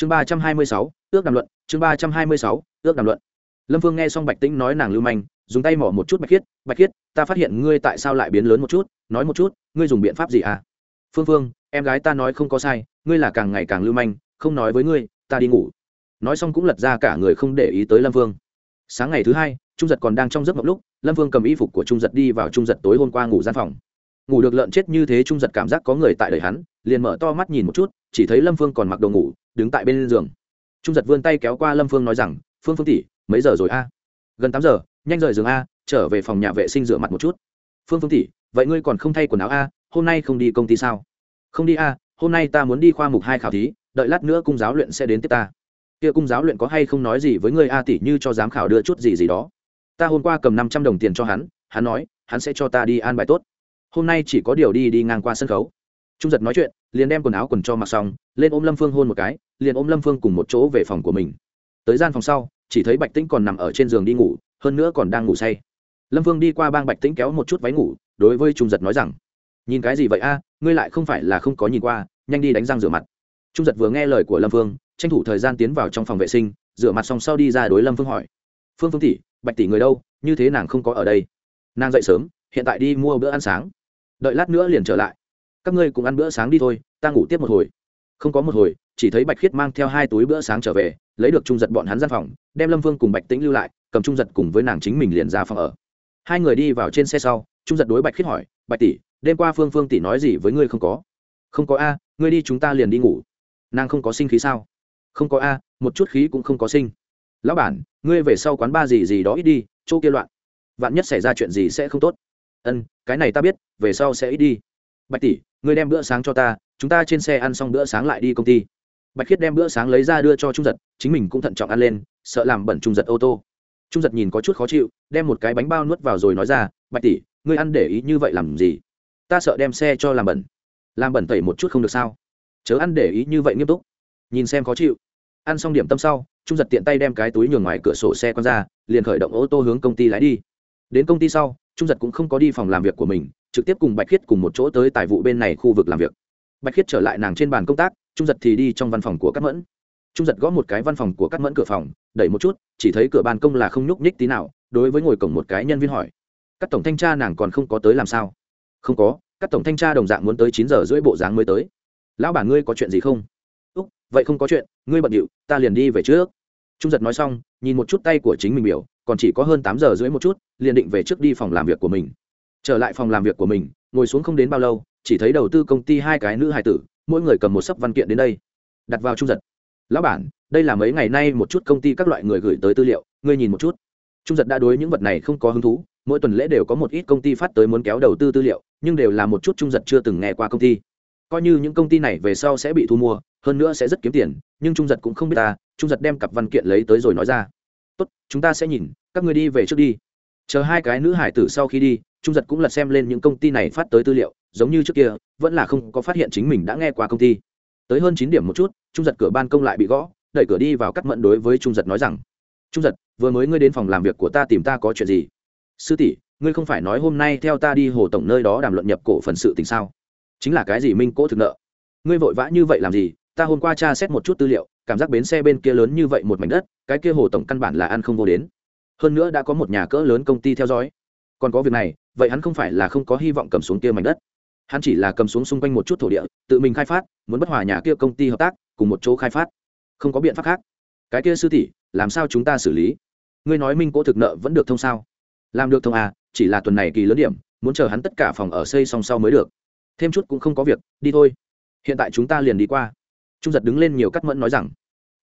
chương ba trăm hai mươi sáu, ước đàm luận, chương ba trăm hai mươi sáu, ước đàm luận. Lâm phương nghe xong bạch tĩnh nói nàng lưu manh, dùng tay mỏ một chút bạch khiết bạch khiết, ta phát hiện ngươi tại sao lại biến lớn một chút? Nói một chút, ngươi dùng biện pháp gì à? Phương phương, em gái ta nói không có sai, ngươi là càng ngày càng lưu manh, không nói với ngươi, ta đi ngủ. Nói xong cũng lật ra cả người không để ý tới lâm phương. Sáng ngày thứ hai, trung giật còn đang trong giấc mộng lúc, lâm phương cầm y phục của trung giật đi vào trung giật tối hôm qua ngủ gian phòng. Ngủ được lợn chết như thế trung giật cảm giác có người tại đời hắn liền mở to mắt nhìn một chút, chỉ thấy lâm phương còn mặc đồ ngủ, đứng tại bên giường. Trung giật vươn tay kéo qua lâm phương nói rằng, phương phương tỷ, mấy giờ rồi a? Gần tám giờ, nhanh rời giường a, trở về phòng nhà vệ sinh rửa mặt một chút. Phương phương tỷ, vậy ngươi còn không thay quần áo a, hôm nay không đi công ty sao? Không đi a, hôm nay ta muốn đi khoa mục hai khảo thí, đợi lát nữa cung giáo luyện sẽ đến tiếp ta. Kia cung giáo luyện có hay không nói gì với ngươi a tỷ như cho giám khảo đưa chút gì gì đó? Ta hôm qua cầm năm trăm đồng tiền cho hắn hắn nói, hắn sẽ cho ta đi an bài tốt. Hôm nay chỉ có điều đi đi ngang qua sân khấu trung giật nói chuyện, liền đem quần áo quần cho mặc xong, lên ôm lâm phương hôn một cái, liền ôm lâm phương cùng một chỗ về phòng của mình. Tới gian phòng sau, chỉ thấy bạch tĩnh còn nằm ở trên giường đi ngủ, hơn nữa còn đang ngủ say. Lâm phương đi qua bang bạch tĩnh kéo một chút váy ngủ, đối với trung giật nói rằng, nhìn cái gì vậy a? Ngươi lại không phải là không có nhìn qua, nhanh đi đánh răng rửa mặt. Trung giật vừa nghe lời của lâm phương, tranh thủ thời gian tiến vào trong phòng vệ sinh, rửa mặt xong sau đi ra đối lâm phương hỏi, phương phương tỷ, bạch tỷ người đâu? Như thế nàng không có ở đây. Nàng dậy sớm, hiện tại đi mua bữa ăn sáng. Đợi lát nữa liền trở lại các ngươi cùng ăn bữa sáng đi thôi, ta ngủ tiếp một hồi. Không có một hồi, chỉ thấy bạch khiết mang theo hai túi bữa sáng trở về, lấy được trung giật bọn hắn gian phòng, đem lâm vương cùng bạch tĩnh lưu lại, cầm trung giật cùng với nàng chính mình liền ra phòng ở. Hai người đi vào trên xe sau, trung giật đối bạch khiết hỏi, bạch tỷ, đêm qua phương phương tỷ nói gì với ngươi không có? Không có a, ngươi đi chúng ta liền đi ngủ. Nàng không có sinh khí sao? Không có a, một chút khí cũng không có sinh. Lão bản, ngươi về sau quán ba gì gì đó ít đi, chỗ kia loạn. Vạn nhất xảy ra chuyện gì sẽ không tốt. Ân, cái này ta biết, về sau sẽ ít đi. Bạch tỷ ngươi đem bữa sáng cho ta, chúng ta trên xe ăn xong bữa sáng lại đi công ty. Bạch khiết đem bữa sáng lấy ra đưa cho trung giật, chính mình cũng thận trọng ăn lên, sợ làm bẩn trung giật ô tô. Trung giật nhìn có chút khó chịu, đem một cái bánh bao nuốt vào rồi nói ra, bạch tỷ, ngươi ăn để ý như vậy làm gì? Ta sợ đem xe cho làm bẩn. Làm bẩn tẩy một chút không được sao? Chớ ăn để ý như vậy nghiêm túc. Nhìn xem khó chịu. Ăn xong điểm tâm sau, trung giật tiện tay đem cái túi nhường ngoài cửa sổ xe con ra, liền khởi động ô tô hướng công ty lái đi. Đến công ty sau, trung giật cũng không có đi phòng làm việc của mình trực tiếp cùng bạch khiết cùng một chỗ tới tài vụ bên này khu vực làm việc. Bạch khiết trở lại nàng trên bàn công tác, trung giật thì đi trong văn phòng của các mẫn. Trung giật gõ một cái văn phòng của các mẫn cửa phòng, đẩy một chút, chỉ thấy cửa ban công là không nhúc nhích tí nào, đối với ngồi cổng một cái nhân viên hỏi. Các tổng thanh tra nàng còn không có tới làm sao? Không có các tổng thanh tra đồng dạng muốn tới chín giờ rưỡi bộ dáng mới tới. Lão bản ngươi có chuyện gì không? Úc, vậy không có chuyện, ngươi bận điệu, ta liền đi về trước. Trung giật nói xong, nhìn một chút tay của chính mình biểu, còn chỉ có hơn tám giờ rưỡi một chút, liền định về trước đi phòng làm việc của mình trở lại phòng làm việc của mình, ngồi xuống không đến bao lâu, chỉ thấy đầu tư công ty hai cái nữ hài tử, mỗi người cầm một sấp văn kiện đến đây. Đặt vào trung giật. Lão bản, đây là mấy ngày nay một chút công ty các loại người gửi tới tư liệu, ngươi nhìn một chút. Trung giật đã đối những vật này không có hứng thú, mỗi tuần lễ đều có một ít công ty phát tới muốn kéo đầu tư tư liệu, nhưng đều là một chút trung giật chưa từng nghe qua công ty. Coi như những công ty này về sau sẽ bị thu mua, hơn nữa sẽ rất kiếm tiền, nhưng trung giật cũng không biết ta, trung giật đem cặp văn kiện lấy tới rồi nói ra. Tốt, chúng ta sẽ nhìn, các người đi về trước đi chờ hai cái nữ hải tử sau khi đi, trung giật cũng lật xem lên những công ty này phát tới tư liệu, giống như trước kia, vẫn là không có phát hiện chính mình đã nghe qua công ty. Tới hơn chín điểm một chút, trung giật cửa ban công lại bị gõ, đẩy cửa đi vào cắt mẫn đối với trung giật nói rằng, trung giật, vừa mới ngươi đến phòng làm việc của ta tìm ta có chuyện gì? Sư tỷ, ngươi không phải nói hôm nay theo ta đi hồ tổng nơi đó đàm luận nhập cổ phần sự tình sao? Chính là cái gì minh cỗ thực nợ? Ngươi vội vã như vậy làm gì? Ta hôm qua tra xét một chút tư liệu, cảm giác bến xe bên kia lớn như vậy một mảnh đất, cái kia hồ tổng căn bản là ăn không vô đến hơn nữa đã có một nhà cỡ lớn công ty theo dõi. Còn có việc này, vậy hắn không phải là không có hy vọng cầm xuống kia mảnh đất. Hắn chỉ là cầm xuống xung quanh một chút thổ địa, tự mình khai phát, muốn bất hòa nhà kia công ty hợp tác, cùng một chỗ khai phát. Không có biện pháp khác. Cái kia sư tỷ, làm sao chúng ta xử lý? Ngươi nói minh cỗ thực nợ vẫn được thông sao? Làm được thông à chỉ là tuần này kỳ lớn điểm, muốn chờ hắn tất cả phòng ở xây xong sau mới được. Thêm chút cũng không có việc, đi thôi. Hiện tại chúng ta liền đi qua. Trung giật đứng lên nhiều cắt mẫn nói rằng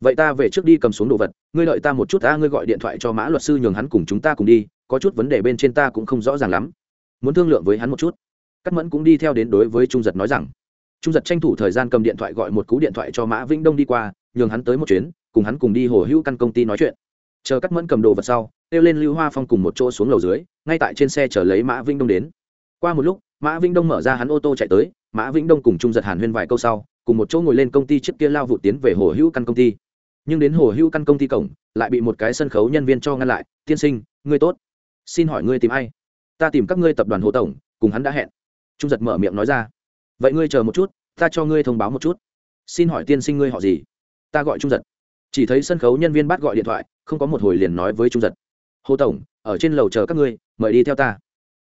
vậy ta về trước đi cầm xuống đồ vật, ngươi lợi ta một chút, ta ngươi gọi điện thoại cho mã luật sư nhường hắn cùng chúng ta cùng đi, có chút vấn đề bên trên ta cũng không rõ ràng lắm. Muốn thương lượng với hắn một chút. Cắt mẫn cũng đi theo đến đối với trung giật nói rằng. Trung giật tranh thủ thời gian cầm điện thoại gọi một cú điện thoại cho mã vĩnh đông đi qua, nhường hắn tới một chuyến, cùng hắn cùng đi hồ hữu căn công ty nói chuyện. Chờ cắt mẫn cầm đồ vật sau, kêu lên lưu hoa phong cùng một chỗ xuống lầu dưới, ngay tại trên xe chờ lấy mã vĩnh đông đến. Qua một lúc, mã vĩnh đông mở ra hắn ô tô chạy tới, mã vĩnh đông cùng trung giật hàn huyên vài câu sau, cùng một chỗ ngồi lên công ty trước kia lao vụ tiến về hồ hữu căn công ty nhưng đến hồ hữu căn công ty cổng, lại bị một cái sân khấu nhân viên cho ngăn lại, tiên sinh, ngươi tốt. Xin hỏi ngươi tìm ai? Ta tìm các ngươi tập đoàn hồ tổng, cùng hắn đã hẹn. Trung giật mở miệng nói ra, vậy ngươi chờ một chút, ta cho ngươi thông báo một chút. Xin hỏi tiên sinh ngươi họ gì? Ta gọi trung giật. Chỉ thấy sân khấu nhân viên bắt gọi điện thoại, không có một hồi liền nói với trung giật, hồ tổng, ở trên lầu chờ các ngươi, mời đi theo ta.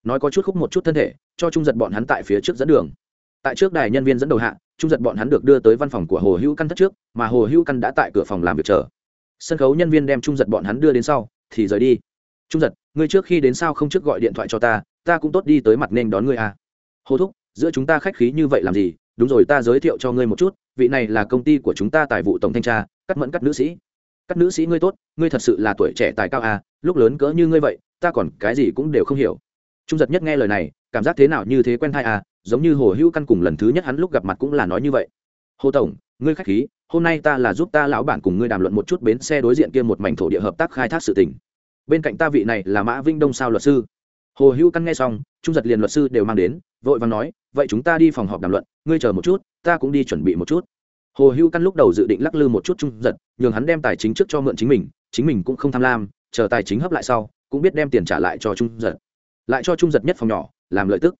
Nói có chút khúc một chút thân thể, cho trung giật bọn hắn tại phía trước dẫn đường. Tại trước đài nhân viên dẫn đầu hạ trung giật bọn hắn được đưa tới văn phòng của hồ hữu căn thất trước, mà hồ hữu căn đã tại cửa phòng làm việc chờ. Sân khấu nhân viên đem trung giật bọn hắn đưa đến sau, thì rời đi. Trung giật, ngươi trước khi đến sao không trước gọi điện thoại cho ta ta cũng tốt đi tới mặt nên đón ngươi à. Hồ thúc, giữa chúng ta khách khí như vậy làm gì? Đúng rồi, ta giới thiệu cho ngươi một chút, vị này là công ty của chúng ta tài vụ tổng thanh tra, cắt mẫn cắt nữ sĩ. Cắt nữ sĩ ngươi tốt, ngươi thật sự là tuổi trẻ tài cao à lúc lớn cỡ như ngươi vậy, ta còn cái gì cũng đều không hiểu. Trung giật nhất nghe lời này, cảm giác thế nào như thế quen thai à giống như hồ hữu căn cùng lần thứ nhất hắn lúc gặp mặt cũng là nói như vậy. Hồ tổng, ngươi khách khí, hôm nay ta là giúp ta lão bản cùng ngươi đàm luận một chút bến xe đối diện kia một mảnh thổ địa hợp tác khai thác sự tỉnh bên cạnh ta vị này là mã vinh đông sao luật sư. Hồ hữu căn nghe xong, trung giật liền luật sư đều mang đến, vội và nói, vậy chúng ta đi phòng họp đàm luận, ngươi chờ một chút, ta cũng đi chuẩn bị một chút. Hồ hữu căn lúc đầu dự định lắc lư một chút trung giật, nhường hắn đem tài chính trước cho mượn chính mình chính mình cũng không tham lam, chờ tài chính hấp lại sau, cũng biết đem tiền trả lại cho trung giật. Lại cho trung giật nhất phòng nhỏ, làm lợi tức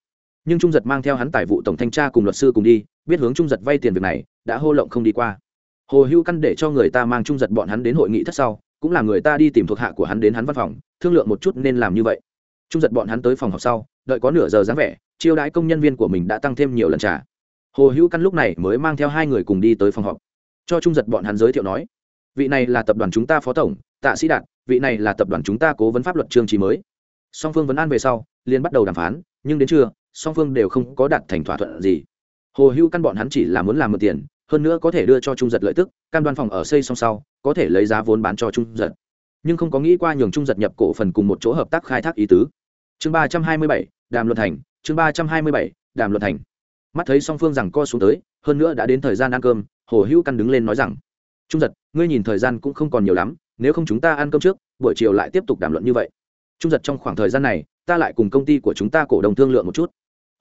nhưng trung giật mang theo hắn tài vụ tổng thanh tra cùng luật sư cùng đi, biết hướng trung giật vay tiền việc này, đã hô lộng không đi qua. Hồ hữu căn để cho người ta mang trung giật bọn hắn đến hội nghị thất sau, cũng là người ta đi tìm thuộc hạ của hắn đến hắn văn phòng, thương lượng một chút nên làm như vậy. Trung giật bọn hắn tới phòng họp sau, đợi có nửa giờ dáng vẻ, chiêu đãi công nhân viên của mình đã tăng thêm nhiều lần trả hồ hữu căn lúc này mới mang theo hai người cùng đi tới phòng họp. Cho trung giật bọn hắn giới thiệu nói, vị này là tập đoàn chúng ta phó tổng, tạ sĩ đạt, vị này là tập đoàn chúng ta cố vấn pháp luật trương trí mới. Song phương vấn an về sau liên bắt đầu đàm phán, nhưng đến trưa song phương đều không có đạt thành thỏa thuận gì. Hồ hữu căn bọn hắn chỉ là muốn làm một tiền, hơn nữa có thể đưa cho trung giật lợi tức, cam đoan phòng ở xây xong sau, có thể lấy giá vốn bán cho trung giật. Nhưng không có nghĩ qua nhường trung giật nhập cổ phần cùng một chỗ hợp tác khai thác ý tứ. Chương ba trăm hai mươi bảy, đàm luận thành, chương ba trăm hai mươi bảy, đàm luận thành. Mắt thấy song phương rằng co xuống tới, hơn nữa đã đến thời gian ăn cơm, hồ hữu căn đứng lên nói rằng, trung giật, ngươi nhìn thời gian cũng không còn nhiều lắm, nếu không chúng ta ăn cơm trước, buổi chiều lại tiếp tục đàm luận như vậy. Trung giật trong khoảng thời gian này ta lại cùng công ty của chúng ta cổ đồng thương lượng một chút.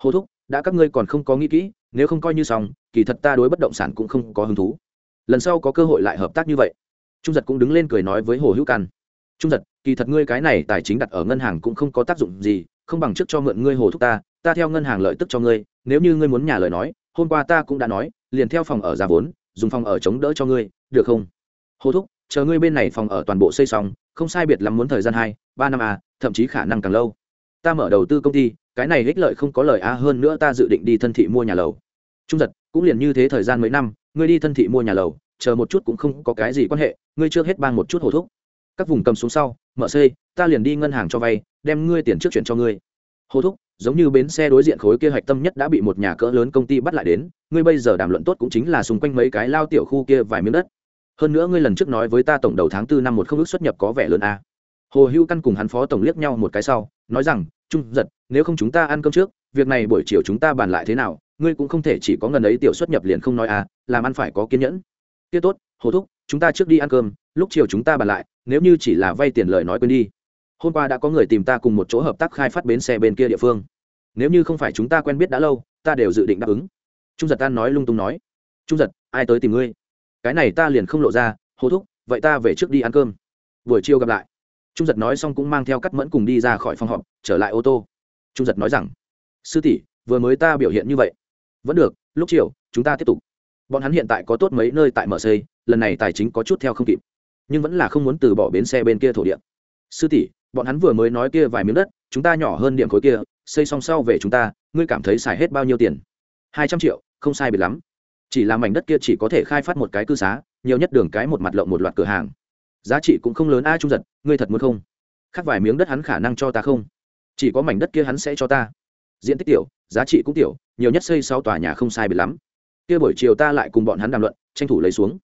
Hồ thúc, đã các ngươi còn không có nghĩ kỹ, nếu không coi như xong, kỳ thật ta đối bất động sản cũng không có hứng thú. Lần sau có cơ hội lại hợp tác như vậy. Trung giật cũng đứng lên cười nói với hồ hữu căn trung giật, kỳ thật ngươi cái này tài chính đặt ở ngân hàng cũng không có tác dụng gì, không bằng trước cho mượn ngươi hồ thúc ta ta theo ngân hàng lợi tức cho ngươi, nếu như ngươi muốn nhà lời nói, hôm qua ta cũng đã nói, liền theo phòng ở giá vốn, dùng phòng ở chống đỡ cho ngươi, được không? Hồ thúc, chờ ngươi bên này phòng ở toàn bộ xây xong, không sai biệt lắm muốn thời gian hai, ba năm à thậm chí khả năng càng lâu ta mở đầu tư công ty, cái này ích lợi không có lời a, hơn nữa ta dự định đi thân thị mua nhà lầu. Trung giật, cũng liền như thế thời gian mấy năm, ngươi đi thân thị mua nhà lầu, chờ một chút cũng không có cái gì quan hệ, ngươi trước hết ban một chút hồ thúc. Các vùng cầm xuống sau, mở xây ta liền đi ngân hàng cho vay, đem ngươi tiền trước chuyển cho ngươi. Hồ thúc, giống như bến xe đối diện khối kia hạch tâm nhất đã bị một nhà cỡ lớn công ty bắt lại đến, ngươi bây giờ đàm luận tốt cũng chính là xung quanh mấy cái lao tiểu khu kia vài miếng đất. Hơn nữa ngươi lần trước nói với ta tổng đầu tháng tư năm một không ước xuất nhập có vẻ lớn a. Hồ hữu căn cùng hắn phó tổng liếc nhau một cái sau nói rằng, trung giật, nếu không chúng ta ăn cơm trước, việc này buổi chiều chúng ta bàn lại thế nào, ngươi cũng không thể chỉ có ngần ấy tiểu xuất nhập liền không nói à làm ăn phải có kiên nhẫn. Tiết tốt, hồ thúc, chúng ta trước đi ăn cơm, lúc chiều chúng ta bàn lại, nếu như chỉ là vay tiền lời nói quên đi. Hôm qua đã có người tìm ta cùng một chỗ hợp tác khai phát bến xe bên kia địa phương. Nếu như không phải chúng ta quen biết đã lâu, ta đều dự định đáp ứng. Trung giật tan nói lung tung nói. Trung giật, ai tới tìm ngươi? Cái này ta liền không lộ ra, hồ thúc, vậy ta về trước đi ăn cơm. Buổi chiều gặp lại trung giật nói xong cũng mang theo cắt mẫn cùng đi ra khỏi phòng họp, trở lại ô tô. Trung giật nói rằng, sư tỷ, vừa mới ta biểu hiện như vậy. Vẫn được, lúc chiều, chúng ta tiếp tục. Bọn hắn hiện tại có tốt mấy nơi tại mở xây, lần này tài chính có chút theo không kịp, nhưng vẫn là không muốn từ bỏ bến xe bên kia thổ địa. Sư tỷ, bọn hắn vừa mới nói kia vài miếng đất, chúng ta nhỏ hơn điểm khối kia, xây xong sau về chúng ta, ngươi cảm thấy xài hết bao nhiêu tiền? Hai trăm triệu, không sai biệt lắm. Chỉ là mảnh đất kia chỉ có thể khai phát một cái cư xá, nhiều nhất đường cái một mặt lộng một loạt cửa hàng giá trị cũng không lớn a trung giật, ngươi thật muốn không? Khác vài miếng đất hắn khả năng cho ta không? Chỉ có mảnh đất kia hắn sẽ cho ta. Diện tích tiểu, giá trị cũng tiểu, nhiều nhất xây sáu tòa nhà không sai biệt lắm. Kia buổi chiều ta lại cùng bọn hắn đàm luận, tranh thủ lấy xuống.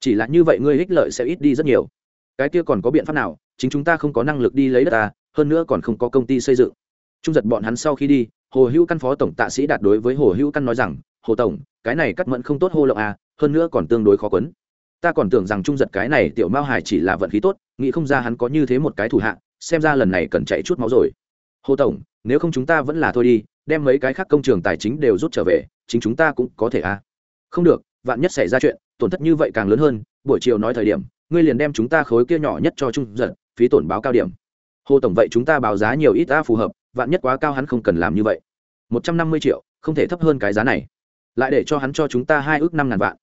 Chỉ là như vậy ngươi ích lợi sẽ ít đi rất nhiều. Cái kia còn có biện pháp nào? Chính chúng ta không có năng lực đi lấy đất ta hơn nữa còn không có công ty xây dựng. Trung giật bọn hắn sau khi đi, hồ hữu căn phó tổng tạ sĩ đạt đối với hồ hữu căn nói rằng, hồ tổng, cái này cắt mẫn không tốt hô lộng à hơn nữa còn tương đối khó quấn ta còn tưởng rằng trung giật cái này tiểu mao hải chỉ là vận khí tốt, nghĩ không ra hắn có như thế một cái thủ hạ, xem ra lần này cần chạy chút máu rồi. Hồ tổng, nếu không chúng ta vẫn là thôi đi, đem mấy cái khác công trường tài chính đều rút trở về, chính chúng ta cũng có thể à? Không được, vạn nhất xảy ra chuyện, tổn thất như vậy càng lớn hơn, buổi chiều nói thời điểm, ngươi liền đem chúng ta khối kia nhỏ nhất cho trung giật, phí tổn báo cao điểm. Hồ tổng, vậy chúng ta báo giá nhiều ít ta phù hợp, vạn nhất quá cao hắn không cần làm như vậy. Một trăm năm mươi triệu, không thể thấp hơn cái giá này. Lại để cho hắn cho chúng ta hai ước năm ngàn vạn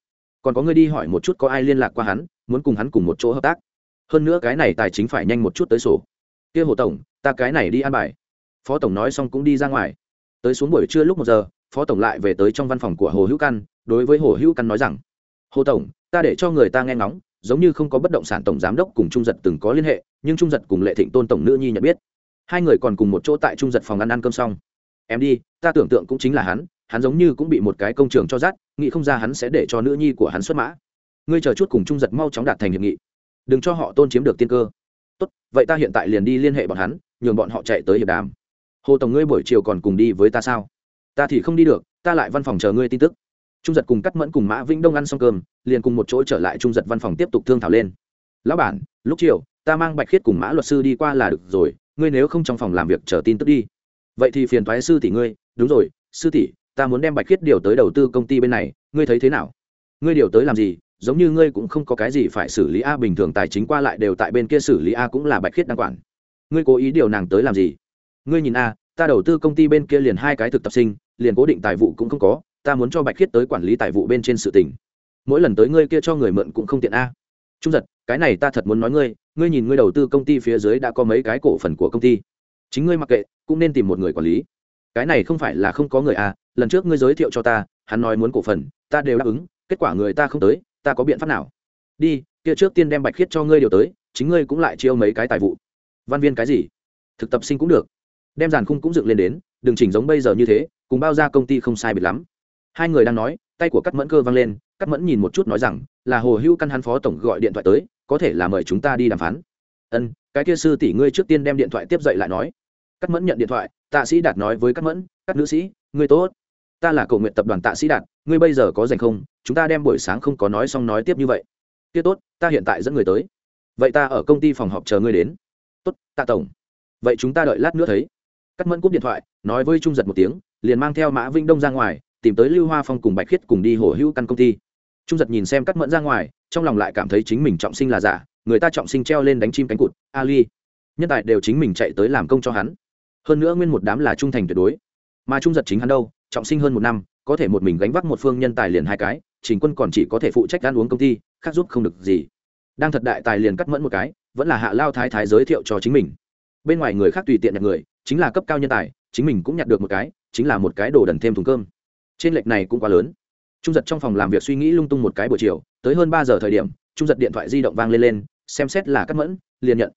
còn có ngươi đi hỏi một chút có ai liên lạc qua hắn, muốn cùng hắn cùng một chỗ hợp tác. Hơn nữa cái này tài chính phải nhanh một chút tới sổ. Kia hồ tổng, ta cái này đi ăn bài. Phó tổng nói xong cũng đi ra ngoài. Tới xuống buổi trưa lúc một giờ, phó tổng lại về tới trong văn phòng của hồ hữu căn, đối với hồ hữu căn nói rằng, hồ tổng, ta để cho người ta nghe ngóng, giống như không có bất động sản tổng giám đốc cùng trung giật từng có liên hệ, nhưng trung giật cùng lệ thịnh tôn tổng nữ nhi nhận biết. Hai người còn cùng một chỗ tại trung giật phòng ăn ăn cơm xong. Em đi, ta tưởng tượng cũng chính là hắn hắn giống như cũng bị một cái công trường cho dắt nghĩ không ra hắn sẽ để cho nữ nhi của hắn xuất mã. Ngươi chờ chút cùng trung giật mau chóng đạt thành hiệp nghị. Đừng cho họ tôn chiếm được tiên cơ. Tốt, vậy ta hiện tại liền đi liên hệ bọn hắn, nhường bọn họ chạy tới hiệp đàm. Hồ tổng ngươi buổi chiều còn cùng đi với ta sao? Ta thì không đi được, ta lại văn phòng chờ ngươi tin tức. Trung giật cùng cắt mẫn cùng mã vĩnh đông ăn xong cơm, liền cùng một chỗ trở lại trung giật văn phòng tiếp tục thương thảo lên. Lão bản, lúc chiều, ta mang bạch khiết cùng mã luật sư đi qua là được rồi, ngươi nếu không trong phòng làm việc chờ tin tức đi. Vậy thì phiền thoái sư tỷ ngươi, đúng rồi, sư tỷ ta muốn đem bạch khiết điều tới đầu tư công ty bên này, ngươi thấy thế nào? Ngươi điều tới làm gì? Giống như ngươi cũng không có cái gì phải xử lý a, bình thường tài chính qua lại đều tại bên kia xử lý a cũng là bạch khiết đang quản. Ngươi cố ý điều nàng tới làm gì? Ngươi nhìn a, ta đầu tư công ty bên kia liền hai cái thực tập sinh, liền cố định tài vụ cũng không có, ta muốn cho bạch khiết tới quản lý tài vụ bên trên sự tình. Mỗi lần tới ngươi kia cho người mượn cũng không tiện a. Trung giật, cái này ta thật muốn nói ngươi ngươi nhìn ngươi đầu tư công ty phía dưới đã có mấy cái cổ phần của công ty. Chính ngươi mặc kệ, cũng nên tìm một người quản lý cái này không phải là không có người à? lần trước ngươi giới thiệu cho ta, hắn nói muốn cổ phần, ta đều đáp ứng, kết quả người ta không tới, ta có biện pháp nào? Đi, kia trước tiên đem bạch khiết cho ngươi điều tới, chính ngươi cũng lại chiêu mấy cái tài vụ. Văn viên cái gì? Thực tập sinh cũng được. Đem giàn khung cũng dựng lên đến đừng chỉnh giống bây giờ như thế, cùng bao ra công ty không sai biệt lắm. Hai người đang nói, tay của cắt mẫn cơ văng lên, cắt mẫn nhìn một chút nói rằng, là hồ hữu căn hắn phó tổng gọi điện thoại tới, có thể là mời chúng ta đi đàm phán. Ân, cái kia sư tỷ ngươi trước tiên đem điện thoại tiếp dậy lại nói. Cắt mẫn nhận điện thoại tạ sĩ đạt nói với các mẫn, các nữ sĩ, ngươi tốt. Ta là cầu nguyện tập đoàn tạ sĩ đạt, ngươi bây giờ có dành không? Chúng ta đem buổi sáng không có nói xong nói tiếp như vậy. Tiết tốt, ta hiện tại dẫn người tới. Vậy ta ở công ty phòng họp chờ ngươi đến. Tốt, tạ tổng. Vậy chúng ta đợi lát nữa thấy. Cắt mẫn cúp điện thoại, nói với trung giật một tiếng, liền mang theo mã vinh đông ra ngoài, tìm tới lưu hoa phong cùng bạch khiết cùng đi hổ hữu căn công ty. Trung giật nhìn xem cắt mẫn ra ngoài, trong lòng lại cảm thấy chính mình trọng sinh là giả, người ta trọng sinh treo lên đánh chim cánh cụt, ali. Nhân tài đều chính mình chạy tới làm công cho hắn hơn nữa nguyên một đám là trung thành tuyệt đối. Mà trung giật chính hắn đâu, trọng sinh hơn một năm, có thể một mình gánh vác một phương nhân tài liền hai cái, trình quân còn chỉ có thể phụ trách ăn uống công ty, khác giúp không được gì. Đang thật đại tài liền cắt mẫn một cái, vẫn là hạ lao thái thái giới thiệu cho chính mình. Bên ngoài người khác tùy tiện nhặt người, chính là cấp cao nhân tài, chính mình cũng nhặt được một cái, chính là một cái đồ đần thêm thùng cơm. Trên lệch này cũng quá lớn. Trung giật trong phòng làm việc suy nghĩ lung tung một cái buổi chiều, tới hơn ba giờ thời điểm, trung giật điện thoại di động vang lên lên, xem xét là cắt mẫn, liền nhận.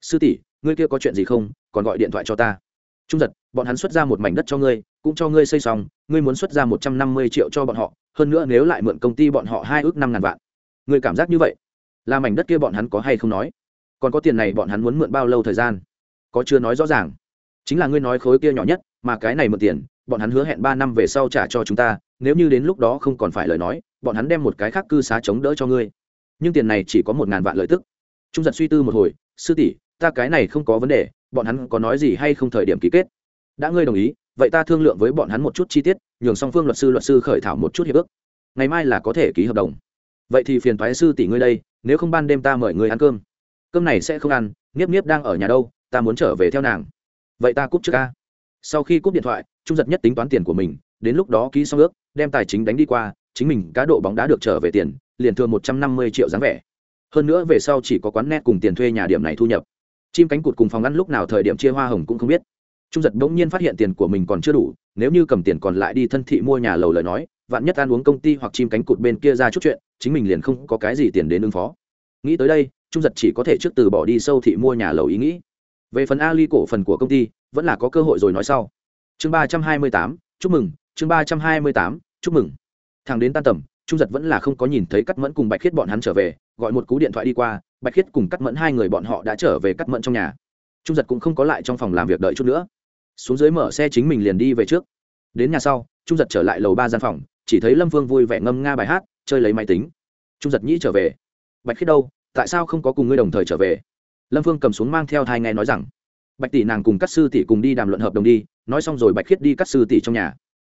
Sư tỷ, ngươi kia có chuyện gì không? Còn gọi điện thoại cho ta trung giật, bọn hắn xuất ra một mảnh đất cho ngươi, cũng cho ngươi xây xong, ngươi muốn xuất ra một trăm năm mươi triệu cho bọn họ, hơn nữa nếu lại mượn công ty bọn họ hai ước năm ngàn vạn. Ngươi cảm giác như vậy? Là mảnh đất kia bọn hắn có hay không nói? Còn có tiền này bọn hắn muốn mượn bao lâu thời gian? Có chưa nói rõ ràng. Chính là ngươi nói khối kia nhỏ nhất, mà cái này mượn tiền, bọn hắn hứa hẹn ba năm về sau trả cho chúng ta, nếu như đến lúc đó không còn phải lời nói, bọn hắn đem một cái khác cư xá chống đỡ cho ngươi. Nhưng tiền này chỉ có một ngàn vạn lợi tức. Trung giật suy tư một hồi, sư tỷ, ta cái này không có vấn đề bọn hắn có nói gì hay không thời điểm ký kết. Đã ngươi đồng ý, vậy ta thương lượng với bọn hắn một chút chi tiết, nhường song phương luật sư luật sư khởi thảo một chút hiệp ước. Ngày mai là có thể ký hợp đồng. Vậy thì phiền thoái sư tỷ ngươi đây, nếu không ban đêm ta mời ngươi ăn cơm. Cơm này sẽ không ăn, niếp niếp đang ở nhà đâu, ta muốn trở về theo nàng. Vậy ta cúp trước ca. Sau khi cúp điện thoại, trung giật nhất tính toán tiền của mình, đến lúc đó ký xong ước, đem tài chính đánh đi qua, chính mình cá độ bóng đá được trở về tiền, liền thường một trăm năm mươi triệu dáng vẻ. Hơn nữa về sau chỉ có quán net cùng tiền thuê nhà điểm này thu nhập chim cánh cụt cùng phòng ăn lúc nào thời điểm chia hoa hồng cũng không biết. Trung giật bỗng nhiên phát hiện tiền của mình còn chưa đủ, nếu như cầm tiền còn lại đi thân thị mua nhà lầu lời nói, vạn nhất ăn uống công ty hoặc chim cánh cụt bên kia ra chút chuyện, chính mình liền không có cái gì tiền đến ứng phó. Nghĩ tới đây, trung giật chỉ có thể trước từ bỏ đi sâu thị mua nhà lầu ý nghĩ. Về phần ali cổ phần của công ty, vẫn là có cơ hội rồi nói sau. Chương ba trăm hai mươi tám, chúc mừng, chương ba trăm hai mươi tám, chúc mừng. Thằng đến tan tầm, trung giật vẫn là không có nhìn thấy cắt mẫn cùng bạch khiết bọn hắn trở về, gọi một cú điện thoại đi qua bạch khiết cùng cắt mẫn hai người bọn họ đã trở về cắt mẫn trong nhà. Trung giật cũng không có lại trong phòng làm việc đợi chút nữa. Xuống dưới mở xe chính mình liền đi về trước. Đến nhà sau, trung giật trở lại lầu ba gian phòng, chỉ thấy lâm phương vui vẻ ngâm nga bài hát, chơi lấy máy tính. Trung giật nhĩ trở về. Bạch khiết đâu, tại sao không có cùng ngươi đồng thời trở về? Lâm phương cầm xuống mang theo thai nghe nói rằng. Bạch tỷ nàng cùng các sư tỷ cùng đi đàm luận hợp đồng đi, nói xong rồi bạch khiết đi các sư tỷ trong nhà.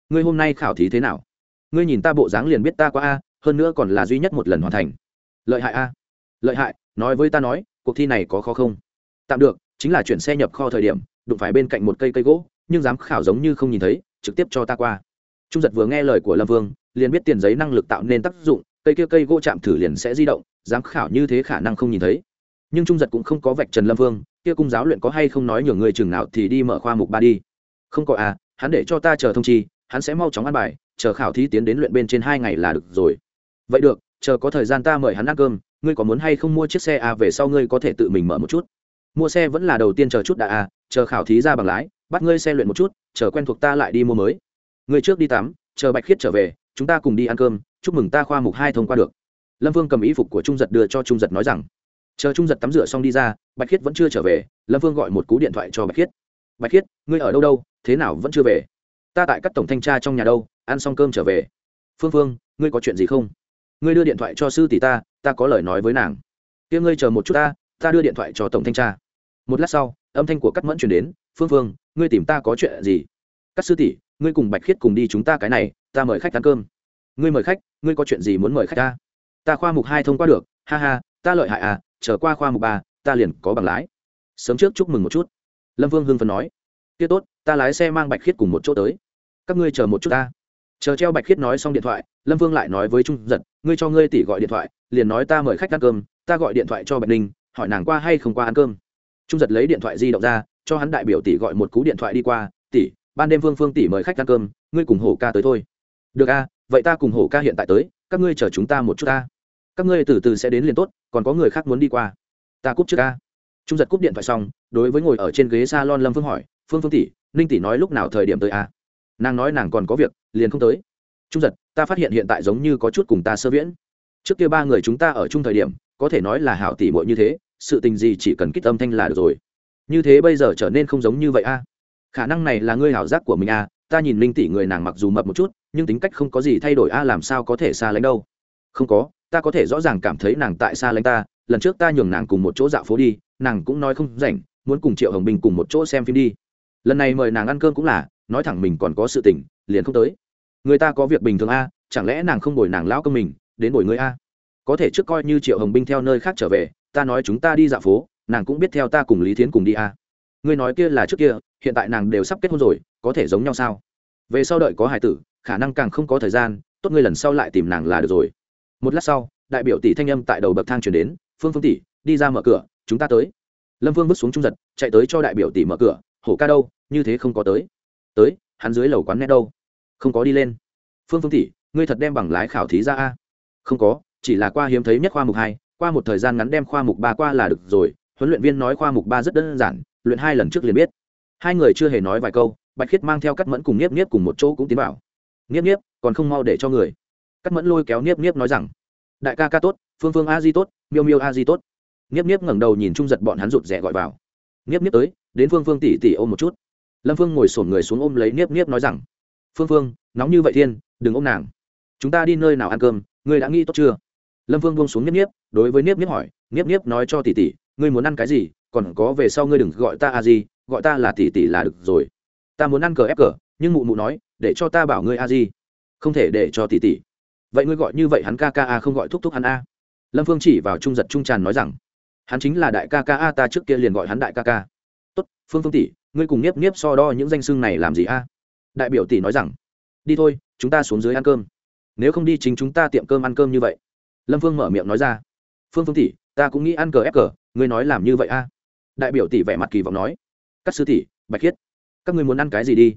Ngươi hôm nay khảo thí thế nào? Ngươi nhìn ta bộ dáng liền biết ta qua a, hơn nữa còn là duy nhất một lần hoàn thành. Lợi hại a. Lợi hại nói với ta nói, cuộc thi này có khó không? Tạm được, chính là chuyển xe nhập kho thời điểm, đụng phải bên cạnh một cây cây gỗ, nhưng giám khảo giống như không nhìn thấy, trực tiếp cho ta qua. Trung giật vừa nghe lời của lâm vương, liền biết tiền giấy năng lực tạo nên tác dụng, cây kia cây gỗ chạm thử liền sẽ di động, giám khảo như thế khả năng không nhìn thấy. Nhưng trung giật cũng không có vạch trần lâm vương, kia cung giáo luyện có hay không nói nhường người chừng nào thì đi mở khoa mục ba đi. Không có à hắn để cho ta chờ thông chi, hắn sẽ mau chóng ăn bài, chờ khảo thí tiến đến luyện bên trên hai ngày là được rồi. Vậy được, chờ có thời gian ta mời hắn ăn cơm ngươi có muốn hay không mua chiếc xe à về sau ngươi có thể tự mình mở một chút? Mua xe vẫn là đầu tiên chờ chút đã à chờ khảo thí ra bằng lái, bắt ngươi xe luyện một chút, chờ quen thuộc ta lại đi mua mới. Ngươi trước đi tắm, chờ bạch khiết trở về, chúng ta cùng đi ăn cơm, chúc mừng ta khoa mục hai thông qua được. Lâm vương cầm ý phục của trung giật đưa cho trung giật nói rằng, chờ trung giật tắm rửa xong đi ra, bạch khiết vẫn chưa trở về, lâm vương gọi một cú điện thoại cho bạch khiết. Bạch khiết, ngươi ở đâu đâu, thế nào vẫn chưa về? Ta tại các tổng thanh tra trong nhà đâu, ăn xong cơm trở về. Phương phương, ngươi có chuyện gì không? Ngươi đưa điện thoại cho sư tỷ ta ta có lời nói với nàng. Kia ngươi chờ một chút ta ta đưa điện thoại cho tổng thanh tra. Một lát sau, âm thanh của cắt mẫn chuyển đến, phương phương, ngươi tìm ta có chuyện gì? Các sư tỷ, ngươi cùng bạch khiết cùng đi chúng ta cái này, ta mời khách ăn cơm. Ngươi mời khách, ngươi có chuyện gì muốn mời khách ta? Ta khoa mục hai thông qua được, ha ha, ta lợi hại à trở qua khoa mục ba, ta liền có bằng lái. Sớm trước chúc mừng một chút. Lâm vương hưng phấn nói. Kia tốt, ta lái xe mang bạch khiết cùng một chỗ tới. Các ngươi chờ một chút ta. Chờ treo bạch khiết nói xong điện thoại, lâm vương lại nói với trung giật ngươi cho ngươi tỷ gọi điện thoại, liền nói ta mời khách ăn cơm, ta gọi điện thoại cho bạch ninh, hỏi nàng qua hay không qua ăn cơm. Trung giật lấy điện thoại di động ra, cho hắn đại biểu tỷ gọi một cú điện thoại đi qua, tỷ, ban đêm Vương phương tỷ mời khách ăn cơm, ngươi cùng hổ ca tới thôi. Được a, vậy ta cùng hổ ca hiện tại tới, các ngươi chờ chúng ta một chút ta. Các ngươi từ từ sẽ đến liền tốt, còn có người khác muốn đi qua. Ta cúp trước a. Trung giật cúp điện thoại xong, đối với ngồi ở trên ghế s a lon lâm phương hỏi, phương phương tỷ, ninh tỷ nói lúc nào thời điểm tới a? Nàng nói nàng còn có việc, liền không tới trung giật, ta phát hiện hiện tại giống như có chút cùng ta sơ viễn. Trước kia ba người chúng ta ở chung thời điểm, có thể nói là hảo tỷ muội như thế, sự tình gì chỉ cần kích âm thanh là được rồi. Như thế bây giờ trở nên không giống như vậy a. Khả năng này là ngươi hảo giác của mình a, ta nhìn linh tỷ người nàng mặc dù mập một chút, nhưng tính cách không có gì thay đổi a, làm sao có thể xa lánh đâu. Không có, ta có thể rõ ràng cảm thấy nàng tại xa lánh ta, lần trước ta nhường nàng cùng một chỗ dạo phố đi, nàng cũng nói không rảnh, muốn cùng triệu hồng bình cùng một chỗ xem phim đi. Lần này mời nàng ăn cơm cũng là, nói thẳng mình còn có sự tình, liền không tới người ta có việc bình thường a, chẳng lẽ nàng không bồi nàng lão công mình, đến bồi người a? Có thể trước coi như triệu hồng binh theo nơi khác trở về, ta nói chúng ta đi dạo phố, nàng cũng biết theo ta cùng lý thiến cùng đi a. Ngươi nói kia là trước kia, hiện tại nàng đều sắp kết hôn rồi, có thể giống nhau sao? Về sau đợi có hải tử, khả năng càng không có thời gian, tốt ngươi lần sau lại tìm nàng là được rồi. Một lát sau, đại biểu tỷ thanh âm tại đầu bậc thang chuyển đến, phương phương tỷ, đi ra mở cửa, chúng ta tới. Lâm phương bước xuống trung giật, chạy tới cho đại biểu tỷ mở cửa, hổ ca đâu, như thế không có tới. Tới, hắn dưới lầu quán nét đâu không có đi lên. Phương phương tỷ, ngươi thật đem bằng lái khảo thí ra a? Không có, chỉ là qua hiếm thấy nhất khoa mục hai, qua một thời gian ngắn đem khoa mục ba qua là được rồi, huấn luyện viên nói khoa mục ba rất đơn giản, luyện hai lần trước liền biết. Hai người chưa hề nói vài câu, bạch khiết mang theo cắt mẫn cùng niếp niếp cùng một chỗ cũng tiến vào. Niếp niếp, còn không mau để cho người. Cắt mẫn lôi kéo niếp niếp nói rằng, đại ca ca tốt, phương phương a di tốt, miêu miêu a di tốt. Niếp niếp ngẩng đầu nhìn trung giật bọn hắn rụt rè gọi vào. Niếp niếp tới, đến phương phương tỉ tỉ ôm một chút. Lâm phương ngồi sổn người xuống ôm lấy niếp niếp nói rằng phương phương, nóng như vậy thiên, đừng ôm nàng. Chúng ta đi nơi nào ăn cơm, ngươi đã nghĩ tốt chưa? Lâm phương buông xuống nhiếp nhiếp đối với nhiếp nhiếp hỏi. Nhiếp nhiếp nói cho tỷ tỷ, ngươi muốn ăn cái gì, còn có về sau ngươi đừng gọi ta a di, gọi ta là tỷ tỷ là được rồi. Ta muốn ăn cờ ép cờ, nhưng mụ mụ nói, để cho ta bảo ngươi a di. Không thể để cho tỷ tỷ. Vậy ngươi gọi như vậy hắn ca ca a không gọi thúc thúc hắn a. Lâm phương chỉ vào trung giật trung tràn nói rằng, hắn chính là đại ca ca a, ta trước kia liền gọi hắn đại ca ca tốt, phương phương tỷ, ngươi cùng nhiếp nhiếp so đo những danh xưng này làm gì a? Đại biểu tỷ nói rằng, đi thôi, chúng ta xuống dưới ăn cơm. Nếu không đi chính chúng ta tiệm cơm ăn cơm như vậy. Lâm phương mở miệng nói ra, phương phương tỷ, ta cũng nghĩ ăn cờ ép cờ, ngươi nói làm như vậy a. Đại biểu tỷ vẻ mặt kỳ vọng nói các sư tỷ, bạch khiết, các ngươi muốn ăn cái gì đi?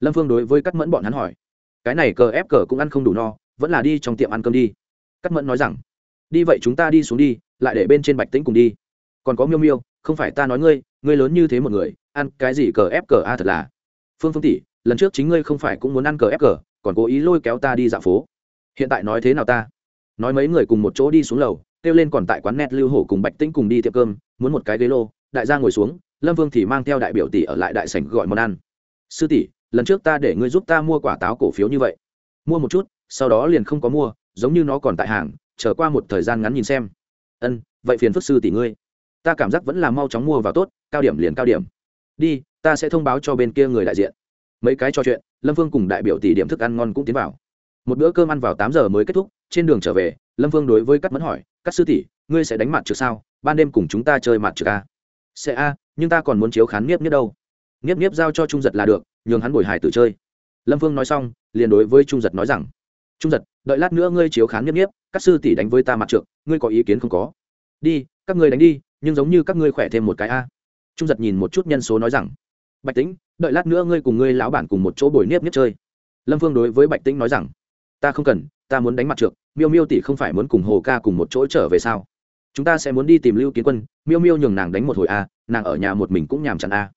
Lâm phương đối với các mẫn bọn hắn hỏi, cái này cờ ép cờ cũng ăn không đủ no, vẫn là đi trong tiệm ăn cơm đi. Các mẫn nói rằng, đi vậy chúng ta đi xuống đi, lại để bên trên bạch tĩnh cùng đi. Còn có miêu miêu, không phải ta nói ngươi ngươi lớn như thế một người, ăn cái gì cờ ép cờ a thật là. Phương phương tỷ lần trước chính ngươi không phải cũng muốn ăn cờ ép cờ, còn cố ý lôi kéo ta đi dạo phố. Hiện tại nói thế nào ta? Nói mấy người cùng một chỗ đi xuống lầu, kêu lên còn tại quán net lưu hổ cùng bạch tĩnh cùng đi tiệm cơm, muốn một cái ghế lô, đại gia ngồi xuống, lâm vương thì mang theo đại biểu tỷ ở lại đại sảnh gọi món ăn. Sư tỷ, lần trước ta để ngươi giúp ta mua quả táo cổ phiếu như vậy. Mua một chút, sau đó liền không có mua, giống như nó còn tại hàng, chờ qua một thời gian ngắn nhìn xem. Ân, vậy phiền phức sư tỷ ngươi. Ta cảm giác vẫn là mau chóng mua vào tốt, cao điểm liền cao điểm. Đi, ta sẽ thông báo cho bên kia người đại diện mấy cái trò chuyện, lâm vương cùng đại biểu tỷ điểm thức ăn ngon cũng tiến vào. Một bữa cơm ăn vào tám giờ mới kết thúc, trên đường trở về, lâm vương đối với các mẫn hỏi các sư tỷ, ngươi sẽ đánh mặt trực sao? Ban đêm cùng chúng ta chơi mặt trực a à? sẽ a, nhưng ta còn muốn chiếu khán nghiếp nhất đâu. Nghiếp nhiếp giao cho trung giật là được, nhường hắn bồi hải tử chơi. Lâm vương nói xong, liền đối với trung giật nói rằng, trung giật, đợi lát nữa ngươi chiếu khán nghiếp nhiếp các sư tỷ đánh với ta mặt trượng ngươi có ý kiến không có? Đi, các ngươi đánh đi, nhưng giống như các ngươi khỏe thêm một cái a. Trung giật nhìn một chút nhân số nói rằng, bạch tĩnh đợi lát nữa ngươi cùng ngươi lão bản cùng một chỗ bồi niếp niếp chơi. Lâm phương đối với bạch tĩnh nói rằng, ta không cần, ta muốn đánh mặt trượt miêu miêu tỷ không phải muốn cùng hồ ca cùng một chỗ trở về sao? Chúng ta sẽ muốn đi tìm lưu kiến quân, miêu miêu nhường nàng đánh một hồi a, nàng ở nhà một mình cũng nhàm chán a.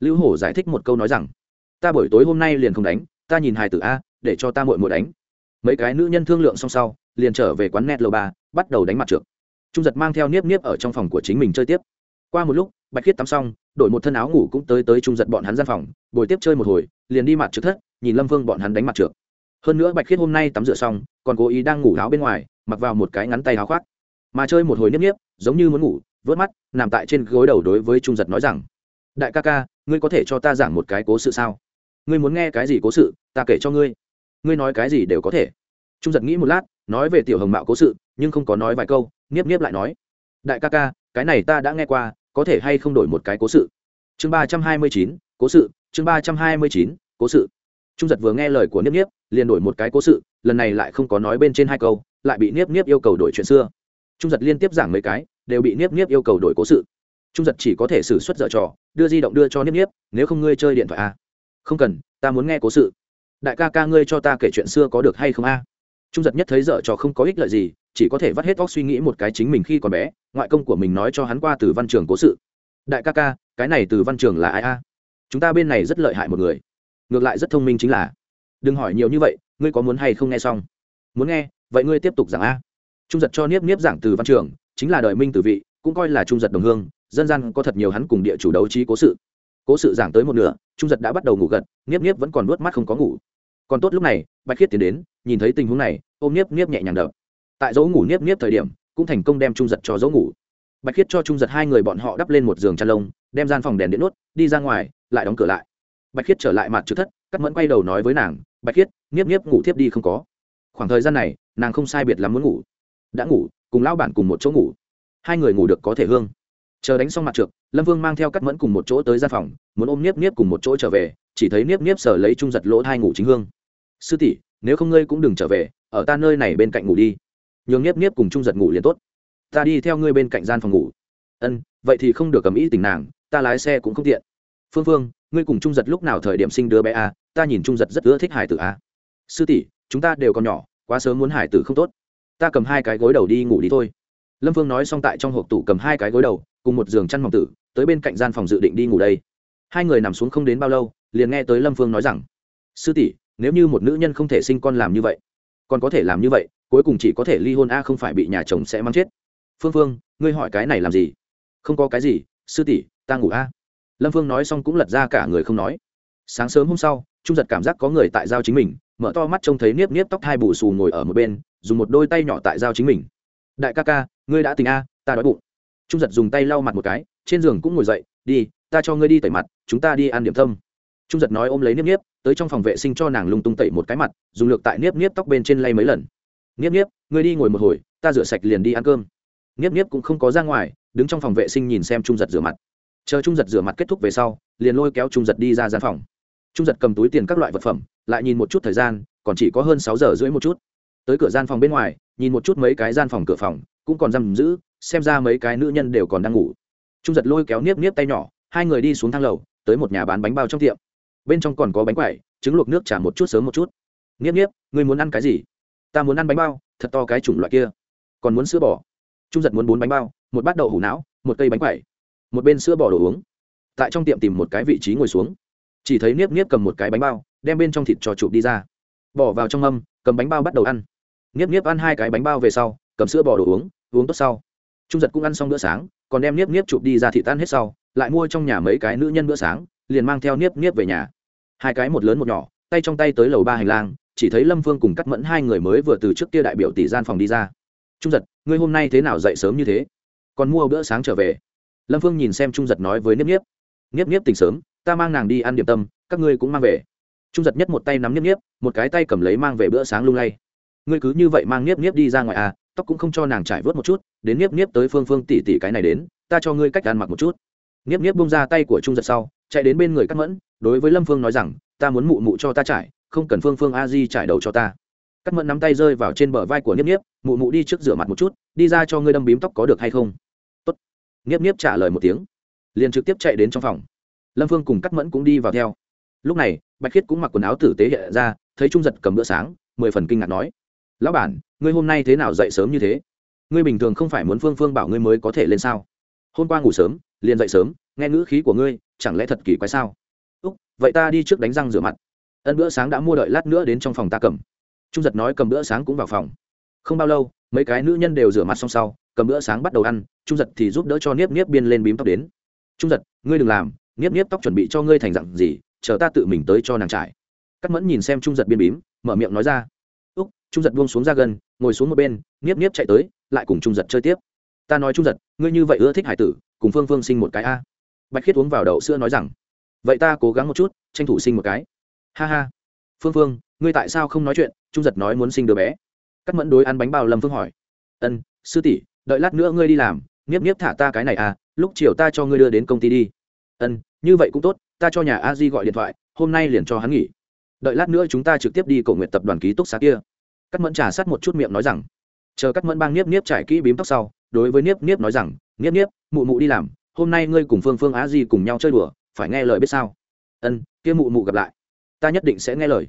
Lưu hổ giải thích một câu nói rằng, ta buổi tối hôm nay liền không đánh, ta nhìn hài tử a, để cho ta mội mội đánh. Mấy cái nữ nhân thương lượng xong sau, liền trở về quán net lầu ba, bắt đầu đánh mặt trượt trung giật mang theo niếp niếp ở trong phòng của chính mình chơi tiếp. Qua một lúc, bạch khiết tắm xong đổi một thân áo ngủ cũng tới tới trung giật bọn hắn gian phòng bồi tiếp chơi một hồi liền đi mặt trước thất nhìn lâm vương bọn hắn đánh mặt trượt hơn nữa bạch khiết hôm nay tắm rửa xong còn cố ý đang ngủ áo bên ngoài mặc vào một cái ngắn tay áo khoác. Mà chơi một hồi nếp nếp, giống như muốn ngủ vớt mắt nằm tại trên gối đầu đối với trung giật nói rằng đại ca ca ngươi có thể cho ta giảng một cái cố sự sao? Ngươi muốn nghe cái gì cố sự ta kể cho ngươi. Ngươi nói cái gì đều có thể. Trung giật nghĩ một lát nói về tiểu hồng mạo cố sự nhưng không có nói vài câu nếp nếp lại nói đại ca ca cái này ta đã nghe qua có thể hay không đổi một cái cố sự? Chương ba trăm hai mươi chín, cố sự, chương ba trăm hai mươi chín, cố sự. Trung giật vừa nghe lời của niếp niếp, liền đổi một cái cố sự, lần này lại không có nói bên trên hai câu, lại bị niếp niếp yêu cầu đổi chuyện xưa. Trung giật liên tiếp giảng mấy cái, đều bị niếp niếp yêu cầu đổi cố sự. Trung giật chỉ có thể xử suất dở trò, đưa di động đưa cho niếp niếp, nếu không ngươi chơi điện thoại a à? không cần, ta muốn nghe cố sự. Đại ca ca ngươi cho ta kể chuyện xưa có được hay không a? Trung giật nhất thấy dở cho không có ích lợi gì, chỉ có thể vắt hết óc suy nghĩ một cái chính mình khi còn bé, ngoại công của mình nói cho hắn qua từ văn trường cố sự. Đại ca ca, cái này từ văn trường là ai a? Chúng ta bên này rất lợi hại một người. Ngược lại rất thông minh chính là. Đừng hỏi nhiều như vậy, ngươi có muốn hay không nghe xong? Muốn nghe, vậy ngươi tiếp tục giảng a. Trung giật cho niếp niếp giảng từ văn trường, chính là đời minh tử vị, cũng coi là trung giật đồng hương, dân gian có thật nhiều hắn cùng địa chủ đấu trí cố sự. Cố sự giảng tới một nửa, trung giật đã bắt đầu ngủ gật, niếp niếp vẫn còn nuốt mắt không có ngủ. Còn tốt lúc này bạch khiết tiến đến, nhìn thấy tình huống này, ôm niếp niếp nhẹ nhàng đập. Tại dấu ngủ niếp niếp thời điểm, cũng thành công đem trung giật cho dấu ngủ. Bạch khiết cho trung giật hai người bọn họ đắp lên một giường chăn lông, đem gian phòng đèn điện nuốt đi ra ngoài, lại đóng cửa lại. Bạch khiết trở lại mặt trực thất, cắt mẫn quay đầu nói với nàng, bạch khiết, niếp niếp ngủ thiếp đi không có. Khoảng thời gian này, nàng không sai biệt lắm muốn ngủ. Đã ngủ, cùng lão bản cùng một chỗ ngủ. Hai người ngủ được có thể hương. Chờ đánh xong mặt trượt lâm vương mang theo cắt mẫn cùng một chỗ tới gian phòng, muốn ôm niếp niếp cùng một chỗ trở về, chỉ thấy niếp niếp sở lấy trung giật lỗ hai ngủ chính hương sư tỷ, nếu không ngươi cũng đừng trở về, ở ta nơi này bên cạnh ngủ đi. Nhường nếp nếp cùng trung giật ngủ liền tốt. Ta đi theo ngươi bên cạnh gian phòng ngủ. Ân, vậy thì không được cầm ý tình nàng, ta lái xe cũng không tiện. Phương phương, ngươi cùng trung giật lúc nào thời điểm sinh đứa bé a? Ta nhìn trung giật rất ưa thích hải tử a. Sư tỷ, chúng ta đều còn nhỏ, quá sớm muốn hải tử không tốt. Ta cầm hai cái gối đầu đi ngủ đi thôi. Lâm phương nói xong tại trong hộp tủ cầm hai cái gối đầu, cùng một giường chăn mỏng tử, tới bên cạnh gian phòng dự định đi ngủ đây. Hai người nằm xuống không đến bao lâu, liền nghe tới lâm phương nói rằng, sư tỷ nếu như một nữ nhân không thể sinh con làm như vậy, còn có thể làm như vậy, cuối cùng chỉ có thể ly hôn a không phải bị nhà chồng sẽ mang chết. Phương phương, ngươi hỏi cái này làm gì? Không có cái gì, sư tỷ, ta ngủ a. Lâm phương nói xong cũng lật ra cả người không nói. Sáng sớm hôm sau, trung giật cảm giác có người tại giao chính mình, mở to mắt trông thấy niếp niếp tóc hai bù xù ngồi ở một bên, dùng một đôi tay nhỏ tại giao chính mình. Đại ca ca, ngươi đã tình a, ta đói bụng. Trung giật dùng tay lau mặt một cái, trên giường cũng ngồi dậy, đi, ta cho ngươi đi tẩy mặt, chúng ta đi ăn điểm thâm trung giật nói ôm lấy niếp niếp tới trong phòng vệ sinh cho nàng lung tung tẩy một cái mặt, dùng lược tại niếp niếp tóc bên trên lay mấy lần. Niếp niếp, ngươi đi ngồi một hồi, ta rửa sạch liền đi ăn cơm. Niếp niếp cũng không có ra ngoài, đứng trong phòng vệ sinh nhìn xem trung giật rửa mặt. Chờ trung giật rửa mặt kết thúc về sau, liền lôi kéo trung giật đi ra gian phòng. Trung giật cầm túi tiền các loại vật phẩm, lại nhìn một chút thời gian, còn chỉ có hơn sáu giờ rưỡi một chút. Tới cửa gian phòng bên ngoài, nhìn một chút mấy cái gian phòng cửa phòng, cũng còn giam giữ, xem ra mấy cái nữ nhân đều còn đang ngủ. Trung giật lôi kéo niếp niếp tay nhỏ, hai người đi xuống thang lầu, tới một nhà bán bánh bao trong tiệm bên trong còn có bánh quẩy, trứng luộc nước trả một chút sớm một chút. Niếp niếp ngươi muốn ăn cái gì? Ta muốn ăn bánh bao, thật to cái chủng loại kia. Còn muốn sữa bò. Trung giật muốn bốn bánh bao, một bát đậu hủ não, một cây bánh quẩy. Một bên sữa bò đồ uống. Tại trong tiệm tìm một cái vị trí ngồi xuống. Chỉ thấy niếp niếp cầm một cái bánh bao, đem bên trong thịt cho chụp đi ra. Bỏ vào trong âm cầm bánh bao bắt đầu ăn. Niếp niếp ăn hai cái bánh bao về sau, cầm sữa bò đồ uống uống tốt sau. Trung giật cũng ăn xong bữa sáng, còn đem niếp niếp chụp đi ra thị tan hết sau, lại mua trong nhà mấy cái nữ nhân bữa sáng, liền mang theo niếp niếp về nhà hai cái một lớn một nhỏ, tay trong tay tới lầu ba hành lang, chỉ thấy lâm phương cùng cắt mẫn hai người mới vừa từ trước kia đại biểu tỷ gian phòng đi ra. Trung giật, ngươi hôm nay thế nào dậy sớm như thế? Còn mua bữa sáng trở về. Lâm phương nhìn xem trung giật nói với nếp niếp. Nếp niếp tỉnh sớm, ta mang nàng đi ăn điểm tâm, các ngươi cũng mang về. Trung giật nhất một tay nắm nếp niếp, một cái tay cầm lấy mang về bữa sáng lung lay. Ngươi cứ như vậy mang nếp niếp đi ra ngoài à tóc cũng không cho nàng trải vớt một chút, đến nếp niếp tới phương phương tỉ tỉ cái này đến, ta cho ngươi cách ăn mặc một chút. Nếp niếp bông ra tay của trung giật sau chạy đến bên người cắt mẫn, đối với lâm phương nói rằng, ta muốn mụ mụ cho ta trải, không cần phương phương a di trải đầu cho ta. Cắt mẫn nắm tay rơi vào trên bờ vai của niếp niếp, mụ mụ đi trước rửa mặt một chút, đi ra cho ngươi đâm bím tóc có được hay không? Tốt. Niếp niếp trả lời một tiếng, liền trực tiếp chạy đến trong phòng. Lâm phương cùng cắt mẫn cũng đi vào theo. Lúc này, bạch khiết cũng mặc quần áo tử tế hiện ra, thấy trung giật cầm bữa sáng, mười phần kinh ngạc nói, lão bản, ngươi hôm nay thế nào dậy sớm như thế? Ngươi bình thường không phải muốn phương phương bảo ngươi mới có thể lên sao? Hôm qua ngủ sớm, liền dậy sớm, nghe ngữ khí của ngươi chẳng lẽ thật kỳ quái sao? Úc, vậy ta đi trước đánh răng rửa mặt. Ân bữa sáng đã mua đợi lát nữa đến trong phòng ta cầm. Trung giật nói cầm bữa sáng cũng vào phòng. Không bao lâu, mấy cái nữ nhân đều rửa mặt xong sau, cầm bữa sáng bắt đầu ăn, trung giật thì giúp đỡ cho niếp niếp biên lên bím tóc đến. Trung giật, ngươi đừng làm, niếp niếp tóc chuẩn bị cho ngươi thành dặn gì, chờ ta tự mình tới cho nàng trải. Cắt mẫn nhìn xem trung giật biên bím, mở miệng nói ra. Úc, trung giật buông xuống ra gần ngồi xuống một bên, niếp niếp chạy tới, lại cùng trung giật chơi tiếp. Ta nói trung giật, ngươi như vậy ưa thích hải tử, cùng phương phương sinh một cái a bạch khiết uống vào đậu sữa nói rằng, vậy ta cố gắng một chút, tranh thủ sinh một cái. Ha ha. Phương phương, ngươi tại sao không nói chuyện? Trung giật nói muốn sinh đứa bé. Cắt mẫn đối ăn bánh bao lâm phương hỏi. Ân, sư tỷ, đợi lát nữa ngươi đi làm, nghiếp nghiếp thả ta cái này à lúc chiều ta cho ngươi đưa đến công ty đi. Ân, như vậy cũng tốt, ta cho nhà a di gọi điện thoại, hôm nay liền cho hắn nghỉ. Đợi lát nữa chúng ta trực tiếp đi cổ nguyện tập đoàn ký túc xá kia. Cắt mẫn trà sát một chút miệng nói rằng. Chờ cắt mẫn bang niếp niếp trải kỹ bím tóc sau, đối với niếp niếp nói rằng niếp niếp mụ mụ đi làm hôm nay ngươi cùng phương phương á di cùng nhau chơi đùa, phải nghe lời biết sao? Ân, kia mụ mụ gặp lại. Ta nhất định sẽ nghe lời.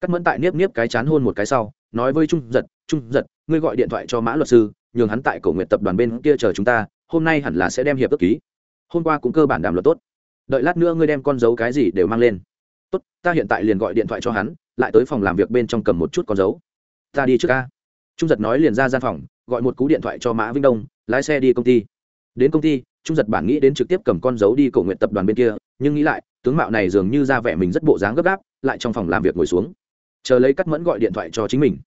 Cắt mẫn tại niếp niếp cái chán hôn một cái sau, nói với trung giật trung giật, ngươi gọi điện thoại cho mã luật sư, nhường hắn tại cổ nguyện tập đoàn bên kia chờ chúng ta, hôm nay hẳn là sẽ đem hiệp ước ký. Hôm qua cũng cơ bản đàm luật tốt. Đợi lát nữa ngươi đem con dấu cái gì đều mang lên. Tốt, ta hiện tại liền gọi điện thoại cho hắn, lại tới phòng làm việc bên trong cầm một chút con dấu. Ta đi trước ca. Trung giật nói liền ra gian phòng, gọi một cú điện thoại cho mã vĩnh đông, lái xe đi công ty đến công ty, trung giật bản nghĩ đến trực tiếp cầm con dấu đi cầu nguyện tập đoàn bên kia, nhưng nghĩ lại, tướng mạo này dường như ra vẻ mình rất bộ dáng gấp gáp, lại trong phòng làm việc ngồi xuống. Chờ lấy cắt mẫn gọi điện thoại cho chính mình.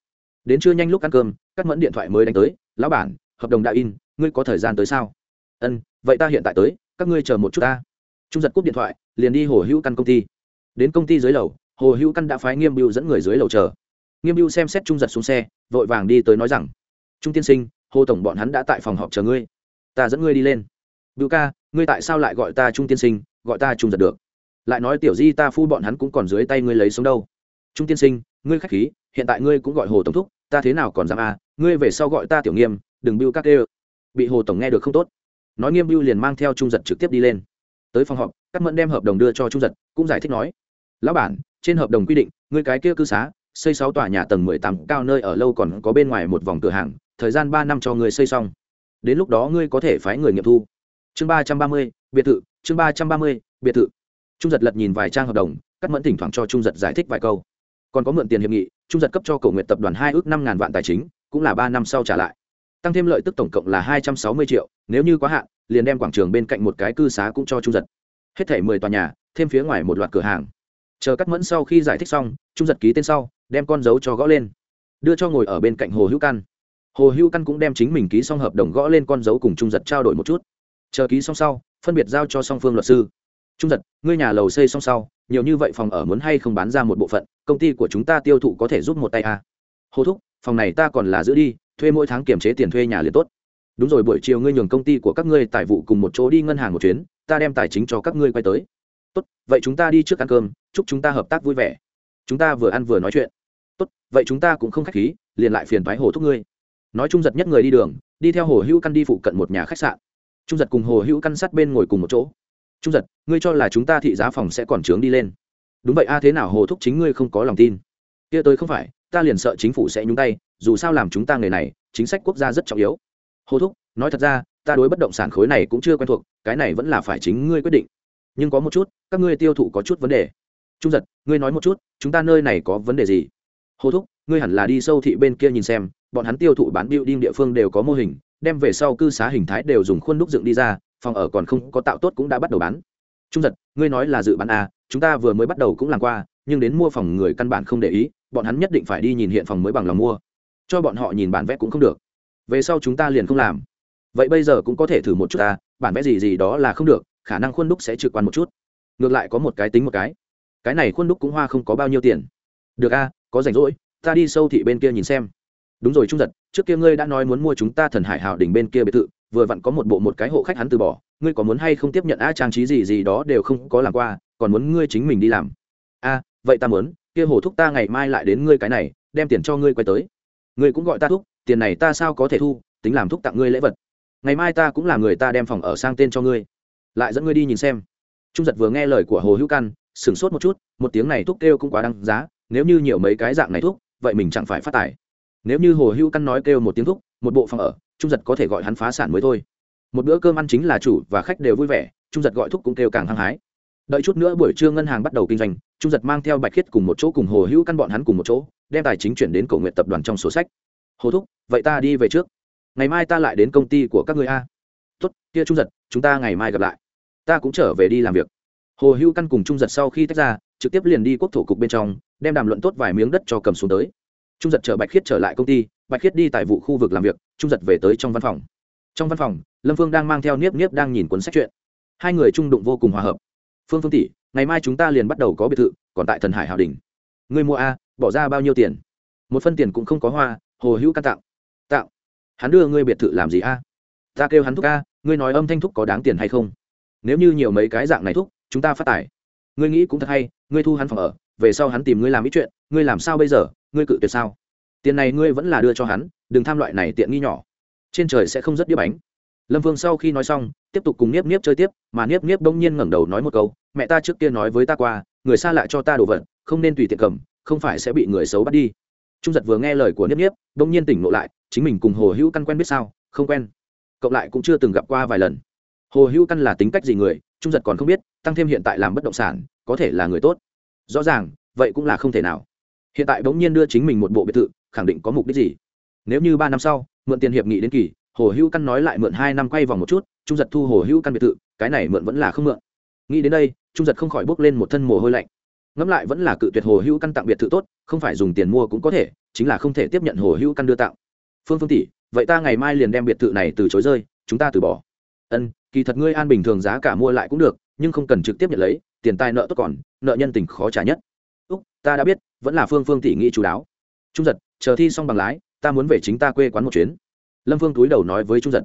Đến trưa nhanh lúc ăn cơm cắt mẫn điện thoại mới đánh tới, lão bản, hợp đồng đã in, ngươi có thời gian tới sao? Ân, vậy ta hiện tại tới, các ngươi chờ một chút ta. Trung giật cúp điện thoại, liền đi hồ hữu căn công ty. Đến công ty dưới lầu, hồ hữu căn đã phái nghiêm biêu dẫn người dưới lầu chờ. Nghiêm biêu xem xét trung giật xuống xe, vội vàng đi tới nói rằng, trung tiên sinh, hồ tổng bọn hắn đã tại phòng họp chờ ngươi ta dẫn ngươi đi lên. Bưu ca, ngươi tại sao lại gọi ta trung tiên sinh, gọi ta trung giật được? Lại nói tiểu di ta phu bọn hắn cũng còn dưới tay ngươi lấy sống đâu. Trung tiên sinh, ngươi khách khí, hiện tại ngươi cũng gọi hồ tổng thúc, ta thế nào còn dám à ngươi về sau gọi ta tiểu nghiêm, đừng bưu các ê bị hồ tổng nghe được không tốt. Nói nghiêm bưu liền mang theo trung giật trực tiếp đi lên. Tới phòng họp các mẫn đem hợp đồng đưa cho trung giật, cũng giải thích nói, lão bản, trên hợp đồng quy định, ngươi cái kia cư xá, xây sáu tòa nhà tầng mười tám cao nơi ở lâu còn có bên ngoài một vòng cửa hàng, thời gian ba năm cho ngươi xây xong đến lúc đó ngươi có thể phái người nghiệm thu. Chương ba trăm ba mươi, biệt thự, chương ba trăm ba mươi, biệt thự. Trung giật lật nhìn vài trang hợp đồng, cắt mẫn thỉnh thoảng cho trung giật giải thích vài câu. Còn có mượn tiền hiệp nghị, trung giật cấp cho cầu nguyện tập đoàn hai ước năm ngàn vạn tài chính, cũng là ba năm sau trả lại. Tăng thêm lợi tức tổng cộng là hai trăm sáu mươi triệu, nếu như quá hạn, liền đem quảng trường bên cạnh một cái cư xá cũng cho trung giật. Hết thảy mười tòa nhà, thêm phía ngoài một loạt cửa hàng. Chờ cắt mẫn sau khi giải thích xong, trung giật ký tên sau, đem con dấu cho gõ lên. Đưa cho ngồi ở bên cạnh hồ hữu căn hồ hữu căn cũng đem chính mình ký xong hợp đồng gõ lên con dấu cùng trung giật trao đổi một chút. Chờ ký xong sau, phân biệt giao cho song phương luật sư. Trung giật, ngươi nhà lầu xây xong sau, nhiều như vậy phòng ở muốn hay không bán ra một bộ phận, công ty của chúng ta tiêu thụ có thể giúp một tay à. hồ thúc, phòng này ta còn là giữ đi, thuê mỗi tháng kiểm chế tiền thuê nhà liền tốt. Đúng rồi, buổi chiều ngươi nhường công ty của các ngươi tài vụ cùng một chỗ đi ngân hàng một chuyến, ta đem tài chính cho các ngươi quay tới. Tốt, vậy chúng ta đi trước ăn cơm, chúc chúng ta hợp tác vui vẻ. Chúng ta vừa ăn vừa nói chuyện. Tốt, vậy chúng ta cũng không khách khí, liền lại phiền thoái hồ thúc ngươi nói trung giật nhất người đi đường, đi theo hồ hữu căn đi phụ cận một nhà khách sạn. Trung giật cùng hồ hữu căn sát bên ngồi cùng một chỗ. Trung giật, ngươi cho là chúng ta thị giá phòng sẽ còn trướng đi lên. Đúng vậy a, thế nào hồ thúc chính ngươi không có lòng tin? Kia tới không phải, ta liền sợ chính phủ sẽ nhúng tay, dù sao làm chúng ta nghề này, chính sách quốc gia rất trọng yếu. Hồ thúc, nói thật ra, ta đối bất động sản khối này cũng chưa quen thuộc, cái này vẫn là phải chính ngươi quyết định. Nhưng có một chút, các ngươi tiêu thụ có chút vấn đề. Trung giật, ngươi nói một chút, chúng ta nơi này có vấn đề gì? Hồ thúc, ngươi hẳn là đi sâu thị bên kia nhìn xem bọn hắn tiêu thụ bán đinh địa phương đều có mô hình đem về sau cư xá hình thái đều dùng khuôn đúc dựng đi ra phòng ở còn không có tạo tốt cũng đã bắt đầu bán. Trung giật ngươi nói là dự bán à, chúng ta vừa mới bắt đầu cũng làm qua nhưng đến mua phòng người căn bản không để ý bọn hắn nhất định phải đi nhìn hiện phòng mới bằng lòng mua. Cho bọn họ nhìn bản vẽ cũng không được. Về sau chúng ta liền không làm. Vậy bây giờ cũng có thể thử một chút ta bản vẽ gì gì đó là không được khả năng khuôn đúc sẽ trực quan một chút. Ngược lại có một cái tính một cái. Cái này khuôn đúc cũng hoa không có bao nhiêu tiền. Được a có rảnh rỗi ta đi sâu thị bên kia nhìn xem đúng rồi trung giật, trước kia ngươi đã nói muốn mua chúng ta thần hải hào đỉnh bên kia biệt thự, vừa vặn có một bộ một cái hộ khách hắn từ bỏ, ngươi có muốn hay không tiếp nhận a trang trí gì gì đó đều không có làm qua, còn muốn ngươi chính mình đi làm. A vậy ta muốn, kia hồ thúc ta ngày mai lại đến ngươi cái này, đem tiền cho ngươi quay tới. Ngươi cũng gọi ta thúc, tiền này ta sao có thể thu, tính làm thúc tặng ngươi lễ vật. Ngày mai ta cũng làm người ta đem phòng ở sang tên cho ngươi. Lại dẫn ngươi đi nhìn xem. Trung giật vừa nghe lời của hồ hữu căn, sửng sốt một chút, một tiếng này thúc kêu cũng quá đăng giá, nếu như nhiều mấy cái dạng này thúc, vậy mình chẳng phải phát tài nếu như hồ hữu căn nói kêu một tiếng thúc, một bộ phòng ở, trung giật có thể gọi hắn phá sản mới thôi. Một bữa cơm ăn chính là chủ và khách đều vui vẻ, trung giật gọi thúc cũng kêu càng hăng hái. Đợi chút nữa buổi trưa ngân hàng bắt đầu kinh doanh, trung giật mang theo bạch khiết cùng một chỗ cùng hồ hữu căn bọn hắn cùng một chỗ, đem tài chính chuyển đến cầu nguyện tập đoàn trong sổ sách. Hồ thúc, vậy ta đi về trước. Ngày mai ta lại đến công ty của các người a. Tốt, kia trung giật, chúng ta ngày mai gặp lại. Ta cũng trở về đi làm việc. Hồ hữu căn cùng trung giật sau khi tách ra, trực tiếp liền đi quốc thổ cục bên trong, đem đàm luận tốt vài miếng đất cho cầm xuống tới trung giật chở bạch khiết trở lại công ty, bạch khiết đi tại vụ khu vực làm việc, trung giật về tới trong văn phòng. Trong văn phòng, lâm phương đang mang theo niếp niếp đang nhìn cuốn sách chuyện hai người trung đụng vô cùng hòa hợp. Phương phương tỷ, ngày mai chúng ta liền bắt đầu có biệt thự, còn tại thần hải hào đình người mua a, bỏ ra bao nhiêu tiền? Một phân tiền cũng không có hoa, hồ hữu căn tạo tạo hắn đưa ngươi biệt thự làm gì a? Ta kêu hắn thúc a, ngươi nói âm thanh thúc có đáng tiền hay không? Nếu như nhiều mấy cái dạng này thúc, chúng ta phát tài. Ngươi nghĩ cũng thật hay, ngươi thu hắn phòng ở, về sau hắn tìm ngươi làm ít chuyện, ngươi làm sao bây giờ? Ngươi cự tuyệt sao? Tiền này ngươi vẫn là đưa cho hắn, đừng tham loại này tiện nghi nhỏ. Trên trời sẽ không rất đĩa bánh. Lâm vương sau khi nói xong, tiếp tục cùng niếp niếp chơi tiếp, mà niếp niếp bỗng nhiên ngẩng đầu nói một câu, mẹ ta trước kia nói với ta qua, người xa lạ cho ta đồ vật, không nên tùy tiện cầm, không phải sẽ bị người xấu bắt đi. Trung giật vừa nghe lời của niếp niếp, bỗng nhiên tỉnh ngộ lại, chính mình cùng hồ hữu căn quen biết sao? Không quen. Cộng lại cũng chưa từng gặp qua vài lần. Hồ hữu căn là tính cách gì người, trung giật còn không biết, tăng thêm hiện tại làm bất động sản, có thể là người tốt. Rõ ràng, vậy cũng là không thể nào hiện tại bỗng nhiên đưa chính mình một bộ biệt thự, khẳng định có mục đích gì? Nếu như ba năm sau, mượn tiền hiệp nghị đến kỳ, hồ hữu căn nói lại mượn hai năm quay vòng một chút, trung giật thu hồ hữu căn biệt thự, cái này mượn vẫn là không mượn. Nghĩ đến đây, trung giật không khỏi bốc lên một thân mồ hôi lạnh. Ngẫm lại vẫn là cự tuyệt hồ hữu căn tặng biệt thự tốt, không phải dùng tiền mua cũng có thể, chính là không thể tiếp nhận hồ hữu căn đưa tặng. Phương phương tỷ, vậy ta ngày mai liền đem biệt thự này từ chối rơi, chúng ta từ bỏ. Ân, kỳ thật ngươi an bình thường giá cả mua lại cũng được, nhưng không cần trực tiếp nhận lấy, tiền tài nợ tốt còn, nợ nhân tình khó trả nhất ta đã biết, vẫn là phương phương tỷ nghĩ chú đáo. Trung giật, chờ thi xong bằng lái, ta muốn về chính ta quê quán một chuyến. Lâm phương túi đầu nói với trung giật.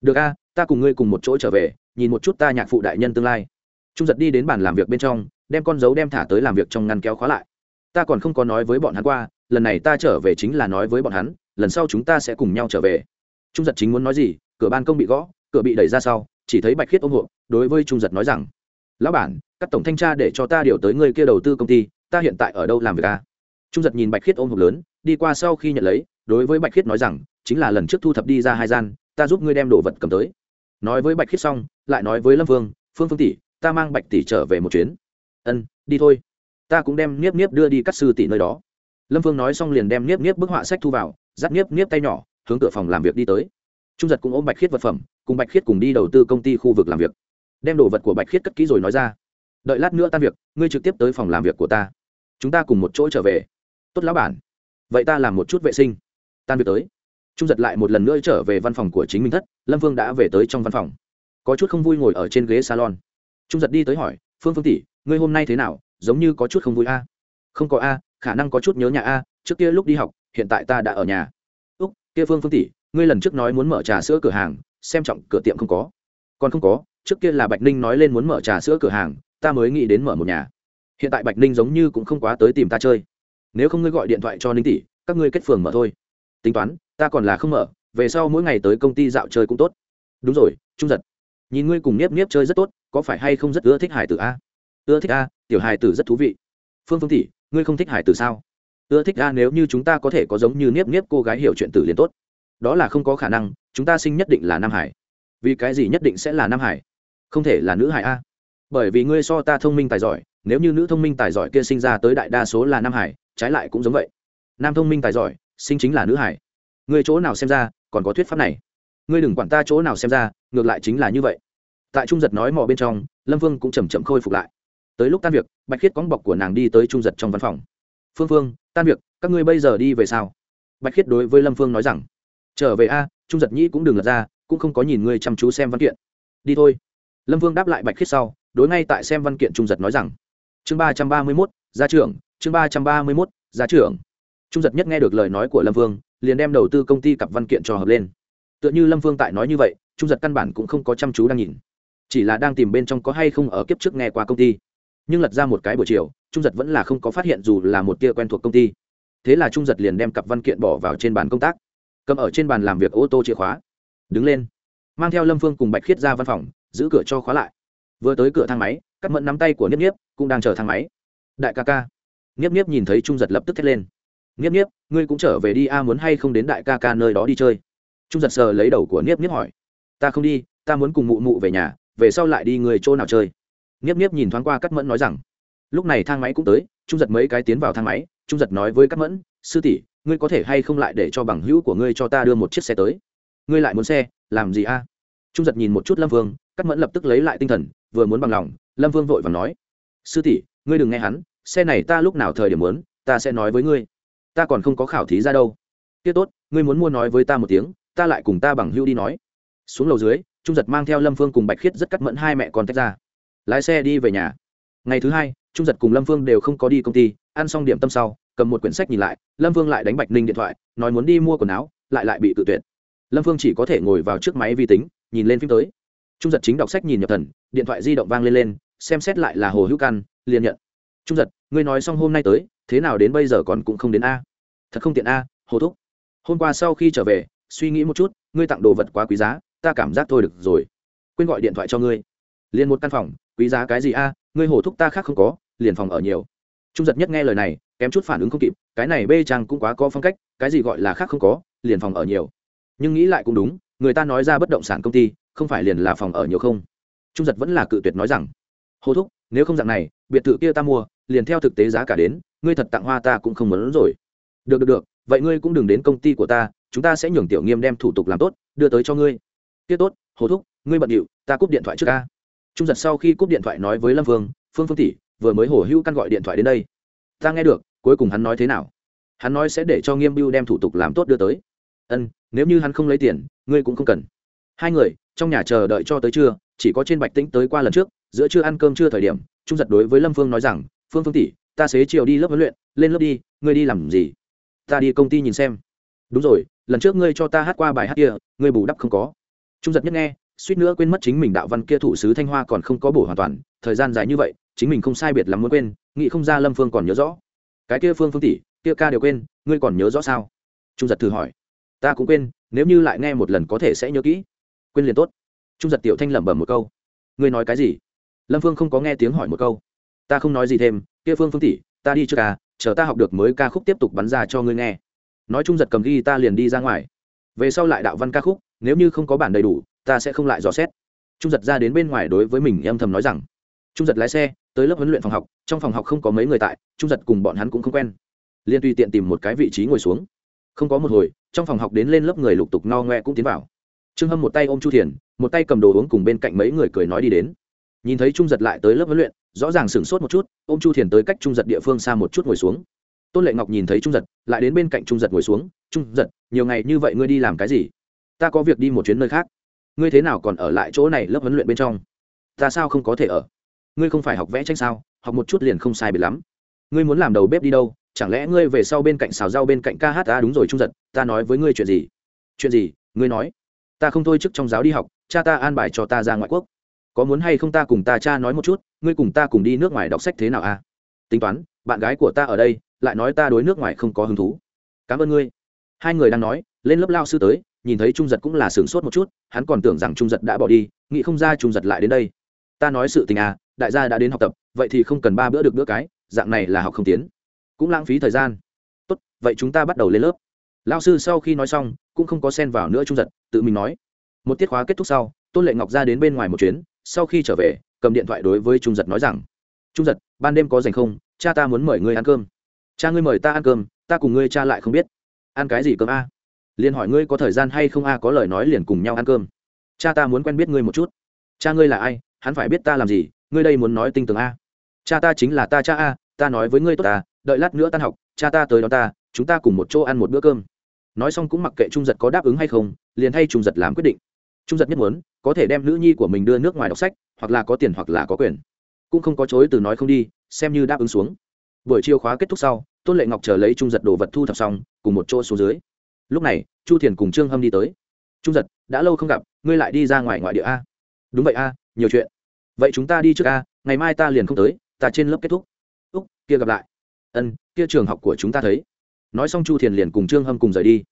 Được a, ta cùng ngươi cùng một chỗ trở về, nhìn một chút ta nhạc phụ đại nhân tương lai. Trung giật đi đến bàn làm việc bên trong, đem con dấu đem thả tới làm việc trong ngăn kéo khóa lại. Ta còn không có nói với bọn hắn qua, lần này ta trở về chính là nói với bọn hắn, lần sau chúng ta sẽ cùng nhau trở về. Trung giật chính muốn nói gì, cửa ban công bị gõ, cửa bị đẩy ra sau, chỉ thấy bạch khiết ôm hộ, đối với trung giật nói rằng, lão bản, các tổng thanh tra để cho ta điều tới người kia đầu tư công ty ta hiện tại ở đâu làm việc a trung giật nhìn bạch khiết ôm hộp lớn, đi qua sau khi nhận lấy, đối với bạch khiết nói rằng, chính là lần trước thu thập đi ra hai gian, ta giúp ngươi đem đồ vật cầm tới. Nói với bạch khiết xong, lại nói với lâm vương, phương phương tỷ, ta mang bạch tỷ trở về một chuyến. Ân, đi thôi. Ta cũng đem niếp niếp đưa đi cắt sư tỷ nơi đó. Lâm vương nói xong liền đem niếp niếp bức họa sách thu vào, dắt niếp niếp tay nhỏ, hướng cửa phòng làm việc đi tới. Trung giật cũng ôm bạch khiết vật phẩm, cùng bạch khiết cùng đi đầu tư công ty khu vực làm việc. Đem đồ vật của bạch khiết cất kỹ rồi nói ra đợi lát nữa tan việc, ngươi trực tiếp tới phòng làm việc của ta. Chúng ta cùng một chỗ trở về. Tốt lão bản. Vậy ta làm một chút vệ sinh. Tan việc tới. Trung giật lại một lần nữa trở về văn phòng của chính mình thất, lâm Vương đã về tới trong văn phòng. Có chút không vui ngồi ở trên ghế salon. Trung giật đi tới hỏi, phương phương tỷ, ngươi hôm nay thế nào? Giống như có chút không vui a? Không có a, khả năng có chút nhớ nhà a, trước kia lúc đi học, hiện tại ta đã ở nhà. Úc, kia phương phương tỷ, ngươi lần trước nói muốn mở trà sữa cửa hàng, xem trọng cửa tiệm không có. Còn không có, trước kia là bạch ninh nói lên muốn mở trà sữa cửa hàng ta mới nghĩ đến mở một nhà. Hiện tại bạch ninh giống như cũng không quá tới tìm ta chơi. Nếu không ngươi gọi điện thoại cho ninh tỷ, các ngươi kết phường mở thôi. Tính toán, ta còn là không mở, về sau mỗi ngày tới công ty dạo chơi cũng tốt. Đúng rồi, trung giật. Nhìn ngươi cùng niếp niếp chơi rất tốt, có phải hay không rất ưa thích hải tử a? Ưa thích a, tiểu hải tử rất thú vị. Phương phương tỷ, ngươi không thích hải tử sao? Ưa thích a nếu như chúng ta có thể có giống như niếp niếp cô gái hiểu chuyện tử liền tốt. Đó là không có khả năng, chúng ta sinh nhất định là nam hải. Vì cái gì nhất định sẽ là nam hải? Không thể là nữ hải a bởi vì ngươi so ta thông minh tài giỏi, nếu như nữ thông minh tài giỏi kia sinh ra tới đại đa số là nam hải, trái lại cũng giống vậy. Nam thông minh tài giỏi, sinh chính là nữ hải. Ngươi chỗ nào xem ra, còn có thuyết pháp này? Ngươi đừng quản ta chỗ nào xem ra, ngược lại chính là như vậy. Tại trung giật nói mò bên trong, lâm vương cũng chầm chậm khôi phục lại. Tới lúc tan việc, bạch khiết cóng bọc của nàng đi tới trung giật trong văn phòng. Phương phương tan việc, các ngươi bây giờ đi về sao? Bạch khiết đối với lâm phương nói rằng. Trở về a, trung giật nhĩ cũng đừng lật ra, cũng không có nhìn ngươi chăm chú xem văn kiện. Đi thôi. Lâm vương đáp lại bạch khiết sau đối ngay tại xem văn kiện trung giật nói rằng, chương ba trăm ba mươi mốt, gia trưởng, chương ba trăm ba mươi mốt, gia trưởng. Trung giật nhất nghe được lời nói của lâm vương, liền đem đầu tư công ty cặp văn kiện cho hợp lên. Tựa như lâm vương tại nói như vậy, trung giật căn bản cũng không có chăm chú đang nhìn. Chỉ là đang tìm bên trong có hay không ở kiếp trước nghe qua công ty. Nhưng lật ra một cái buổi chiều, trung giật vẫn là không có phát hiện dù là một tia quen thuộc công ty. Thế là trung giật liền đem cặp văn kiện bỏ vào trên bàn công tác. Cầm ở trên bàn làm việc ô tô chìa khóa. Đứng lên. Mang theo lâm phương cùng bạch khiết ra văn phòng, giữ cửa cho khóa lại vừa tới cửa thang máy cắt mẫn nắm tay của niếp niếp, cũng đang chờ thang máy. Đại ca ca. Niếp niếp nhìn thấy trung giật lập tức thét lên. Niếp niếp, ngươi cũng trở về đi a, muốn hay không đến đại ca ca nơi đó đi chơi? Trung giật sờ lấy đầu của niếp niếp hỏi. Ta không đi, ta muốn cùng mụ mụ về nhà, về sau lại đi người chỗ nào chơi? Niếp niếp nhìn thoáng qua cắt mẫn nói rằng. Lúc này thang máy cũng tới, trung giật mấy cái tiến vào thang máy, trung giật nói với cắt mẫn, sư tỷ, ngươi có thể hay không lại để cho bằng hữu của ngươi cho ta đưa một chiếc xe tới? Ngươi lại muốn xe, làm gì a? Trung giật nhìn một chút lâm vương cắt mẫn lập tức lấy lại tinh thần, vừa muốn bằng lòng, lâm vương vội và nói, sư tỷ, ngươi đừng nghe hắn, xe này ta lúc nào thời điểm muốn, ta sẽ nói với ngươi. Ta còn không có khảo thí ra đâu. Tiết tốt, ngươi muốn mua nói với ta một tiếng, ta lại cùng ta bằng hưu đi nói. Xuống lầu dưới, trung giật mang theo lâm phương cùng bạch khiết rất cắt mẫn hai mẹ con tách ra. Lái xe đi về nhà. Ngày thứ hai, trung giật cùng lâm phương đều không có đi công ty, ăn xong điểm tâm sau, cầm một quyển sách nhìn lại, lâm phương lại đánh bạch ninh điện thoại, nói muốn đi mua quần áo, lại lại bị tự tuyệt. Lâm phương chỉ có thể ngồi vào trước máy vi tính, nhìn lên phim tới trung giật chính đọc sách nhìn nhập thần, điện thoại di động vang lên lên, xem xét lại là hồ hữu căn, liền nhận. Trung giật, ngươi nói xong hôm nay tới, thế nào đến bây giờ còn cũng không đến a? Thật không tiện a, hồ thúc. Hôm qua sau khi trở về, suy nghĩ một chút, ngươi tặng đồ vật quá quý giá, ta cảm giác thôi được rồi. Quên gọi điện thoại cho ngươi. Liền một căn phòng, quý giá cái gì a, ngươi hồ thúc ta khác không có, liền phòng ở nhiều. Trung giật nhất nghe lời này, kém chút phản ứng không kịp, cái này bê trang cũng quá có phong cách, cái gì gọi là khác không có, liền phòng ở nhiều. Nhưng nghĩ lại cũng đúng, người ta nói ra bất động sản công ty không phải liền là phòng ở nhiều không? Trung giật vẫn là cự tuyệt nói rằng hồ thúc, nếu không dạng này, biệt thự kia ta mua, liền theo thực tế giá cả đến, ngươi thật tặng hoa ta cũng không muốn rồi. Được được được, vậy ngươi cũng đừng đến công ty của ta, chúng ta sẽ nhường tiểu nghiêm đem thủ tục làm tốt, đưa tới cho ngươi. Tiết tốt hồ thúc, ngươi bận điệu, ta cúp điện thoại trước ca. Trung giật sau khi cúp điện thoại nói với lâm vương, phương phương tỷ, vừa mới hồ hữu căn gọi điện thoại đến đây. Ta nghe được, cuối cùng hắn nói thế nào? Hắn nói sẽ để cho nghiêm biêu đem thủ tục làm tốt đưa tới. Ân, nếu như hắn không lấy tiền, ngươi cũng không cần hai người, trong nhà chờ đợi cho tới trưa, chỉ có trên bạch tĩnh tới qua lần trước, giữa trưa ăn cơm trưa thời điểm, trung giật đối với lâm phương nói rằng, phương phương tỷ, ta xế chiều đi lớp huấn luyện, lên lớp đi, ngươi đi làm gì? Ta đi công ty nhìn xem. Đúng rồi, lần trước ngươi cho ta hát qua bài hát kia, ngươi bù đắp không có. Trung giật nhất nghe, suýt nữa quên mất chính mình đạo văn kia thủ sứ thanh hoa còn không có bổ hoàn toàn, thời gian dài như vậy, chính mình không sai biệt lắm muốn quên, nghĩ không ra lâm phương còn nhớ rõ. Cái kia phương phương tỷ, kia ca đều quên, ngươi còn nhớ rõ sao? Trung giật thử hỏi. Ta cũng quên, nếu như lại nghe một lần có thể sẽ nhớ kỹ quên liền tốt. Trung giật tiểu thanh lẩm bẩm một câu. Ngươi nói cái gì? Lâm phương không có nghe tiếng hỏi một câu. Ta không nói gì thêm, kia phương phương tỷ, ta đi trước ca, chờ ta học được mới ca khúc tiếp tục bắn ra cho ngươi nghe. Nói trung giật cầm ghi ta liền đi ra ngoài. Về sau lại đạo văn ca khúc, nếu như không có bản đầy đủ, ta sẽ không lại dò xét. Trung giật ra đến bên ngoài đối với mình âm thầm nói rằng. Trung giật lái xe, tới lớp huấn luyện phòng học, trong phòng học không có mấy người tại, trung giật cùng bọn hắn cũng không quen. Liên tùy tiện tìm một cái vị trí ngồi xuống. Không có một hồi, trong phòng học đến lên lớp người lục tục no ngoe cũng tiến vào trương hâm một tay ôm chu thiền, một tay cầm đồ uống cùng bên cạnh mấy người cười nói đi đến. Nhìn thấy trung giật lại tới lớp huấn luyện, rõ ràng sửng sốt một chút, ôm chu thiền tới cách trung giật địa phương xa một chút ngồi xuống. Tôn lệ ngọc nhìn thấy trung giật, lại đến bên cạnh trung giật ngồi xuống. Trung giật, nhiều ngày như vậy ngươi đi làm cái gì? Ta có việc đi một chuyến nơi khác. Ngươi thế nào còn ở lại chỗ này lớp huấn luyện bên trong? Ta sao không có thể ở? Ngươi không phải học vẽ tranh sao? Học một chút liền không sai biệt lắm. Ngươi muốn làm đầu bếp đi đâu? Chẳng lẽ ngươi về sau bên cạnh xào rau bên cạnh ca hát ta đúng rồi trung giật, ta nói với ngươi chuyện gì? Chuyện gì? Ngươi nói ta không thôi chức trong giáo đi học, cha ta an bài cho ta ra ngoại quốc. Có muốn hay không ta cùng ta cha nói một chút, ngươi cùng ta cùng đi nước ngoài đọc sách thế nào à? Tính toán, bạn gái của ta ở đây, lại nói ta đối nước ngoài không có hứng thú. Cảm ơn ngươi. Hai người đang nói, lên lớp lao sư tới, nhìn thấy trung giật cũng là sửng sốt một chút, hắn còn tưởng rằng trung giật đã bỏ đi, nghĩ không ra trung giật lại đến đây. Ta nói sự tình à đại gia đã đến học tập, vậy thì không cần ba bữa được bữa cái, dạng này là học không tiến. Cũng lãng phí thời gian. Tốt, vậy chúng ta bắt đầu lên lớp. Lao sư sau khi nói xong, cũng không có xen vào nữa trung giật tự mình nói. Một tiết khóa kết thúc sau, tôn lệ ngọc ra đến bên ngoài một chuyến, sau khi trở về, cầm điện thoại đối với trung giật nói rằng, trung giật, ban đêm có dành không? Cha ta muốn mời ngươi ăn cơm. Cha ngươi mời ta ăn cơm, ta cùng ngươi cha lại không biết. Ăn cái gì cơm a? Liền hỏi ngươi có thời gian hay không a, có lời nói liền cùng nhau ăn cơm. Cha ta muốn quen biết ngươi một chút. Cha ngươi là ai? Hắn phải biết ta làm gì? Ngươi đây muốn nói tinh tường a? Cha ta chính là ta cha a, ta nói với ngươi tốt ta, đợi lát nữa tan học, cha ta tới đó ta, chúng ta cùng một chỗ ăn một bữa cơm nói xong cũng mặc kệ trung giật có đáp ứng hay không, liền thay trung giật làm quyết định. Trung giật nhất muốn, có thể đem nữ nhi của mình đưa nước ngoài đọc sách, hoặc là có tiền hoặc là có quyền. Cũng không có chối từ nói không đi, xem như đáp ứng xuống. Buổi chiều khóa kết thúc sau, tôn lệ ngọc chờ lấy trung giật đồ vật thu thập xong, cùng một chỗ xuống dưới. Lúc này, chu thiền cùng trương hâm đi tới. Trung giật, đã lâu không gặp, ngươi lại đi ra ngoài ngoại địa a? Đúng vậy a, nhiều chuyện. Vậy chúng ta đi trước a, ngày mai ta liền không tới, ta trên lớp kết thúc. Úc, kia gặp lại. Ân, kia trường học của chúng ta thấy nói xong chu thiền liền cùng trương hâm cùng rời đi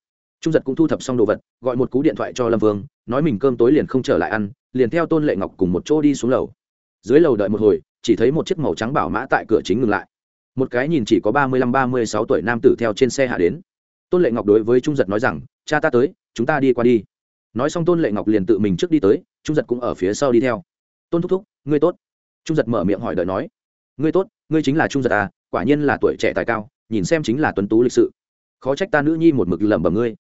trung giật cũng thu thập xong đồ vật gọi một cú điện thoại cho lâm vương nói mình cơm tối liền không trở lại ăn liền theo tôn lệ ngọc cùng một chỗ đi xuống lầu dưới lầu đợi một hồi chỉ thấy một chiếc màu trắng bảo mã tại cửa chính ngừng lại một cái nhìn chỉ có ba mươi lăm, ba mươi sáu tuổi nam tử theo trên xe hạ đến tôn lệ ngọc đối với trung giật nói rằng cha ta tới chúng ta đi qua đi nói xong tôn lệ ngọc liền tự mình trước đi tới trung giật cũng ở phía sau đi theo tôn thúc thúc ngươi tốt trung giật mở miệng hỏi đợi nói ngươi tốt ngươi chính là trung giật à quả nhiên là tuổi trẻ tài cao nhìn xem chính là tuấn tú lịch sự. Khó trách ta nữ nhi một mực lẩm bẩm ngươi.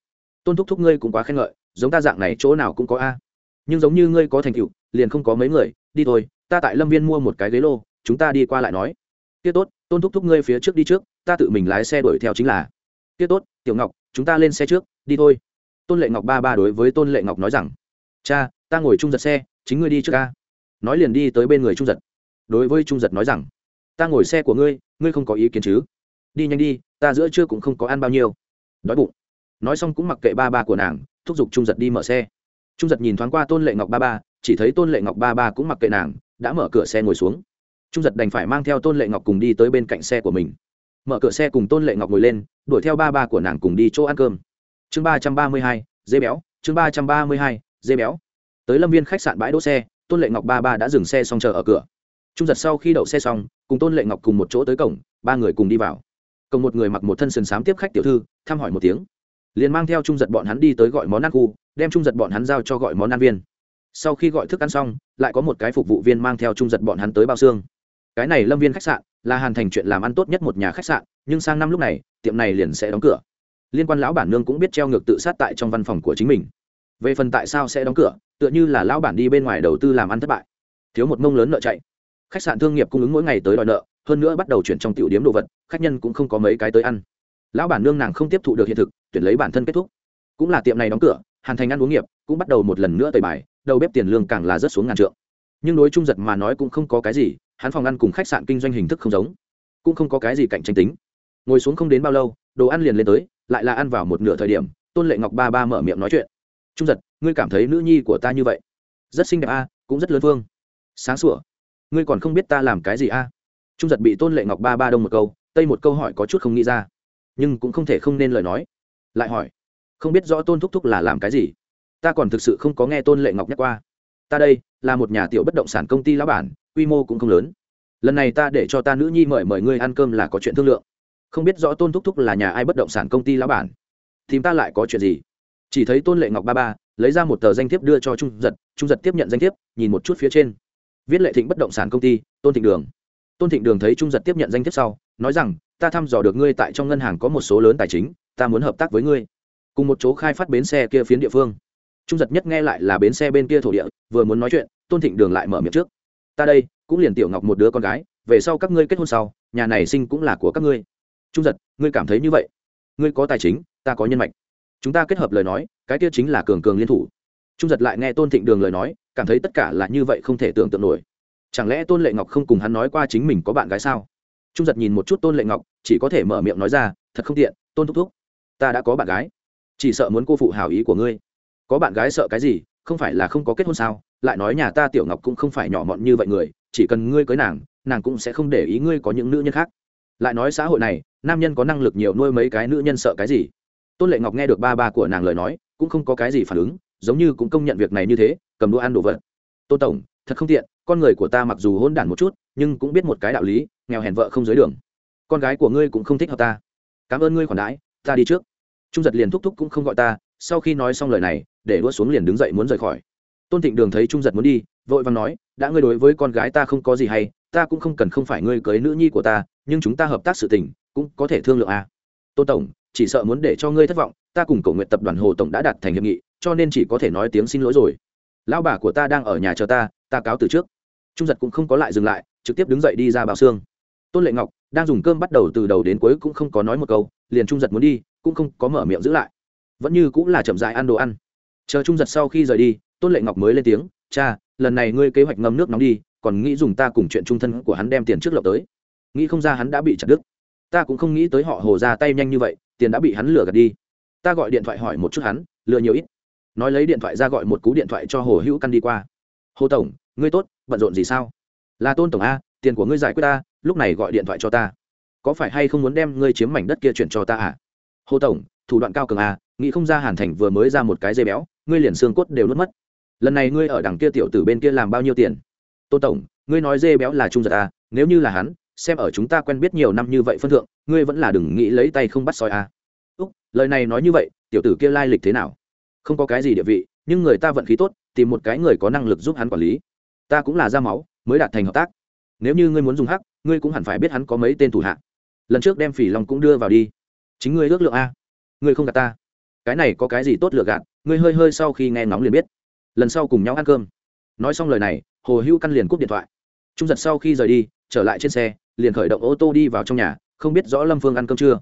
Tôn thúc thúc ngươi cũng quá khen ngợi, giống ta dạng này chỗ nào cũng có a. Nhưng giống như ngươi có thành tựu, liền không có mấy người, đi thôi, ta tại lâm viên mua một cái ghế lô, chúng ta đi qua lại nói. Tiết tốt, tôn thúc thúc ngươi phía trước đi trước, ta tự mình lái xe đuổi theo chính là. Tiết tốt, tiểu ngọc, chúng ta lên xe trước, đi thôi. Tôn lệ ngọc ba ba đối với tôn lệ ngọc nói rằng, cha, ta ngồi trung giật xe, chính ngươi đi trước ca nói liền đi tới bên người trung giật. Đối với trung giật nói rằng, ta ngồi xe của ngươi ngươi không có ý kiến chứ? Đi nhanh đi, ta giữa trưa cũng không có ăn bao nhiêu. Đói bụng. Nói xong cũng mặc kệ ba ba của nàng, thúc giục trung giật đi mở xe. Trung giật nhìn thoáng qua tôn lệ ngọc ba ba, chỉ thấy tôn lệ ngọc ba ba cũng mặc kệ nàng, đã mở cửa xe ngồi xuống. Trung giật đành phải mang theo tôn lệ ngọc cùng đi tới bên cạnh xe của mình. Mở cửa xe cùng tôn lệ ngọc ngồi lên, đuổi theo ba ba của nàng cùng đi chỗ ăn cơm. Chương ba trăm ba mươi hai, dê béo, chương ba trăm ba mươi hai, dê béo. Tới lâm viên khách sạn bãi đỗ xe, tôn lệ ngọc ba ba đã dừng xe xong chờ ở cửa. Trung giật sau khi đậu xe xong, cùng tôn lệ ngọc cùng một chỗ tới cổng, ba người cùng đi vào cộng một người mặc một thân sườn xám tiếp khách tiểu thư, thăm hỏi một tiếng. Liền mang theo trung giật bọn hắn đi tới gọi món ăn khu, đem trung giật bọn hắn giao cho gọi món ăn viên. Sau khi gọi thức ăn xong, lại có một cái phục vụ viên mang theo trung giật bọn hắn tới bao xương. Cái này lâm viên khách sạn là hàn thành chuyện làm ăn tốt nhất một nhà khách sạn, nhưng sang năm lúc này, tiệm này liền sẽ đóng cửa. Liên quan lão bản nương cũng biết treo ngược tự sát tại trong văn phòng của chính mình. Về phần tại sao sẽ đóng cửa, tựa như là lão bản đi bên ngoài đầu tư làm ăn thất bại. Thiếu một mông lớn nợ chạy. Khách sạn thương nghiệp cung ứng mỗi ngày tới đòi nợ hơn nữa bắt đầu chuyển trong tiểu điếm đồ vật, khách nhân cũng không có mấy cái tới ăn. Lão bản nương nàng không tiếp thụ được hiện thực, tuyển lấy bản thân kết thúc. Cũng là tiệm này đóng cửa, hàn thành ăn uống nghiệp, cũng bắt đầu một lần nữa tẩy bài, đầu bếp tiền lương càng là rất xuống ngàn trượng. Nhưng đối trung giật mà nói cũng không có cái gì, hắn phòng ăn cùng khách sạn kinh doanh hình thức không giống, cũng không có cái gì cạnh tranh tính. Ngồi xuống không đến bao lâu, đồ ăn liền lên tới, lại là ăn vào một nửa thời điểm, tôn lệ ngọc ba ba mở miệng nói chuyện. Trung giật, ngươi cảm thấy nữ nhi của ta như vậy, rất xinh đẹp a, cũng rất lớn phương sáng sủa, ngươi còn không biết ta làm cái gì a? Trung giật bị tôn lệ ngọc ba ba đông một câu, tây một câu hỏi có chút không nghĩ ra. Nhưng cũng không thể không nên lời nói. Lại hỏi, không biết rõ tôn thúc thúc là làm cái gì? Ta còn thực sự không có nghe tôn lệ ngọc nhắc qua. Ta đây là một nhà tiểu bất động sản công ty lão bản, quy mô cũng không lớn. Lần này ta để cho ta nữ nhi mời mời ngươi ăn cơm là có chuyện thương lượng. Không biết rõ tôn thúc thúc là nhà ai bất động sản công ty lão bản. Thì ta lại có chuyện gì? Chỉ thấy tôn lệ ngọc ba ba lấy ra một tờ danh thiếp đưa cho trung giật. Trung giật tiếp nhận danh thiếp, nhìn một chút phía trên. Viết lệ thịnh bất động sản công ty, tôn thịnh đường tôn thịnh đường thấy trung giật tiếp nhận danh thiếp sau, nói rằng, ta thăm dò được ngươi tại trong ngân hàng có một số lớn tài chính, ta muốn hợp tác với ngươi, cùng một chỗ khai phát bến xe kia phiến địa phương. Trung giật nhất nghe lại là bến xe bên kia thổ địa, vừa muốn nói chuyện, tôn thịnh đường lại mở miệng trước, ta đây, cũng liền tiểu ngọc một đứa con gái, về sau các ngươi kết hôn sau, nhà này sinh cũng là của các ngươi. Trung giật, ngươi cảm thấy như vậy? Ngươi có tài chính, ta có nhân mạch. Chúng ta kết hợp lời nói, cái kia chính là cường cường liên thủ. Trung giật lại nghe tôn thịnh đường lời nói, cảm thấy tất cả là như vậy không thể tưởng tượng nổi chẳng lẽ tôn lệ ngọc không cùng hắn nói qua chính mình có bạn gái sao? Trung giật nhìn một chút tôn lệ ngọc, chỉ có thể mở miệng nói ra, thật không tiện, tôn thúc thúc, ta đã có bạn gái. Chỉ sợ muốn cô phụ hào ý của ngươi. Có bạn gái sợ cái gì? Không phải là không có kết hôn sao? Lại nói nhà ta tiểu ngọc cũng không phải nhỏ mọn như vậy người, chỉ cần ngươi cưới nàng nàng cũng sẽ không để ý ngươi có những nữ nhân khác. Lại nói xã hội này, nam nhân có năng lực nhiều nuôi mấy cái nữ nhân sợ cái gì? Tôn lệ ngọc nghe được ba ba của nàng lời nói, cũng không có cái gì phản ứng, giống như cũng công nhận việc này như thế, cầm đũa ăn đồ vật. Tôn tổng, thật không tiện con người của ta mặc dù hôn đản một chút, nhưng cũng biết một cái đạo lý, nghèo hèn vợ không dưới đường. Con gái của ngươi cũng không thích hợp ta. Cảm ơn ngươi khoản đãi, ta đi trước. Trung giật liền thúc thúc cũng không gọi ta, sau khi nói xong lời này, để đua xuống liền đứng dậy muốn rời khỏi. Tôn thịnh đường thấy trung giật muốn đi, vội vàng nói, đã ngươi đối với con gái ta không có gì hay, ta cũng không cần không phải ngươi cưới nữ nhi của ta, nhưng chúng ta hợp tác sự tình, cũng có thể thương lượng à. tôn tổng, chỉ sợ muốn để cho ngươi thất vọng, ta cùng cầu nguyện tập đoàn hồ tổng đã đạt thành hiệp nghị, cho nên chỉ có thể nói tiếng xin lỗi rồi. Lão bà của ta đang ở nhà chờ ta ta cáo từ trước trung giật cũng không có lại dừng lại, trực tiếp đứng dậy đi ra bao xương. Tôn lệ ngọc đang dùng cơm bắt đầu từ đầu đến cuối cũng không có nói một câu, liền trung giật muốn đi, cũng không có mở miệng giữ lại. Vẫn như cũng là chậm dại ăn đồ ăn. Chờ trung giật sau khi rời đi, tôn lệ ngọc mới lên tiếng, cha, lần này ngươi kế hoạch ngâm nước nóng đi, còn nghĩ dùng ta cùng chuyện trung thân của hắn đem tiền trước lộng tới. Nghĩ không ra hắn đã bị chặt đứt. Ta cũng không nghĩ tới họ hồ ra tay nhanh như vậy, tiền đã bị hắn lừa gạt đi. Ta gọi điện thoại hỏi một chút hắn, lừa nhiều ít. Nói lấy điện thoại ra gọi một cú điện thoại cho hồ hữu căn đi qua. Hồ tổng, ngươi tốt bận rộn gì sao? Là tôn tổng a tiền của ngươi giải quyết ta lúc này gọi điện thoại cho ta. Có phải hay không muốn đem ngươi chiếm mảnh đất kia chuyển cho ta à? Hồ tổng thủ đoạn cao cường a, nghĩ không ra hàn thành vừa mới ra một cái dây béo ngươi liền xương cốt đều nuốt mất. Lần này ngươi ở đằng kia tiểu tử bên kia làm bao nhiêu tiền? Tôn tổng ngươi nói dê béo là trung giật à nếu như là hắn xem ở chúng ta quen biết nhiều năm như vậy phân thượng ngươi vẫn là đừng nghĩ lấy tay không bắt soi à úc lời này nói như vậy tiểu tử kia lai lịch thế nào? Không có cái gì địa vị nhưng người ta vận khí tốt tìm một cái người có năng lực giúp hắn quản lý ta cũng là da máu, mới đạt thành hợp tác. Nếu như ngươi muốn dùng hắc, ngươi cũng hẳn phải biết hắn có mấy tên thủ hạ. Lần trước đem phỉ long cũng đưa vào đi. Chính ngươi ước lượng a. Ngươi không gạt ta. Cái này có cái gì tốt lựa gạt, ngươi hơi hơi sau khi nghe nóng liền biết. Lần sau cùng nhau ăn cơm. Nói xong lời này, hồ hữu căn liền cúp điện thoại. Trung giật sau khi rời đi, trở lại trên xe, liền khởi động ô tô đi vào trong nhà, không biết rõ lâm phương ăn cơm chưa.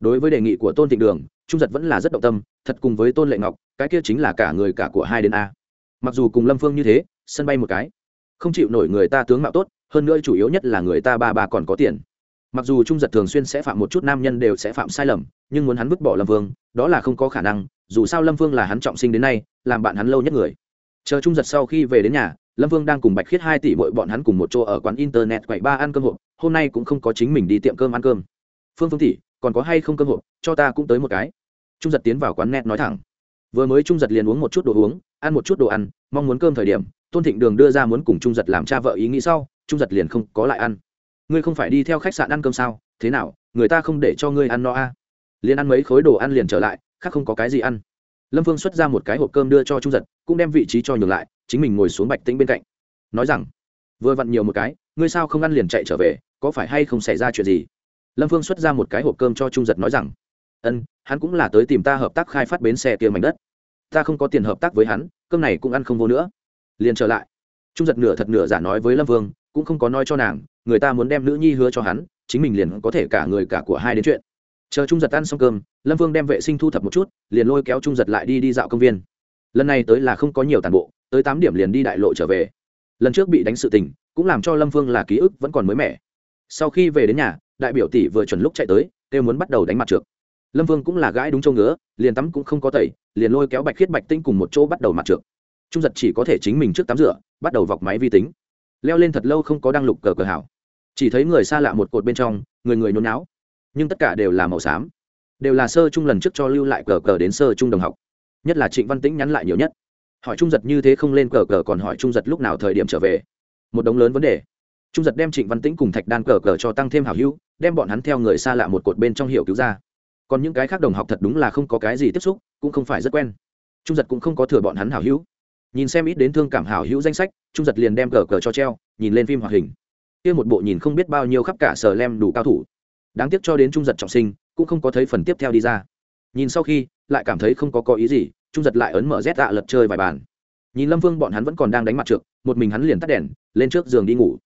Đối với đề nghị của tôn thịnh đường, trung giật vẫn là rất động tâm, thật cùng với tôn lệ ngọc, cái kia chính là cả người cả của hai đến a. Mặc dù cùng lâm phương như thế, sân bay một cái không chịu nổi người ta tướng mạo tốt, hơn nữa chủ yếu nhất là người ta ba ba còn có tiền. Mặc dù trung giật thường xuyên sẽ phạm một chút nam nhân đều sẽ phạm sai lầm, nhưng muốn hắn vứt bỏ lâm vương, đó là không có khả năng, dù sao lâm vương là hắn trọng sinh đến nay, làm bạn hắn lâu nhất người. Chờ trung giật sau khi về đến nhà, lâm vương đang cùng bạch khiết hai tỷ bội bọn hắn cùng một chỗ ở quán internet quậy ba ăn cơm hộp, hôm nay cũng không có chính mình đi tiệm cơm ăn cơm. Phương phương tỷ, còn có hay không cơm hộp, cho ta cũng tới một cái. Trung giật tiến vào quán net nói thẳng. Vừa mới trung giật liền uống một chút đồ uống, ăn một chút đồ ăn, mong muốn cơm thời điểm tôn thịnh đường đưa ra muốn cùng trung giật làm cha vợ ý nghĩ sau, trung giật liền không có lại ăn. Ngươi không phải đi theo khách sạn ăn cơm sao? Thế nào, người ta không để cho ngươi ăn no a à? liền ăn mấy khối đồ ăn liền trở lại, khác không có cái gì ăn. Lâm phương xuất ra một cái hộp cơm đưa cho trung giật, cũng đem vị trí cho nhường lại, chính mình ngồi xuống bạch tĩnh bên cạnh. Nói rằng, vừa vặn nhiều một cái, ngươi sao không ăn liền chạy trở về, có phải hay không xảy ra chuyện gì? Lâm phương xuất ra một cái hộp cơm cho trung giật nói rằng, ân, hắn cũng là tới tìm ta hợp tác khai phát bến xe kia mảnh đất. Ta không có tiền hợp tác với hắn, cơm này cũng ăn không vô nữa liền trở lại. Trung giật nửa thật nửa giả nói với lâm vương, cũng không có nói cho nàng, người ta muốn đem nữ nhi hứa cho hắn, chính mình liền có thể cả người cả của hai đến chuyện. Chờ trung giật ăn xong cơm, lâm vương đem vệ sinh thu thập một chút, liền lôi kéo trung giật lại đi đi dạo công viên. Lần này tới là không có nhiều tàn bộ, tới tám điểm liền đi đại lộ trở về. Lần trước bị đánh sự tình, cũng làm cho lâm vương là ký ức vẫn còn mới mẻ. Sau khi về đến nhà, đại biểu tỷ vừa chuẩn lúc chạy tới, kêu muốn bắt đầu đánh mặt trượt. Lâm vương cũng là gãi đúng châu ngứa, liền tắm cũng không có tẩy, liền lôi kéo bạch khiết bạch tinh cùng một chỗ bắt đầu mặt trượt trung giật chỉ có thể chính mình trước tắm rửa, bắt đầu vọc máy vi tính. Leo lên thật lâu không có đăng lục cờ cờ hảo. Chỉ thấy người xa lạ một cột bên trong, người người nôn não nhưng tất cả đều là màu xám. Đều là sơ trung lần trước cho lưu lại cờ cờ đến sơ trung đồng học. Nhất là trịnh văn tĩnh nhắn lại nhiều nhất. Hỏi trung giật như thế không lên cờ cờ còn hỏi trung giật lúc nào thời điểm trở về. Một đống lớn vấn đề. Trung giật đem trịnh văn tĩnh cùng thạch đan cờ cờ cho tăng thêm hảo hữu, đem bọn hắn theo người xa lạ một cột bên trong hiệu cứu ra. Còn những cái khác đồng học thật đúng là không có cái gì tiếp xúc, cũng không phải rất quen. Trung giật cũng không có thừa bọn hắn hảo hữu nhìn xem ít đến thương cảm hảo hữu danh sách, trung giật liền đem cờ cờ cho treo, nhìn lên phim hoạt hình. Kia một bộ nhìn không biết bao nhiêu khắp cả sờ lem đủ cao thủ. Đáng tiếc cho đến trung giật trọng sinh, cũng không có thấy phần tiếp theo đi ra. Nhìn sau khi, lại cảm thấy không có có ý gì, trung giật lại ấn mở rét tạ lật chơi vài bàn. Nhìn lâm vương bọn hắn vẫn còn đang đánh mặt trượt, một mình hắn liền tắt đèn, lên trước giường đi ngủ.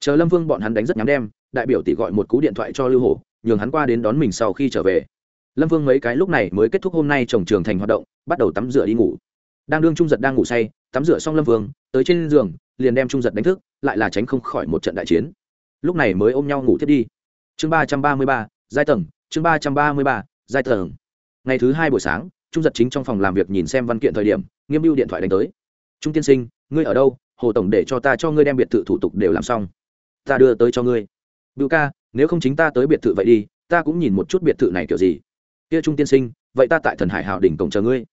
Chờ lâm vương bọn hắn đánh rất nhắm đêm, đại biểu tỷ gọi một cú điện thoại cho lưu hổ, nhường hắn qua đến đón mình sau khi trở về. Lâm vương mấy cái lúc này mới kết thúc hôm nay trồng trường thành hoạt động, bắt đầu tắm rửa đi ngủ đang đương trung giật đang ngủ say, tắm rửa xong lâm vương, tới trên giường, liền đem trung giật đánh thức, lại là tránh không khỏi một trận đại chiến. Lúc này mới ôm nhau ngủ thiết đi. Chương ba trăm ba mươi ba, giai tầng, chương ba trăm ba mươi ba, giai tầng. Ngày thứ hai buổi sáng, trung giật chính trong phòng làm việc nhìn xem văn kiện thời điểm, nghiêm mưu điện thoại đánh tới. Trung tiên sinh, ngươi ở đâu? Hồ tổng để cho ta cho ngươi đem biệt thự thủ tục đều làm xong. Ta đưa tới cho ngươi. Bưu ca, nếu không chính ta tới biệt thự vậy đi, ta cũng nhìn một chút biệt thự này kiểu gì. Kia trung tiên sinh, vậy ta tại thần hải hảo đỉnh cổng chờ ngươi.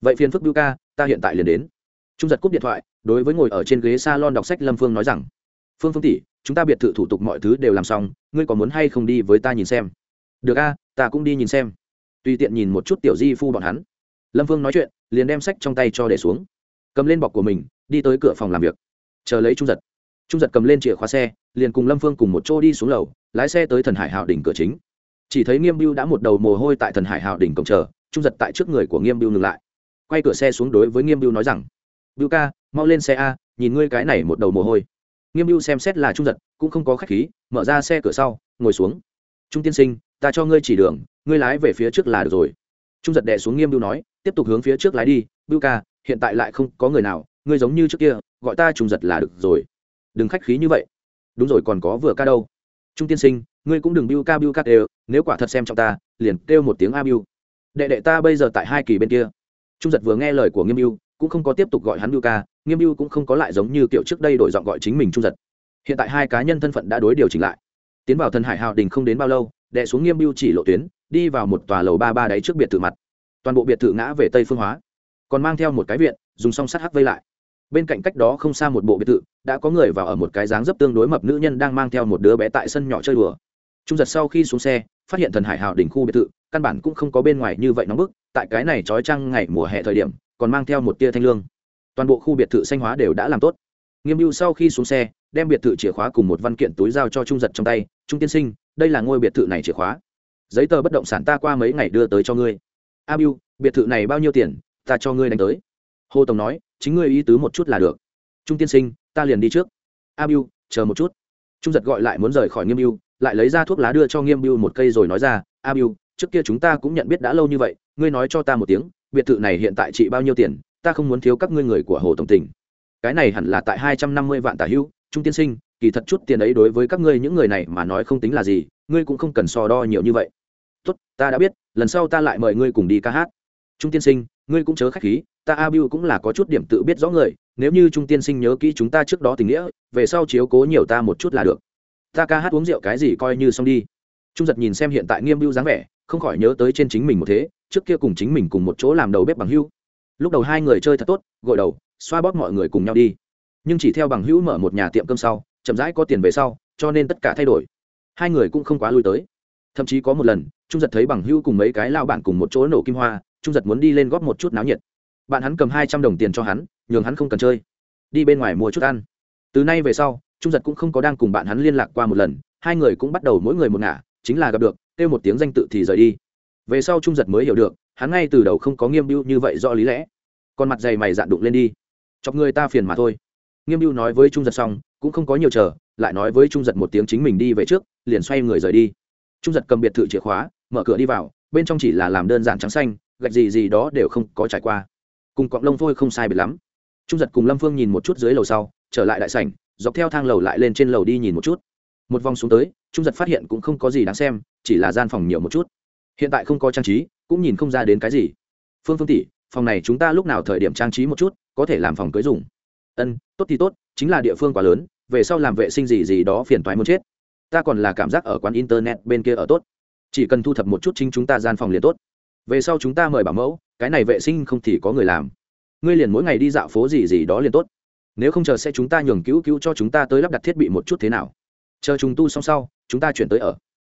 Vậy phiền phức bưu ca ta hiện tại liền đến. Trung giật cúp điện thoại, đối với ngồi ở trên ghế s a lon đọc sách lâm phương nói rằng, phương phương tỷ, chúng ta biệt thự thủ tục mọi thứ đều làm xong, ngươi có muốn hay không đi với ta nhìn xem? Được a, ta cũng đi nhìn xem. Tùy tiện nhìn một chút tiểu di phu bọn hắn. Lâm phương nói chuyện, liền đem sách trong tay cho để xuống. Cầm lên bọc của mình, đi tới cửa phòng làm việc. Chờ lấy trung giật. Trung giật cầm lên chìa khóa xe, liền cùng lâm phương cùng một chỗ đi xuống lầu, lái xe tới thần hải hào đỉnh cửa chính. Chỉ thấy nghiêm biêu đã một đầu mồ hôi tại thần hải hào đỉnh cổng chờ, trung giật tại trước người của nghiêm biêu ngừng lại quay cửa xe xuống đối với nghiêm biêu nói rằng biêu ca, mau lên xe a, nhìn ngươi cái này một đầu mồ hôi. Nghiêm biêu xem xét là trung giật, cũng không có khách khí, mở ra xe cửa sau, ngồi xuống. Trung tiên sinh, ta cho ngươi chỉ đường, ngươi lái về phía trước là được rồi. Trung giật đẻ xuống nghiêm biêu nói, tiếp tục hướng phía trước lái đi biêu ca, hiện tại lại không có người nào, ngươi giống như trước kia, gọi ta trung giật là được rồi. Đừng khách khí như vậy. Đúng rồi, còn có vừa ca đâu. Trung tiên sinh, ngươi cũng đừng biêu ca biêu ca đều, nếu quả thật xem trọng ta, liền kêu một tiếng a biêu đệ đệ ta bây giờ tại hai kỳ bên kia trung giật vừa nghe lời của nghiêm mưu cũng không có tiếp tục gọi hắn mưu ca, nghiêm mưu cũng không có lại giống như kiểu trước đây đổi giọng gọi chính mình trung giật. Hiện tại hai cá nhân thân phận đã đối điều chỉnh lại. Tiến vào thần hải hào đình không đến bao lâu, đệ xuống nghiêm mưu chỉ lộ tuyến, đi vào một tòa lầu ba ba đáy trước biệt thự mặt. Toàn bộ biệt thự ngã về tây phương hóa. Còn mang theo một cái viện, dùng song sắt hắc vây lại. Bên cạnh cách đó không xa một bộ biệt thự, đã có người vào ở một cái dáng dấp tương đối mập nữ nhân đang mang theo một đứa bé tại sân nhỏ chơi đùa. Trung giật sau khi xuống xe, phát hiện thần hải hào đỉnh khu biệt thự, căn bản cũng không có bên ngoài như vậy nóng bức tại cái này trói trăng ngày mùa hè thời điểm, còn mang theo một tia thanh lương. Toàn bộ khu biệt thự xanh hóa đều đã làm tốt. Nghiêm mưu sau khi xuống xe, đem biệt thự chìa khóa cùng một văn kiện túi giao cho trung giật trong tay, trung tiên sinh, đây là ngôi biệt thự này chìa khóa. Giấy tờ bất động sản ta qua mấy ngày đưa tới cho ngươi. A mưu biệt thự này bao nhiêu tiền, ta cho ngươi đánh tới. Hồ tổng nói, chính ngươi ý tứ một chút là được. Trung tiên sinh, ta liền đi trước. A mưu chờ một chút. Trung giật gọi lại muốn rời khỏi nghiêm mưu lại lấy ra thuốc lá đưa cho nghiêm mưu một cây rồi nói ra, a mưu trước kia chúng ta cũng nhận biết đã lâu như vậy ngươi nói cho ta một tiếng, biệt thự này hiện tại trị bao nhiêu tiền, ta không muốn thiếu các ngươi người của hồ tổng tỉnh. Cái này hẳn là tại hai trăm năm mươi vạn tả hữu trung tiên sinh, kỳ thật chút tiền ấy đối với các ngươi những người này mà nói không tính là gì, ngươi cũng không cần so đo nhiều như vậy. Tốt, ta đã biết, lần sau ta lại mời ngươi cùng đi ca hát. Trung tiên sinh, ngươi cũng chớ khách khí, ta a biu cũng là có chút điểm tự biết rõ người, nếu như trung tiên sinh nhớ kỹ chúng ta trước đó tình nghĩa, về sau chiếu cố nhiều ta một chút là được. Ta ca hát uống rượu cái gì coi như xong đi. Trung giật nhìn xem hiện tại nghiêm biu dáng vẻ không khỏi nhớ tới trên chính mình một thế, trước kia cùng chính mình cùng một chỗ làm đầu bếp bằng hữu. Lúc đầu hai người chơi thật tốt, gội đầu, xoa bóp mọi người cùng nhau đi. Nhưng chỉ theo bằng hữu mở một nhà tiệm cơm sau, chậm rãi có tiền về sau, cho nên tất cả thay đổi. Hai người cũng không quá lui tới. Thậm chí có một lần, trung giật thấy bằng hữu cùng mấy cái lao bạn cùng một chỗ nổ kim hoa, trung giật muốn đi lên góp một chút náo nhiệt. Bạn hắn cầm hai trăm đồng tiền cho hắn, nhường hắn không cần chơi. Đi bên ngoài mua chút ăn. Từ nay về sau, trung giật cũng không có đang cùng bạn hắn liên lạc qua một lần, hai người cũng bắt đầu mỗi người một ngả, chính là gặp được kêu một tiếng danh tự thì rời đi. Về sau trung giật mới hiểu được, hắn ngay từ đầu không có nghiêm mưu như vậy do lý lẽ. Còn mặt dày mày dạn đụng lên đi. Chọc người ta phiền mà thôi. Nghiêm mưu nói với trung giật xong, cũng không có nhiều chờ, lại nói với trung giật một tiếng chính mình đi về trước, liền xoay người rời đi. Trung giật cầm biệt thự chìa khóa, mở cửa đi vào, bên trong chỉ là làm đơn giản trắng xanh, gạch gì gì đó đều không có trải qua. Cùng cọng lông phôi không sai biệt lắm. Trung giật cùng lâm phương nhìn một chút dưới lầu sau, trở lại đại sảnh, dọc theo thang lầu lại lên trên lầu đi nhìn một chút. Một vòng xuống tới trung giật phát hiện cũng không có gì đáng xem, chỉ là gian phòng nhiều một chút. Hiện tại không có trang trí, cũng nhìn không ra đến cái gì. Phương phương tỷ, phòng này chúng ta lúc nào thời điểm trang trí một chút, có thể làm phòng cưới dùng. Ân, tốt thì tốt, chính là địa phương quá lớn, về sau làm vệ sinh gì gì đó phiền toái muốn chết. Ta còn là cảm giác ở quán internet bên kia ở tốt. Chỉ cần thu thập một chút chính chúng ta gian phòng liền tốt. Về sau chúng ta mời bảo mẫu, cái này vệ sinh không thì có người làm. Ngươi liền mỗi ngày đi dạo phố gì gì đó liền tốt. Nếu không chờ sẽ chúng ta nhường cứu cứu cho chúng ta tới lắp đặt thiết bị một chút thế nào chờ chúng tu xong sau, chúng ta chuyển tới ở.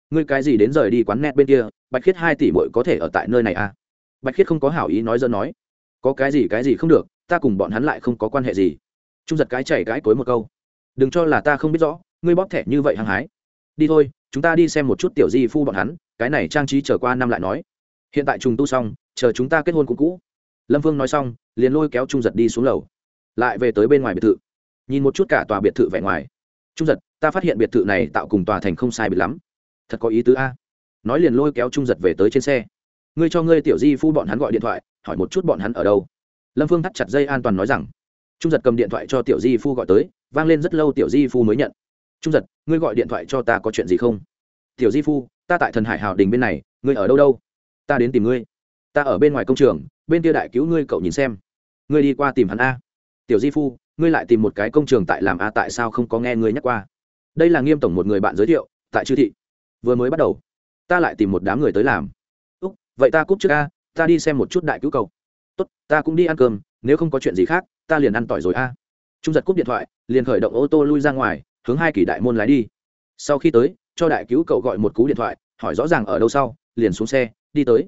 Ngươi cái gì đến rời đi quán net bên kia, bạch khiết hai tỷ bội có thể ở tại nơi này à? Bạch khiết không có hảo ý nói dân nói. Có cái gì cái gì không được, ta cùng bọn hắn lại không có quan hệ gì. Trung giật cái chảy cái cối một câu. Đừng cho là ta không biết rõ, ngươi bóp thẻ như vậy hăng hái. Đi thôi, chúng ta đi xem một chút tiểu di phu bọn hắn, cái này trang trí trở qua năm lại nói. Hiện tại trùng tu xong, chờ chúng ta kết hôn cũng cũ. Lâm vương nói xong, liền lôi kéo trung giật đi xuống lầu. Lại về tới bên ngoài biệt thự. Nhìn một chút cả tòa biệt thự vẻ ngoài trung giật, ta phát hiện biệt thự này tạo cùng tòa thành không sai biệt lắm. Thật có ý tứ a. Nói liền lôi kéo trung giật về tới trên xe. Ngươi cho ngươi tiểu di phu bọn hắn gọi điện thoại, hỏi một chút bọn hắn ở đâu. Lâm phương thắt chặt dây an toàn nói rằng. Trung giật cầm điện thoại cho tiểu di phu gọi tới, vang lên rất lâu tiểu di phu mới nhận. Trung giật, ngươi gọi điện thoại cho ta có chuyện gì không? Tiểu di phu, ta tại thần hải hào đình bên này, ngươi ở đâu đâu? Ta đến tìm ngươi. Ta ở bên ngoài công trường, bên kia đại cứu ngươi cậu nhìn xem. Ngươi đi qua tìm hắn a. Tiểu di phu ngươi lại tìm một cái công trường tại làm a, tại sao không có nghe ngươi nhắc qua? Đây là nghiêm tổng một người bạn giới thiệu, tại chư thị. Vừa mới bắt đầu, ta lại tìm một đám người tới làm. Úc, vậy ta cúp trước a, ta đi xem một chút đại cứu cầu. Tốt, ta cũng đi ăn cơm, nếu không có chuyện gì khác, ta liền ăn tỏi rồi a. Trung giật cúp điện thoại, liền khởi động ô tô lui ra ngoài, hướng hai kỳ đại môn lái đi. Sau khi tới, cho đại cứu cậu gọi một cú điện thoại, hỏi rõ ràng ở đâu sau, liền xuống xe, đi tới.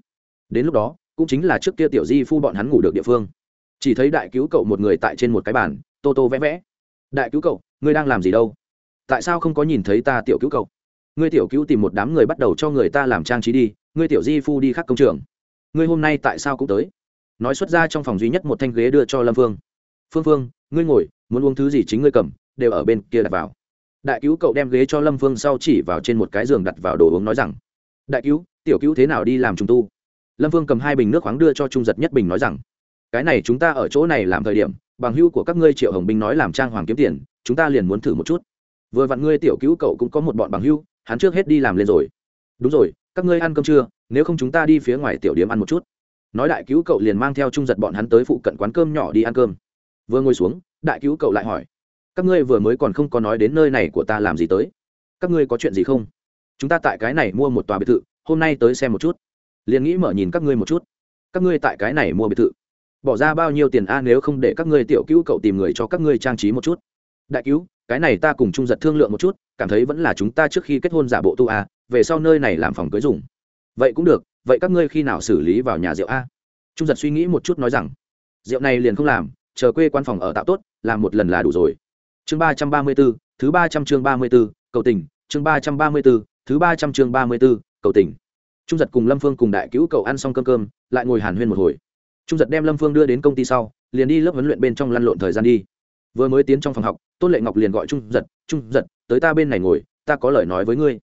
Đến lúc đó, cũng chính là trước kia tiểu di phu bọn hắn ngủ được địa phương. Chỉ thấy đại cứu cậu một người tại trên một cái bàn tô tô vẽ vẽ. Đại cứu cậu, ngươi đang làm gì đâu? Tại sao không có nhìn thấy ta tiểu cứu cậu? Ngươi tiểu cứu tìm một đám người bắt đầu cho người ta làm trang trí đi, ngươi tiểu di phu đi khắc công trường. Ngươi hôm nay tại sao cũng tới? Nói xuất ra trong phòng duy nhất một thanh ghế đưa cho lâm phương. Phương phương, ngươi ngồi, muốn uống thứ gì chính ngươi cầm, đều ở bên kia đặt vào. Đại cứu cậu đem ghế cho lâm phương sau chỉ vào trên một cái giường đặt vào đồ uống nói rằng, đại cứu, tiểu cứu thế nào đi làm trùng tu? Lâm phương cầm hai bình nước khoáng đưa cho trung giật nhất bình nói rằng cái này chúng ta ở chỗ này làm thời điểm, bằng hưu của các ngươi triệu hồng binh nói làm trang hoàng kiếm tiền, chúng ta liền muốn thử một chút. Vừa vặn ngươi tiểu cứu cậu cũng có một bọn bằng hưu hắn trước hết đi làm lên rồi. Đúng rồi, các ngươi ăn cơm chưa? Nếu không chúng ta đi phía ngoài tiểu điếm ăn một chút. Nói đại cứu cậu liền mang theo trung giật bọn hắn tới phụ cận quán cơm nhỏ đi ăn cơm. Vừa ngồi xuống, đại cứu cậu lại hỏi, các ngươi vừa mới còn không có nói đến nơi này của ta làm gì tới? Các ngươi có chuyện gì không? Chúng ta tại cái này mua một tòa biệt thự, hôm nay tới xem một chút. Liền nghĩ mở nhìn các ngươi một chút. Các ngươi tại cái này mua biệt thự bỏ ra bao nhiêu tiền a nếu không để các ngươi tiểu cứu cậu tìm người cho các ngươi trang trí một chút. Đại cứu, cái này ta cùng trung giật thương lượng một chút, cảm thấy vẫn là chúng ta trước khi kết hôn giả bộ tu a, về sau nơi này làm phòng cưới dùng. Vậy cũng được, vậy các ngươi khi nào xử lý vào nhà rượu a? Trung giật suy nghĩ một chút nói rằng, rượu này liền không làm, chờ quê quan phòng ở tạo tốt, làm một lần là đủ rồi. Chương ba trăm ba mươi b ố thứ ba trăm chương ba mươi b ố cầu tình, chương ba trăm ba mươi b ố thứ ba trăm chương ba mươi b ố cầu tình. Trung giật cùng lâm phương cùng đại cứu cậu ăn xong cơm cơm, lại ngồi hàn huyên một hồi trung giật đem lâm phương đưa đến công ty sau, liền đi lớp huấn luyện bên trong lăn lộn thời gian đi. Vừa mới tiến trong phòng học, tôn lệ ngọc liền gọi trung giật trung giật, tới ta bên này ngồi, ta có lời nói với ngươi.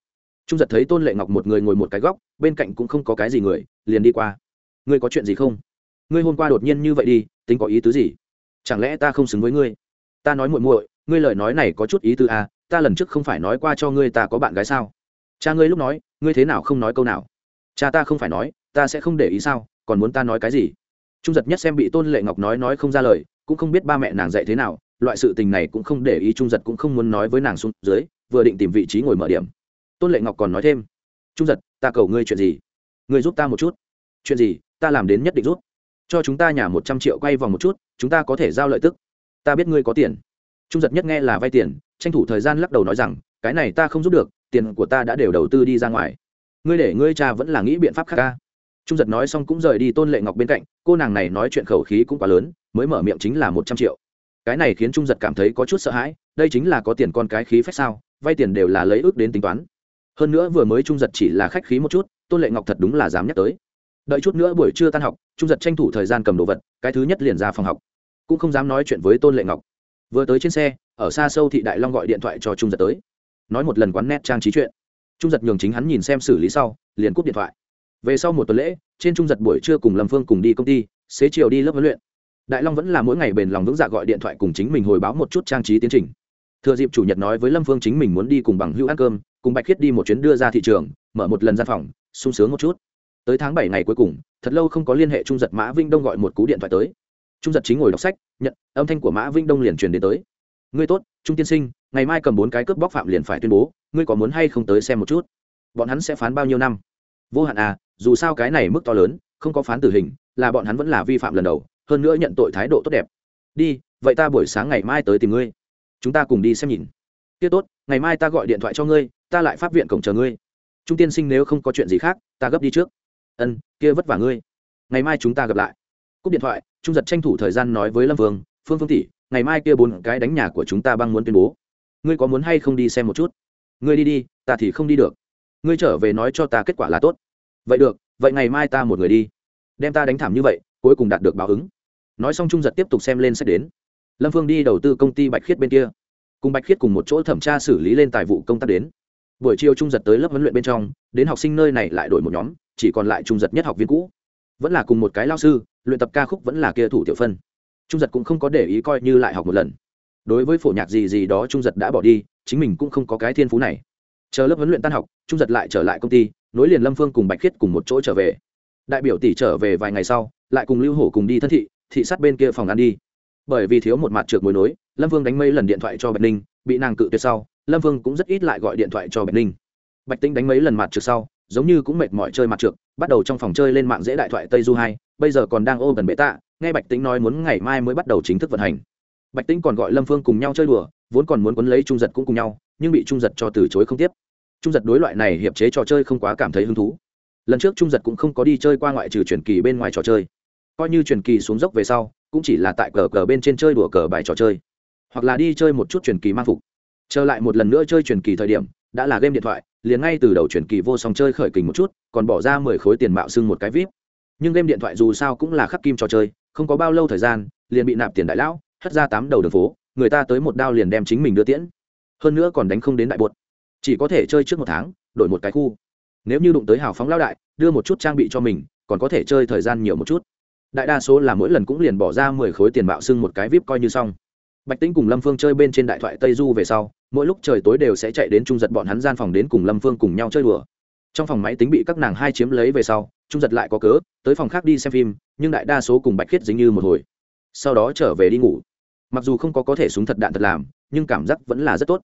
Trung giật thấy tôn lệ ngọc một người ngồi một cái góc, bên cạnh cũng không có cái gì người, liền đi qua. Ngươi có chuyện gì không? Ngươi hôm qua đột nhiên như vậy đi, tính có ý tứ gì? Chẳng lẽ ta không xứng với ngươi? Ta nói muội muội, ngươi lời nói này có chút ý tứ à ta lần trước không phải nói qua cho ngươi ta có bạn gái sao? Cha ngươi lúc nói, ngươi thế nào không nói câu nào? Cha ta không phải nói, ta sẽ không để ý sao, còn muốn ta nói cái gì? Trung giật nhất xem bị tôn lệ ngọc nói nói không ra lời, cũng không biết ba mẹ nàng dạy thế nào, loại sự tình này cũng không để ý, trung giật cũng không muốn nói với nàng xuống dưới, vừa định tìm vị trí ngồi mở điểm. Tôn lệ ngọc còn nói thêm, trung giật, ta cầu ngươi chuyện gì? Ngươi giúp ta một chút. Chuyện gì? Ta làm đến nhất định rút cho chúng ta nhà một trăm triệu quay vòng một chút, chúng ta có thể giao lợi tức. Ta biết ngươi có tiền. Trung giật nhất nghe là vay tiền, tranh thủ thời gian lắc đầu nói rằng, cái này ta không giúp được, tiền của ta đã đều đầu tư đi ra ngoài. Ngươi để ngươi cha vẫn là nghĩ biện pháp khác ca trung giật nói xong cũng rời đi tôn lệ ngọc bên cạnh, cô nàng này nói chuyện khẩu khí cũng quá lớn, mới mở miệng chính là một trăm triệu. Cái này khiến trung giật cảm thấy có chút sợ hãi, đây chính là có tiền con cái khí phách sao, vay tiền đều là lấy ước đến tính toán. Hơn nữa vừa mới trung giật chỉ là khách khí một chút, tôn lệ ngọc thật đúng là dám nhắc tới. Đợi chút nữa buổi trưa tan học, trung giật tranh thủ thời gian cầm đồ vật, cái thứ nhất liền ra phòng học. Cũng không dám nói chuyện với tôn lệ ngọc. Vừa tới trên xe, ở xa sâu thị đại long gọi điện thoại cho trung giật tới. Nói một lần quán nét trang trí chuyện. Trung giật nhường chính hắn nhìn xem xử lý sau, liền cúp điện thoại về sau một tuần lễ, trên trung giật buổi trưa cùng lâm phương cùng đi công ty, xế chiều đi lớp huấn luyện. Đại long vẫn là mỗi ngày bền lòng vững dạ gọi điện thoại cùng chính mình hồi báo một chút trang trí tiến trình. Thừa dịp chủ nhật nói với lâm phương chính mình muốn đi cùng bằng hữu ăn cơm, cùng bạch khiết đi một chuyến đưa ra thị trường, mở một lần gian phòng, sung sướng một chút. Tới tháng bảy ngày cuối cùng, thật lâu không có liên hệ trung giật mã vinh đông gọi một cú điện thoại tới. Trung giật chính ngồi đọc sách, nhận, âm thanh của mã vinh đông liền truyền đến tới. Ngươi tốt, trung tiên sinh, ngày mai cầm bốn cái cướp bóc phạm liền phải tuyên bố, ngươi có muốn hay không tới xem một chút? Bọn hắn sẽ phán bao nhiêu năm? Vô hạn à dù sao cái này mức to lớn, không có phán tử hình, là bọn hắn vẫn là vi phạm lần đầu, hơn nữa nhận tội thái độ tốt đẹp. Đi, vậy ta buổi sáng ngày mai tới tìm ngươi. Chúng ta cùng đi xem nhìn. Tiết tốt, ngày mai ta gọi điện thoại cho ngươi, ta lại pháp viện cổng chờ ngươi. Trung tiên sinh nếu không có chuyện gì khác, ta gấp đi trước. Ân, kia vất vả ngươi. Ngày mai chúng ta gặp lại. Cúp điện thoại, trung giật tranh thủ thời gian nói với lâm vương, phương phương tỷ, ngày mai kia bốn cái đánh nhà của chúng ta băng muốn tuyên bố. Ngươi có muốn hay không đi xem một chút? Ngươi đi đi, ta thì không đi được ngươi trở về nói cho ta kết quả là tốt. Vậy được, vậy ngày mai ta một người đi. Đem ta đánh thảm như vậy, cuối cùng đạt được báo ứng. Nói xong trung giật tiếp tục xem lên sách đến. Lâm phương đi đầu tư công ty bạch khiết bên kia. Cùng bạch khiết cùng một chỗ thẩm tra xử lý lên tài vụ công tác đến. Buổi chiều trung giật tới lớp huấn luyện bên trong, đến học sinh nơi này lại đổi một nhóm, chỉ còn lại trung giật nhất học viên cũ. Vẫn là cùng một cái lao sư, luyện tập ca khúc vẫn là kia thủ tiểu phân. Trung giật cũng không có để ý coi như lại học một lần. Đối với phổ nhạc gì gì đó trung giật đã bỏ đi, chính mình cũng không có cái thiên phú này chờ lớp huấn luyện tan học, trung giật lại trở lại công ty, nối liền lâm phương cùng bạch khiết cùng một chỗ trở về. Đại biểu tỷ trở về vài ngày sau, lại cùng lưu hổ cùng đi thân thị thị sát bên kia phòng ăn đi. Bởi vì thiếu một mặt trượt mối nối, lâm vương đánh mấy lần điện thoại cho bạch ninh, bị nàng cự tuyệt sau, lâm vương cũng rất ít lại gọi điện thoại cho bạch ninh. Bạch Tinh đánh mấy lần mặt trượt sau, giống như cũng mệt mỏi chơi mặt trượt bắt đầu trong phòng chơi lên mạng dễ đại thoại tây du hai, bây giờ còn đang ô gần bệ tạ, nghe bạch tính nói muốn ngày mai mới bắt đầu chính thức vận hành. Bạch tính còn gọi lâm phương cùng nhau chơi đùa, vốn còn muốn quấn lấy trung giật cũng cùng nhau, nhưng bị trung giật cho từ chối không tiếp trung giật đối loại này hiệp chế trò chơi không quá cảm thấy hứng thú. Lần trước trung giật cũng không có đi chơi qua ngoại trừ truyền kỳ bên ngoài trò chơi. Coi như truyền kỳ xuống dốc về sau, cũng chỉ là tại cờ cờ bên trên chơi đùa cờ bài trò chơi. Hoặc là đi chơi một chút truyền kỳ mang phục. Trở lại một lần nữa chơi truyền kỳ thời điểm, đã là game điện thoại, liền ngay từ đầu truyền kỳ vô song chơi khởi kình một chút, còn bỏ ra mười khối tiền mạo xưng một cái vip. Nhưng game điện thoại dù sao cũng là khắc kim trò chơi, không có bao lâu thời gian, liền bị nạp tiền đại lão, hất ra tám đầu đường phố, người ta tới một đao liền đem chính mình đưa tiễn. Hơn nữa còn đánh không đến đại bột chỉ có thể chơi trước một tháng, đổi một cái khu. Nếu như đụng tới hào phóng lao đại, đưa một chút trang bị cho mình, còn có thể chơi thời gian nhiều một chút. Đại đa số là mỗi lần cũng liền bỏ ra mười khối tiền bạo xưng một cái vip coi như xong. Bạch tĩnh cùng lâm phương chơi bên trên đại thoại tây du về sau, mỗi lúc trời tối đều sẽ chạy đến trung giật bọn hắn gian phòng đến cùng lâm phương cùng nhau chơi đùa. Trong phòng máy tính bị các nàng hai chiếm lấy về sau, trung giật lại có cớ, tới phòng khác đi xem phim, nhưng đại đa số cùng bạch khiết dính như một hồi. Sau đó trở về đi ngủ. Mặc dù không có có thể súng thật đạn thật làm, nhưng cảm giác vẫn là rất tốt.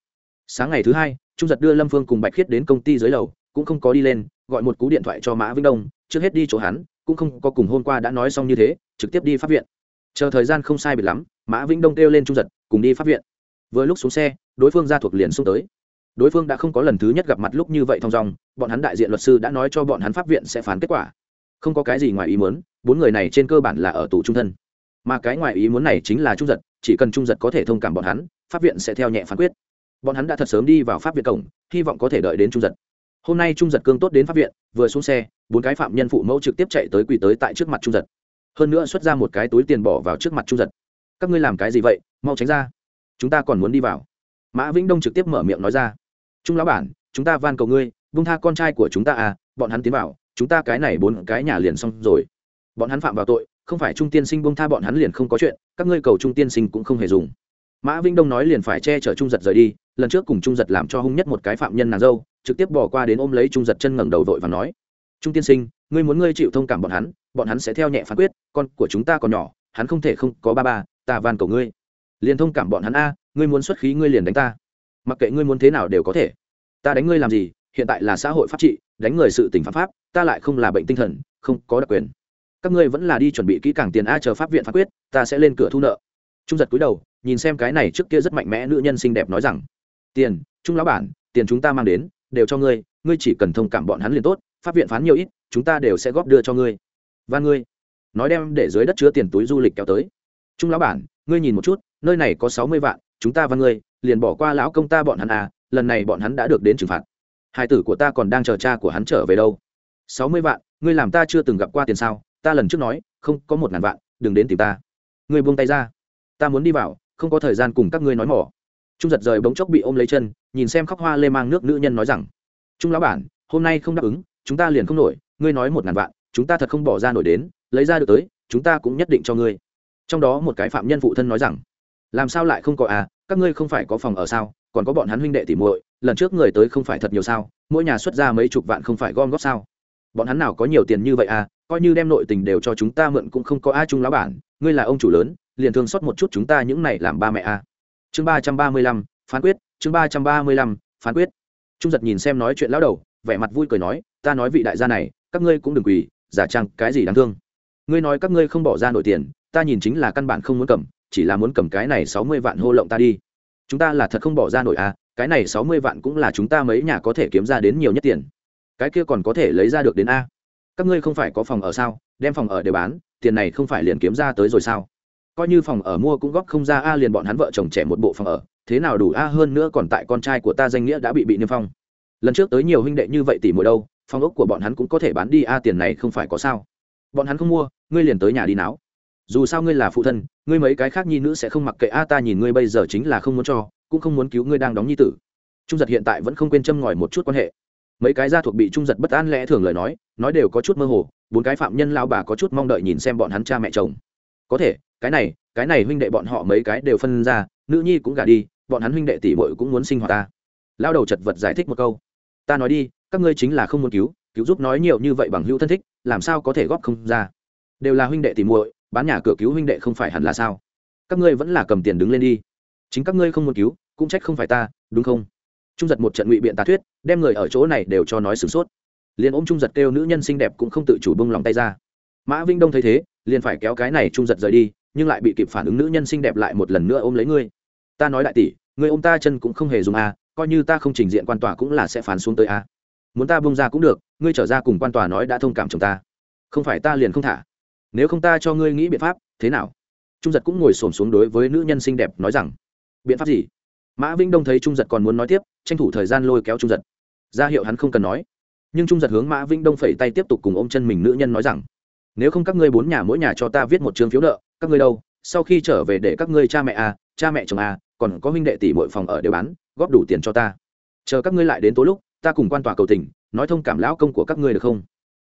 Sáng ngày thứ hai trung giật đưa lâm phương cùng bạch khiết đến công ty dưới lầu, cũng không có đi lên, gọi một cú điện thoại cho mã vĩnh đông, trước hết đi chỗ hắn, cũng không có cùng hôm qua đã nói xong như thế, trực tiếp đi pháp viện. Chờ thời gian không sai biệt lắm, mã vĩnh đông kêu lên trung giật, cùng đi pháp viện. Vừa lúc xuống xe, đối phương ra thuộc liền xung tới. Đối phương đã không có lần thứ nhất gặp mặt lúc như vậy thong dong, bọn hắn đại diện luật sư đã nói cho bọn hắn pháp viện sẽ phán kết quả. Không có cái gì ngoài ý muốn, bốn người này trên cơ bản là ở tù trung thân. Mà cái ngoài ý muốn này chính là trung giật, chỉ cần trung giật có thể thông cảm bọn hắn, pháp viện sẽ theo nhẹ phán quyết bọn hắn đã thật sớm đi vào pháp viện cổng, hy vọng có thể đợi đến trung giật. Hôm nay trung giật cương tốt đến pháp viện, vừa xuống xe, bốn cái phạm nhân phụ mẫu trực tiếp chạy tới quỳ tới tại trước mặt trung giật. Hơn nữa xuất ra một cái túi tiền bỏ vào trước mặt trung giật. Các ngươi làm cái gì vậy? Mau tránh ra. Chúng ta còn muốn đi vào. Mã vĩnh đông trực tiếp mở miệng nói ra. Trung lão bản, chúng ta van cầu ngươi vung tha con trai của chúng ta à bọn hắn tiến vào, chúng ta cái này bốn cái nhà liền xong rồi. Bọn hắn phạm vào tội, không phải trung tiên sinh bông tha bọn hắn liền không có chuyện, các ngươi cầu trung tiên sinh cũng không hề dùng. Mã vĩnh đông nói liền phải che chở trung giật rời đi lần trước cùng trung giật làm cho hung nhất một cái phạm nhân nàng dâu, trực tiếp bỏ qua đến ôm lấy trung giật chân ngẩng đầu vội và nói, trung tiên sinh, ngươi muốn ngươi chịu thông cảm bọn hắn bọn hắn sẽ theo nhẹ phán quyết, con của chúng ta còn nhỏ, hắn không thể không có ba ba, ta van cầu ngươi. Liền thông cảm bọn hắn a, ngươi muốn xuất khí ngươi liền đánh ta. Mặc kệ ngươi muốn thế nào đều có thể. Ta đánh ngươi làm gì, hiện tại là xã hội pháp trị, đánh người sự tỉnh pháp pháp, ta lại không là bệnh tinh thần, không có đặc quyền. Các ngươi vẫn là đi chuẩn bị kỹ càng tiền a chờ pháp viện phán quyết, ta sẽ lên cửa thu nợ. Trung giật cúi đầu, nhìn xem cái này trước kia rất mạnh mẽ nữ nhân xinh đẹp nói rằng tiền, trung lão bản, tiền chúng ta mang đến, đều cho ngươi ngươi chỉ cần thông cảm bọn hắn liền tốt, pháp viện phán nhiều ít, chúng ta đều sẽ góp đưa cho ngươi. Và ngươi. Nói đem để dưới đất chứa tiền túi du lịch kéo tới. Trung lão bản, ngươi nhìn một chút, nơi này có sáu mươi vạn, chúng ta và ngươi, liền bỏ qua lão công ta bọn hắn à lần này bọn hắn đã được đến trừng phạt. Hai tử của ta còn đang chờ cha của hắn trở về đâu. Sáu mươi vạn, ngươi làm ta chưa từng gặp qua tiền sao, ta lần trước nói, không, có một ngàn vạn, đừng đến tìm ta. Ngươi buông tay ra. Ta muốn đi vào, không có thời gian cùng các ngươi nói mỏ trung giật rời bỗng chốc bị ôm lấy chân, nhìn xem khóc hoa lê mang nước nữ nhân nói rằng, trung lão bản, hôm nay không đáp ứng, chúng ta liền không nổi, ngươi nói một ngàn vạn, chúng ta thật không bỏ ra nổi đến, lấy ra được tới, chúng ta cũng nhất định cho ngươi trong đó một cái phạm nhân phụ thân nói rằng, làm sao lại không có à các ngươi không phải có phòng ở sao, còn có bọn hắn huynh đệ tỉ muội, lần trước người tới không phải thật nhiều sao, mỗi nhà xuất ra mấy chục vạn không phải gom góp sao bọn hắn nào có nhiều tiền như vậy à coi như đem nội tình đều cho chúng ta mượn cũng không có ai chung lão bản, ngươi là ông chủ lớn, liền thương xót một chút chúng ta những này làm ba mẹ à chương ba trăm ba mươi lăm, phán quyết, chương ba trăm ba mươi lăm, phán quyết. Trung giật nhìn xem nói chuyện lão đầu, vẻ mặt vui cười nói, ta nói vị đại gia này, các ngươi cũng đừng quỳ, giả trang cái gì đáng thương. Ngươi nói các ngươi không bỏ ra nổi tiền, ta nhìn chính là căn bản không muốn cầm, chỉ là muốn cầm cái này sáu mươi vạn hô lộng ta đi. Chúng ta là thật không bỏ ra nổi à cái này sáu mươi vạn cũng là chúng ta mấy nhà có thể kiếm ra đến nhiều nhất tiền. Cái kia còn có thể lấy ra được đến a? Các ngươi không phải có phòng ở sao? Đem phòng ở để bán, tiền này không phải liền kiếm ra tới rồi sao? Coi như phòng ở mua cũng góp không ra, a, liền bọn hắn vợ chồng trẻ một bộ phòng ở, thế nào đủ, a, hơn nữa còn tại con trai của ta danh nghĩa đã bị bị niêm phong. Lần trước tới nhiều huynh đệ như vậy tỷ mỗi đâu, phòng ốc của bọn hắn cũng có thể bán đi, a, tiền này không phải có sao. Bọn hắn không mua, ngươi liền tới nhà đi náo. Dù sao ngươi là phụ thân, ngươi mấy cái khác nhi nữ sẽ không mặc kệ, a, ta nhìn ngươi bây giờ chính là không muốn cho, cũng không muốn cứu ngươi đang đóng nhi tử. Trung giật hiện tại vẫn không quên châm ngòi một chút quan hệ. Mấy cái gia thuộc bị trung giật bất an lẽ thường lời nói nói đều có chút mơ hồ, bốn cái phạm nhân lao bà có chút mong đợi nhìn xem bọn hắn cha mẹ chồng có thể, cái này cái này huynh đệ bọn họ mấy cái đều phân ra, nữ nhi cũng gả đi, bọn hắn huynh đệ tỷ bội cũng muốn sinh hoạt ta. Lao đầu chật vật giải thích một câu. Ta nói đi, các ngươi chính là không muốn cứu cứu giúp nói nhiều như vậy bằng hữu thân thích, làm sao có thể góp không ra? Đều là huynh đệ tỷ muội, bán nhà cửa cứu huynh đệ không phải hẳn là sao? Các ngươi vẫn là cầm tiền đứng lên đi. Chính các ngươi không muốn cứu, cũng trách không phải ta, đúng không? Trung giật một trận ngụy biện tà thuyết, đem người ở chỗ này đều cho nói sửng sốt. Liền ôm trung giật kêu nữ nhân xinh đẹp cũng không tự chủ bông lòng tay ra mã vinh đông thấy thế, liền phải kéo cái này trung giật rời đi, nhưng lại bị kịp phản ứng nữ nhân xinh đẹp lại một lần nữa ôm lấy ngươi. Ta nói đại tỷ, ngươi ôm ta chân cũng không hề dùng à coi như ta không trình diện quan tòa cũng là sẽ phán xuống tới à. Muốn ta bông ra cũng được, ngươi trở ra cùng quan tòa nói đã thông cảm chồng ta. Không phải ta liền không thả. Nếu không ta cho ngươi nghĩ biện pháp, thế nào? Trung giật cũng ngồi xổm xuống đối với nữ nhân xinh đẹp nói rằng, biện pháp gì? Mã vĩnh đông thấy trung giật còn muốn nói tiếp, tranh thủ thời gian lôi kéo trung giật. Ra hiệu hắn không cần nói. Nhưng trung giật hướng mã vĩnh đông phẩy tay tiếp tục cùng ôm chân mình nữ nhân nói rằng nếu không các ngươi bốn nhà mỗi nhà cho ta viết một chương phiếu nợ, các ngươi đâu? Sau khi trở về để các ngươi cha mẹ à cha mẹ chồng à còn có huynh đệ tỷ mọi phòng ở đều bán, góp đủ tiền cho ta. Chờ các ngươi lại đến tối lúc, ta cùng quan tòa cầu tình, nói thông cảm lão công của các ngươi được không?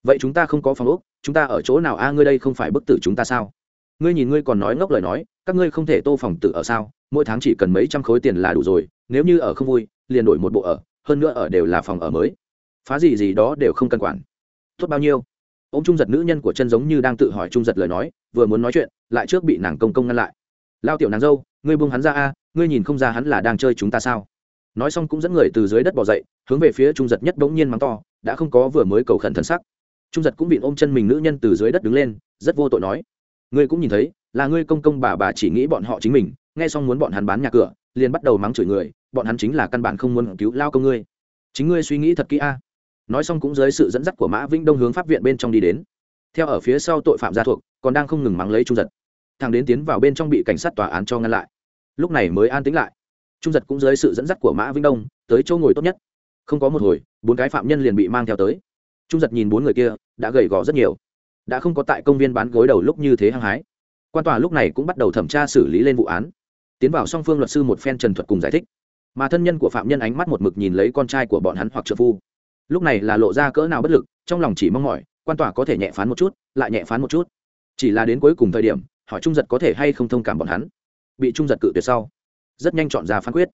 Vậy chúng ta không có phòng ốc, chúng ta ở chỗ nào a ngươi đây không phải bức tử chúng ta sao? Ngươi nhìn ngươi còn nói ngốc lời nói, các ngươi không thể tô phòng tử ở sao? Mỗi tháng chỉ cần mấy trăm khối tiền là đủ rồi, nếu như ở không vui, liền đổi một bộ ở, hơn nữa ở đều là phòng ở mới. Phá gì gì đó đều không cần quản. Tốt bao nhiêu? Ông trung giật nữ nhân của chân giống như đang tự hỏi trung giật lời nói, vừa muốn nói chuyện, lại trước bị nàng công công ngăn lại. Lao tiểu nàng dâu, ngươi buông hắn ra a, ngươi nhìn không ra hắn là đang chơi chúng ta sao? Nói xong cũng dẫn người từ dưới đất bỏ dậy, hướng về phía trung giật nhất bỗng nhiên mắng to, đã không có vừa mới cầu khẩn thân sắc. Trung giật cũng bị ôm chân mình nữ nhân từ dưới đất đứng lên, rất vô tội nói. Ngươi cũng nhìn thấy, là ngươi công công bà bà chỉ nghĩ bọn họ chính mình, nghe xong muốn bọn hắn bán nhà cửa, liền bắt đầu mắng chửi người, bọn hắn chính là căn bản không muốn cứu lao công ngươi. Chính ngươi suy nghĩ thật kỹ a nói xong cũng dưới sự dẫn dắt của mã vĩnh đông hướng pháp viện bên trong đi đến. Theo ở phía sau tội phạm gia thuộc, còn đang không ngừng mắng lấy trung giật. Thằng đến tiến vào bên trong bị cảnh sát tòa án cho ngăn lại. Lúc này mới an tính lại. Trung giật cũng dưới sự dẫn dắt của mã vĩnh đông, tới chỗ ngồi tốt nhất. Không có một hồi, bốn cái phạm nhân liền bị mang theo tới. Trung giật nhìn bốn người kia, đã gầy gò rất nhiều. Đã không có tại công viên bán gối đầu lúc như thế hăng hái. Quan tòa lúc này cũng bắt đầu thẩm tra xử lý lên vụ án. Tiến vào song phương luật sư một phen trần thuật cùng giải thích. Mà thân nhân của phạm nhân ánh mắt một mực nhìn lấy con trai của bọn hắn hoặc trợ phu lúc này là lộ ra cỡ nào bất lực, trong lòng chỉ mong mỏi, quan tòa có thể nhẹ phán một chút, lại nhẹ phán một chút. Chỉ là đến cuối cùng thời điểm, hỏi trung giật có thể hay không thông cảm bọn hắn. Bị trung giật cự tuyệt sau, rất nhanh chọn ra phán quyết.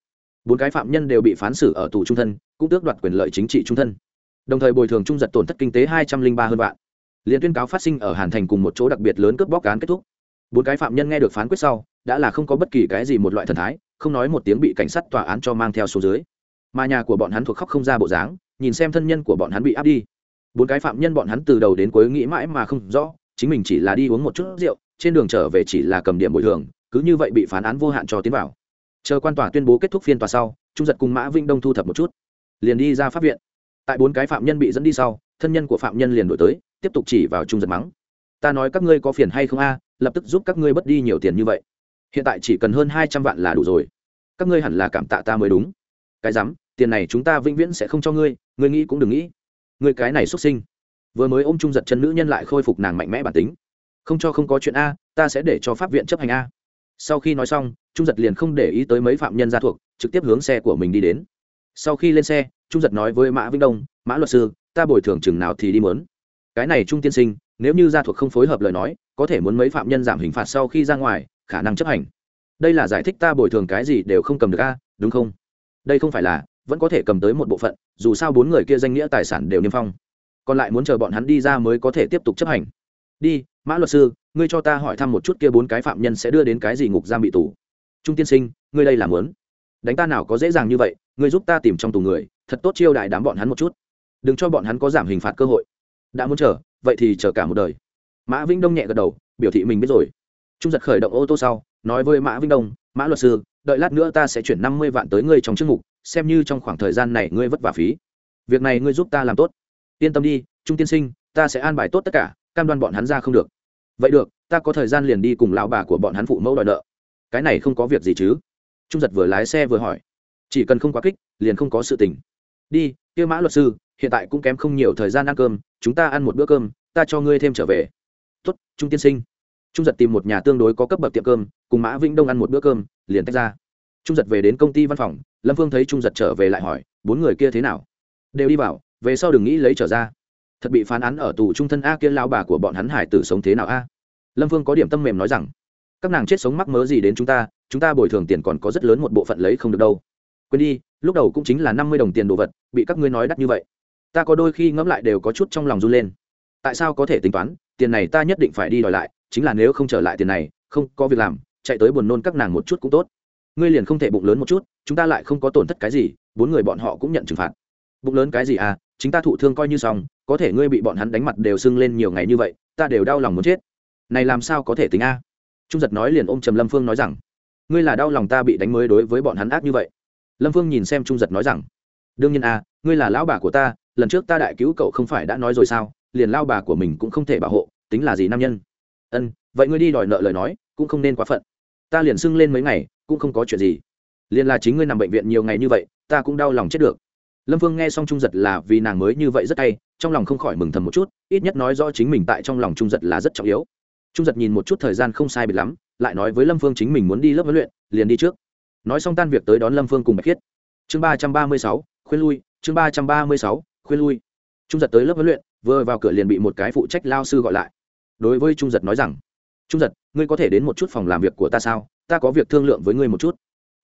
Bốn cái phạm nhân đều bị phán xử ở tù trung thân, cũng tước đoạt quyền lợi chính trị trung thân. Đồng thời bồi thường trung giật tổn thất kinh tế hai trăm linh ba hơn vạn. Liền tuyên cáo phát sinh ở hàn thành cùng một chỗ đặc biệt lớn cướp bóc cán kết thúc. Bốn cái phạm nhân nghe được phán quyết sau, đã là không có bất kỳ cái gì một loại thần thái, không nói một tiếng bị cảnh sát tòa án cho mang theo số dưới. Mà nhà của bọn hắn thuộc khóc không ra bộ dáng nhìn xem thân nhân của bọn hắn bị áp đi. Bốn cái phạm nhân bọn hắn từ đầu đến cuối nghĩ mãi mà không rõ, chính mình chỉ là đi uống một chút rượu, trên đường trở về chỉ là cầm điểm bồi thường, cứ như vậy bị phán án vô hạn cho tiến vào. Chờ quan tòa tuyên bố kết thúc phiên tòa sau, trung giật cùng mã vinh đông thu thập một chút. Liền đi ra pháp viện. Tại bốn cái phạm nhân bị dẫn đi sau, thân nhân của phạm nhân liền đổi tới, tiếp tục chỉ vào trung giật mắng. Ta nói các ngươi có phiền hay không a, lập tức giúp các ngươi mất đi nhiều tiền như vậy. Hiện tại chỉ cần hơn hai trăm vạn là đủ rồi. Các ngươi hẳn là cảm tạ ta mới đúng. Cái rắm tiền này chúng ta vĩnh viễn sẽ không cho ngươi ngươi nghĩ cũng đừng nghĩ. Ngươi cái này xuất sinh. Vừa mới ôm trung giật chân nữ nhân lại khôi phục nàng mạnh mẽ bản tính. Không cho không có chuyện a, ta sẽ để cho pháp viện chấp hành a. Sau khi nói xong trung giật liền không để ý tới mấy phạm nhân ra thuộc, trực tiếp hướng xe của mình đi đến. Sau khi lên xe trung giật nói với mã vĩnh đông, mã luật sư, ta bồi thường chừng nào thì đi mớn. Cái này trung tiên sinh, nếu như gia thuộc không phối hợp lời nói, có thể muốn mấy phạm nhân giảm hình phạt sau khi ra ngoài, khả năng chấp hành. Đây là giải thích ta bồi thường cái gì đều không cầm được a, đúng không? Đây không phải là vẫn có thể cầm tới một bộ phận, dù sao bốn người kia danh nghĩa tài sản đều niêm phong. Còn lại muốn chờ bọn hắn đi ra mới có thể tiếp tục chấp hành. Đi, mã luật sư, ngươi cho ta hỏi thăm một chút kia bốn cái phạm nhân sẽ đưa đến cái gì ngục giam bị tù. Trung tiên sinh, ngươi đây là muốn. Đánh ta nào có dễ dàng như vậy, ngươi giúp ta tìm trong tù người, thật tốt chiêu đại đám bọn hắn một chút. Đừng cho bọn hắn có giảm hình phạt cơ hội. Đã muốn chờ, vậy thì chờ cả một đời. Mã vĩnh đông nhẹ gật đầu, biểu thị mình biết rồi. Trung giật khởi động ô tô sau, nói với mã vĩnh đông, mã luật sư, đợi lát nữa ta sẽ chuyển năm mươi vạn tới ngươi trong chức mục xem như trong khoảng thời gian này ngươi vất vả phí. Việc này ngươi giúp ta làm tốt. Yên tâm đi, trung tiên sinh, ta sẽ an bài tốt tất cả, cam đoan bọn hắn ra không được. Vậy được, ta có thời gian liền đi cùng lão bà của bọn hắn phụ mẫu đòi nợ. Cái này không có việc gì chứ? Trung giật vừa lái xe vừa hỏi. Chỉ cần không quá kích, liền không có sự tình. Đi, kia mã luật sư, hiện tại cũng kém không nhiều thời gian ăn cơm, chúng ta ăn một bữa cơm, ta cho ngươi thêm trở về. Tốt, trung tiên sinh. Trung giật tìm một nhà tương đối có cấp bậc tiệm cơm, cùng mã vĩnh đông ăn một bữa cơm, liền tách ra trung giật về đến công ty văn phòng, lâm phương thấy trung giật trở về lại hỏi, bốn người kia thế nào? Đều đi vào, về sau đừng nghĩ lấy trở ra. Thật bị phán án ở tù trung thân a kia lao bà của bọn hắn hải tử sống thế nào a? Lâm phương có điểm tâm mềm nói rằng, các nàng chết sống mắc mớ gì đến chúng ta chúng ta bồi thường tiền còn có rất lớn một bộ phận lấy không được đâu. Quên đi, lúc đầu cũng chính là năm mươi đồng tiền đồ vật, bị các ngươi nói đắt như vậy. Ta có đôi khi ngẫm lại đều có chút trong lòng run lên. Tại sao có thể tính toán, tiền này ta nhất định phải đi đòi lại, chính là nếu không trở lại tiền này, không có việc làm, chạy tới buồn nôn các nàng một chút cũng tốt ngươi liền không thể bụng lớn một chút, chúng ta lại không có tổn thất cái gì, bốn người bọn họ cũng nhận trừng phạt. Bụng lớn cái gì à? Chính ta thụ thương coi như xong, có thể ngươi bị bọn hắn đánh mặt đều sưng lên nhiều ngày như vậy, ta đều đau lòng muốn chết. Này làm sao có thể tính a? Trung giật nói liền ôm trầm lâm phương nói rằng, ngươi là đau lòng ta bị đánh mới đối với bọn hắn ác như vậy. Lâm phương nhìn xem trung giật nói rằng, đương nhiên a, ngươi là lão bà của ta, lần trước ta đại cứu cậu không phải đã nói rồi sao, liền lao bà của mình cũng không thể bảo hộ, tính là gì nam nhân? Ân, vậy ngươi đi đòi nợ lời nói, cũng không nên quá phận. Ta liền sưng lên mấy ngày cũng không có chuyện gì. Liền là chính ngươi nằm bệnh viện nhiều ngày như vậy, ta cũng đau lòng chết được. Lâm phương nghe xong trung giật là vì nàng mới như vậy rất hay, trong lòng không khỏi mừng thầm một chút, ít nhất nói rõ chính mình tại trong lòng trung giật là rất trọng yếu. Trung giật nhìn một chút thời gian không sai biệt lắm, lại nói với lâm phương chính mình muốn đi lớp huấn luyện, liền đi trước. Nói xong tan việc tới đón lâm phương cùng bạch khiết. Chương ba trăm ba mươi sáu, khuyên lui, chương ba trăm ba mươi sáu, khuyên lui. Trung giật tới lớp huấn luyện, vừa vào cửa liền bị một cái phụ trách lao sư gọi lại. Đối với trung giật nói rằng, trung giật, ngươi có thể đến một chút phòng làm việc của ta sao? Ta có việc thương lượng với ngươi một chút.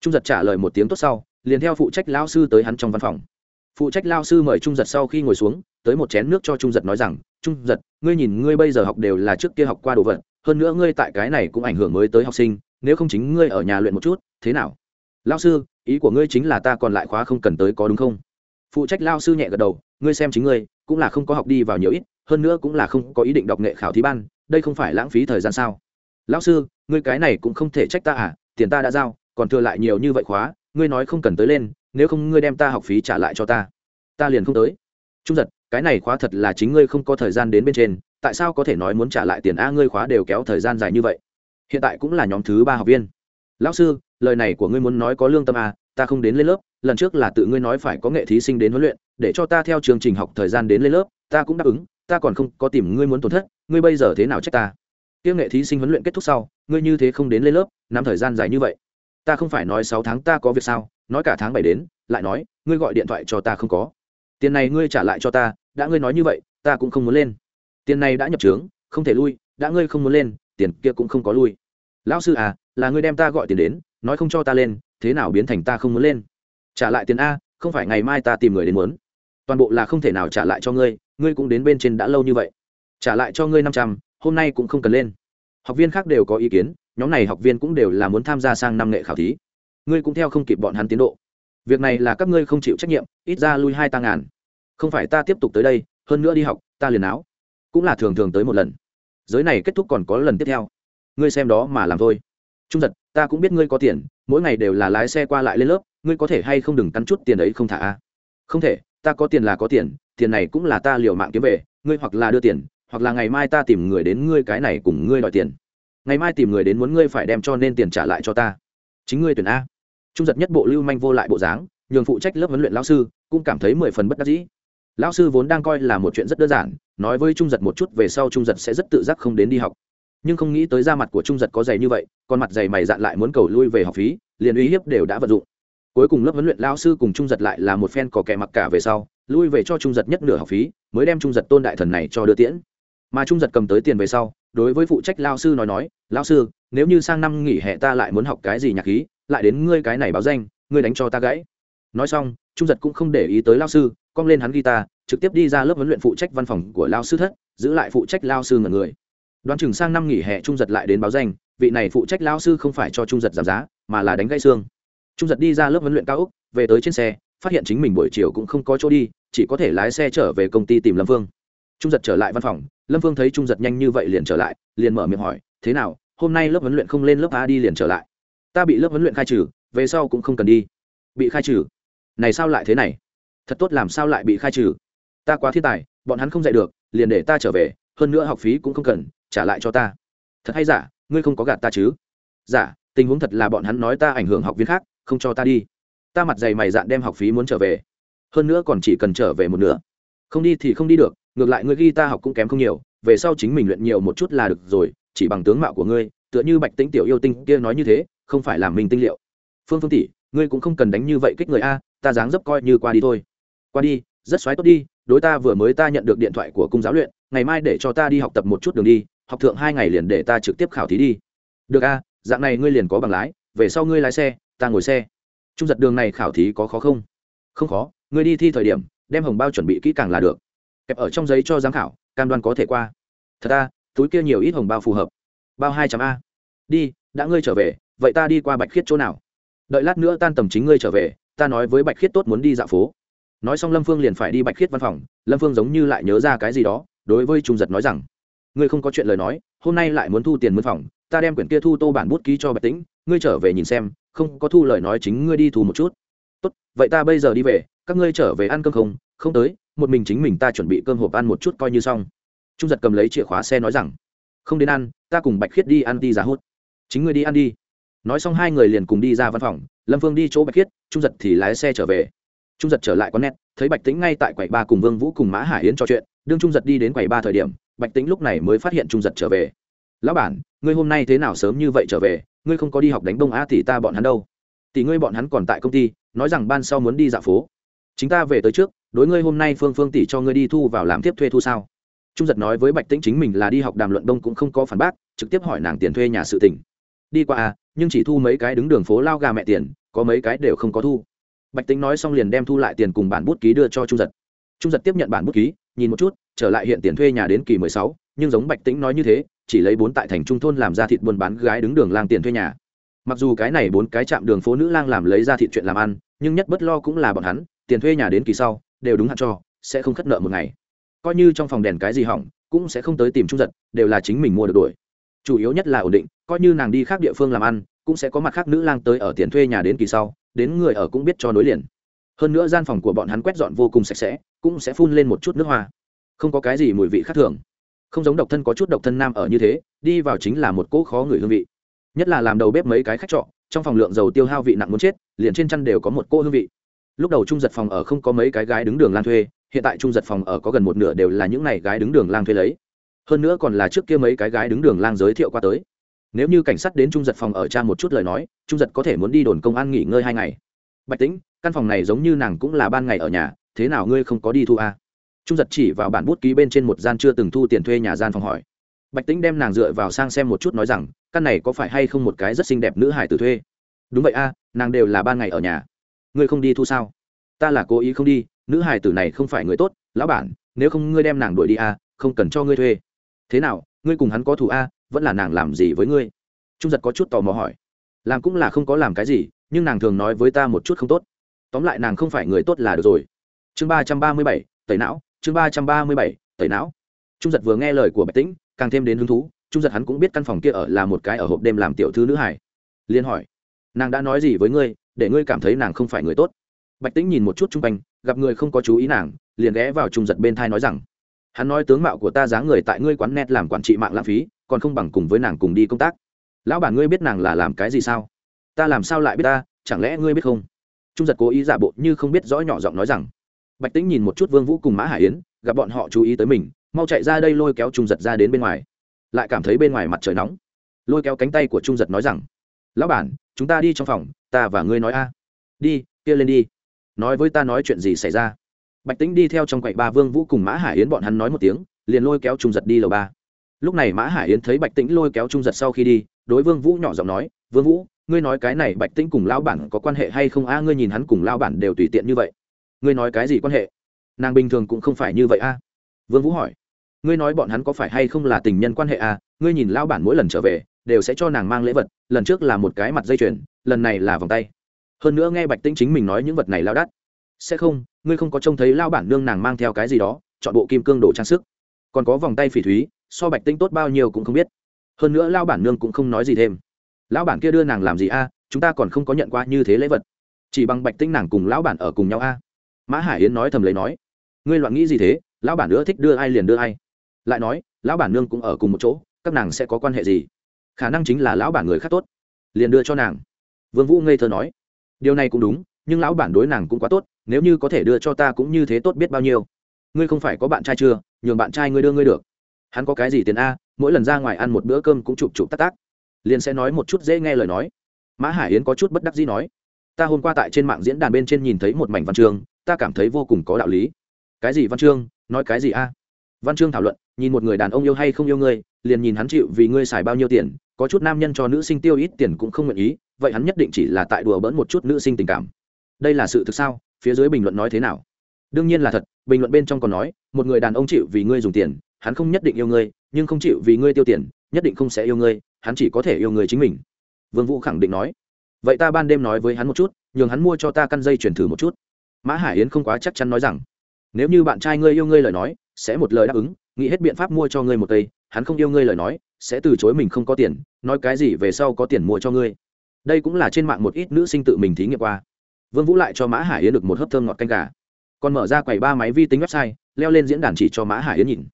Trung giật trả lời một tiếng tốt sau, liền theo phụ trách lao sư tới hắn trong văn phòng. Phụ trách lao sư mời trung giật sau khi ngồi xuống, tới một chén nước cho trung giật nói rằng, trung giật, ngươi nhìn ngươi bây giờ học đều là trước kia học qua đồ vật, hơn nữa ngươi tại cái này cũng ảnh hưởng mới tới học sinh, nếu không chính ngươi ở nhà luyện một chút, thế nào? Lao sư, ý của ngươi chính là ta còn lại khóa không cần tới có đúng không? Phụ trách lao sư nhẹ gật đầu, ngươi xem chính ngươi, cũng là không có học đi vào nhiều ít, hơn nữa cũng là không có ý định đọc nghệ khảo thí ban, đây không phải lãng phí thời gian sao? Lão sư ngươi cái này cũng không thể trách ta à tiền ta đã giao còn thừa lại nhiều như vậy khóa ngươi nói không cần tới lên nếu không ngươi đem ta học phí trả lại cho ta. Ta liền không tới. Trung giật cái này khóa thật là chính ngươi không có thời gian đến bên trên tại sao có thể nói muốn trả lại tiền a ngươi khóa đều kéo thời gian dài như vậy. Hiện tại cũng là nhóm thứ ba học viên. Lão sư lời này của ngươi muốn nói có lương tâm à, ta không đến lên lớp lần trước là tự ngươi nói phải có nghệ thí sinh đến huấn luyện để cho ta theo chương trình học thời gian đến lên lớp ta cũng đáp ứng ta còn không có tìm ngươi muốn tổn thất ngươi bây giờ thế nào trách ta? Tiêu nghệ thí sinh huấn luyện kết thúc sau, ngươi như thế không đến lên lớp, năm thời gian dài như vậy. Ta không phải nói sáu tháng ta có việc sao, nói cả tháng bảy đến, lại nói, ngươi gọi điện thoại cho ta không có. Tiền này ngươi trả lại cho ta, đã ngươi nói như vậy, ta cũng không muốn lên. Tiền này đã nhập trướng, không thể lui, đã ngươi không muốn lên, tiền kia cũng không có lui. Lão sư à là ngươi đem ta gọi tiền đến, nói không cho ta lên, thế nào biến thành ta không muốn lên? Trả lại tiền a, không phải ngày mai ta tìm người đến muốn. Toàn bộ là không thể nào trả lại cho ngươi ngươi cũng đến bên trên đã lâu như vậy. Trả lại cho ngươi năm trăm hôm nay cũng không cần lên. Học viên khác đều có ý kiến, nhóm này học viên cũng đều là muốn tham gia sang năm nghệ khảo thí. Ngươi cũng theo không kịp bọn hắn tiến độ. Việc này là các ngươi không chịu trách nhiệm, ít ra lui hai ta ngàn. Không phải ta tiếp tục tới đây, hơn nữa đi học, ta liền áo. Cũng là thường thường tới một lần. Giới này kết thúc còn có lần tiếp theo. Ngươi xem đó mà làm thôi. Trung giật, ta cũng biết ngươi có tiền, mỗi ngày đều là lái xe qua lại lên lớp, ngươi có thể hay không đừng cắn chút tiền ấy không thả a? Không thể, ta có tiền là có tiền tiền này cũng là ta liều mạng kiếm về, ngươi hoặc là đưa tiền hoặc là ngày mai ta tìm người đến ngươi cái này cùng ngươi đòi tiền. Ngày mai tìm người đến muốn ngươi phải đem cho nên tiền trả lại cho ta. Chính ngươi tuyển a. Trung giật nhất bộ lưu manh vô lại bộ dáng, nhường phụ trách lớp huấn luyện lão sư, cũng cảm thấy mười phần bất đắc dĩ. Lão sư vốn đang coi là một chuyện rất đơn giản, nói với trung giật một chút về sau trung giật sẽ rất tự giác không đến đi học. Nhưng không nghĩ tới da mặt của trung giật có dày như vậy, còn mặt dày mày dạn lại muốn cầu lui về học phí, liền uy hiếp đều đã vận dụng. Cuối cùng lớp huấn luyện lao sư cùng trung giật lại là một phen có kẻ mặc cả về sau, lui về cho trung giật nhất nửa học phí, mới đem trung giật tôn đại thần này cho đưa tiễn mà trung giật cầm tới tiền về sau, đối với phụ trách lao sư nói nói, lao sư, nếu như sang năm nghỉ hè ta lại muốn học cái gì nhạc khí, lại đến ngươi cái này báo danh, ngươi đánh cho ta gãy. Nói xong, trung giật cũng không để ý tới lao sư, cong lên hắn guitar, trực tiếp đi ra lớp huấn luyện phụ trách văn phòng của lao sư thất, giữ lại phụ trách lao sư ngần người. Đoán chừng sang năm nghỉ hè trung giật lại đến báo danh, vị này phụ trách lao sư không phải cho trung giật giảm giá, mà là đánh gãy xương. Trung giật đi ra lớp huấn luyện cao úc về tới trên xe, phát hiện chính mình buổi chiều cũng không có chỗ đi, chỉ có thể lái xe trở về công ty tìm lâm phương trung giật trở lại văn phòng lâm phương thấy trung giật nhanh như vậy liền trở lại, liền mở miệng hỏi, thế nào, hôm nay lớp huấn luyện không lên lớp a đi liền trở lại? Ta bị lớp huấn luyện khai trừ, về sau cũng không cần đi. Bị khai trừ? Này sao lại thế này? Thật tốt làm sao lại bị khai trừ? Ta quá thiên tài, bọn hắn không dạy được, liền để ta trở về, hơn nữa học phí cũng không cần, trả lại cho ta. Thật hay giả, ngươi không có gạt ta chứ? Giả, tình huống thật là bọn hắn nói ta ảnh hưởng học viên khác, không cho ta đi. Ta mặt dày mày dạn đem học phí muốn trở về. Hơn nữa còn chỉ cần trở về một nửa. Không đi thì không đi được ngược lại ngươi ghi ta học cũng kém không nhiều, về sau chính mình luyện nhiều một chút là được rồi, chỉ bằng tướng mạo của ngươi, tựa như bạch tĩnh tiểu yêu tinh kia nói như thế, không phải làm mình tinh liệu. Phương phương tỷ, ngươi cũng không cần đánh như vậy kích người a, ta dáng dấp coi như qua đi thôi. Qua đi, rất xoáy tốt đi, đối ta vừa mới ta nhận được điện thoại của cung giáo luyện, ngày mai để cho ta đi học tập một chút đường đi, học thượng hai ngày liền để ta trực tiếp khảo thí đi. Được a, dạng này ngươi liền có bằng lái, về sau ngươi lái xe, ta ngồi xe. Trung giật đường này khảo thí có khó không? Không khó, ngươi đi thi thời điểm, đem hồng bao chuẩn bị kỹ càng là được kẹp ở trong giấy cho giám khảo, cam đoan có thể qua. Thật ta túi kia nhiều ít hồng bao phù hợp. Bao hai trăm a. Đi, đã ngươi trở về, vậy ta đi qua bạch khiết chỗ nào? Đợi lát nữa tan tầm chính ngươi trở về, ta nói với bạch khiết tốt muốn đi dạo phố. Nói xong lâm phương liền phải đi bạch khiết văn phòng, lâm phương giống như lại nhớ ra cái gì đó, đối với trung giật nói rằng, ngươi không có chuyện lời nói, hôm nay lại muốn thu tiền mướn phòng, ta đem quyển kia thu tô bản bút ký cho bạch tĩnh, ngươi trở về nhìn xem, không có thu lời nói chính ngươi đi thu một chút. Tốt, vậy ta bây giờ đi về, các ngươi trở về ăn cơm không? Không tới một mình chính mình ta chuẩn bị cơm hộp ăn một chút coi như xong. Trung giật cầm lấy chìa khóa xe nói rằng, không đến ăn, ta cùng bạch khiết đi ăn đi giá hút. Chính ngươi đi ăn đi. Nói xong hai người liền cùng đi ra văn phòng, lâm phương đi chỗ bạch khiết, trung giật thì lái xe trở về. Trung giật trở lại quán net, thấy bạch tính ngay tại quầy ba cùng vương vũ cùng mã hải yến trò chuyện, đương trung giật đi đến quầy ba thời điểm, bạch tính lúc này mới phát hiện trung giật trở về. Lão bản, ngươi hôm nay thế nào sớm như vậy trở về? Ngươi không có đi học đánh bông a tỷ ta bọn hắn đâu. Tỷ ngươi bọn hắn còn tại công ty, nói rằng ban sau muốn đi dạo phố chính ta về tới trước, đối ngươi hôm nay phương phương tỷ cho ngươi đi thu vào làm tiếp thuê thu sao? Trung giật nói với bạch tĩnh chính mình là đi học đàm luận đông cũng không có phản bác, trực tiếp hỏi nàng tiền thuê nhà sự tỉnh đi qua à nhưng chỉ thu mấy cái đứng đường phố lao gà mẹ tiền, có mấy cái đều không có thu. Bạch tĩnh nói xong liền đem thu lại tiền cùng bản bút ký đưa cho trung giật. Trung giật tiếp nhận bản bút ký, nhìn một chút, trở lại hiện tiền thuê nhà đến kỳ mười sáu, nhưng giống bạch tĩnh nói như thế, chỉ lấy bốn tại thành trung thôn làm ra thịt buôn bán gái đứng đường lang tiền thuê nhà. Mặc dù cái này bốn cái chạm đường phố nữ lang làm lấy ra thịt chuyện làm ăn, nhưng nhất bất lo cũng là bọn hắn tiền thuê nhà đến kỳ sau, đều đúng hạn cho, sẽ không khất nợ một ngày. Coi như trong phòng đèn cái gì hỏng, cũng sẽ không tới tìm trung giật, đều là chính mình mua được đuổi. Chủ yếu nhất là ổn định, coi như nàng đi khác địa phương làm ăn, cũng sẽ có mặt khác nữ lang tới ở tiền thuê nhà đến kỳ sau, đến người ở cũng biết cho nối liền. Hơn nữa gian phòng của bọn hắn quét dọn vô cùng sạch sẽ, cũng sẽ phun lên một chút nước hoa. Không có cái gì mùi vị khác thường. Không giống độc thân có chút độc thân nam ở như thế, đi vào chính là một cỗ khó người hương vị. Nhất là làm đầu bếp mấy cái khách trọ, trong phòng lượng dầu tiêu hao vị nặng muốn chết, liền trên chăn đều có một cỗ hương vị lúc đầu trung giật phòng ở không có mấy cái gái đứng đường lang thuê, hiện tại trung giật phòng ở có gần một nửa đều là những này gái đứng đường lang thuê lấy. Hơn nữa còn là trước kia mấy cái gái đứng đường lang giới thiệu qua tới. Nếu như cảnh sát đến trung giật phòng ở cha một chút lời nói, trung giật có thể muốn đi đồn công an nghỉ ngơi hai ngày. Bạch tĩnh, căn phòng này giống như nàng cũng là ban ngày ở nhà, thế nào ngươi không có đi thu a trung giật chỉ vào bản bút ký bên trên một gian chưa từng thu tiền thuê nhà gian phòng hỏi. Bạch tĩnh đem nàng dựa vào sang xem một chút nói rằng, căn này có phải hay không một cái rất xinh đẹp nữ hải tử thuê? Đúng vậy a, nàng đều là ban ngày ở nhà ngươi không đi thu sao? Ta là cố ý không đi, nữ hải tử này không phải người tốt, lão bản, nếu không ngươi đem nàng đuổi đi a không cần cho ngươi thuê. Thế nào, ngươi cùng hắn có thù a vẫn là nàng làm gì với ngươi? Trung giật có chút tò mò hỏi. Làm cũng là không có làm cái gì, nhưng nàng thường nói với ta một chút không tốt. Tóm lại nàng không phải người tốt là được rồi. Chương ba trăm ba mươi bảy, tẩy não, chương ba trăm ba mươi bảy, tẩy não. Trung giật vừa nghe lời của bạch tĩnh, càng thêm đến hứng thú, trung giật hắn cũng biết căn phòng kia ở là một cái ở hộp đêm làm tiểu thư nữ hải liên hỏi, nàng đã nói gì với ngươi? Để ngươi cảm thấy nàng không phải người tốt. Bạch tĩnh nhìn một chút chung quanh, gặp người không có chú ý nàng, liền ghé vào trung giật bên thai nói rằng, hắn nói tướng mạo của ta dáng người tại ngươi quán net làm quản trị mạng lãng phí, còn không bằng cùng với nàng cùng đi công tác. Lão bản ngươi biết nàng là làm cái gì sao? Ta làm sao lại biết ta, chẳng lẽ ngươi biết không? Trung giật cố ý giả bộ như không biết rõ nhỏ giọng nói rằng. Bạch tĩnh nhìn một chút vương vũ cùng mã hải yến, gặp bọn họ chú ý tới mình, mau chạy ra đây lôi kéo trung giật ra đến bên ngoài. Lại cảm thấy bên ngoài mặt trời nóng. Lôi kéo cánh tay của trung giật nói rằng lão bản, chúng ta đi trong phòng, ta và ngươi nói a. Đi, kia lên đi. Nói với ta nói chuyện gì xảy ra? Bạch tĩnh đi theo trong quầy ba vương vũ cùng mã hải yến bọn hắn nói một tiếng, liền lôi kéo trung giật đi lầu ba. Lúc này mã hải yến thấy bạch tĩnh lôi kéo trung giật sau khi đi, đối vương vũ nhỏ giọng nói, vương vũ, ngươi nói cái này bạch tĩnh cùng lão bản có quan hệ hay không a? Ngươi nhìn hắn cùng lão bản đều tùy tiện như vậy. Ngươi nói cái gì quan hệ? Nàng bình thường cũng không phải như vậy a. Vương vũ hỏi. Ngươi nói bọn hắn có phải hay không là tình nhân quan hệ a? Ngươi nhìn lão bản mỗi lần trở về đều sẽ cho nàng mang lễ vật, lần trước là một cái mặt dây chuyền, lần này là vòng tay. Hơn nữa nghe bạch tĩnh chính mình nói những vật này lao đắt. Sẽ không, ngươi không có trông thấy lao bản nương nàng mang theo cái gì đó, chọn bộ kim cương đồ trang sức. Còn có vòng tay phỉ thúy, so bạch tĩnh tốt bao nhiêu cũng không biết. Hơn nữa lao bản nương cũng không nói gì thêm. Lão bản kia đưa nàng làm gì a? Chúng ta còn không có nhận qua như thế lễ vật. Chỉ bằng bạch tĩnh nàng cùng lão bản ở cùng nhau a. Mã hải yến nói thầm lấy nói, ngươi loạn nghĩ gì thế? Lão bản nữa thích đưa ai liền đưa ai. Lại nói, lão bản nương cũng ở cùng một chỗ, các nàng sẽ có quan hệ gì? Khả năng chính là lão bản người khác tốt. Liền đưa cho nàng. Vương vũ ngây thơ nói, điều này cũng đúng, nhưng lão bản đối nàng cũng quá tốt, nếu như có thể đưa cho ta cũng như thế tốt biết bao nhiêu. Ngươi không phải có bạn trai chưa, nhường bạn trai ngươi đưa ngươi được. Hắn có cái gì tiền a, mỗi lần ra ngoài ăn một bữa cơm cũng chụp chụp tắc tắc. Liền sẽ nói một chút dễ nghe lời nói. Mã hải yến có chút bất đắc dĩ nói, ta hôm qua tại trên mạng diễn đàn bên trên nhìn thấy một mảnh văn chương, ta cảm thấy vô cùng có đạo lý. Cái gì văn chương? Nói cái gì a? Văn chương thảo luận, nhìn một người đàn ông yêu hay không yêu ngươi liền nhìn hắn chịu vì ngươi xài bao nhiêu tiền, có chút nam nhân cho nữ sinh tiêu ít tiền cũng không nguyện ý, vậy hắn nhất định chỉ là tại đùa bỡn một chút nữ sinh tình cảm. Đây là sự thực sao? Phía dưới bình luận nói thế nào? Đương nhiên là thật, bình luận bên trong còn nói, một người đàn ông chịu vì ngươi dùng tiền, hắn không nhất định yêu ngươi, nhưng không chịu vì ngươi tiêu tiền, nhất định không sẽ yêu ngươi, hắn chỉ có thể yêu người chính mình. Vương vũ khẳng định nói. Vậy ta ban đêm nói với hắn một chút, nhường hắn mua cho ta căn dây chuyển thử một chút. Mã hải yến không quá chắc chắn nói rằng, nếu như bạn trai ngươi yêu ngươi lời nói, sẽ một lời đáp ứng, nghĩ hết biện pháp mua cho ngươi một cây hắn không yêu ngươi lời nói, sẽ từ chối mình không có tiền, nói cái gì về sau có tiền mua cho ngươi. Đây cũng là trên mạng một ít nữ sinh tự mình thí nghiệm qua. Vương vũ lại cho mã hải yến được một hớp thơm ngọt canh gà. Còn mở ra quầy ba máy vi tính website, leo lên diễn đàn chỉ cho mã hải yến nhìn.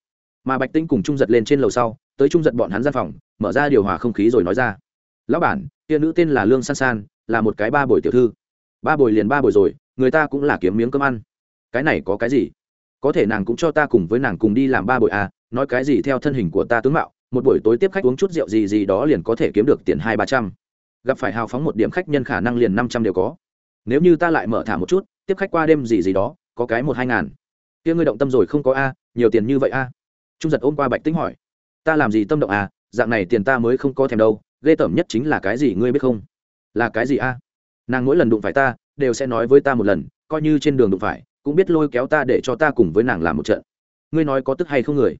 Mà bạch tinh cùng trung giật lên trên lầu sau, tới trung giật bọn hắn gian phòng, mở ra điều hòa không khí rồi nói ra. Lão bản, kia nữ tên là lương san san, là một cái ba bồi tiểu thư. Ba bồi liền ba bồi rồi, người ta cũng là kiếm miếng cơm ăn. Cái này có cái gì? Có thể nàng cũng cho ta cùng với nàng cùng đi làm ba bồi à nói cái gì theo thân hình của ta tướng mạo, một buổi tối tiếp khách uống chút rượu gì gì đó liền có thể kiếm được tiền hai ba trăm. Gặp phải hào phóng một điểm khách nhân khả năng liền năm trăm đều có. Nếu như ta lại mở thả một chút, tiếp khách qua đêm gì gì đó, có cái một hai ngàn. Kia ngươi động tâm rồi không có a, nhiều tiền như vậy a? Trung giật ôm qua bạch tính hỏi. Ta làm gì tâm động à dạng này tiền ta mới không có thèm đâu, ghê tởm nhất chính là cái gì ngươi biết không? Là cái gì a? Nàng mỗi lần đụng phải ta, đều sẽ nói với ta một lần, coi như trên đường đụng phải, cũng biết lôi kéo ta để cho ta cùng với nàng làm một trận. Ngươi nói có tức hay không người?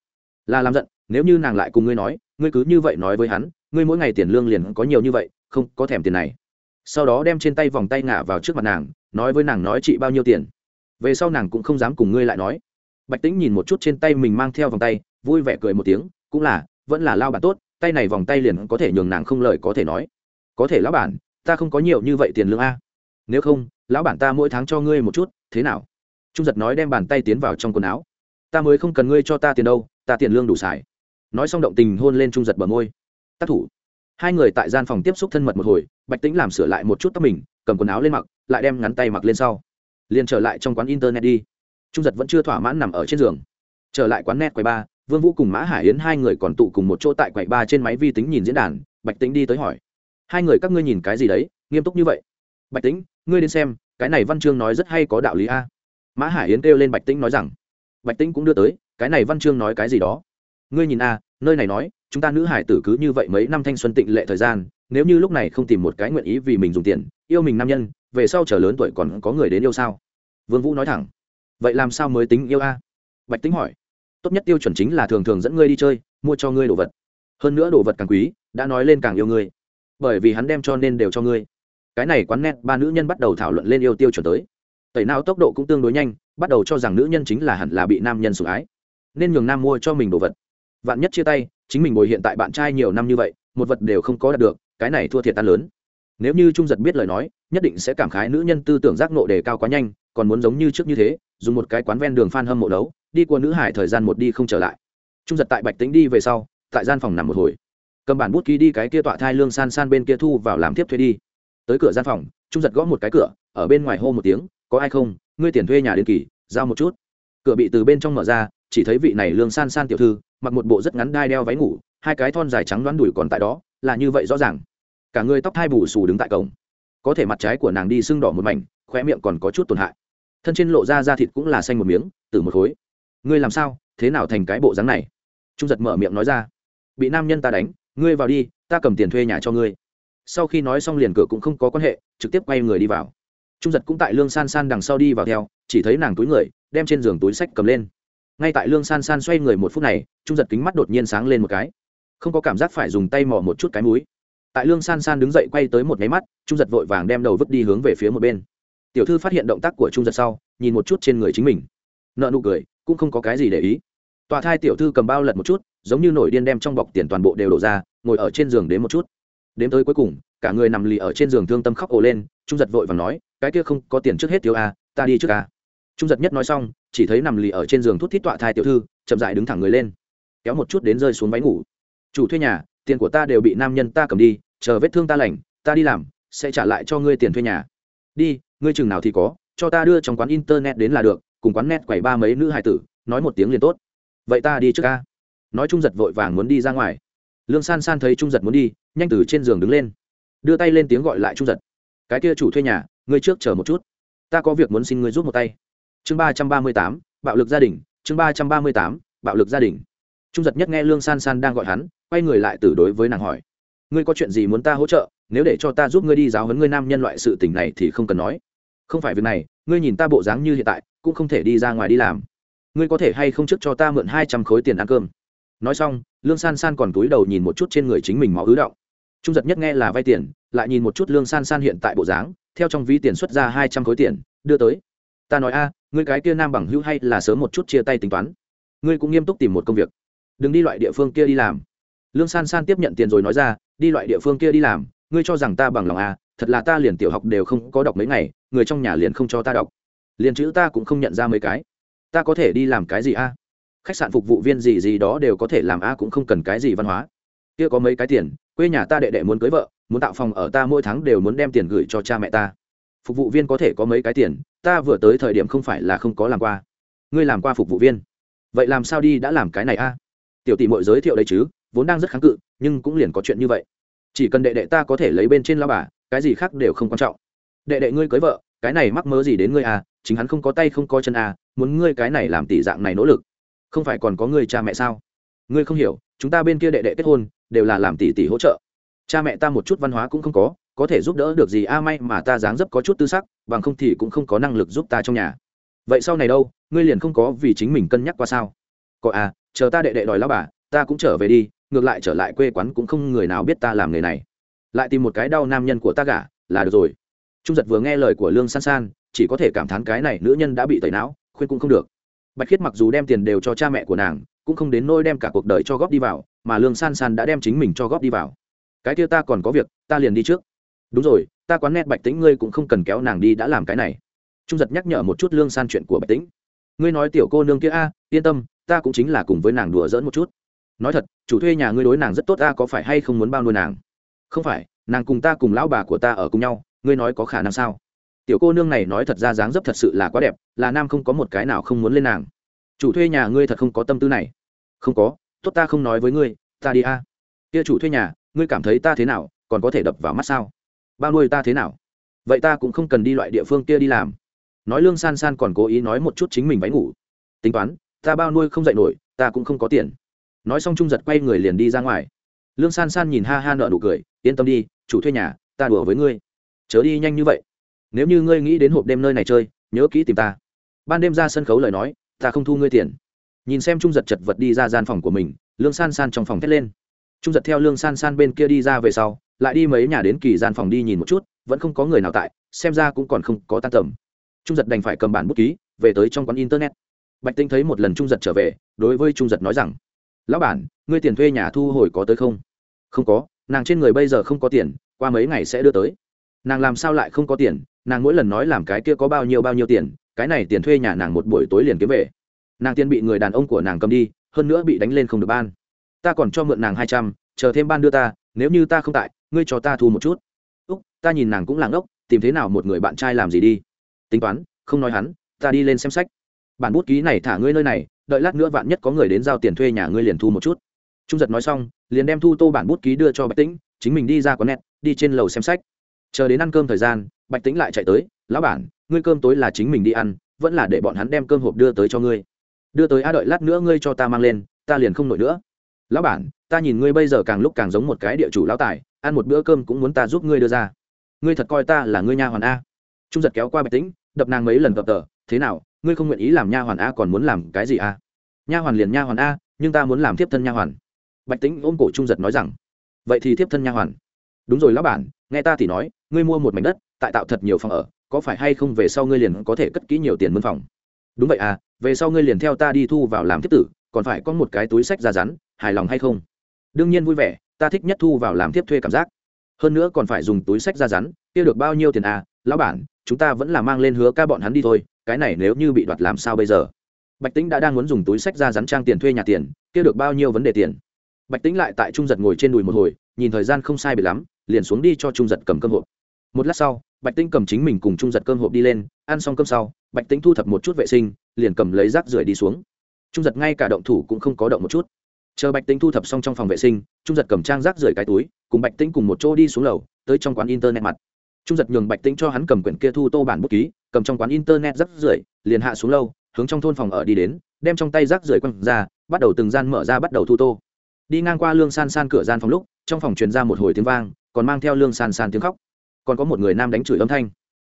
Là làm giận, nếu như nàng lại cùng ngươi nói, ngươi cứ như vậy nói với hắn, ngươi mỗi ngày tiền lương liền có nhiều như vậy, không có thèm tiền này. Sau đó đem trên tay vòng tay ngả vào trước mặt nàng, nói với nàng nói chị bao nhiêu tiền. Về sau nàng cũng không dám cùng ngươi lại nói. Bạch tĩnh nhìn một chút trên tay mình mang theo vòng tay, vui vẻ cười một tiếng, cũng là, vẫn là lao bản tốt, tay này vòng tay liền có thể nhường nàng không lời có thể nói. Có thể lão bản, ta không có nhiều như vậy tiền lương a. Nếu không, lão bản ta mỗi tháng cho ngươi một chút, thế nào? Trung giật nói đem bàn tay tiến vào trong quần áo. Ta mới không cần ngươi cho ta tiền đâu ta tiền lương đủ xài. Nói xong động tình hôn lên trung giật bờ môi. Tác thủ. Hai người tại gian phòng tiếp xúc thân mật một hồi, bạch tĩnh làm sửa lại một chút tóc mình, cầm quần áo lên mặc, lại đem ngắn tay mặc lên sau. Liền trở lại trong quán internet đi. Trung giật vẫn chưa thỏa mãn nằm ở trên giường. Trở lại quán net quầy ba, vương vũ cùng mã hải yến hai người còn tụ cùng một chỗ tại quầy ba trên máy vi tính nhìn diễn đàn, bạch tĩnh đi tới hỏi. Hai người các ngươi nhìn cái gì đấy, nghiêm túc như vậy? Bạch tĩnh, ngươi đến xem, cái này văn chương nói rất hay có đạo lý a. Mã hải yến kêu lên bạch tĩnh nói rằng. Bạch tĩnh cũng đưa tới cái này văn chương nói cái gì đó? Ngươi nhìn a, nơi này nói, chúng ta nữ hải tử cứ như vậy mấy năm thanh xuân tịnh lệ thời gian, nếu như lúc này không tìm một cái nguyện ý vì mình dùng tiền, yêu mình nam nhân, về sau trở lớn tuổi còn có người đến yêu sao? Vương vũ nói thẳng. Vậy làm sao mới tính yêu a? Bạch tính hỏi. Tốt nhất tiêu chuẩn chính là thường thường dẫn ngươi đi chơi, mua cho ngươi đồ vật. Hơn nữa đồ vật càng quý, đã nói lên càng yêu ngươi. Bởi vì hắn đem cho nên đều cho ngươi. Cái này quán nét ba nữ nhân bắt đầu thảo luận lên yêu tiêu chuẩn tới. Tẩy não tốc độ cũng tương đối nhanh, bắt đầu cho rằng nữ nhân chính là hẳn là bị nam nhân sủng ái nên nhường nam mua cho mình đồ vật. Vạn nhất chia tay, chính mình ngồi hiện tại bạn trai nhiều năm như vậy, một vật đều không có đạt được, cái này thua thiệt tan lớn. Nếu như trung giật biết lời nói, nhất định sẽ cảm khái nữ nhân tư tưởng giác nộ đề cao quá nhanh, còn muốn giống như trước như thế, dùng một cái quán ven đường phan hâm mộ đấu, đi qua nữ hải thời gian một đi không trở lại. Trung giật tại bạch tính đi về sau, tại gian phòng nằm một hồi. Cầm bản bút ký đi cái kia tọa thai lương san san bên kia thu vào làm tiếp thuê đi. Tới cửa gian phòng, trung giật gõ một cái cửa, ở bên ngoài hô một tiếng, có ai không? Ngươi tiền thuê nhà đến kỳ, giao một chút. Cửa bị từ bên trong mở ra chỉ thấy vị này lương san san tiểu thư, mặc một bộ rất ngắn đai đeo váy ngủ, hai cái thon dài trắng đoán đùi còn tại đó, là như vậy rõ ràng. Cả người tóc thai bù xù đứng tại cổng. Có thể mặt trái của nàng đi sưng đỏ một mảnh, khóe miệng còn có chút tổn hại. Thân trên lộ ra da thịt cũng là xanh một miếng, từ một khối. Ngươi làm sao, thế nào thành cái bộ dáng này? Trung giật mở miệng nói ra. Bị nam nhân ta đánh, ngươi vào đi, ta cầm tiền thuê nhà cho ngươi. Sau khi nói xong liền cửa cũng không có quan hệ, trực tiếp quay người đi vào. Trung giật cũng tại lương san san đằng sau đi vào theo, chỉ thấy nàng túi người, đem trên giường túi sách cầm lên ngay tại lương san san xoay người một phút này, trung giật kính mắt đột nhiên sáng lên một cái. Không có cảm giác phải dùng tay mò một chút cái múi tại lương san san đứng dậy quay tới một máy mắt, trung giật vội vàng đem đầu vứt đi hướng về phía một bên. Tiểu thư phát hiện động tác của trung giật sau, nhìn một chút trên người chính mình. Nợ nụ cười, cũng không có cái gì để ý. Tòa thai tiểu thư cầm bao lật một chút, giống như nổi điên đem trong bọc tiền toàn bộ đều đổ ra, ngồi ở trên giường đến một chút. Đến tới cuối cùng, cả người nằm lì ở trên giường thương tâm khóc ồ lên, trung giật vội và nói, cái kia không có tiền trước hết thiếu a ta đi trước a trung giật nhất nói xong chỉ thấy nằm lì ở trên giường thuốc thít tọa thai tiểu thư, chậm dại đứng thẳng người lên. Kéo một chút đến rơi xuống váy ngủ. Chủ thuê nhà, tiền của ta đều bị nam nhân ta cầm đi, chờ vết thương ta lành, ta đi làm, sẽ trả lại cho ngươi tiền thuê nhà. Đi, ngươi chừng nào thì có, cho ta đưa trong quán internet đến là được, cùng quán net quẩy ba mấy nữ hài tử, nói một tiếng liền tốt. Vậy ta đi trước ca. Nói trung giật vội vàng muốn đi ra ngoài. Lương san san thấy trung giật muốn đi, nhanh từ trên giường đứng lên. Đưa tay lên tiếng gọi lại trung giật. Cái kia chủ thuê nhà, ngươi trước chờ một chút. Ta có việc muốn xin ngươi giúp một tay chương ba trăm ba mươi tám, bạo lực gia đình, chương ba trăm ba mươi tám, bạo lực gia đình. Trung giật nhất nghe lương san san đang gọi hắn, quay người lại từ đối với nàng hỏi. Ngươi có chuyện gì muốn ta hỗ trợ? Nếu để cho ta giúp ngươi đi giáo huấn ngươi nam nhân loại sự tình này thì không cần nói. Không phải việc này, ngươi nhìn ta bộ dáng như hiện tại, cũng không thể đi ra ngoài đi làm. Ngươi có thể hay không trước cho ta mượn hai trăm khối tiền ăn cơm? Nói xong, lương san san còn túi đầu nhìn một chút trên người chính mình máu ứ động. Trung giật nhất nghe là vay tiền, lại nhìn một chút lương san san hiện tại bộ dáng, theo trong ví tiền xuất ra hai trăm khối tiền, đưa tới. Ta nói, a người cái kia nam bằng hữu hay là sớm một chút chia tay tính toán. Ngươi cũng nghiêm túc tìm một công việc. Đừng đi loại địa phương kia đi làm. Lương san san tiếp nhận tiền rồi nói ra, đi loại địa phương kia đi làm, ngươi cho rằng ta bằng lòng à? Thật là ta liền tiểu học đều không có đọc mấy ngày, người trong nhà liền không cho ta đọc. Liền chữ ta cũng không nhận ra mấy cái. Ta có thể đi làm cái gì a khách sạn phục vụ viên gì gì đó đều có thể làm a cũng không cần cái gì văn hóa. Kia có mấy cái tiền, quê nhà ta đệ đệ muốn cưới vợ, muốn tạo phòng ở ta mỗi tháng đều muốn đem tiền gửi cho cha mẹ ta. Phục vụ viên có thể có mấy cái tiền ta vừa tới thời điểm không phải là không có làm qua. Ngươi làm qua phục vụ viên. Vậy làm sao đi đã làm cái này a? Tiểu tỷ mội giới thiệu đấy chứ, vốn đang rất kháng cự, nhưng cũng liền có chuyện như vậy. Chỉ cần đệ đệ ta có thể lấy bên trên lao bà, cái gì khác đều không quan trọng. Đệ đệ ngươi cưới vợ, cái này mắc mớ gì đến ngươi à chính hắn không có tay không có chân à muốn ngươi cái này làm tỷ dạng này nỗ lực. Không phải còn có ngươi cha mẹ sao? Ngươi không hiểu, chúng ta bên kia đệ đệ kết hôn, đều là làm tỷ tỷ hỗ trợ. Cha mẹ ta một chút văn hóa cũng không có có thể giúp đỡ được gì? A may mà ta dáng dấp có chút tư sắc, bằng không thì cũng không có năng lực giúp ta trong nhà. Vậy sau này đâu? Ngươi liền không có vì chính mình cân nhắc qua sao? Có à chờ ta đệ đệ đòi lao bà, ta cũng trở về đi, ngược lại trở lại quê quán cũng không người nào biết ta làm nghề này. Lại tìm một cái đau nam nhân của ta gả, là được rồi. Trung giật vừa nghe lời của lương san san, chỉ có thể cảm thán cái này nữ nhân đã bị tẩy não, khuyên cũng không được. Bạch khiết mặc dù đem tiền đều cho cha mẹ của nàng, cũng không đến nôi đem cả cuộc đời cho góp đi vào, mà lương san san đã đem chính mình cho góp đi vào. Cái kia ta còn có việc, ta liền đi trước đúng rồi, ta quán nét bạch tĩnh ngươi cũng không cần kéo nàng đi đã làm cái này. Trung giật nhắc nhở một chút lương san chuyện của bạch tĩnh. Ngươi nói tiểu cô nương kia, a, yên tâm, ta cũng chính là cùng với nàng đùa dỡn một chút. Nói thật, chủ thuê nhà ngươi đối nàng rất tốt ta có phải hay không muốn bao nuôi nàng? Không phải, nàng cùng ta cùng lão bà của ta ở cùng nhau, ngươi nói có khả năng sao? Tiểu cô nương này nói thật ra dáng dấp thật sự là quá đẹp, là nam không có một cái nào không muốn lên nàng. Chủ thuê nhà ngươi thật không có tâm tư này. Không có, tốt ta không nói với ngươi, ta đi, a. Kia chủ thuê nhà, ngươi cảm thấy ta thế nào, còn có thể đập vào mắt sao? Bao nuôi ta thế nào? Vậy ta cũng không cần đi loại địa phương kia đi làm. Nói lương san san còn cố ý nói một chút chính mình váy ngủ. Tính toán, ta bao nuôi không dạy nổi, ta cũng không có tiền. Nói xong trung giật quay người liền đi ra ngoài. Lương san san nhìn ha ha nợ nụ cười, yên tâm đi, chủ thuê nhà, ta đùa với ngươi. Chớ đi nhanh như vậy. Nếu như ngươi nghĩ đến hộp đêm nơi này chơi, nhớ kỹ tìm ta. Ban đêm ra sân khấu lời nói, ta không thu ngươi tiền. Nhìn xem trung giật chật vật đi ra gian phòng của mình, lương san san trong phòng thét lên. Trung giật theo lương san san bên kia đi ra về sau lại đi mấy nhà đến kỳ gian phòng đi nhìn một chút, vẫn không có người nào tại, xem ra cũng còn không có tan tầm. Trung giật đành phải cầm bản bút ký, về tới trong quán internet. Bạch tinh thấy một lần trung giật trở về, đối với trung giật nói rằng, lão bản, ngươi tiền thuê nhà thu hồi có tới không? Không có, nàng trên người bây giờ không có tiền, qua mấy ngày sẽ đưa tới. Nàng làm sao lại không có tiền? Nàng mỗi lần nói làm cái kia có bao nhiêu bao nhiêu tiền, cái này tiền thuê nhà nàng một buổi tối liền kiếm về. Nàng tiền bị người đàn ông của nàng cầm đi, hơn nữa bị đánh lên không được ban. Ta còn cho mượn nàng hai trăm, chờ thêm ban đưa ta, nếu như ta không tại ngươi cho ta thu một chút. Úc, ta nhìn nàng cũng làng ốc tìm thế nào một người bạn trai làm gì đi. Tính toán, không nói hắn, ta đi lên xem sách. Bản bút ký này thả ngươi nơi này, đợi lát nữa vạn nhất có người đến giao tiền thuê nhà ngươi liền thu một chút. Trung giật nói xong, liền đem thu tô bản bút ký đưa cho bạch tĩnh, chính mình đi ra quán nét đi trên lầu xem sách. Chờ đến ăn cơm thời gian, bạch tĩnh lại chạy tới, lão bản, ngươi cơm tối là chính mình đi ăn, vẫn là để bọn hắn đem cơm hộp đưa tới cho ngươi. Đưa tới a, đợi lát nữa ngươi cho ta mang lên, ta liền không nổi nữa. Lão bản, ta nhìn ngươi bây giờ càng lúc càng giống một cái địa chủ lão tài ăn một bữa cơm cũng muốn ta giúp ngươi đưa ra. Ngươi thật coi ta là ngươi nha hoàn a. Trung giật kéo qua bạch tĩnh, đập nàng mấy lần tập tờ. Thế nào, ngươi không nguyện ý làm nha hoàn a còn muốn làm cái gì a? Nha hoàn liền nha hoàn a, nhưng ta muốn làm tiếp thân nha hoàn. Bạch tĩnh ôm cổ trung giật nói rằng, vậy thì tiếp thân nha hoàn. Đúng rồi lão bản, nghe ta thì nói, ngươi mua một mảnh đất, tại tạo thật nhiều phòng ở, có phải hay không về sau ngươi liền có thể cất kỹ nhiều tiền mân phòng? Đúng vậy à về sau ngươi liền theo ta đi thu vào làm tiếp tử, còn phải có một cái túi sách ra rắn, hài lòng hay không? Đương nhiên vui vẻ ta thích nhất thu vào làm tiếp thuê cảm giác. Hơn nữa còn phải dùng túi sách ra rắn, kia được bao nhiêu tiền à lão bản, chúng ta vẫn là mang lên hứa ca bọn hắn đi thôi, cái này nếu như bị đoạt làm sao bây giờ? Bạch tĩnh đã đang muốn dùng túi sách ra rắn trang tiền thuê nhà tiền, kia được bao nhiêu vấn đề tiền? Bạch tĩnh lại tại trung giật ngồi trên đùi một hồi, nhìn thời gian không sai bị lắm, liền xuống đi cho trung giật cầm cơm hộp. Một lát sau, bạch tĩnh cầm chính mình cùng trung giật cơm hộp đi lên, ăn xong cơm sau, bạch tĩnh thu thập một chút vệ sinh, liền cầm lấy rác rưởi đi xuống. Trung giật ngay cả động thủ cũng không có động một chút chờ bạch tính thu thập xong trong phòng vệ sinh, trung giật cầm trang rác rưởi cái túi, cùng bạch tính cùng một chỗ đi xuống lầu, tới trong quán internet mặt. Trung giật nhường bạch tính cho hắn cầm quyển kia thu tô bản bút ký, cầm trong quán internet rác rưởi, liền hạ xuống lâu hướng trong thôn phòng ở đi đến, đem trong tay rác rưởi quăng ra, bắt đầu từng gian mở ra bắt đầu thu tô. Đi ngang qua lương san san cửa gian phòng lúc, trong phòng truyền ra một hồi tiếng vang, còn mang theo lương san san tiếng khóc. Còn có một người nam đánh chửi âm thanh.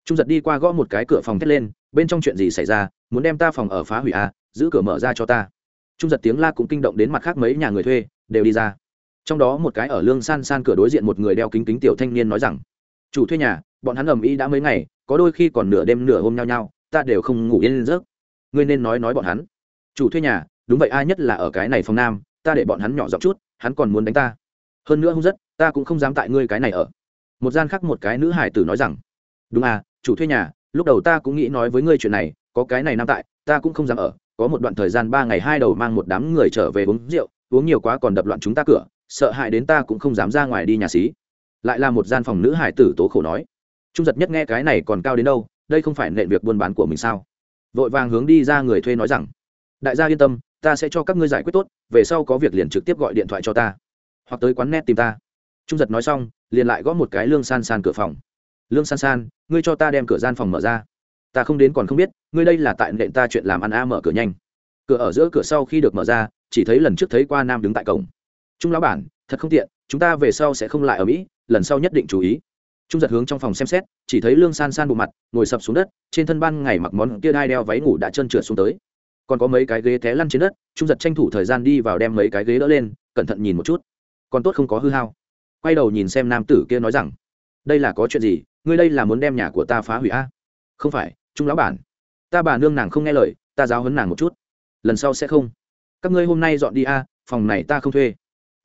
Trung giật đi qua gõ một cái cửa phòng thét lên, bên trong chuyện gì xảy ra, muốn đem ta phòng ở phá hủy à giữ cửa mở ra cho ta trung giật tiếng la cũng kinh động đến mặt khác mấy nhà người thuê, đều đi ra. Trong đó một cái ở lương san san cửa đối diện một người đeo kính kính tiểu thanh niên nói rằng, chủ thuê nhà, bọn hắn ầm ĩ đã mấy ngày, có đôi khi còn nửa đêm nửa hôm nhau nhau, ta đều không ngủ yên giấc. Ngươi nên nói nói bọn hắn. Chủ thuê nhà, đúng vậy, ai nhất là ở cái này phòng nam, ta để bọn hắn nhỏ giọng chút, hắn còn muốn đánh ta. Hơn nữa không rất ta cũng không dám tại ngươi cái này ở. Một gian khác một cái nữ hải tử nói rằng, đúng à chủ thuê nhà, lúc đầu ta cũng nghĩ nói với ngươi chuyện này, có cái này nam tại, ta cũng không dám ở có một đoạn thời gian ba ngày hai đầu mang một đám người trở về uống rượu, uống nhiều quá còn đập loạn chúng ta cửa, sợ hãi đến ta cũng không dám ra ngoài đi nhà xí. Lại là một gian phòng nữ hải tử tố khổ nói, trung giật nhất nghe cái này còn cao đến đâu, đây không phải nện việc buôn bán của mình sao? Vội vàng hướng đi ra người thuê nói rằng, đại gia yên tâm, ta sẽ cho các ngươi giải quyết tốt, về sau có việc liền trực tiếp gọi điện thoại cho ta, hoặc tới quán net tìm ta. Trung giật nói xong, liền lại gõ một cái lương san san cửa phòng. Lương san san, ngươi cho ta đem cửa gian phòng mở ra ta không đến còn không biết, ngươi đây là tại nện ta chuyện làm ăn a mở cửa nhanh. Cửa ở giữa cửa sau khi được mở ra, chỉ thấy lần trước thấy qua nam đứng tại cổng. Trung lão bản, thật không tiện, chúng ta về sau sẽ không lại ở mỹ, lần sau nhất định chú ý. Trung giật hướng trong phòng xem xét, chỉ thấy lương san san bộ mặt, ngồi sập xuống đất, trên thân ban ngày mặc món kia đai đeo váy ngủ đã trơn trượt xuống tới. Còn có mấy cái ghế té lăn trên đất, trung giật tranh thủ thời gian đi vào đem mấy cái ghế đỡ lên, cẩn thận nhìn một chút. Còn tốt không có hư hao. Quay đầu nhìn xem nam tử kia nói rằng, đây là có chuyện gì? Ngươi đây là muốn đem nhà của ta phá hủy a? Không phải trung lão bản, ta bà nương nàng không nghe lời, ta giáo hấn nàng một chút. Lần sau sẽ không. Các ngươi hôm nay dọn đi a, phòng này ta không thuê.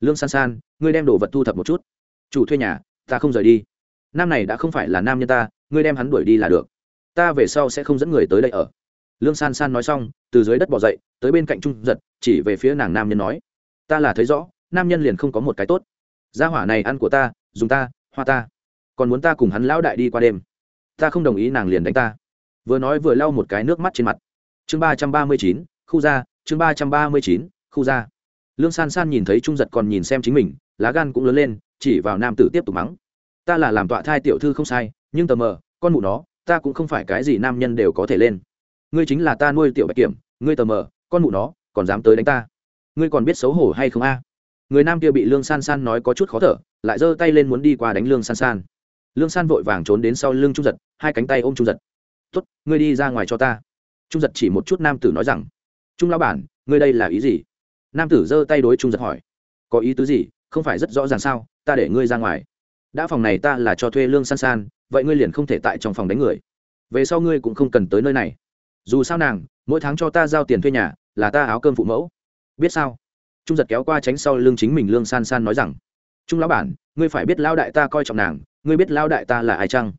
Lương san san, ngươi đem đồ vật thu thập một chút. Chủ thuê nhà, ta không rời đi. Nam này đã không phải là nam nhân ta, ngươi đem hắn đuổi đi là được. Ta về sau sẽ không dẫn người tới đây ở. Lương san san nói xong, từ dưới đất bỏ dậy, tới bên cạnh trung giật, chỉ về phía nàng nam nhân nói. Ta là thấy rõ, nam nhân liền không có một cái tốt. Gia hỏa này ăn của ta, dùng ta, hoa ta. Còn muốn ta cùng hắn lão đại đi qua đêm. Ta không đồng ý nàng liền đánh ta vừa nói vừa lau một cái nước mắt trên mặt. Chương ba trăm ba mươi chín, khu ra, chương ba trăm ba mươi chín, khu ra. Lương san san nhìn thấy trung giật còn nhìn xem chính mình, lá gan cũng lớn lên, chỉ vào nam tử tiếp tục mắng. Ta là làm tọa thai tiểu thư không sai, nhưng tờ mờ, con mụ nó, ta cũng không phải cái gì nam nhân đều có thể lên. Ngươi chính là ta nuôi tiểu bạch kiểm, ngươi tờ mờ, con mụ nó, còn dám tới đánh ta. Ngươi còn biết xấu hổ hay không a? Người nam kia bị lương san san nói có chút khó thở, lại giơ tay lên muốn đi qua đánh lương san san. Lương san vội vàng trốn đến sau lưng trung giật, hai cánh tay ôm trung giật tuất ngươi đi ra ngoài cho ta. Trung giật chỉ một chút nam tử nói rằng, trung lao bản, ngươi đây là ý gì? Nam tử giơ tay đối trung giật hỏi, có ý tứ gì? Không phải rất rõ ràng sao? Ta để ngươi ra ngoài. Đã phòng này ta là cho thuê lương san san, vậy ngươi liền không thể tại trong phòng đánh người. Về sau ngươi cũng không cần tới nơi này. Dù sao nàng, mỗi tháng cho ta giao tiền thuê nhà, là ta áo cơm phụ mẫu. Biết sao? Trung giật kéo qua tránh sau lưng chính mình lương san san nói rằng, trung lão bản, ngươi phải biết lão đại ta coi trọng nàng, ngươi biết lão đại ta là ai chăng?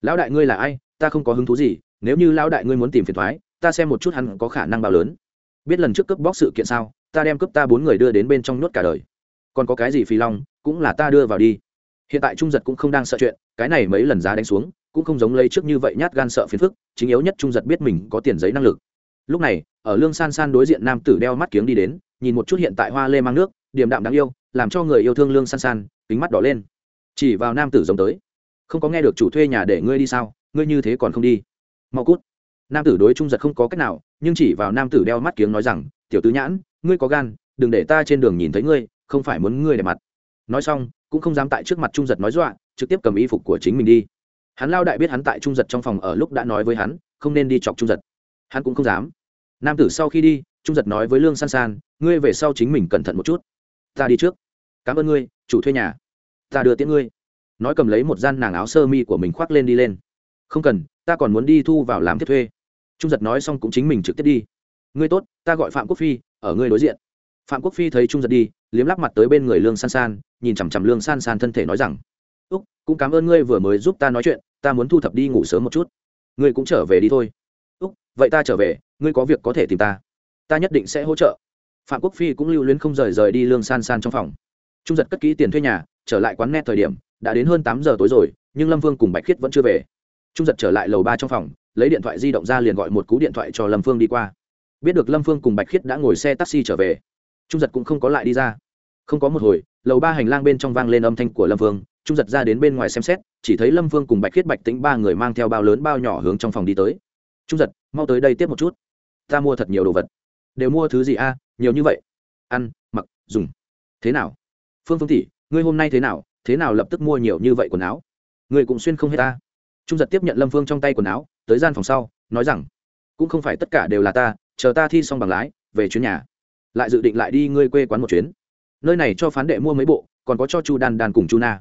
Lão đại ngươi là ai? Ta không có hứng thú gì, nếu như lão đại ngươi muốn tìm phiền thoái, ta xem một chút hắn có khả năng bao lớn. Biết lần trước cướp bóc sự kiện sao, ta đem cướp ta bốn người đưa đến bên trong nốt cả đời. Còn có cái gì phi long cũng là ta đưa vào đi. Hiện tại trung giật cũng không đang sợ chuyện, cái này mấy lần giá đánh xuống, cũng không giống lấy trước như vậy nhát gan sợ phiền phức, chính yếu nhất trung giật biết mình có tiền giấy năng lực. Lúc này, ở lương san san đối diện nam tử đeo mắt kiếng đi đến, nhìn một chút hiện tại hoa lê mang nước, điềm đạm đáng yêu, làm cho người yêu thương lương san san, kính mắt đỏ lên. Chỉ vào nam tử giống tới. Không có nghe được chủ thuê nhà để ngươi đi sao? Ngươi như thế còn không đi. Mau cút. Nam tử đối trung giật không có cách nào, nhưng chỉ vào nam tử đeo mắt kiếng nói rằng, tiểu tứ nhãn, ngươi có gan, đừng để ta trên đường nhìn thấy ngươi, không phải muốn ngươi để mặt. Nói xong, cũng không dám tại trước mặt trung giật nói dọa, trực tiếp cầm y phục của chính mình đi. Hắn lao đại biết hắn tại trung giật trong phòng ở lúc đã nói với hắn, không nên đi chọc trung giật. Hắn cũng không dám. Nam tử sau khi đi, trung giật nói với lương san san, ngươi về sau chính mình cẩn thận một chút. Ta đi trước. Cảm ơn ngươi, chủ thuê nhà. Ta đưa tiễn ngươi. Nói cầm lấy một gian nàng áo sơ mi của mình khoác lên đi lên không cần, ta còn muốn đi thu vào làm tiếp thuê. Trung giật nói xong cũng chính mình trực tiếp đi. Ngươi tốt, ta gọi phạm quốc phi, ở ngươi đối diện. Phạm quốc phi thấy trung giật đi, liếm lắp mặt tới bên người lương san san, nhìn chằm chằm lương san san thân thể nói rằng, úc, cũng cảm ơn ngươi vừa mới giúp ta nói chuyện, ta muốn thu thập đi ngủ sớm một chút. Ngươi cũng trở về đi thôi. Úc, vậy ta trở về, ngươi có việc có thể tìm ta. Ta nhất định sẽ hỗ trợ. Phạm quốc phi cũng lưu luyến không rời rời đi lương san san trong phòng. Trung giật cất kỹ tiền thuê nhà, trở lại quán net thời điểm, đã đến hơn tám giờ tối rồi, nhưng lâm vương cùng bạch khiết vẫn chưa về trung giật trở lại lầu ba trong phòng, lấy điện thoại di động ra liền gọi một cú điện thoại cho lâm phương đi qua. Biết được lâm phương cùng bạch khiết đã ngồi xe taxi trở về, trung giật cũng không có lại đi ra. Không có một hồi, lầu ba hành lang bên trong vang lên âm thanh của lâm phương, trung giật ra đến bên ngoài xem xét, chỉ thấy lâm phương cùng bạch khiết bạch tính ba người mang theo bao lớn bao nhỏ hướng trong phòng đi tới. Trung giật, mau tới đây tiếp một chút. Ta mua thật nhiều đồ vật. Đều mua thứ gì a? Nhiều như vậy. Ăn, mặc, dùng. Thế nào? Phương phương tỷ, ngươi hôm nay thế nào? Thế nào lập tức mua nhiều như vậy quần áo? Ngươi cũng xuyên không hết ta trung giật tiếp nhận lâm phương trong tay quần áo, tới gian phòng sau, nói rằng, cũng không phải tất cả đều là ta, chờ ta thi xong bằng lái, về chuyến nhà. Lại dự định lại đi ngươi quê quán một chuyến. Nơi này cho phán đệ mua mấy bộ, còn có cho chu đan đan cùng chu na.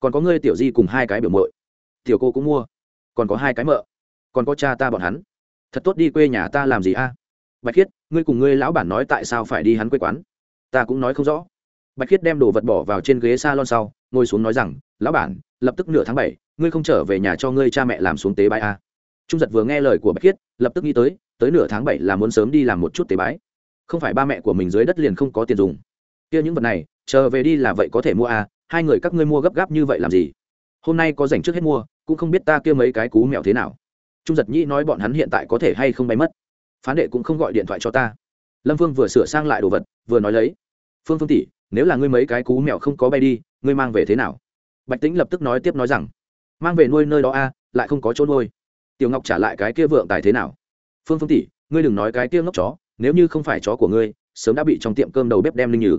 Còn có ngươi tiểu di cùng hai cái biểu mội tiểu cô cũng mua. Còn có hai cái mợ. Còn có cha ta bọn hắn. Thật tốt đi quê nhà ta làm gì a? Bạch khiết, ngươi cùng ngươi lão bản nói tại sao phải đi hắn quê quán? Ta cũng nói không rõ. Bạch khiết đem đồ vật bỏ vào trên ghế s a lon sau, ngồi xuống nói rằng, lão bản, lập tức nửa tháng bảy ngươi không trở về nhà cho ngươi cha mẹ làm xuống tế bái a trung giật vừa nghe lời của bạch khiết, lập tức nghĩ tới tới nửa tháng bảy là muốn sớm đi làm một chút tế bái. Không phải ba mẹ của mình dưới đất liền không có tiền dùng. Kia những vật này, chờ về đi là vậy có thể mua a hai người các ngươi mua gấp gáp như vậy làm gì? Hôm nay có dành trước hết mua, cũng không biết ta kia mấy cái cú mèo thế nào. Trung giật nhĩ nói bọn hắn hiện tại có thể hay không bay mất. Phán đệ cũng không gọi điện thoại cho ta. Lâm phương vừa sửa sang lại đồ vật, vừa nói lấy. Phương phương tỷ, nếu là ngươi mấy cái cú mèo không có bay đi, ngươi mang về thế nào? Bạch tĩnh lập tức nói tiếp nói rằng mang về nuôi nơi đó a, lại không có chỗ nuôi. Tiểu ngọc trả lại cái kia vượng tài thế nào? Phương phương tỷ, ngươi đừng nói cái kia ngốc chó, nếu như không phải chó của ngươi, sớm đã bị trong tiệm cơm đầu bếp đem linh nhử.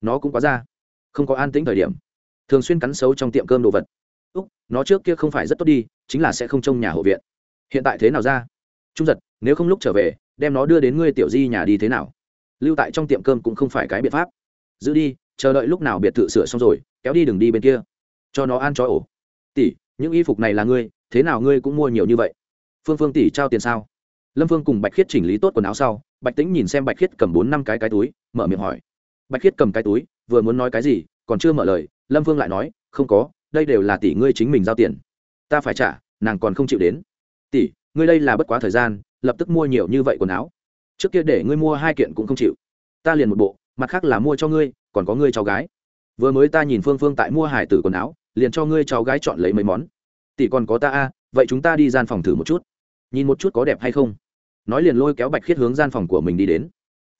Nó cũng quá ra. Không có an tĩnh thời điểm. Thường xuyên cắn xấu trong tiệm cơm đồ vật. Úc, nó trước kia không phải rất tốt đi, chính là sẽ không trông nhà hộ viện. Hiện tại thế nào ra? Trung giật, nếu không lúc trở về, đem nó đưa đến ngươi tiểu di nhà đi thế nào? Lưu tại trong tiệm cơm cũng không phải cái biện pháp. Giữ đi, chờ đợi lúc nào biệt thự sửa xong rồi, kéo đi đừng đi bên kia. Cho nó ăn cho ổ. Tỷ những y phục này là ngươi, thế nào ngươi cũng mua nhiều như vậy. Phương phương tỷ trao tiền sao? Lâm phương cùng bạch khiết chỉnh lý tốt quần áo sau, bạch tĩnh nhìn xem bạch khiết cầm bốn năm cái cái túi, mở miệng hỏi. Bạch khiết cầm cái túi, vừa muốn nói cái gì, còn chưa mở lời, lâm phương lại nói, không có, đây đều là tỷ ngươi chính mình giao tiền. Ta phải trả, nàng còn không chịu đến. Tỷ, ngươi đây là bất quá thời gian, lập tức mua nhiều như vậy quần áo. Trước kia để ngươi mua hai kiện cũng không chịu. Ta liền một bộ, mặt khác là mua cho ngươi, còn có ngươi cháu gái. Vừa mới ta nhìn phương phương tại mua hải tử quần áo liền cho ngươi cháu gái chọn lấy mấy món. Tỷ còn có ta a, vậy chúng ta đi gian phòng thử một chút. Nhìn một chút có đẹp hay không. Nói liền lôi kéo bạch khiết hướng gian phòng của mình đi đến.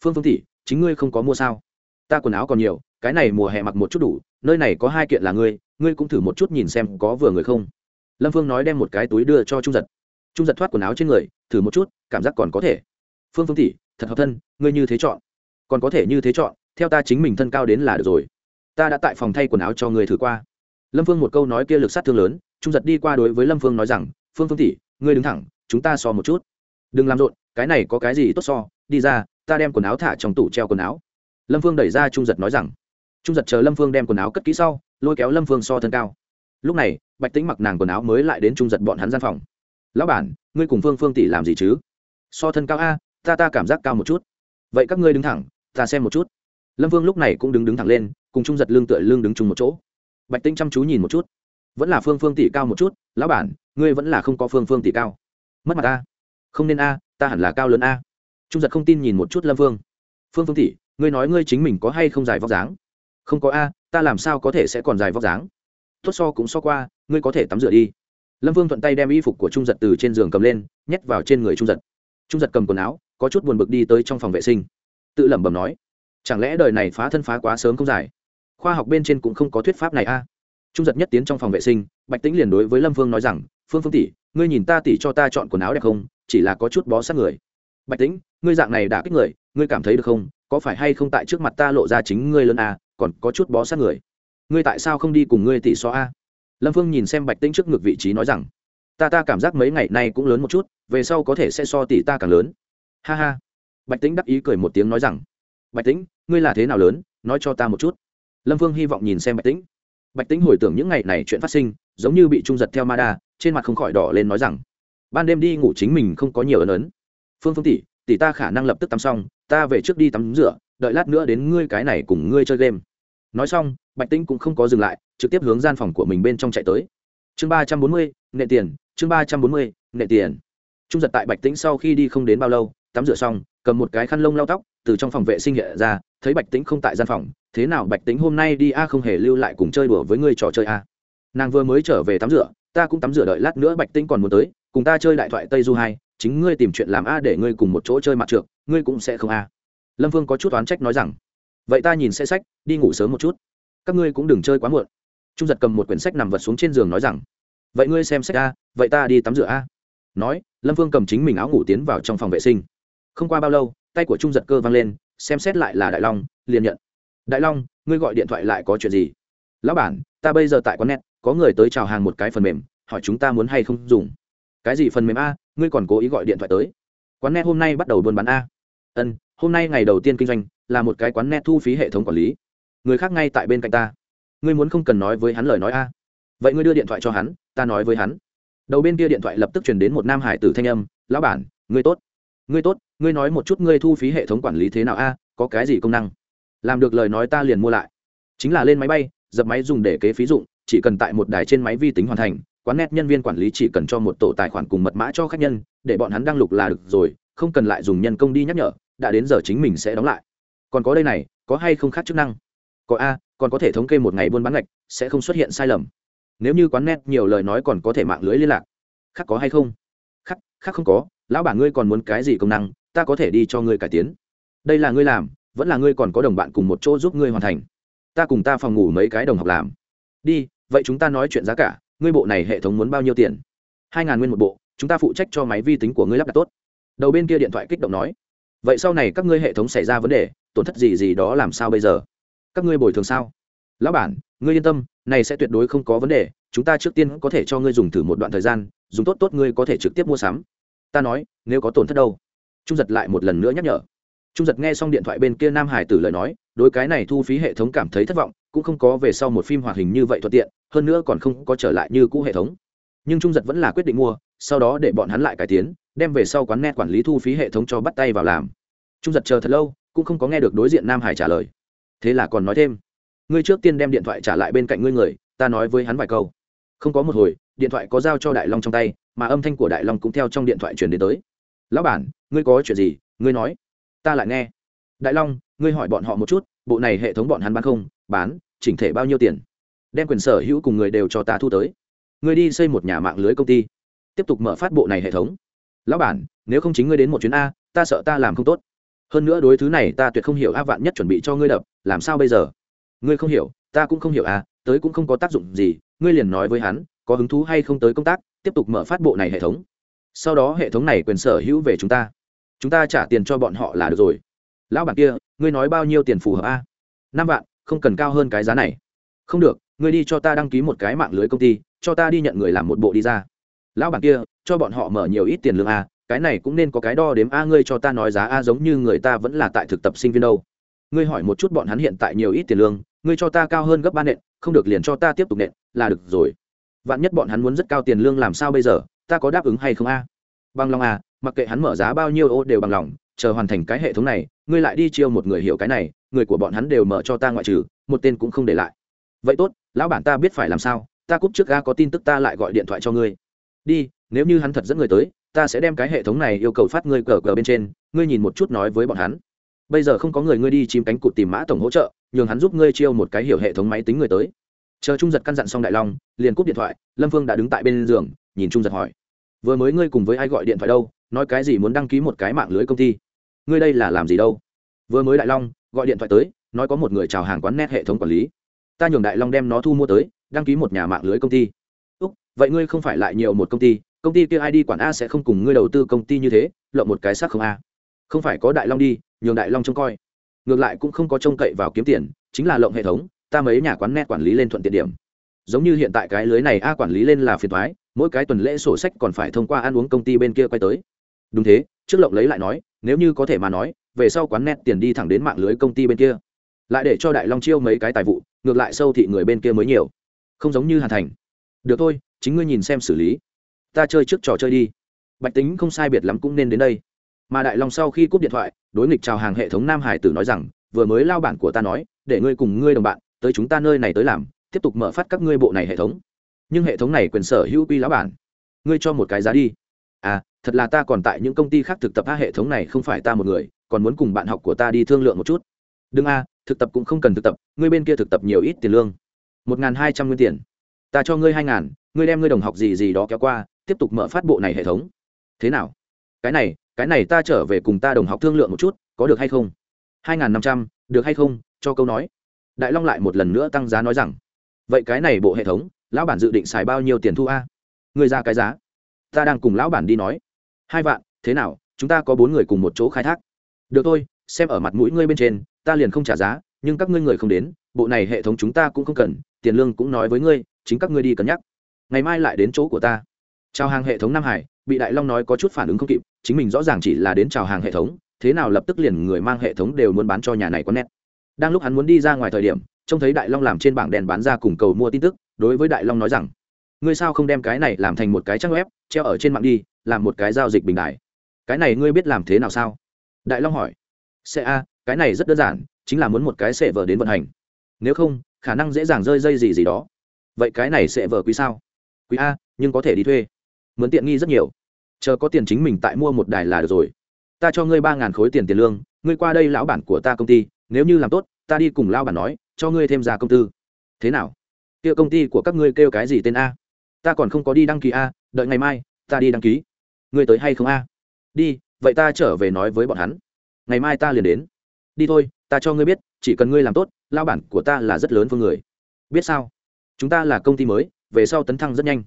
Phương phương tỷ, chính ngươi không có mua sao? Ta quần áo còn nhiều, cái này mùa hè mặc một chút đủ, nơi này có hai kiện là ngươi ngươi cũng thử một chút nhìn xem có vừa người không. Lâm phương nói đem một cái túi đưa cho trung giật. Trung giật thoát quần áo trên người, thử một chút, cảm giác còn có thể. Phương phương tỷ, thật hợp thân, ngươi như thế chọn. Còn có thể như thế chọn, theo ta chính mình thân cao đến là được rồi. Ta đã tại phòng thay quần áo cho ngươi thử qua lâm phương một câu nói kia lực sát thương lớn, trung giật đi qua đối với lâm phương nói rằng, phương phương tỷ, ngươi đứng thẳng, chúng ta so một chút. Đừng làm rộn, cái này có cái gì tốt so? Đi ra, ta đem quần áo thả trong tủ treo quần áo. Lâm phương đẩy ra trung giật nói rằng. Trung giật chờ lâm phương đem quần áo cất kỹ sau, lôi kéo lâm phương so thân cao. Lúc này, bạch tính mặc nàng quần áo mới lại đến trung giật bọn hắn gian phòng. Lão bản, ngươi cùng phương phương tỷ làm gì chứ? So thân cao a, ta ta cảm giác cao một chút. Vậy các ngươi đứng thẳng, ta xem một chút. Lâm vương lúc này cũng đứng đứng thẳng lên, cùng trung giật lưng tựa lưng đứng chung một chỗ bạch tinh chăm chú nhìn một chút. Vẫn là phương phương tỷ cao một chút, lão bản, ngươi vẫn là không có phương phương tỷ cao. Mất mặt a không nên a, ta hẳn là cao lớn a. Trung giật không tin nhìn một chút lâm vương phương phương tỷ, ngươi nói ngươi chính mình có hay không dài vóc dáng? Không có a, ta làm sao có thể sẽ còn dài vóc dáng? Tốt so cũng so qua, ngươi có thể tắm rửa đi. Lâm vương thuận tay đem y phục của trung giật từ trên giường cầm lên, nhét vào trên người trung giật. Trung giật cầm quần áo, có chút buồn bực đi tới trong phòng vệ sinh. Tự lẩm bẩm nói, chẳng lẽ đời này phá thân phá quá sớm không dài? Khoa học bên trên cũng không có thuyết pháp này a. Trung giật nhất tiến trong phòng vệ sinh, bạch tĩnh liền đối với lâm phương nói rằng, phương phương tỷ, ngươi nhìn ta tỷ cho ta chọn quần áo đẹp không? Chỉ là có chút bó sát người. Bạch tĩnh, ngươi dạng này đã kích người, ngươi cảm thấy được không? Có phải hay không tại trước mặt ta lộ ra chính ngươi lớn a, còn có chút bó sát người? Ngươi tại sao không đi cùng ngươi tỷ so a? Lâm phương nhìn xem bạch tĩnh trước ngực vị trí nói rằng, ta ta cảm giác mấy ngày nay cũng lớn một chút, về sau có thể sẽ so tỷ ta càng lớn. Ha ha. Bạch tĩnh đắc ý cười một tiếng nói rằng, bạch tĩnh, ngươi là thế nào lớn? Nói cho ta một chút lâm phương hy vọng nhìn xem bạch tĩnh. Bạch tĩnh hồi tưởng những ngày này chuyện phát sinh, giống như bị trung giật theo ma đa, trên mặt không khỏi đỏ lên nói rằng, ban đêm đi ngủ chính mình không có nhiều ấn ấn. Phương phương tỷ tỷ ta khả năng lập tức tắm xong, ta về trước đi tắm rửa, đợi lát nữa đến ngươi cái này cùng ngươi chơi game. Nói xong, bạch tĩnh cũng không có dừng lại, trực tiếp hướng gian phòng của mình bên trong chạy tới. Chương ba trăm bốn mươi, nệ tiền, chương ba trăm bốn mươi, nệ tiền. Trung giật tại bạch tĩnh sau khi đi không đến bao lâu, tắm rửa xong, cầm một cái khăn lông lau tóc, từ trong phòng vệ sinh hiện ra, thấy bạch tĩnh không tại gian phòng thế nào bạch tĩnh hôm nay đi a, không hề lưu lại cùng chơi đùa với ngươi trò chơi a. Nàng vừa mới trở về tắm rửa, ta cũng tắm rửa đợi lát nữa bạch tĩnh còn muốn tới, cùng ta chơi đại thoại tây du hai, chính ngươi tìm chuyện làm a để ngươi cùng một chỗ chơi mặt trượt ngươi cũng sẽ không a. Lâm vương có chút oán trách nói rằng, vậy ta nhìn xe sách, đi ngủ sớm một chút. Các ngươi cũng đừng chơi quá muộn. Trung giật cầm một quyển sách nằm vật xuống trên giường nói rằng, vậy ngươi xem sách a, vậy ta đi tắm rửa a. Nói, lâm vương cầm chính mình áo ngủ tiến vào trong phòng vệ sinh. Không qua bao lâu, tay của trung giật cơ văng lên, xem xét lại là đại long, liền nhận đại long, ngươi gọi điện thoại lại có chuyện gì? Lão bản, ta bây giờ tại quán net, có người tới chào hàng một cái phần mềm, hỏi chúng ta muốn hay không dùng. Cái gì phần mềm a, ngươi còn cố ý gọi điện thoại tới? Quán net hôm nay bắt đầu buôn bán a. Ân, hôm nay ngày đầu tiên kinh doanh, là một cái quán net thu phí hệ thống quản lý. Người khác ngay tại bên cạnh ta. Ngươi muốn không cần nói với hắn lời nói a. Vậy ngươi đưa điện thoại cho hắn, ta nói với hắn. Đầu bên kia điện thoại lập tức chuyển đến một nam hải tử thanh âm, lão bản, ngươi tốt. Ngươi tốt, ngươi nói một chút ngươi thu phí hệ thống quản lý thế nào a, có cái gì công năng? Làm được lời nói ta liền mua lại. Chính là lên máy bay, dập máy dùng để kế phí dụng, chỉ cần tại một đài trên máy vi tính hoàn thành, quán net nhân viên quản lý chỉ cần cho một tổ tài khoản cùng mật mã cho khách nhân, để bọn hắn đăng lục là được rồi, không cần lại dùng nhân công đi nhắc nhở, đã đến giờ chính mình sẽ đóng lại. Còn có đây này, có hay không khác chức năng? Có a, còn có thể thống kê một ngày buôn bán ngạch, sẽ không xuất hiện sai lầm. Nếu như quán net nhiều lời nói còn có thể mạng lưới liên lạc. Khác có hay không? Khác khác không có. Lão bản ngươi còn muốn cái gì công năng, ta có thể đi cho ngươi cải tiến. Đây là ngươi làm vẫn là ngươi còn có đồng bạn cùng một chỗ giúp ngươi hoàn thành. Ta cùng ta phòng ngủ mấy cái đồng học làm. Đi, vậy chúng ta nói chuyện giá cả, ngươi bộ này hệ thống muốn bao nhiêu tiền? Hai ngàn nguyên một bộ, chúng ta phụ trách cho máy vi tính của ngươi lắp đặt tốt. Đầu bên kia điện thoại kích động nói. Vậy sau này các ngươi hệ thống xảy ra vấn đề, tổn thất gì gì đó làm sao bây giờ? Các ngươi bồi thường sao? Lão bản, ngươi yên tâm, này sẽ tuyệt đối không có vấn đề, chúng ta trước tiên có thể cho ngươi dùng thử một đoạn thời gian, dùng tốt tốt ngươi có thể trực tiếp mua sắm. Ta nói, nếu có tổn thất đâu? Trung giật lại một lần nữa nhắc nhở trung giật nghe xong điện thoại bên kia nam hải tử lời nói, đối cái này thu phí hệ thống cảm thấy thất vọng, cũng không có về sau một phim hoạt hình như vậy thuận tiện, hơn nữa còn không có trở lại như cũ hệ thống. Nhưng trung giật vẫn là quyết định mua, sau đó để bọn hắn lại cải tiến, đem về sau quán net quản lý thu phí hệ thống cho bắt tay vào làm. Trung giật chờ thật lâu, cũng không có nghe được đối diện nam hải trả lời. Thế là còn nói thêm, ngươi trước tiên đem điện thoại trả lại bên cạnh ngươi người, ta nói với hắn vài câu. Không có một hồi, điện thoại có giao cho đại long trong tay, mà âm thanh của đại long cũng theo trong điện thoại truyền đến tới. Lão bản, ngươi có chuyện gì? Ngươi nói ta lại nghe. Đại long, ngươi hỏi bọn họ một chút, bộ này hệ thống bọn hắn bán không, bán, chỉnh thể bao nhiêu tiền? Đem quyền sở hữu cùng người đều cho ta thu tới. Ngươi đi xây một nhà mạng lưới công ty, tiếp tục mở phát bộ này hệ thống. Lão bản, nếu không chính ngươi đến một chuyến a, ta sợ ta làm không tốt. Hơn nữa đối thứ này ta tuyệt không hiểu a vạn nhất chuẩn bị cho ngươi đập, làm sao bây giờ? Ngươi không hiểu, ta cũng không hiểu a, tới cũng không có tác dụng gì, ngươi liền nói với hắn, có hứng thú hay không tới công tác, tiếp tục mở phát bộ này hệ thống. Sau đó hệ thống này quyền sở hữu về chúng ta chúng ta trả tiền cho bọn họ là được rồi. Lão bản kia, ngươi nói bao nhiêu tiền phù hợp a? Năm vạn, không cần cao hơn cái giá này. Không được, ngươi đi cho ta đăng ký một cái mạng lưới công ty, cho ta đi nhận người làm một bộ đi ra. Lão bản kia, cho bọn họ mở nhiều ít tiền lương a, cái này cũng nên có cái đo đếm a, ngươi cho ta nói giá a, giống như người ta vẫn là tại thực tập sinh viên đâu. Ngươi hỏi một chút bọn hắn hiện tại nhiều ít tiền lương, ngươi cho ta cao hơn gấp ba nện, không được liền cho ta tiếp tục nện, là được rồi. Vạn nhất bọn hắn muốn rất cao tiền lương làm sao bây giờ, ta có đáp ứng hay không a? Bằng lòng à mặc kệ hắn mở giá bao nhiêu ô đều bằng lòng, chờ hoàn thành cái hệ thống này, ngươi lại đi chiêu một người hiểu cái này, người của bọn hắn đều mở cho ta ngoại trừ, một tên cũng không để lại. Vậy tốt, lão bản ta biết phải làm sao, ta cúp trước ga có tin tức ta lại gọi điện thoại cho ngươi. Đi, nếu như hắn thật dẫn người tới, ta sẽ đem cái hệ thống này yêu cầu phát ngươi cờ cờ bên trên, ngươi nhìn một chút nói với bọn hắn. Bây giờ không có người ngươi đi chìm cánh cụt tìm mã tổng hỗ trợ, nhường hắn giúp ngươi chiêu một cái hiểu hệ thống máy tính người tới. Chờ trung giật căn dặn xong đại long, liền cúp điện thoại, lâm phương đã đứng tại bên giường, nhìn trung giật hỏi. Vừa mới ngươi cùng với ai gọi điện thoại đâu? Nói cái gì muốn đăng ký một cái mạng lưới công ty? Ngươi đây là làm gì đâu? Vừa mới đại long gọi điện thoại tới, nói có một người chào hàng quán net hệ thống quản lý. Ta nhường đại long đem nó thu mua tới, đăng ký một nhà mạng lưới công ty. Úc, vậy ngươi không phải lại nhiều một công ty công ty kia ai đi quản a sẽ không cùng ngươi đầu tư công ty như thế, lộng một cái xác không a. Không phải có đại long đi, nhường đại long trông coi. Ngược lại cũng không có trông cậy vào kiếm tiền, chính là lộng hệ thống, ta mấy nhà quán net quản lý lên thuận tiện điểm. Giống như hiện tại cái lưới này a quản lý lên là phiền thoái, mỗi cái tuần lễ sổ sách còn phải thông qua ăn uống công ty bên kia quay tới đúng thế, trước lộng lấy lại nói, nếu như có thể mà nói, về sau quán net tiền đi thẳng đến mạng lưới công ty bên kia. Lại để cho đại long chiêu mấy cái tài vụ, ngược lại sâu thị người bên kia mới nhiều. Không giống như hàn thành. Được thôi, chính ngươi nhìn xem xử lý. Ta chơi trước trò chơi đi. Bạch tính không sai biệt lắm cũng nên đến đây. Mà đại long sau khi cúp điện thoại, đối nghịch chào hàng hệ thống nam hải tử nói rằng, vừa mới lao bản của ta nói, để ngươi cùng ngươi đồng bạn, tới chúng ta nơi này tới làm, tiếp tục mở phát các ngươi bộ này hệ thống. Nhưng hệ thống này quyền sở hữu quy lão bản. Ngươi cho một cái giá đi. À thật là ta còn tại những công ty khác thực tập a hệ thống này không phải ta một người, còn muốn cùng bạn học của ta đi thương lượng một chút. Đừng a, thực tập cũng không cần thực tập, ngươi bên kia thực tập nhiều ít tiền lương. Một n g h n hai trăm nguyên tiền. Ta cho ngươi hai ngàn, ngươi đem ngươi đồng học gì gì đó kéo qua, tiếp tục mở phát bộ này hệ thống. Thế nào? Cái này cái này ta trở về cùng ta đồng học thương lượng một chút, có được hay không? hai n g h n năm trăm, được hay không? Cho câu nói. Đại long lại một lần nữa tăng giá nói rằng, vậy cái này bộ hệ thống, lão bản dự định xài bao nhiêu tiền thu a? Người ra cái giá. Ta đang cùng lão bản đi nói hai vạn, thế nào, chúng ta có bốn người cùng một chỗ khai thác. Được thôi, xem ở mặt mũi ngươi bên trên, ta liền không trả giá, nhưng các ngươi người không đến, bộ này hệ thống chúng ta cũng không cần, tiền lương cũng nói với ngươi, chính các ngươi đi cân nhắc. Ngày mai lại đến chỗ của ta. Chào hàng hệ thống nam hải, bị đại long nói có chút phản ứng không kịp, chính mình rõ ràng chỉ là đến chào hàng hệ thống, thế nào lập tức liền người mang hệ thống đều muốn bán cho nhà này có nét. Đang lúc hắn muốn đi ra ngoài thời điểm, trông thấy đại long làm trên bảng đèn bán ra cùng cầu mua tin tức, đối với đại long nói rằng, ngươi sao không đem cái này làm thành một cái trang web, treo ở trên mạng đi làm một cái giao dịch bình đại. Cái này ngươi biết làm thế nào sao? Đại long hỏi. Sẽ a, cái này rất đơn giản, chính là muốn một cái sệ vợ đến vận hành. Nếu không, khả năng dễ dàng rơi dây gì gì đó. Vậy cái này sẽ vợ quý sao? Quý a, nhưng có thể đi thuê. Mướn tiện nghi rất nhiều. Chờ có tiền chính mình tại mua một đài là được rồi. Ta cho ngươi ba ngàn khối tiền tiền lương, ngươi qua đây lão bản của ta công ty, nếu như làm tốt, ta đi cùng lao bản nói, cho ngươi thêm ra công tư. Thế nào? Kia công ty của các ngươi kêu cái gì tên a? Ta còn không có đi đăng ký a, đợi ngày mai, ta đi đăng ký ngươi tới hay không a? Đi, vậy ta trở về nói với bọn hắn. Ngày mai ta liền đến. Đi thôi, ta cho ngươi biết, chỉ cần ngươi làm tốt, lao bản của ta là rất lớn phương người. Biết sao? Chúng ta là công ty mới, về sau tấn thăng rất nhanh.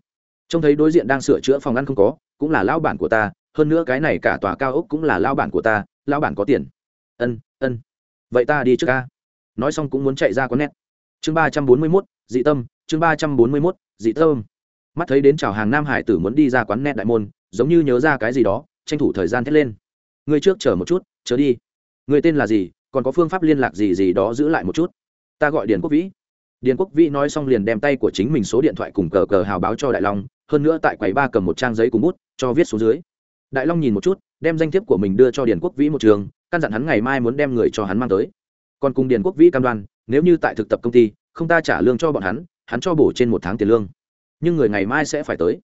Trông thấy đối diện đang sửa chữa phòng ăn không có, cũng là lao bản của ta, hơn nữa cái này cả tòa cao ốc cũng là lao bản của ta, lao bản có tiền. Ân ân. Vậy ta đi trước ca nói xong cũng muốn chạy ra có nét chương ba trăm bốn mươi mốt, dị tâm, chương ba trăm bốn mươi mốt, dị tâm. Mắt thấy đến chào hàng nam hải tử muốn đi ra quán net đại môn giống như nhớ ra cái gì đó, tranh thủ thời gian thét lên. Ngươi trước chờ một chút, chờ đi. Người tên là gì, còn có phương pháp liên lạc gì gì đó giữ lại một chút. Ta gọi điền quốc vĩ. Điền quốc vĩ nói xong liền đem tay của chính mình số điện thoại cùng cờ cờ hào báo cho đại long, hơn nữa tại quầy ba cầm một trang giấy cùng bút, cho viết xuống dưới. Đại long nhìn một chút, đem danh thiếp của mình đưa cho điền quốc vĩ một trường, căn dặn hắn ngày mai muốn đem người cho hắn mang tới. Còn cùng điền quốc vĩ cam đoan, nếu như tại thực tập công ty, không ta trả lương cho bọn hắn hắn cho bổ trên một tháng tiền lương. Nhưng người ngày mai sẽ phải tới.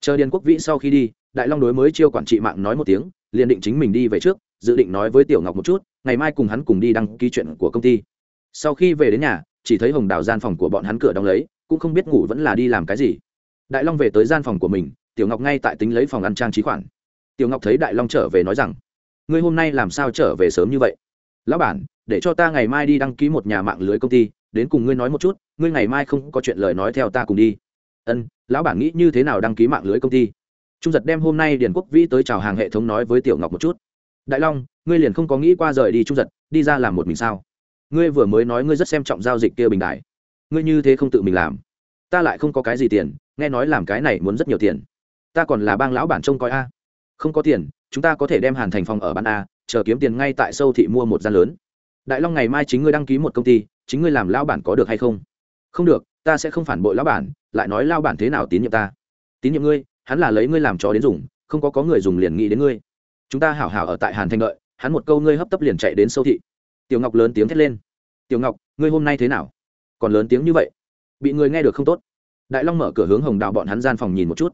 Chờ điền quốc vĩ sau khi đi đại long đối mới chiêu quản trị mạng nói một tiếng, liền định chính mình đi về trước, dự định nói với tiểu ngọc một chút, ngày mai cùng hắn cùng đi đăng ký chuyện của công ty. Sau khi về đến nhà, chỉ thấy hồng đào gian phòng của bọn hắn cửa đóng lấy, cũng không biết ngủ vẫn là đi làm cái gì. Đại long về tới gian phòng của mình, tiểu ngọc ngay tại tính lấy phòng ăn trang trí khoản. Tiểu ngọc thấy đại long trở về nói rằng, ngươi hôm nay làm sao trở về sớm như vậy? Lão bản, để cho ta ngày mai đi đăng ký một nhà mạng lưới công ty, đến cùng ngươi nói một chút, ngươi ngày mai không có chuyện lời nói theo ta cùng đi. Ân, lão bản nghĩ như thế nào đăng ký mạng lưới công ty? Trung giật đem hôm nay điền quốc vĩ tới chào hàng hệ thống nói với tiểu ngọc một chút. Đại long, ngươi liền không có nghĩ qua rời đi trung giật, đi ra làm một mình sao? Ngươi vừa mới nói ngươi rất xem trọng giao dịch kia bình đại. Ngươi như thế không tự mình làm. Ta lại không có cái gì tiền, nghe nói làm cái này muốn rất nhiều tiền. Ta còn là bang lão bản trông coi a. Không có tiền, chúng ta có thể đem hàn thành phòng ở bán a, chờ kiếm tiền ngay tại sâu thị mua một gian lớn. Đại long ngày mai chính ngươi đăng ký một công ty, chính ngươi làm lão bản có được hay không? Không được, ta sẽ không phản bội lão bản, lại nói lão bản thế nào tín nhiệm ta? Tín nhiệm ngươi hắn là lấy ngươi làm chó đến dùng, không có có người dùng liền nghĩ đến ngươi. Chúng ta hảo hảo ở tại hàn thành đợi, hắn một câu ngươi hấp tấp liền chạy đến sâu thị. Tiểu ngọc lớn tiếng thét lên. Tiểu ngọc, ngươi hôm nay thế nào? Còn lớn tiếng như vậy? Bị người nghe được không tốt. Đại long mở cửa hướng hồng đào bọn hắn gian phòng nhìn một chút.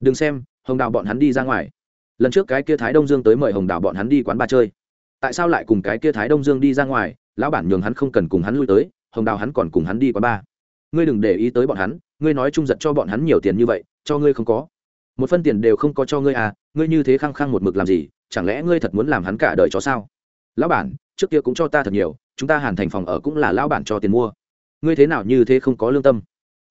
Đừng xem, hồng đào bọn hắn đi ra ngoài. Lần trước cái kia thái đông dương tới mời hồng đào bọn hắn đi quán ba chơi. Tại sao lại cùng cái kia thái đông dương đi ra ngoài? Lão bản nhường hắn không cần cùng hắn lui tới, hồng đào hắn còn cùng hắn đi quán ba ngươi đừng để ý tới bọn hắn, ngươi nói trung giật cho bọn hắn nhiều tiền như vậy, cho ngươi không có một phân tiền đều không có cho ngươi à ngươi như thế khăng khăng một mực làm gì, chẳng lẽ ngươi thật muốn làm hắn cả đời chó sao? Lão bản, trước kia cũng cho ta thật nhiều, chúng ta hàn thành phòng ở cũng là lão bản cho tiền mua. Ngươi thế nào như thế không có lương tâm?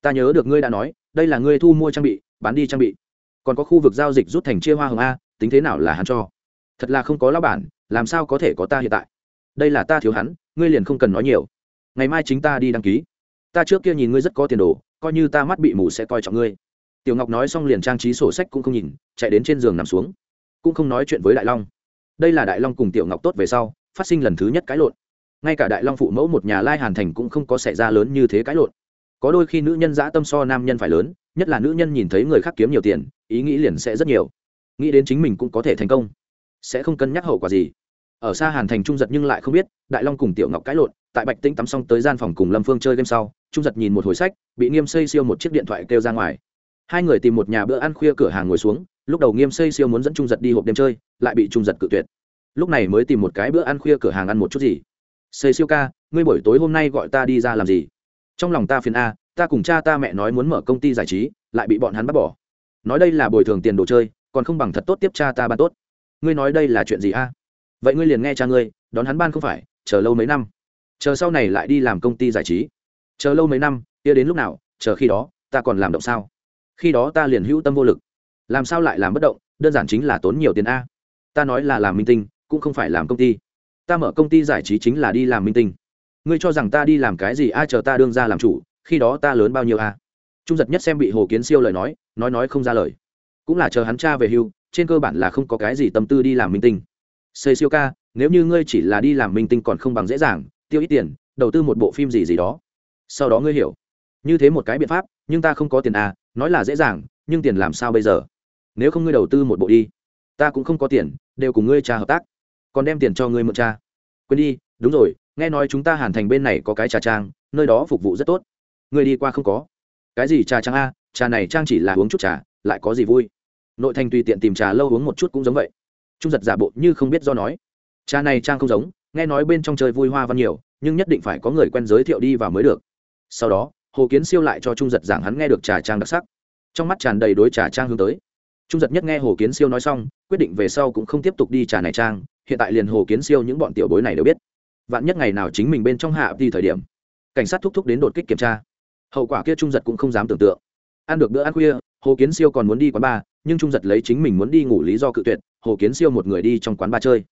Ta nhớ được ngươi đã nói, đây là ngươi thu mua trang bị, bán đi trang bị. Còn có khu vực giao dịch rút thành chia hoa hồng a, tính thế nào là hắn cho? Thật là không có lão bản, làm sao có thể có ta hiện tại? Đây là ta thiếu hắn, ngươi liền không cần nói nhiều. Ngày mai chính ta đi đăng ký. Ta trước kia nhìn ngươi rất có tiền đồ, coi như ta mắt bị mù sẽ coi trọng ngươi tiểu ngọc nói xong liền trang trí sổ sách cũng không nhìn, chạy đến trên giường nằm xuống. Cũng không nói chuyện với đại long. Đây là đại long cùng tiểu ngọc tốt về sau, phát sinh lần thứ nhất cãi lộn. Ngay cả đại long phụ mẫu một nhà lai hàn thành cũng không có xảy ra lớn như thế cãi lộn. Có đôi khi nữ nhân dã tâm so nam nhân phải lớn, nhất là nữ nhân nhìn thấy người khác kiếm nhiều tiền, ý nghĩ liền sẽ rất nhiều. Nghĩ đến chính mình cũng có thể thành công. Sẽ không cân nhắc hậu quả gì. Ở xa hàn thành trung giật nhưng lại không biết, đại long cùng tiểu ngọc cãi lộn, tại bạch tĩnh tắm xong tới gian phòng cùng lâm phương chơi game sau, trung giật nhìn một hồi sách, bị nghiêm xây siêu một chiếc điện thoại kêu ra ngoài hai người tìm một nhà bữa ăn khuya cửa hàng ngồi xuống, lúc đầu nghiêm xây siêu muốn dẫn trung giật đi hộp đêm chơi, lại bị trung giật cự tuyệt. Lúc này mới tìm một cái bữa ăn khuya cửa hàng ăn một chút gì. Xây siêu ca, ngươi buổi tối hôm nay gọi ta đi ra làm gì? Trong lòng ta phiền a, ta cùng cha ta mẹ nói muốn mở công ty giải trí, lại bị bọn hắn bắt bỏ. Nói đây là bồi thường tiền đồ chơi, còn không bằng thật tốt tiếp cha ta ban tốt. Ngươi nói đây là chuyện gì a? Vậy ngươi liền nghe cha ngươi, đón hắn ban không phải, chờ lâu mấy năm. Chờ sau này lại đi làm công ty giải trí. Chờ lâu mấy năm, kia đến lúc nào, chờ khi đó, ta còn làm động sao? Khi đó ta liền hữu tâm vô lực. Làm sao lại làm bất động? Đơn giản chính là tốn nhiều tiền a. Ta nói là làm minh tinh, cũng không phải làm công ty. Ta mở công ty giải trí chính là đi làm minh tinh. Ngươi cho rằng ta đi làm cái gì? Ai chờ ta đương ra làm chủ, khi đó ta lớn bao nhiêu a? Trung giật nhất xem bị hồ kiến siêu lời nói nói nói không ra lời. Cũng là chờ hắn cha về hưu, trên cơ bản là không có cái gì tâm tư đi làm minh tinh. Xây siêu ca, nếu như ngươi chỉ là đi làm minh tinh còn không bằng dễ dàng, tiêu ít tiền, đầu tư một bộ phim gì gì đó. Sau đó ngươi hiểu. Như thế một cái biện pháp, nhưng ta không có tiền à nói là dễ dàng, nhưng tiền làm sao bây giờ? Nếu không ngươi đầu tư một bộ đi, ta cũng không có tiền, đều cùng ngươi cha hợp tác. Còn đem tiền cho ngươi mượn cha. Quên đi, đúng rồi, nghe nói chúng ta hàn thành bên này có cái trà trang, nơi đó phục vụ rất tốt. Ngươi đi qua không có. Cái gì trà trang a? Trà này trang chỉ là uống chút trà, lại có gì vui? Nội thành tùy tiện tìm trà lâu uống một chút cũng giống vậy. Trung giật giả bộ như không biết do nói. Trà này trang không giống, nghe nói bên trong chơi vui hoa văn nhiều, nhưng nhất định phải có người quen giới thiệu đi vào mới được. Sau đó hồ kiến siêu lại cho trung giật giảng hắn nghe được trà trang đặc sắc. Trong mắt tràn đầy đối trà trang hướng tới. Trung giật nhất nghe hồ kiến siêu nói xong, quyết định về sau cũng không tiếp tục đi trà này trang, hiện tại liền hồ kiến siêu những bọn tiểu bối này đều biết. Vạn nhất ngày nào chính mình bên trong hạ đi thời điểm, cảnh sát thúc thúc đến đột kích kiểm tra. Hậu quả kia trung giật cũng không dám tưởng tượng. Ăn được bữa ăn khuya, hồ kiến siêu còn muốn đi quán bar, nhưng trung giật lấy chính mình muốn đi ngủ lý do cự tuyệt, hồ kiến siêu một người đi trong quán bar chơi.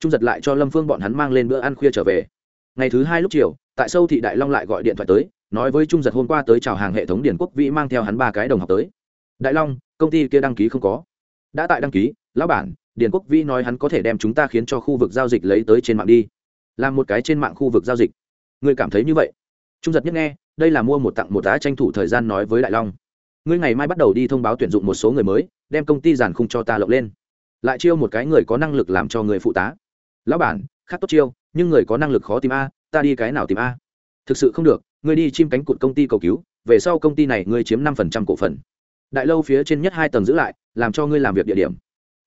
Trung giật lại cho lâm phương bọn hắn mang lên bữa ăn khuya trở về. Ngày thứ hai lúc chiều, tại sâu thị đại long lại gọi điện thoại tới nói với trung giật hôm qua tới chào hàng hệ thống điển quốc vĩ mang theo hắn ba cái đồng học tới. Đại long, công ty kia đăng ký không có. Đã tại đăng ký, lão bản điển quốc vĩ nói hắn có thể đem chúng ta khiến cho khu vực giao dịch lấy tới trên mạng đi. Làm một cái trên mạng khu vực giao dịch. Người cảm thấy như vậy? Trung giật nhất nghe, đây là mua một tặng một tá tranh thủ thời gian nói với đại long. Ngươi ngày mai bắt đầu đi thông báo tuyển dụng một số người mới, đem công ty giàn khung cho ta lộng lên. Lại chiêu một cái người có năng lực làm cho người phụ tá. Lão bản, khác tốt chiêu, nhưng người có năng lực khó tìm a, ta đi cái nào tìm a? Thực sự không được ngươi đi chim cánh cụt công ty cầu cứu, về sau công ty này ngươi chiếm năm phần trăm cổ phần. Đại lâu phía trên nhất hai tầng giữ lại, làm cho ngươi làm việc địa điểm.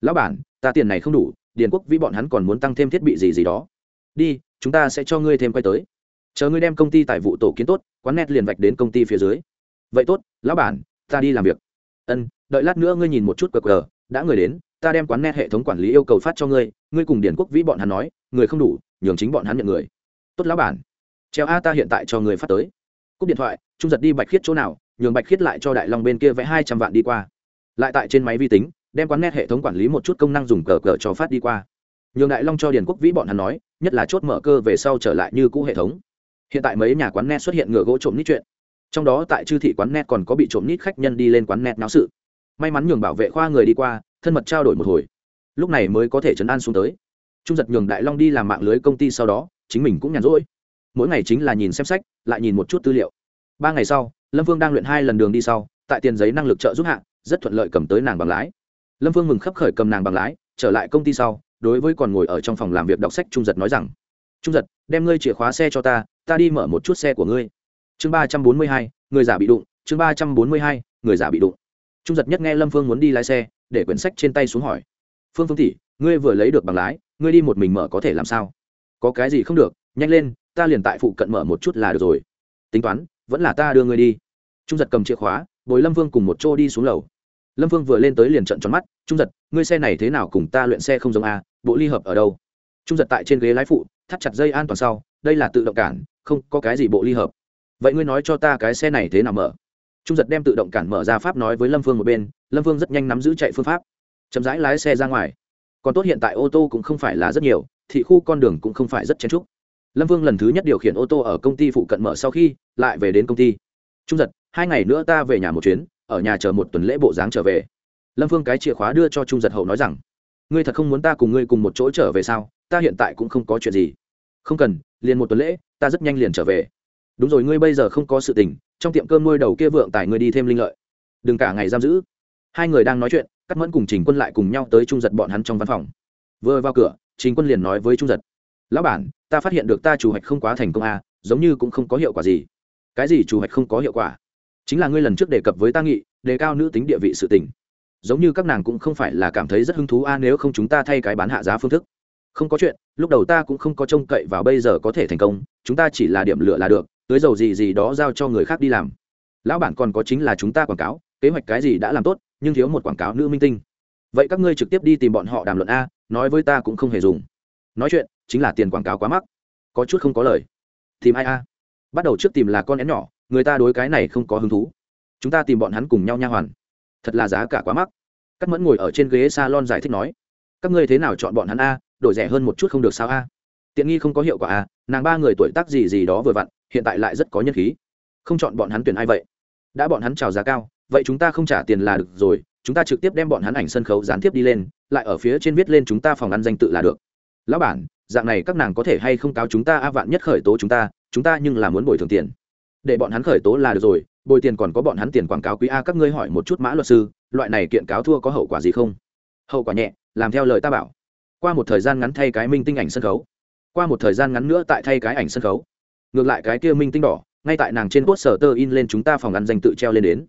Lão bản, ta tiền này không đủ, điền quốc vĩ bọn hắn còn muốn tăng thêm thiết bị gì gì đó. Đi, chúng ta sẽ cho ngươi thêm quay tới. Chờ ngươi đem công ty tài vụ tổ kiến tốt, quán net liền vạch đến công ty phía dưới. Vậy tốt, lão bản, ta đi làm việc. Ân, đợi lát nữa ngươi nhìn một chút cờ cờ đã người đến, ta đem quán net hệ thống quản lý yêu cầu phát cho ngươi ngươi cùng Điền quốc vĩ bọn hắn nói, người không đủ, nhường chính bọn hắn nhận người. Tốt, lão bản treo a ta hiện tại cho người phát tới. Cúp điện thoại, trung giật đi bạch khiết chỗ nào, nhường bạch khiết lại cho đại long bên kia vẽ hai trăm vạn đi qua. Lại tại trên máy vi tính, đem quán net hệ thống quản lý một chút công năng dùng cờ cờ cho phát đi qua. Nhường đại long cho điền quốc vĩ bọn hắn nói, nhất là chốt mở cơ về sau trở lại như cũ hệ thống. Hiện tại mấy nhà quán net xuất hiện ngựa gỗ trộm nít chuyện. Trong đó tại chư thị quán net còn có bị trộm nít khách nhân đi lên quán net náo sự. May mắn nhường bảo vệ khoa người đi qua, thân mật trao đổi một hồi. Lúc này mới có thể chấn an xuống tới. Trung giật nhường đại long đi làm mạng lưới công ty sau đó, chính mình cũng nhàn rỗi mỗi ngày chính là nhìn xem sách, lại nhìn một chút tư liệu. Ba ngày sau, lâm vương đang luyện hai lần đường đi sau, tại tiền giấy năng lực trợ giúp hạ, rất thuận lợi cầm tới nàng bằng lái. Lâm vương mừng khấp khởi cầm nàng bằng lái, trở lại công ty sau, đối với còn ngồi ở trong phòng làm việc đọc sách trung giật nói rằng, trung giật, đem ngươi chìa khóa xe cho ta ta đi mở một chút xe của ngươi. Chương ba trăm bốn mươi hai, người giả bị đụng, chương ba trăm bốn mươi hai, người giả bị đụng. Trung giật nhất nghe lâm phương muốn đi lái xe, để quyển sách trên tay xuống hỏi, phương phương tỷ, ngươi vừa lấy được bằng lái, ngươi đi một mình mở có thể làm sao? Có cái gì không được, nhanh lên ta liền tại phụ cận mở một chút là được rồi. Tính toán, vẫn là ta đưa ngươi đi. Trung giật cầm chìa khóa, bồi lâm vương cùng một chỗ đi xuống lầu. Lâm vương vừa lên tới liền trận tròn mắt, trung giật, ngươi xe này thế nào cùng ta luyện xe không giống a bộ ly hợp ở đâu? Trung giật tại trên ghế lái phụ, thắt chặt dây an toàn sau, đây là tự động cản, không có cái gì bộ ly hợp. Vậy ngươi nói cho ta cái xe này thế nào mở? Trung giật đem tự động cản mở ra pháp nói với lâm phương một bên, lâm phương rất nhanh nắm giữ chạy phương pháp, chậm rãi lái xe ra ngoài. Còn tốt hiện tại ô tô cũng không phải là rất nhiều, thị khu con đường cũng không phải rất chen trúc lâm vương lần thứ nhất điều khiển ô tô ở công ty phụ cận mở sau khi lại về đến công ty. Trung giật, hai ngày nữa ta về nhà một chuyến, ở nhà chờ một tuần lễ bộ dáng trở về. Lâm vương cái chìa khóa đưa cho trung giật hậu nói rằng, ngươi thật không muốn ta cùng ngươi cùng một chỗ trở về sao? Ta hiện tại cũng không có chuyện gì. Không cần, liền một tuần lễ, ta rất nhanh liền trở về. Đúng rồi, ngươi bây giờ không có sự tình, trong tiệm cơm nuôi đầu kia vượng tài ngươi đi thêm linh lợi. Đừng cả ngày giam giữ. Hai người đang nói chuyện cắt mẫn cùng trình quân lại cùng nhau tới trung giật bọn hắn trong văn phòng. Vừa vào cửa, trình quân liền nói với trung giật lão bản, ta phát hiện được ta chủ hoạch không quá thành công à giống như cũng không có hiệu quả gì. Cái gì chủ hoạch không có hiệu quả? Chính là ngươi lần trước đề cập với ta nghị, đề cao nữ tính địa vị sự tình. Giống như các nàng cũng không phải là cảm thấy rất hứng thú a nếu không chúng ta thay cái bán hạ giá phương thức. Không có chuyện, lúc đầu ta cũng không có trông cậy vào bây giờ có thể thành công, chúng ta chỉ là điểm lựa là được tưới dầu gì gì đó giao cho người khác đi làm. Lão bản còn có chính là chúng ta quảng cáo, kế hoạch cái gì đã làm tốt, nhưng thiếu một quảng cáo nữ minh tinh. Vậy các ngươi trực tiếp đi tìm bọn họ đàm luận a, nói với ta cũng không hề dùng. Nói chuyện chính là tiền quảng cáo quá mắc. Có chút không có lời. Tìm ai a? Bắt đầu trước tìm là con én nhỏ, người ta đối cái này không có hứng thú. Chúng ta tìm bọn hắn cùng nhau nha hoàn. Thật là giá cả quá mắc. Cắt mẫn ngồi ở trên ghế s a lon giải thích nói, các ngươi thế nào chọn bọn hắn a? Đổi rẻ hơn một chút không được sao a? Tiện nghi không có hiệu quả a, nàng ba người tuổi tác gì gì đó vừa vặn, hiện tại lại rất có nhân khí. Không chọn bọn hắn tuyển ai vậy? Đã bọn hắn trào giá cao, vậy chúng ta không trả tiền là được rồi, chúng ta trực tiếp đem bọn hắn ảnh sân khấu gián tiếp đi lên, lại ở phía trên viết lên chúng ta phòng ăn danh tự là được. Lão bản dạng này các nàng có thể hay không cáo chúng ta a vạn nhất khởi tố chúng ta chúng ta nhưng là muốn bồi thường tiền. Để bọn hắn khởi tố là được rồi, bồi tiền còn có bọn hắn tiền quảng cáo quý a, các ngươi hỏi một chút mã luật sư, loại này kiện cáo thua có hậu quả gì không? Hậu quả nhẹ, làm theo lời ta bảo. Qua một thời gian ngắn thay cái minh tinh ảnh sân khấu. Qua một thời gian ngắn nữa tại thay cái ảnh sân khấu. Ngược lại cái kia minh tinh đỏ, ngay tại nàng trên cốt sở tơ in lên chúng ta phòng ăn danh tự treo lên đến.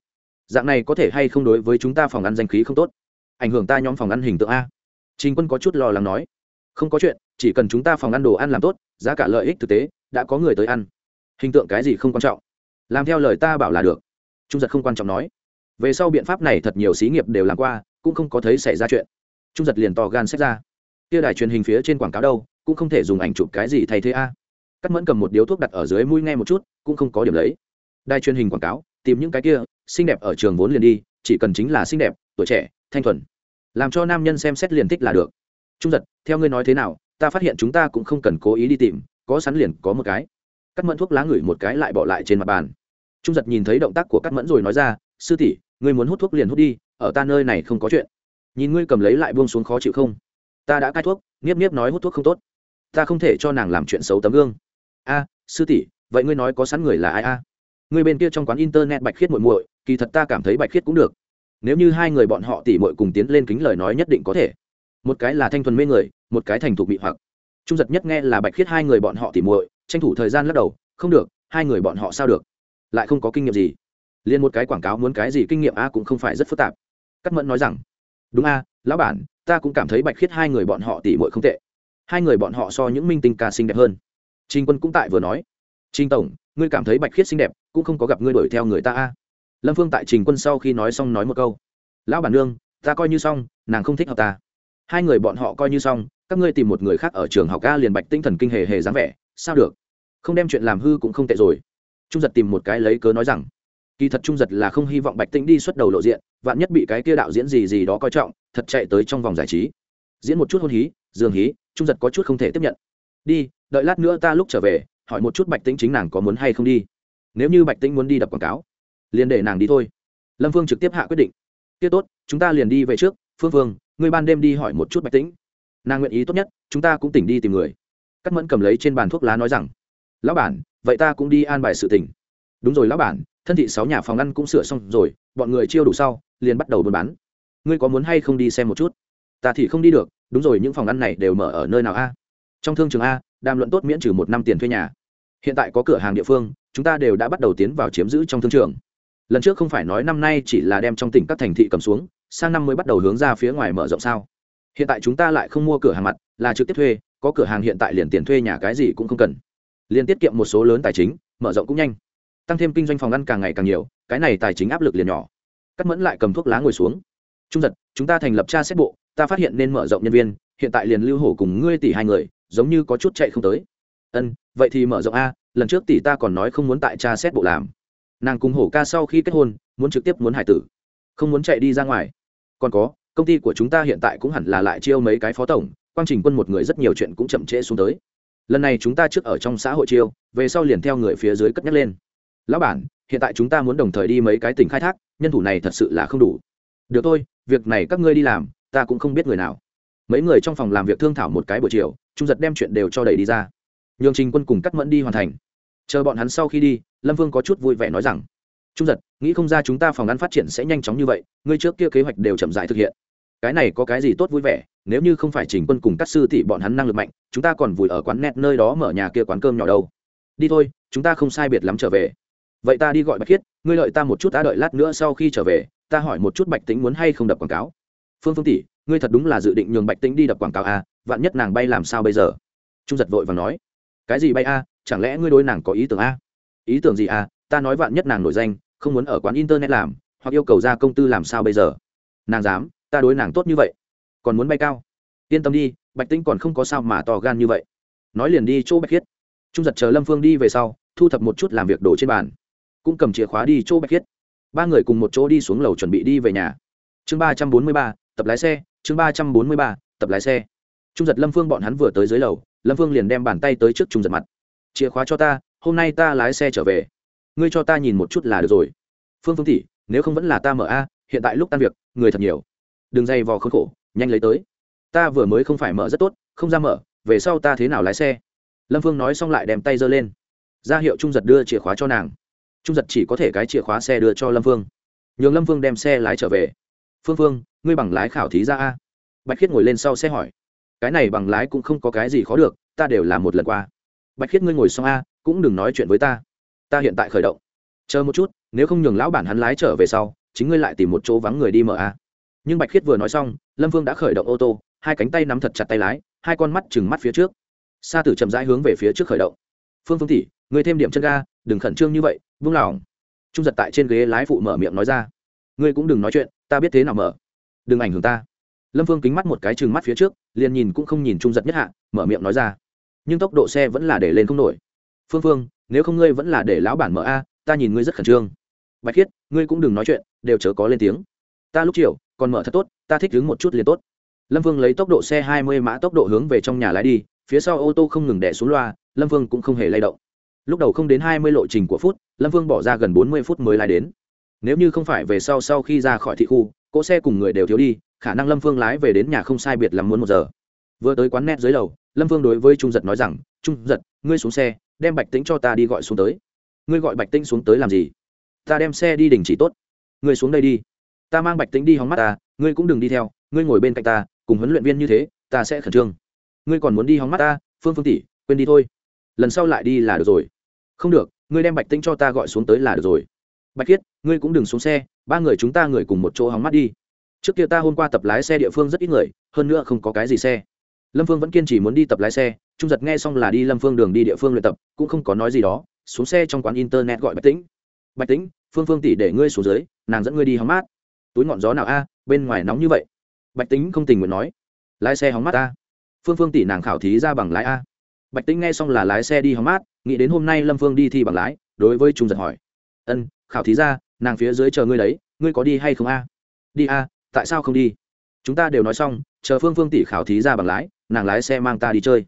Dạng này có thể hay không đối với chúng ta phòng ăn danh khí không tốt? Ảnh hưởng ta nhóm phòng ăn hình tượng a. Trình quân có chút lo lắng nói. Không có chuyện chỉ cần chúng ta phòng ăn đồ ăn làm tốt, giá cả lợi ích thực tế, đã có người tới ăn. Hình tượng cái gì không quan trọng. Làm theo lời ta bảo là được. Trung giật không quan trọng nói. Về sau biện pháp này thật nhiều xí nghiệp đều làm qua, cũng không có thấy xảy ra chuyện. Trung giật liền to gan xét ra. Kia đài truyền hình phía trên quảng cáo đâu, cũng không thể dùng ảnh chụp cái gì thay thế a. Cắt mẫn cầm một điếu thuốc đặt ở dưới mũi nghe một chút, cũng không có điểm lấy. Đài truyền hình quảng cáo, tìm những cái kia, xinh đẹp ở trường vốn liền đi, chỉ cần chính là xinh đẹp, tuổi trẻ, thanh thuần. Làm cho nam nhân xem xét liền thích là được. Trung giật, theo ngươi nói thế nào ta phát hiện chúng ta cũng không cần cố ý đi tìm, có sắn liền có một cái. Cắt mẫn thuốc lá ngửi một cái lại bỏ lại trên mặt bàn. Trung giật nhìn thấy động tác của cắt mẫn rồi nói ra, sư tỷ, ngươi muốn hút thuốc liền hút đi, ở ta nơi này không có chuyện. Nhìn ngươi cầm lấy lại buông xuống khó chịu không? Ta đã cai thuốc, nghiếp nghiếp nói hút thuốc không tốt. Ta không thể cho nàng làm chuyện xấu tấm gương. A, sư tỷ, vậy ngươi nói có sẵn người là ai a? Người bên kia trong quán internet bạch khiết muội muội, kỳ thật ta cảm thấy bạch khiết cũng được. Nếu như hai người bọn họ tỉ muội cùng tiến lên kính lời nói nhất định có thể một cái là thanh thuần mê người, một cái thành thục bị hoặc. Trung giật nhất nghe là bạch khiết hai người bọn họ tỉ muội, tranh thủ thời gian lắc đầu, không được, hai người bọn họ sao được? Lại không có kinh nghiệm gì. Liền một cái quảng cáo muốn cái gì kinh nghiệm a cũng không phải rất phức tạp. Cắt mẫn nói rằng, đúng a, lão bản, ta cũng cảm thấy bạch khiết hai người bọn họ tỉ muội không tệ. Hai người bọn họ so những minh tinh ca xinh đẹp hơn. Trinh quân cũng tại vừa nói trinh tổng, ngươi cảm thấy bạch khiết xinh đẹp, cũng không có gặp ngươi đuổi theo người ta a. Lâm phương tại trình quân sau khi nói xong nói một câu, lão bản nương, ta coi như xong, nàng không thích hợp ta hai người bọn họ coi như xong, các ngươi tìm một người khác ở trường học ca liền bạch tinh thần kinh hề hề dáng vẻ, sao được? Không đem chuyện làm hư cũng không tệ rồi. Trung giật tìm một cái lấy cớ nói rằng, kỳ thật trung giật là không hy vọng bạch tĩnh đi xuất đầu lộ diện, vạn nhất bị cái kia đạo diễn gì gì đó coi trọng, thật chạy tới trong vòng giải trí. Diễn một chút hôn hí dường hí, trung giật có chút không thể tiếp nhận. Đi, đợi lát nữa ta lúc trở về, hỏi một chút bạch tĩnh chính nàng có muốn hay không đi. Nếu như bạch tĩnh muốn đi đập quảng cáo, liền để nàng đi thôi. Lâm phương trực tiếp hạ quyết định. Kia tốt, chúng ta liền đi về trước, phương phương ngươi ban đêm đi hỏi một chút bạch tĩnh. Nàng nguyện ý tốt nhất, chúng ta cũng tỉnh đi tìm người. Cắt mẫn cầm lấy trên bàn thuốc lá nói rằng, lão bản, vậy ta cũng đi an bài sự tỉnh đúng rồi lão bản, thân thị sáu nhà phòng ăn cũng sửa xong rồi, bọn người chiêu đủ sau, liền bắt đầu buôn bán. Ngươi có muốn hay không đi xem một chút? Ta thì không đi được, đúng rồi, những phòng ăn này đều mở ở nơi nào a? Trong thương trường a, đàm luận tốt miễn trừ một năm tiền thuê nhà. Hiện tại có cửa hàng địa phương, chúng ta đều đã bắt đầu tiến vào chiếm giữ trong thương trường. Lần trước không phải nói năm nay chỉ là đem trong tỉnh các thành thị cầm xuống sang năm mới bắt đầu hướng ra phía ngoài mở rộng sao? Hiện tại chúng ta lại không mua cửa hàng mặt, là trực tiếp thuê, có cửa hàng hiện tại liền tiền thuê nhà cái gì cũng không cần. Liền tiết kiệm một số lớn tài chính, mở rộng cũng nhanh. Tăng thêm kinh doanh phòng ăn càng ngày càng nhiều, cái này tài chính áp lực liền nhỏ. Cắt mẫn lại cầm thuốc lá ngồi xuống. Trung giật, chúng ta thành lập tra xét bộ, ta phát hiện nên mở rộng nhân viên, hiện tại liền lưu hổ cùng ngươi tỷ hai người, giống như có chút chạy không tới. Ân, vậy thì mở rộng a, lần trước tỷ ta còn nói không muốn tại tra xét bộ làm. Nàng cùng hổ ca sau khi kết hôn, muốn trực tiếp muốn hải tử. Không muốn chạy đi ra ngoài còn có, công ty của chúng ta hiện tại cũng hẳn là lại chiêu mấy cái phó tổng, quang trình quân một người rất nhiều chuyện cũng chậm trễ xuống tới. Lần này chúng ta trước ở trong xã hội chiêu, về sau liền theo người phía dưới cất nhắc lên. Lão bản, hiện tại chúng ta muốn đồng thời đi mấy cái tỉnh khai thác, nhân thủ này thật sự là không đủ. Được thôi, việc này các ngươi đi làm, ta cũng không biết người nào. Mấy người trong phòng làm việc thương thảo một cái buổi chiều trung giật đem chuyện đều cho đẩy đi ra. Nhường trình quân cùng cắt mẫn đi hoàn thành. Chờ bọn hắn sau khi đi, lâm vương có chút vui vẻ nói rằng trung giật nghĩ không ra chúng ta phòng ăn phát triển sẽ nhanh chóng như vậy ngươi trước kia kế hoạch đều chậm dại thực hiện. Cái này có cái gì tốt vui vẻ nếu như không phải chỉnh quân cùng các sư thì bọn hắn năng lực mạnh chúng ta còn vùi ở quán net nơi đó mở nhà kia quán cơm nhỏ đâu. Đi thôi chúng ta không sai biệt lắm trở về. Vậy ta đi gọi bạch khiết ngươi lợi ta một chút ta đợi lát nữa sau khi trở về ta hỏi một chút bạch tính muốn hay không đập quảng cáo. Phương phương tỷ ngươi thật đúng là dự định nhường bạch tính đi đập quảng cáo à, vạn nhất nàng bay làm sao bây giờ? Trung giật vội và nói. Cái gì bay a chẳng lẽ ngươi đối nàng có ý tưởng a ý tưởng gì a ta nói vạn nhất nàng nổi danh không muốn ở quán internet làm, hoặc yêu cầu ra công tư làm sao bây giờ? Nàng dám, ta đối nàng tốt như vậy. Còn muốn bay cao? Yên tâm đi, bạch tinh còn không có sao mà to gan như vậy. Nói liền đi chỗ bạch khiết. Trung giật chờ lâm phương đi về sau, thu thập một chút làm việc đổ trên bàn. Cũng cầm chìa khóa đi chỗ bạch khiết. Ba người cùng một chỗ đi xuống lầu chuẩn bị đi về nhà. Chương ba trăm bốn mươi ba, tập lái xe, chương ba trăm bốn mươi ba, tập lái xe. Trung giật lâm phương bọn hắn vừa tới dưới lầu, lâm phương liền đem bàn tay tới trước trung giật mặt. Chìa khóa cho ta, hôm nay ta lái xe trở về ngươi cho ta nhìn một chút là được rồi. Phương phương tỷ, nếu không vẫn là ta mở a, hiện tại lúc tan việc, người thật nhiều. Đừng dày vò khốn khổ, nhanh lấy tới. Ta vừa mới không phải mở rất tốt, không ra mở, về sau ta thế nào lái xe? Lâm phương nói xong lại đem tay giơ lên. Ra hiệu trung giật đưa chìa khóa cho nàng. Trung giật chỉ có thể cái chìa khóa xe đưa cho lâm phương. Nhường lâm phương đem xe lái trở về. Phương phương, ngươi bằng lái khảo thí ra a. Bạch khiết ngồi lên sau xe hỏi. Cái này bằng lái cũng không có cái gì khó được, ta đều làm một lần qua. Bạch khiết ngươi ngồi xong a, cũng đừng nói chuyện với ta ta hiện tại khởi động. Chờ một chút, nếu không nhường lão bản hắn lái trở về sau, chính ngươi lại tìm một chỗ vắng người đi mở a. Nhưng bạch khiết vừa nói xong, lâm vương đã khởi động ô tô, hai cánh tay nắm thật chặt tay lái, hai con mắt chừng mắt phía trước. Sa tử chậm rãi hướng về phía trước khởi động. Phương phương tỷ, ngươi thêm điểm chân ga, đừng khẩn trương như vậy, vung lòng. Trung giật tại trên ghế lái phụ mở miệng nói ra. Ngươi cũng đừng nói chuyện, ta biết thế nào mở. Đừng ảnh hưởng ta. Lâm phương kính mắt một cái chừng mắt phía trước, liền nhìn cũng không nhìn trung giật nhất hạ, mở miệng nói ra. Nhưng tốc độ xe vẫn là để lên không nổi. Phương phương nếu không ngươi vẫn là để lão bản mở a, ta nhìn ngươi rất khẩn trương. Bạch khiết, ngươi cũng đừng nói chuyện, đều chớ có lên tiếng. Ta lúc chiều, còn mở thật tốt, ta thích đứng một chút liền tốt. Lâm vương lấy tốc độ xe hai mươi mã tốc độ hướng về trong nhà lái đi, phía sau ô tô không ngừng đẻ xuống loa, lâm vương cũng không hề lay động. Lúc đầu không đến hai mươi lộ trình của phút, lâm vương bỏ ra gần bốn mươi phút mới lái đến. Nếu như không phải về sau sau khi ra khỏi thị khu, cỗ xe cùng người đều thiếu đi, khả năng lâm vương lái về đến nhà không sai biệt lắm muốn một giờ. Vừa tới quán net dưới lầu, lâm vương đối với trung giật nói rằng, trung giật, ngươi xuống xe đem bạch tĩnh cho ta đi gọi xuống tới. Ngươi gọi bạch tĩnh xuống tới làm gì? Ta đem xe đi đình chỉ tốt. Ngươi xuống đây đi. Ta mang bạch tĩnh đi hóng mắt ta, ngươi cũng đừng đi theo, ngươi ngồi bên cạnh ta, cùng huấn luyện viên như thế, ta sẽ khẩn trương. Ngươi còn muốn đi hóng mắt ta, phương phương tỷ, quên đi thôi. Lần sau lại đi là được rồi. Không được, ngươi đem bạch tĩnh cho ta gọi xuống tới là được rồi. Bạch khiết ngươi cũng đừng xuống xe, ba người chúng ta người cùng một chỗ hóng mắt đi. Trước kia ta hôm qua tập lái xe địa phương rất ít người, hơn nữa không có cái gì xe. Lâm phương vẫn kiên trì muốn đi tập lái xe trung giật nghe xong là đi lâm phương đường đi địa phương luyện tập, cũng không có nói gì đó, xuống xe trong quán internet gọi bạch tĩnh. Bạch tĩnh, phương phương tỷ để ngươi xuống dưới, nàng dẫn ngươi đi hóng mát. Túi ngọn gió nào a, bên ngoài nóng như vậy. Bạch tĩnh không tình nguyện nói. Lái xe hóng mát a phương phương tỷ nàng khảo thí ra bằng lái a. Bạch tĩnh nghe xong là lái xe đi hóng mát, nghĩ đến hôm nay lâm phương đi thi bằng lái, đối với trung giật hỏi. Ân, khảo thí ra, nàng phía dưới chờ ngươi đấy, ngươi có đi hay không a? Đi a, tại sao không đi? Chúng ta đều nói xong, chờ phương phương tỷ khảo thí ra bằng lái, nàng lái xe mang ta đi chơi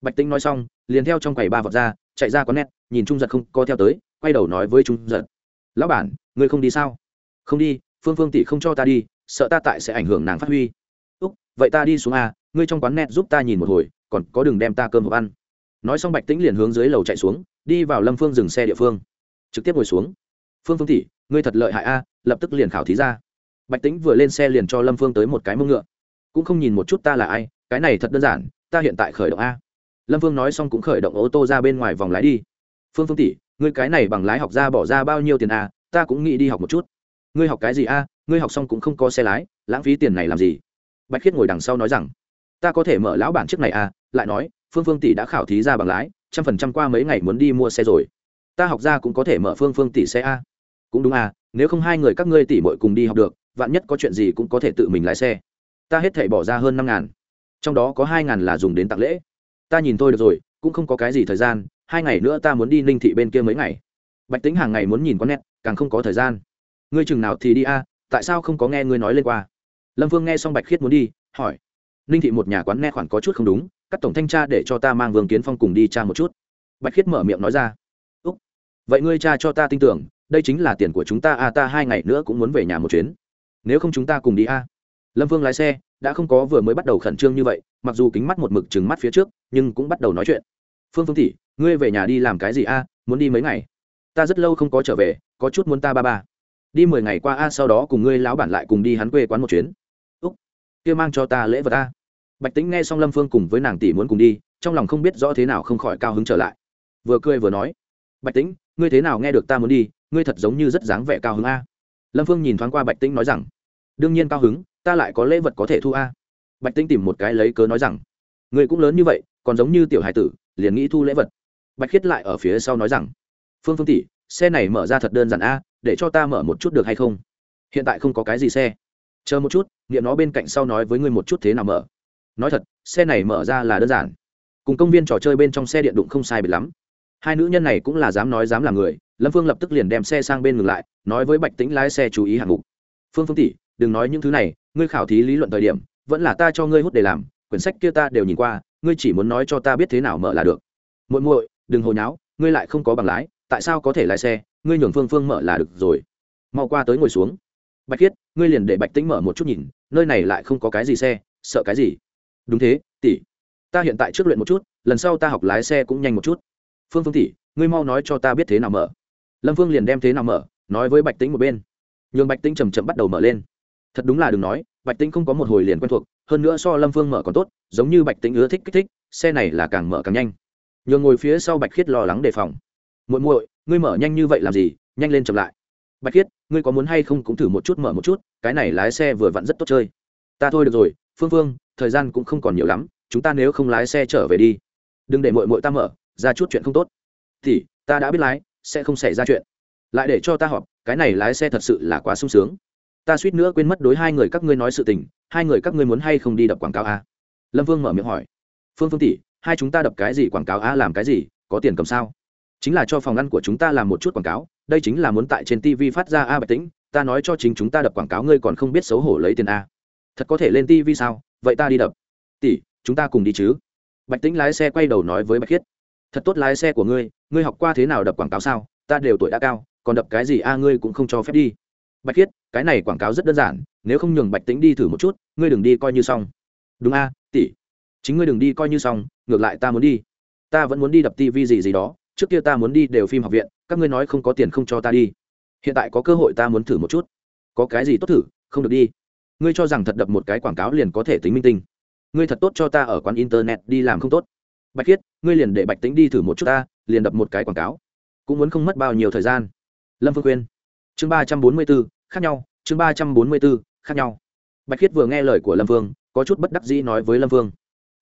bạch tĩnh nói xong, liền theo trong quầy ba vọt ra, chạy ra có nét nhìn trung giật không co theo tới, quay đầu nói với trung giật. Lão bản, ngươi không đi sao? Không đi, phương phương tỷ không cho ta đi, sợ ta tại sẽ ảnh hưởng nàng phát huy. Úc, vậy ta đi xuống a, ngươi trong quán net giúp ta nhìn một hồi, còn có đừng đem ta cơm hộp ăn. Nói xong bạch tĩnh liền hướng dưới lầu chạy xuống, đi vào lâm phương dừng xe địa phương. Trực tiếp ngồi xuống. Phương phương tỷ, ngươi thật lợi hại a, lập tức liền khảo thí ra. Bạch tĩnh vừa lên xe liền cho lâm phương tới một cái mông ngựa. Cũng không nhìn một chút ta là ai, cái này thật đơn giản, ta hiện tại khởi động a lâm phương nói xong cũng khởi động ô tô ra bên ngoài vòng lái đi. Phương phương tỷ, ngươi cái này bằng lái học ra bỏ ra bao nhiêu tiền à? ta cũng nghĩ đi học một chút. Ngươi học cái gì a ngươi học xong cũng không có xe lái, lãng phí tiền này làm gì? Bạch khiết ngồi đằng sau nói rằng, ta có thể mở lão bản trước này à? lại nói, phương phương tỷ đã khảo thí ra bằng lái, trăm phần trăm qua mấy ngày muốn đi mua xe rồi. Ta học ra cũng có thể mở phương phương tỷ xe a cũng đúng à? nếu không hai người các ngươi tỷ bội cùng đi học được, vạn nhất có chuyện gì cũng có thể tự mình lái xe. Ta hết thể bỏ ra hơn năm ngàn. Trong đó có hai ngàn là dùng đến tặng lễ ta nhìn thôi được rồi, cũng không có cái gì thời gian, hai ngày nữa ta muốn đi ninh thị bên kia mấy ngày. Bạch tính hàng ngày muốn nhìn con nét, càng không có thời gian. Ngươi chừng nào thì đi a, tại sao không có nghe ngươi nói lên qua? Lâm Vương nghe xong bạch khiết muốn đi, hỏi. Ninh thị một nhà quán nghe khoản có chút không đúng các tổng thanh tra để cho ta mang vương kiến phong cùng đi cha một chút. Bạch khiết mở miệng nói ra. Úc, vậy ngươi cha cho ta tin tưởng, đây chính là tiền của chúng ta a, ta hai ngày nữa cũng muốn về nhà một chuyến. Nếu không chúng ta cùng đi a lâm vương lái xe, đã không có vừa mới bắt đầu khẩn trương như vậy, mặc dù kính mắt một mực trừng mắt phía trước, nhưng cũng bắt đầu nói chuyện. Phương phương tỷ, ngươi về nhà đi làm cái gì a? Muốn đi mấy ngày? Ta rất lâu không có trở về, có chút muốn ta ba ba. Đi mười ngày qua a, sau đó cùng ngươi lão bản lại cùng đi hắn quê quán một chuyến. Úc, kia mang cho ta lễ vật a. Bạch tính nghe xong lâm phương cùng với nàng tỷ muốn cùng đi, trong lòng không biết rõ thế nào không khỏi cao hứng trở lại. Vừa cười vừa nói, bạch tĩnh, ngươi thế nào nghe được ta muốn đi? Ngươi thật giống như rất dáng vẻ cao hứng a. Lâm phương nhìn thoáng qua bạch tĩnh nói rằng, đương nhiên cao hứng ta lại có lễ vật có thể thu a. Bạch tinh tìm một cái lấy cớ nói rằng, người cũng lớn như vậy, còn giống như tiểu hải tử, liền nghĩ thu lễ vật. Bạch khiết lại ở phía sau nói rằng, phương phương tỷ, xe này mở ra thật đơn giản a, để cho ta mở một chút được hay không? Hiện tại không có cái gì xe. Chờ một chút nghiệm nó bên cạnh sau nói với ngươi một chút thế nào mở. Nói thật, xe này mở ra là đơn giản. Cùng công viên trò chơi bên trong xe điện đụng không sai biệt lắm. Hai nữ nhân này cũng là dám nói dám làm người, lâm phương lập tức liền đem xe sang bên ngừng lại, nói với bạch tĩnh lái xe chú ý hạng mục. Phương phương tỷ đừng nói những thứ này, ngươi khảo thí lý luận thời điểm, vẫn là ta cho ngươi hút để làm, quyển sách kia ta đều nhìn qua, ngươi chỉ muốn nói cho ta biết thế nào mở là được. Muội muội, đừng hồi nháo, ngươi lại không có bằng lái, tại sao có thể lái xe, ngươi nhường phương phương mở là được rồi. Mau qua tới ngồi xuống. Bạch khiết ngươi liền để bạch tĩnh mở một chút nhìn, nơi này lại không có cái gì xe, sợ cái gì? Đúng thế, tỷ. Ta hiện tại trước luyện một chút, lần sau ta học lái xe cũng nhanh một chút. Phương phương tỷ, ngươi mau nói cho ta biết thế nào mở. Lâm phương liền đem thế nào mở, nói với bạch tĩnh một bên. Nhường bạch tĩnh chầm chậm bắt đầu mở lên thật đúng là đừng nói, bạch tĩnh không có một hồi liền quen thuộc, hơn nữa so lâm phương mở còn tốt, giống như bạch tĩnh ưa thích kích thích, xe này là càng mở càng nhanh. Nhường ngồi phía sau bạch khiết lo lắng đề phòng. Muội muội, ngươi mở nhanh như vậy làm gì? Nhanh lên chậm lại. Bạch khiết, ngươi có muốn hay không cũng thử một chút mở một chút, cái này lái xe vừa vặn rất tốt chơi. Ta thôi được rồi, phương phương, thời gian cũng không còn nhiều lắm, chúng ta nếu không lái xe trở về đi. Đừng để mội mội ta mở, ra chút chuyện không tốt. Thì, ta đã biết lái, sẽ không xảy ra chuyện. Lại để cho ta họp, cái này lái xe thật sự là quá sung sướng ta suýt nữa quên mất đối hai người các ngươi nói sự tình, hai người các ngươi muốn hay không đi đập quảng cáo a? Lâm vương mở miệng hỏi. Phương phương tỷ, hai chúng ta đập cái gì quảng cáo a, làm cái gì, có tiền cầm sao? Chính là cho phòng ăn của chúng ta làm một chút quảng cáo, đây chính là muốn tại trên tv phát ra a bạch tĩnh, ta nói cho chính chúng ta đập quảng cáo ngươi còn không biết xấu hổ lấy tiền a. Thật có thể lên tv sao? Vậy ta đi đập. Tỷ, chúng ta cùng đi chứ. Bạch tĩnh lái xe quay đầu nói với bạch khiết. Thật tốt lái xe của ngươi ngươi học qua thế nào đập quảng cáo sao? Ta đều tuổi đã cao, còn đập cái gì a, ngươi cũng không cho phép đi bạch khiết, cái này quảng cáo rất đơn giản, nếu không nhường bạch tĩnh đi thử một chút, ngươi đừng đi coi như xong. Đúng a, tỷ. Chính ngươi đừng đi coi như xong, ngược lại ta muốn đi. Ta vẫn muốn đi đập tv gì gì đó, trước kia ta muốn đi đều phim học viện, các ngươi nói không có tiền không cho ta đi. Hiện tại có cơ hội ta muốn thử một chút. Có cái gì tốt thử, không được đi. Ngươi cho rằng thật đập một cái quảng cáo liền có thể tính minh tinh. Ngươi thật tốt cho ta ở quán internet đi làm không tốt. Bạch khiết, ngươi liền để bạch tính đi thử một chút ta, liền đập một cái quảng cáo. Cũng muốn không mất bao nhiêu thời gian. Lâm phương khuyên chương ba trăm bốn mươi b ố khác nhau. Chương ba trăm bốn mươi b ố khác nhau. Bạch khiết vừa nghe lời của lâm vương, có chút bất đắc dĩ nói với lâm vương.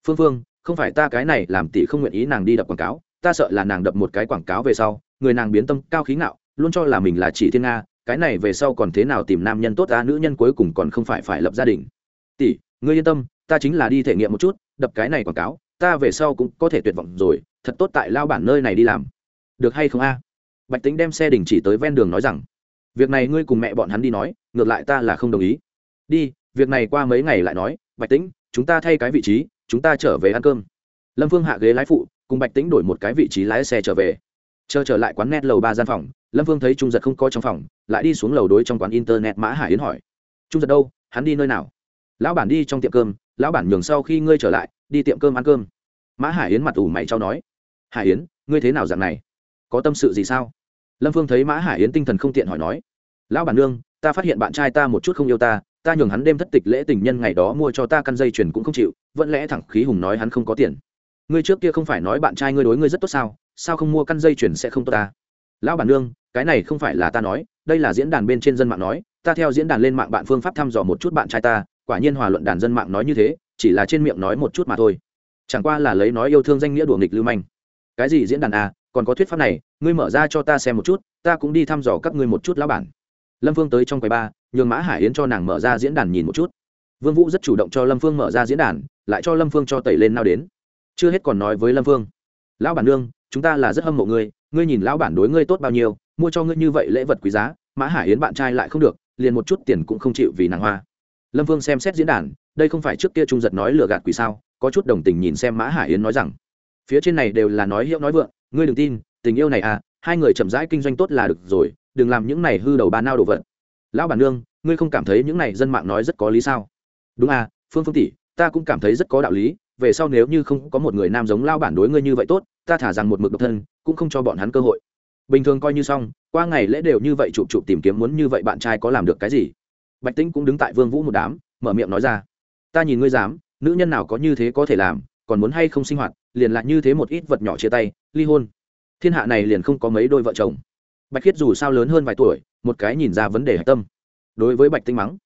Phương phương không phải ta cái này làm tỷ không nguyện ý nàng đi đập quảng cáo, ta sợ là nàng đập một cái quảng cáo về sau, người nàng biến tâm, cao khí ngạo, luôn cho là mình là chỉ thiên nga, cái này về sau còn thế nào tìm nam nhân tốt ta nữ nhân cuối cùng còn không phải phải lập gia đình. Tỷ, ngươi yên tâm, ta chính là đi thể nghiệm một chút, đập cái này quảng cáo, ta về sau cũng có thể tuyệt vọng rồi, thật tốt tại lao bản nơi này đi làm. Được hay không a? Bạch tính đem xe đình chỉ tới ven đường nói rằng việc này ngươi cùng mẹ bọn hắn đi nói, ngược lại ta là không đồng ý. Đi, việc này qua mấy ngày lại nói, bạch tĩnh, chúng ta thay cái vị trí, chúng ta trở về ăn cơm. Lâm phương hạ ghế lái phụ, cùng bạch tĩnh đổi một cái vị trí lái xe trở về. Chờ trở lại quán net lầu ba gian phòng, lâm phương thấy trung giật không có trong phòng, lại đi xuống lầu đối trong quán internet mã hải yến hỏi. Trung giật đâu? Hắn đi nơi nào? Lão bản đi trong tiệm cơm, lão bản nhường sau khi ngươi trở lại, đi tiệm cơm ăn cơm. Mã hải yến mặt ủ mày trao nói. Hải yến, ngươi thế nào dạng này? Có tâm sự gì sao? Lâm phương thấy mã hải yến tinh thần không tiện hỏi nói, lão bản nương, ta phát hiện bạn trai ta một chút không yêu ta ta nhường hắn đêm thất tịch lễ tình nhân ngày đó mua cho ta căn dây chuyền cũng không chịu, vẫn lẽ thẳng khí hùng nói hắn không có tiền. Ngươi trước kia không phải nói bạn trai ngươi đối ngươi rất tốt sao sao không mua căn dây chuyền sẽ không tốt ta? Lão bản nương, cái này không phải là ta nói, đây là diễn đàn bên trên dân mạng nói, ta theo diễn đàn lên mạng bạn phương pháp thăm dò một chút bạn trai ta, quả nhiên hòa luận đàn dân mạng nói như thế, chỉ là trên miệng nói một chút mà thôi. Chẳng qua là lấy nói yêu thương danh nghĩa đùa nghịch lưu manh. Cái gì diễn đàn à còn có thuyết pháp này, ngươi mở ra cho ta xem một chút, ta cũng đi thăm dò các ngươi một chút lão bản. Lâm phương tới trong quầy ba, nhường mã hải yến cho nàng mở ra diễn đàn nhìn một chút. Vương vũ rất chủ động cho lâm phương mở ra diễn đàn, lại cho lâm phương cho tẩy lên nào đến. Chưa hết còn nói với lâm phương, lão bản nương, chúng ta là rất hâm mộ ngươi ngươi nhìn lão bản đối ngươi tốt bao nhiêu, mua cho ngươi như vậy lễ vật quý giá, mã hải yến bạn trai lại không được, liền một chút tiền cũng không chịu vì nàng hoa. Lâm vương xem xét diễn đàn, đây không phải trước kia trung giật nói lừa gạt quỷ sao? Có chút đồng tình nhìn xem mã hải yến nói rằng, phía trên này đều là nói hiệu nói vượng ngươi đừng tin, tình yêu này à hai người chậm rãi kinh doanh tốt là được rồi, đừng làm những này hư đầu bà nao đồ vật. Lão bản nương, ngươi không cảm thấy những này dân mạng nói rất có lý sao? Đúng à phương phương tỷ, ta cũng cảm thấy rất có đạo lý, về sau nếu như không có một người nam giống lao bản đối ngươi như vậy tốt, ta thả rằng một mực độc thân, cũng không cho bọn hắn cơ hội. Bình thường coi như xong, qua ngày lễ đều như vậy chụp chụp tìm kiếm muốn như vậy bạn trai có làm được cái gì? Bạch tĩnh cũng đứng tại vương vũ một đám, mở miệng nói ra. Ta nhìn ngươi dám, nữ nhân nào có như thế có thể làm còn muốn hay không sinh hoạt, liền lại như thế một ít vật nhỏ chia tay, ly hôn. Thiên hạ này liền không có mấy đôi vợ chồng. Bạch khiết dù sao lớn hơn vài tuổi, một cái nhìn ra vấn đề hạch tâm. Đối với bạch tinh mắng,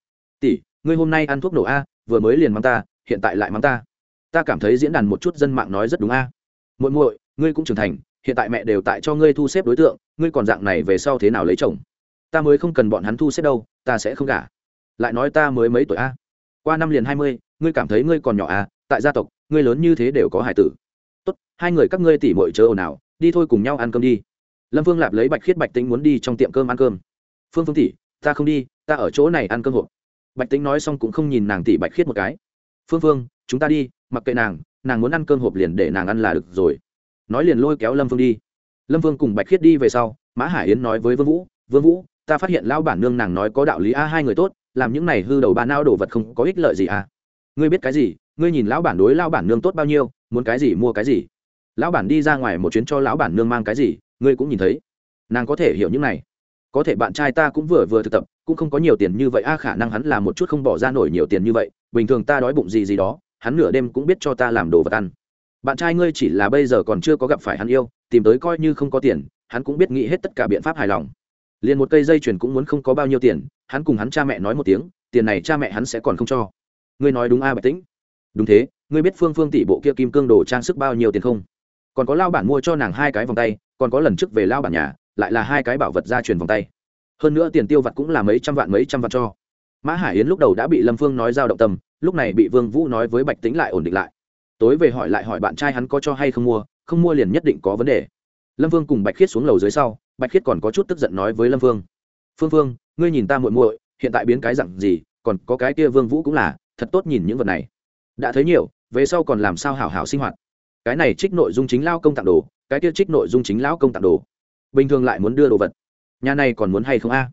tỷ, ngươi hôm nay ăn thuốc nổ a, vừa mới liền mắng ta, hiện tại lại mắng ta. Ta cảm thấy diễn đàn một chút dân mạng nói rất đúng a. Muội muội, ngươi cũng trưởng thành, hiện tại mẹ đều tại cho ngươi thu xếp đối tượng, ngươi còn dạng này về sau thế nào lấy chồng? Ta mới không cần bọn hắn thu xếp đâu, ta sẽ không gả. Lại nói ta mới mấy tuổi a? Qua năm liền hai mươi, ngươi cảm thấy ngươi còn nhỏ à tại gia tộc ngươi lớn như thế đều có hải tử. Tốt, hai người các ngươi tỉ mội chớ ồn ào, đi thôi cùng nhau ăn cơm đi. Lâm phương lạp lấy bạch khiết bạch Tĩnh muốn đi trong tiệm cơm ăn cơm. Phương phương tỉ, ta không đi, ta ở chỗ này ăn cơm hộp bạch Tĩnh nói xong cũng không nhìn nàng tỉ bạch khiết một cái. Phương phương, chúng ta đi, mặc kệ nàng nàng muốn ăn cơm hộp liền để nàng ăn là được rồi. Nói liền lôi kéo lâm phương đi. Lâm phương cùng bạch khiết đi về sau, mã hải yến nói với vương vũ vương vũ, ta phát hiện lão bản nương nàng nói có đạo lý a, hai người tốt, làm những này hư đầu ba nao đồ vật không có ích lợi gì à ngươi biết cái gì? Ngươi nhìn lão bản đối lão bản nương tốt bao nhiêu, muốn cái gì mua cái gì. Lão bản đi ra ngoài một chuyến cho lão bản nương mang cái gì, ngươi cũng nhìn thấy. Nàng có thể hiểu những này. Có thể bạn trai ta cũng vừa vừa thực tập, cũng không có nhiều tiền như vậy, a, khả năng hắn là một chút không bỏ ra nổi nhiều tiền như vậy, bình thường ta đói bụng gì gì đó, hắn nửa đêm cũng biết cho ta làm đồ vật ăn. Bạn trai ngươi chỉ là bây giờ còn chưa có gặp phải hắn yêu, tìm tới coi như không có tiền, hắn cũng biết nghĩ hết tất cả biện pháp hài lòng. Liền một cây dây chuyền cũng muốn không có bao nhiêu tiền, hắn cùng hắn cha mẹ nói một tiếng, tiền này cha mẹ hắn sẽ còn không cho ngươi nói đúng a à, bạch tĩnh đúng thế ngươi biết phương phương tỷ bộ kia kim cương đồ trang sức bao nhiêu tiền không còn có lao bản mua cho nàng hai cái vòng tay còn có lần trước về lao bản nhà lại là hai cái bảo vật gia truyền vòng tay hơn nữa tiền tiêu vặt cũng là mấy trăm vạn mấy trăm vạn cho mã hải yến lúc đầu đã bị lâm phương nói giao động tâm lúc này bị vương vũ nói với bạch tĩnh lại ổn định lại tối về hỏi lại hỏi bạn trai hắn có cho hay không mua không mua liền nhất định có vấn đề lâm vương cùng bạch khiết xuống lầu dưới sau bạch khiết còn có chút tức giận nói với lâm vương phương phương ngươi nhìn ta muội muội hiện tại biến cái dặn gì còn có cái kia vương vũ cũng là thật tốt nhìn những vật này. Đã thấy nhiều, về sau còn làm sao hảo hảo sinh hoạt. Cái này trích nội dung chính lao công tặng đồ, cái kia trích nội dung chính lão công tặng đồ. Bình thường lại muốn đưa đồ vật. Nhà này còn muốn hay không a?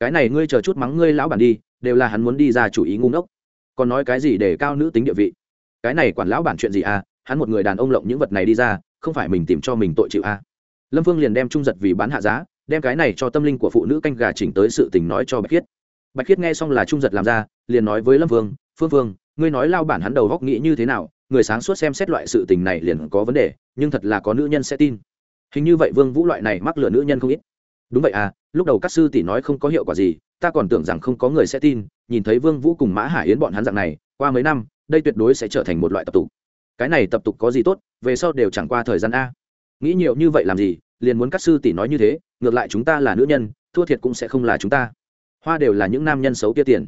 Cái này ngươi chờ chút mắng ngươi lão bản đi, đều là hắn muốn đi ra chủ ý ngu ngốc. Còn nói cái gì để cao nữ tính địa vị? Cái này quản lão bản chuyện gì à hắn một người đàn ông lộng những vật này đi ra, không phải mình tìm cho mình tội chịu à lâm phương liền đem trung giật vì bán hạ giá, đem cái này cho tâm linh của phụ nữ canh gà chỉnh tới sự tình nói cho bạch khiết. Bạch khiết nghe xong là trung giật làm ra, liền nói với lâm phương phương phương, ngươi nói lao bản hắn đầu góc nghĩ như thế nào, người sáng suốt xem xét loại sự tình này liền có vấn đề, nhưng thật là có nữ nhân sẽ tin. Hình như vậy vương vũ loại này mắc lừa nữ nhân không ít. Đúng vậy à lúc đầu các sư tỷ nói không có hiệu quả gì, ta còn tưởng rằng không có người sẽ tin, nhìn thấy vương vũ cùng mã hải yến bọn hắn dạng này, qua mấy năm, đây tuyệt đối sẽ trở thành một loại tập tục. Cái này tập tục có gì tốt, về sau đều chẳng qua thời gian a. Nghĩ nhiều như vậy làm gì, liền muốn các sư tỷ nói như thế, ngược lại chúng ta là nữ nhân, thua thiệt cũng sẽ không là chúng ta. Hoa đều là những nam nhân xấu kia tiền.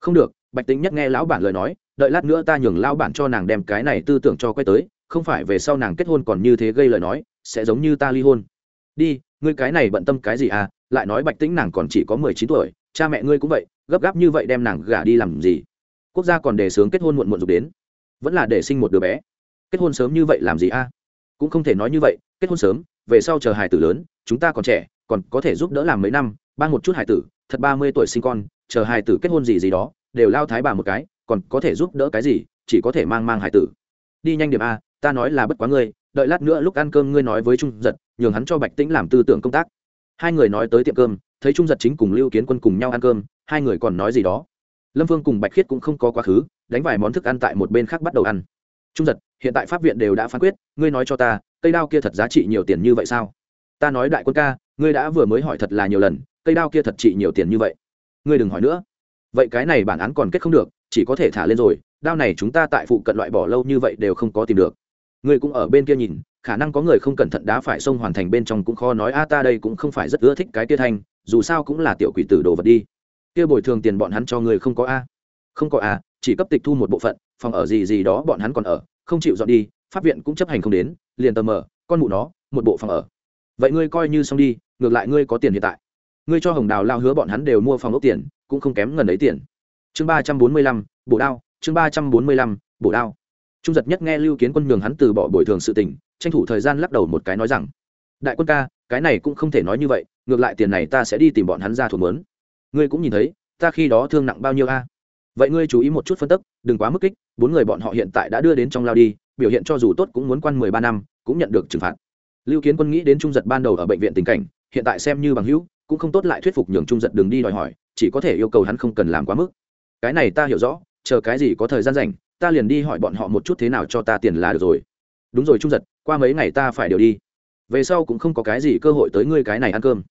Không được bạch tính nhất nghe lão bản lời nói, đợi lát nữa ta nhường lão bản cho nàng đem cái này tư tưởng cho quay tới, không phải về sau nàng kết hôn còn như thế gây lời nói, sẽ giống như ta ly hôn. Đi, ngươi cái này bận tâm cái gì à? Lại nói bạch tĩnh nàng còn chỉ có mười chín tuổi, cha mẹ ngươi cũng vậy, gấp gáp như vậy đem nàng gả đi làm gì? Quốc gia còn đề xướng kết hôn muộn muộn dục đến, vẫn là để sinh một đứa bé. Kết hôn sớm như vậy làm gì a cũng không thể nói như vậy, kết hôn sớm, về sau chờ hài tử lớn, chúng ta còn trẻ, còn có thể giúp đỡ làm mấy năm ban một chút hài tử, thật ba mươi tuổi sinh con, chờ hài tử kết hôn gì gì đó đều lao thái bà một cái, còn có thể giúp đỡ cái gì, chỉ có thể mang mang hải tử. Đi nhanh điểm a, ta nói là bất quá ngươi, đợi lát nữa lúc ăn cơm ngươi nói với trung giật, nhường hắn cho bạch tĩnh làm tư tưởng công tác. Hai người nói tới tiệm cơm, thấy trung giật chính cùng lưu kiến quân cùng nhau ăn cơm, hai người còn nói gì đó. Lâm vương cùng bạch khiết cũng không có quá khứ, đánh vài món thức ăn tại một bên khác bắt đầu ăn. Trung giật, hiện tại pháp viện đều đã phán quyết, ngươi nói cho ta, cây đao kia thật giá trị nhiều tiền như vậy sao? Ta nói đại quân ca, ngươi đã vừa mới hỏi thật là nhiều lần, cây đao kia thật trị nhiều tiền như vậy. Ngươi đừng hỏi nữa vậy cái này bản án còn kết không được, chỉ có thể thả lên rồi, đao này chúng ta tại phụ cận loại bỏ lâu như vậy đều không có tìm được. Người cũng ở bên kia nhìn, khả năng có người không cẩn thận đá phải sông hoàn thành bên trong cũng khó nói, a ta đây cũng không phải rất ưa thích cái kia thanh, dù sao cũng là tiểu quỷ tử đồ vật đi. Kia bồi thường tiền bọn hắn cho người không có a. Không có a, chỉ cấp tịch thu một bộ phận, phòng ở gì gì đó bọn hắn còn ở, không chịu dọn đi, pháp viện cũng chấp hành không đến, liền tờ mờ, con mụ nó, một bộ phòng ở. Vậy ngươi coi như xong đi, ngược lại ngươi có tiền hiện tại. Ngươi cho hồng đào lao hứa bọn hắn đều mua phòng ốc tiền cũng không kém ngần ấy tiền. Chương ba trăm bốn mươi lăm bộ đao, chương ba trăm bốn mươi lăm bộ đao. Trung giật nhất nghe lưu kiến quân nhường hắn từ bỏ bồi thường sự tình, tranh thủ thời gian lắc đầu một cái nói rằng, đại quân ca, cái này cũng không thể nói như vậy, ngược lại tiền này ta sẽ đi tìm bọn hắn ra thuộc mớn ngươi cũng nhìn thấy, ta khi đó thương nặng bao nhiêu a? Vậy ngươi chú ý một chút phân tức, đừng quá mức kích, bốn người bọn họ hiện tại đã đưa đến trong lao đi, biểu hiện cho dù tốt cũng muốn quan mười ba năm, cũng nhận được trừng phạt. Lưu kiến quân nghĩ đến trung giật ban đầu ở bệnh viện tình cảnh, hiện tại xem như bằng hữu, cũng không tốt lại thuyết phục nhường trung giật đừng đi đòi hỏi chỉ có thể yêu cầu hắn không cần làm quá mức. Cái này ta hiểu rõ, chờ cái gì có thời gian rảnh, ta liền đi hỏi bọn họ một chút thế nào cho ta tiền là được rồi. Đúng rồi trung giật, qua mấy ngày ta phải điều đi. Về sau cũng không có cái gì cơ hội tới ngươi cái này ăn cơm.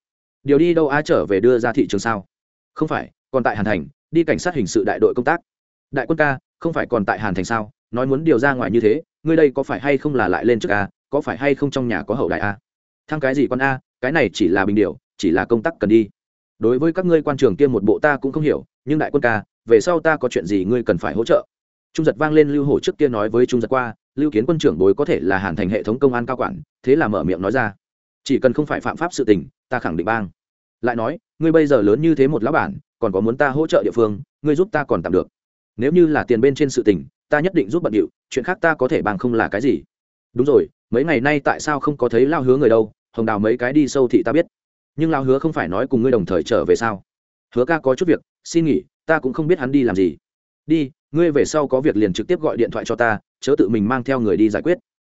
Điều đi đâu a trở về đưa ra thị trường sao? Không phải, còn tại hàn thành, đi cảnh sát hình sự đại đội công tác. Đại quân ca, không phải còn tại hàn thành sao? Nói muốn điều ra ngoài như thế, ngươi đây có phải hay không là lại lên trước a? Có phải hay không trong nhà có hậu đại a? Thăng cái gì con a? Cái này chỉ là bình điều, chỉ là công tác cần đi đối với các ngươi quan trường kia một bộ ta cũng không hiểu, nhưng đại quân ca, về sau ta có chuyện gì ngươi cần phải hỗ trợ. Trung giật vang lên lưu hổ trước kia nói với trung giật qua, lưu kiến quân trưởng bối có thể là hàn thành hệ thống công an cao quản, thế là mở miệng nói ra. Chỉ cần không phải phạm pháp sự tình, ta khẳng định bang. Lại nói, ngươi bây giờ lớn như thế một lão bản, còn có muốn ta hỗ trợ địa phương, ngươi giúp ta còn tạm được. Nếu như là tiền bên trên sự tình, ta nhất định giúp bận điệu, chuyện khác ta có thể bằng không là cái gì. Đúng rồi, mấy ngày nay tại sao không có thấy lao hứa người đâu, hồng đào mấy cái đi sâu thị ta biết nhưng lão hứa không phải nói cùng ngươi đồng thời trở về sao? Hứa ca có chút việc, xin nghỉ, ta cũng không biết hắn đi làm gì. Đi, ngươi về sau có việc liền trực tiếp gọi điện thoại cho ta, chớ tự mình mang theo người đi giải quyết.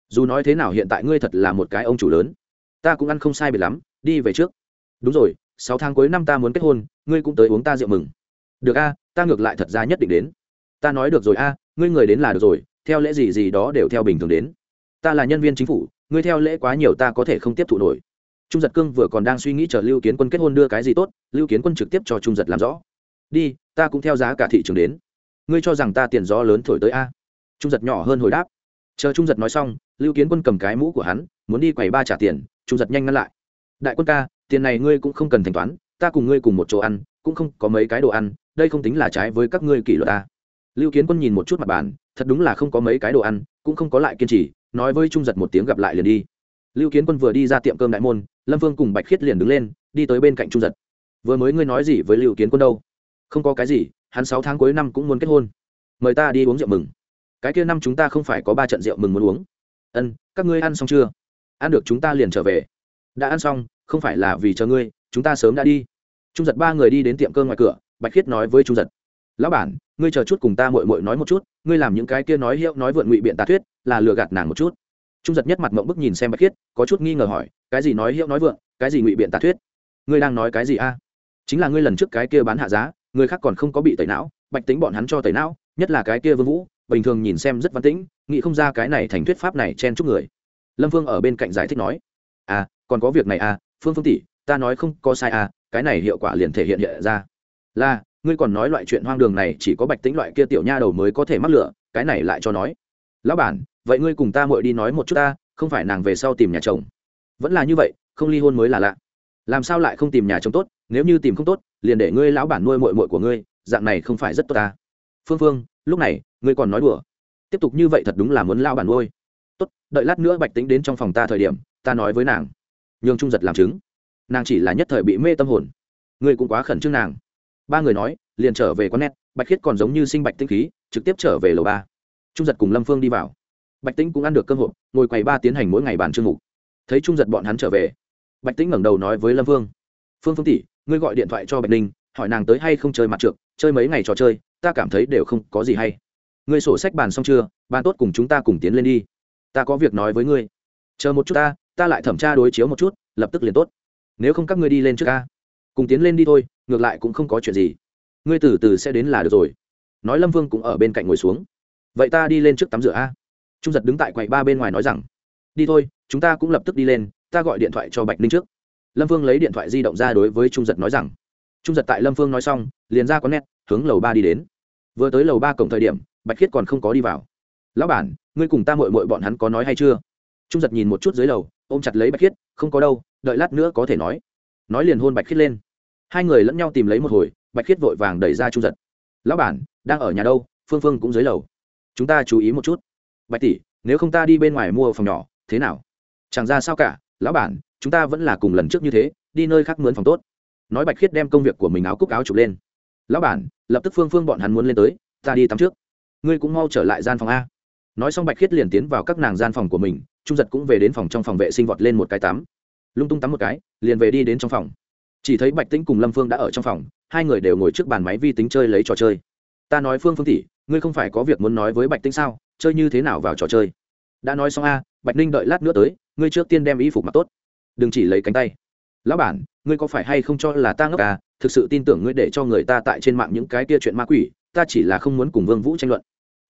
Dù nói thế nào hiện tại ngươi thật là một cái ông chủ lớn. Ta cũng ăn không sai biệt lắm, đi về trước. Đúng rồi, sáu tháng cuối năm ta muốn kết hôn, ngươi cũng tới uống ta rượu mừng. Được a, ta ngược lại thật ra nhất định đến. Ta nói được rồi a, ngươi người đến là được rồi, theo lễ gì gì đó đều theo bình thường đến. Ta là nhân viên chính phủ, ngươi theo lễ quá nhiều ta có thể không tiếp thụ nổi trung giật cương vừa còn đang suy nghĩ chờ lưu kiến quân kết hôn đưa cái gì tốt, lưu kiến quân trực tiếp cho trung giật làm rõ. Đi, ta cũng theo giá cả thị trường đến. Ngươi cho rằng ta tiền gió lớn thổi tới a? Trung giật nhỏ hơn hồi đáp. Chờ trung giật nói xong, lưu kiến quân cầm cái mũ của hắn, muốn đi quầy ba trả tiền, trung giật nhanh ngăn lại. Đại quân ca, tiền này ngươi cũng không cần thanh toán, ta cùng ngươi cùng một chỗ ăn, cũng không có mấy cái đồ ăn, đây không tính là trái với các ngươi kỷ luật ta lưu kiến quân nhìn một chút mặt bàn, thật đúng là không có mấy cái đồ ăn, cũng không có lại kiên trì, nói với trung giật một tiếng gặp lại liền đi. Lưu kiến quân vừa đi ra tiệm cơm đại môn lâm vương cùng bạch khiết liền đứng lên, đi tới bên cạnh trung giật. Vừa mới ngươi nói gì với lưu kiến quân đâu? Không có cái gì, hắn sáu tháng cuối năm cũng muốn kết hôn. Mời ta đi uống rượu mừng. Cái kia năm chúng ta không phải có ba trận rượu mừng muốn uống. Ân, các ngươi ăn xong chưa? Ăn được chúng ta liền trở về. Đã ăn xong, không phải là vì chờ ngươi, chúng ta sớm đã đi. Trung giật ba người đi đến tiệm cơ ngoài cửa, bạch khiết nói với trung giật. Lão bản, ngươi chờ chút cùng ta mội mội nói một chút, ngươi làm những cái kia nói hiệu nói vượn ngụy biện tà thuyết, là lừa gạt nàng một chút. Trung giật nhất mặt mộng bức nhìn xem bạch khiết, có chút nghi ngờ hỏi cái gì nói hiệu nói vượng, cái gì ngụy biện tà thuyết? Ngươi đang nói cái gì a? Chính là ngươi lần trước cái kia bán hạ giá, người khác còn không có bị tẩy não, bạch tính bọn hắn cho tẩy não, nhất là cái kia vương vũ, bình thường nhìn xem rất văn tĩnh, nghĩ không ra cái này thành thuyết pháp này chen chúc người. Lâm phương ở bên cạnh giải thích nói à còn có việc này à phương phương tỷ, ta nói không có sai à cái này hiệu quả liền thể hiện hiện ra. Là, ngươi còn nói loại chuyện hoang đường này chỉ có bạch tính loại kia tiểu nha đầu mới có thể mắc lửa, cái này lại cho nói. Lão bản, vậy ngươi cùng ta muội đi nói một chút ta, không phải nàng về sau tìm nhà chồng vẫn là như vậy, không ly hôn mới là lạ. Làm sao lại không tìm nhà chồng tốt, nếu như tìm không tốt, liền để ngươi lão bản nuôi muội muội của ngươi, dạng này không phải rất tốt ta. Phương phương, lúc này, ngươi còn nói đùa. Tiếp tục như vậy thật đúng là muốn lao bản nuôi. Tốt, đợi lát nữa bạch tính đến trong phòng ta thời điểm, ta nói với nàng. Nhường trung giật làm chứng. Nàng chỉ là nhất thời bị mê tâm hồn. Ngươi cũng quá khẩn trương nàng. Ba người nói, liền trở về con nét bạch khiết còn giống như sinh bạch tinh khí, trực tiếp trở về lầu ba. Trung giật cùng lâm phương đi vào. Bạch tĩnh cũng ăn được cơm hộp, ngồi quầy ba tiến hành mỗi ngày bàn chương mục thấy trung giật bọn hắn trở về. Bạch tĩnh ngẩng đầu nói với lâm Vương: phương phương tỷ, ngươi gọi điện thoại cho bạch ninh, hỏi nàng tới hay không chơi mặt trượt chơi mấy ngày trò chơi, ta cảm thấy đều không có gì hay. Ngươi sổ sách bàn xong chưa, bàn tốt cùng chúng ta cùng tiến lên đi. Ta có việc nói với ngươi. Chờ một chút ta ta lại thẩm tra đối chiếu một chút, lập tức liền tốt. Nếu không các ngươi đi lên trước ta cùng tiến lên đi thôi, ngược lại cũng không có chuyện gì. Ngươi từ từ sẽ đến là được rồi. Nói lâm vương cũng ở bên cạnh ngồi xuống. Vậy ta đi lên trước tắm rửa a. Trung giật đứng tại quầy ba bên ngoài nói rằng, đi thôi chúng ta cũng lập tức đi lên, ta gọi điện thoại cho bạch ninh trước. Lâm vương lấy điện thoại di động ra đối với trung giật nói rằng, trung giật tại lâm vương nói xong, liền ra có nét hướng lầu ba đi đến. Vừa tới lầu ba cổng thời điểm, bạch khiết còn không có đi vào. Lão bản, ngươi cùng ta mội mội bọn hắn có nói hay chưa? Trung giật nhìn một chút dưới lầu, ôm chặt lấy bạch khiết, không có đâu, đợi lát nữa có thể nói. Nói liền hôn bạch khiết lên. Hai người lẫn nhau tìm lấy một hồi, bạch khiết vội vàng đẩy ra trung giật. Lão bản, đang ở nhà đâu? Phương phương cũng dưới lầu. Chúng ta chú ý một chút. Bạch tỷ, nếu không ta đi bên ngoài mua phòng nhỏ, thế nào? Chẳng ra sao cả, lão bản, chúng ta vẫn là cùng lần trước như thế, đi nơi khác mướn phòng tốt. Nói bạch khiết đem công việc của mình áo cúc áo chụp lên. Lão bản, lập tức phương phương bọn hắn muốn lên tới, ta đi tắm trước. Ngươi cũng mau trở lại gian phòng a. Nói xong bạch khiết liền tiến vào các nàng gian phòng của mình, trung giật cũng về đến phòng trong phòng vệ sinh vọt lên một cái tắm. Lung tung tắm một cái, liền về đi đến trong phòng. Chỉ thấy bạch tĩnh cùng lâm phương đã ở trong phòng, hai người đều ngồi trước bàn máy vi tính chơi lấy trò chơi. Ta nói phương phương tỷ, ngươi không phải có việc muốn nói với bạch tĩnh sao? Chơi như thế nào vào trò chơi? Đã nói xong a, bạch ninh đợi lát nữa tới ngươi trước tiên đem y phục mặc tốt. Đừng chỉ lấy cánh tay. Lão bản, ngươi có phải hay không cho là ta ngốc à? Thực sự tin tưởng ngươi để cho người ta tại trên mạng những cái kia chuyện ma quỷ, ta chỉ là không muốn cùng vương vũ tranh luận.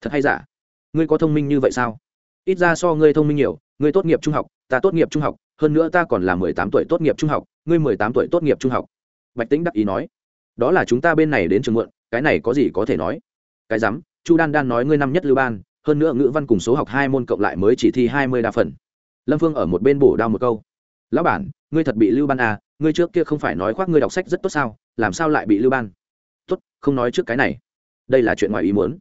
Thật hay giả? Ngươi có thông minh như vậy sao? Ít ra so ngươi thông minh nhiều, ngươi tốt nghiệp trung học, ta tốt nghiệp trung học, hơn nữa ta còn là mười tám tuổi tốt nghiệp trung học, ngươi mười tám tuổi tốt nghiệp trung học. Bạch tĩnh đắc ý nói. Đó là chúng ta bên này đến trường muộn, cái này có gì có thể nói? Cái dám chu đan đan nói ngươi năm nhất lưu ban, hơn nữa ngữ văn cùng số học hai môn cộng lại mới chỉ thi hai mươi đa phần lâm phương ở một bên bổ đao một câu. Lão bản, ngươi thật bị lưu ban à ngươi trước kia không phải nói khoác ngươi đọc sách rất tốt sao, làm sao lại bị lưu ban? Tốt, không nói trước cái này. Đây là chuyện ngoài ý muốn.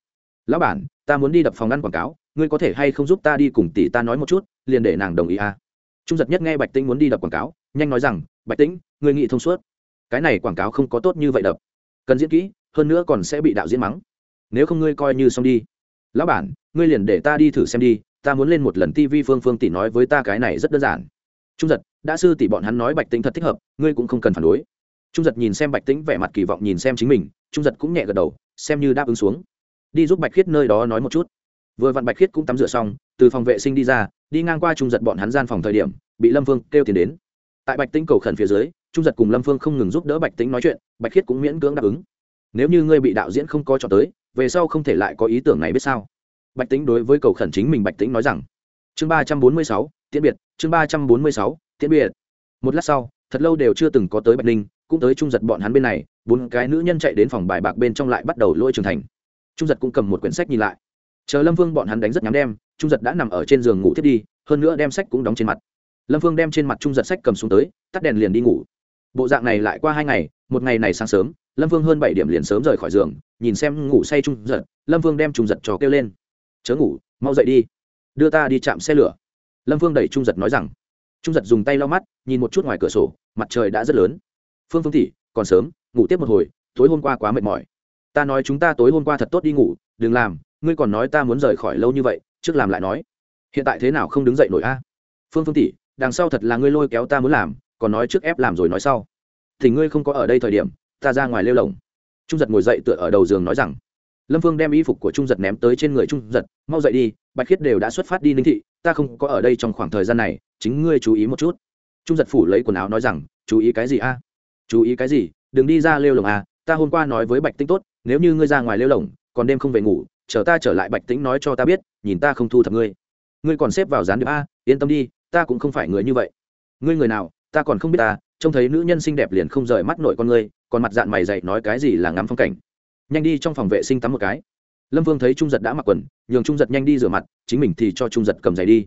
Lão bản, ta muốn đi đập phòng ngăn quảng cáo, ngươi có thể hay không giúp ta đi cùng tỷ ta nói một chút, liền để nàng đồng ý à? Trung giật nhất nghe bạch tĩnh muốn đi đập quảng cáo, nhanh nói rằng, bạch tĩnh, ngươi nghĩ thông suốt. Cái này quảng cáo không có tốt như vậy đập. Cần diễn kỹ, hơn nữa còn sẽ bị đạo diễn mắng. Nếu không ngươi coi như xong đi. Lão bản, ngươi liền để ta đi thử xem đi ta muốn lên một lần tv phương phương tỷ nói với ta cái này rất đơn giản. Trung giật, đã sư tỷ bọn hắn nói bạch tĩnh thật thích hợp, ngươi cũng không cần phản đối. Trung giật nhìn xem bạch tĩnh vẻ mặt kỳ vọng nhìn xem chính mình, trung giật cũng nhẹ gật đầu, xem như đáp ứng xuống. Đi giúp bạch khiết nơi đó nói một chút. Vừa vặn bạch khiết cũng tắm rửa xong, từ phòng vệ sinh đi ra, đi ngang qua trung giật bọn hắn gian phòng thời điểm, bị lâm phương kêu tiền đến. Tại bạch tĩnh cầu khẩn phía dưới, trung giật cùng lâm phương không ngừng giúp đỡ bạch tĩnh nói chuyện, bạch khiết cũng miễn cưỡng đáp ứng. Nếu như ngươi bị đạo diễn không có cho tới, về sau không thể lại có ý tưởng này biết sao? Bạch tĩnh đối với cầu khẩn chính mình bạch tĩnh nói rằng, chương ba trăm bốn mươi sáu, tiễn biệt, chương ba trăm bốn mươi sáu, tiễn biệt. Một lát sau, thật lâu đều chưa từng có tới bạch ninh cũng tới trung giật bọn hắn bên này, bốn cái nữ nhân chạy đến phòng bài bạc bên trong lại bắt đầu lôi trường thành. Trung giật cũng cầm một quyển sách nhìn lại. Chờ lâm vương bọn hắn đánh rất nhắm đem trung giật đã nằm ở trên giường ngủ thiết đi, hơn nữa đem sách cũng đóng trên mặt. Lâm vương đem trên mặt trung giật sách cầm xuống tới, tắt đèn liền đi ngủ. Bộ dạng này lại qua hai ngày, một ngày này sáng sớm, lâm vương hơn bảy điểm liền sớm rời khỏi giường, nhìn xem ngủ say trung giật, lâm vương đem trung giật trò kêu lên chớ ngủ, mau dậy đi. Đưa ta đi chạm xe lửa. Lâm vương đẩy trung giật nói rằng. Trung giật dùng tay lau mắt, nhìn một chút ngoài cửa sổ, mặt trời đã rất lớn. Phương phương tỷ, còn sớm, ngủ tiếp một hồi, tối hôm qua quá mệt mỏi. Ta nói chúng ta tối hôm qua thật tốt đi ngủ, đừng làm, ngươi còn nói ta muốn rời khỏi lâu như vậy, trước làm lại nói. Hiện tại thế nào không đứng dậy nổi a? Phương phương tỷ, đằng sau thật là ngươi lôi kéo ta muốn làm, còn nói trước ép làm rồi nói sau. Thì ngươi không có ở đây thời điểm, ta ra ngoài lêu lồng. Trung giật ngồi dậy tựa ở đầu giường nói rằng lâm phương đem y phục của trung giật ném tới trên người trung giật, mau dậy đi, bạch khiết đều đã xuất phát đi ninh thị, ta không có ở đây trong khoảng thời gian này, chính ngươi chú ý một chút. Trung giật phủ lấy quần áo nói rằng, chú ý cái gì a? Chú ý cái gì? Đừng đi ra lêu lồng a, ta hôm qua nói với bạch tĩnh tốt, nếu như ngươi ra ngoài lêu lồng còn đêm không về ngủ, chờ ta trở lại bạch tĩnh nói cho ta biết, nhìn ta không thu thập ngươi. Ngươi còn xếp vào gián điệp a, yên tâm đi, ta cũng không phải người như vậy. Ngươi người nào, ta còn không biết ta, trông thấy nữ nhân xinh đẹp liền không rời mắt nội con ngươi, còn mặt dạng mày dậy nói cái gì là ngắm phong cảnh nhanh đi trong phòng vệ sinh tắm một cái. Lâm vương thấy trung giật đã mặc quần, nhường trung giật nhanh đi rửa mặt, chính mình thì cho trung giật cầm giày đi.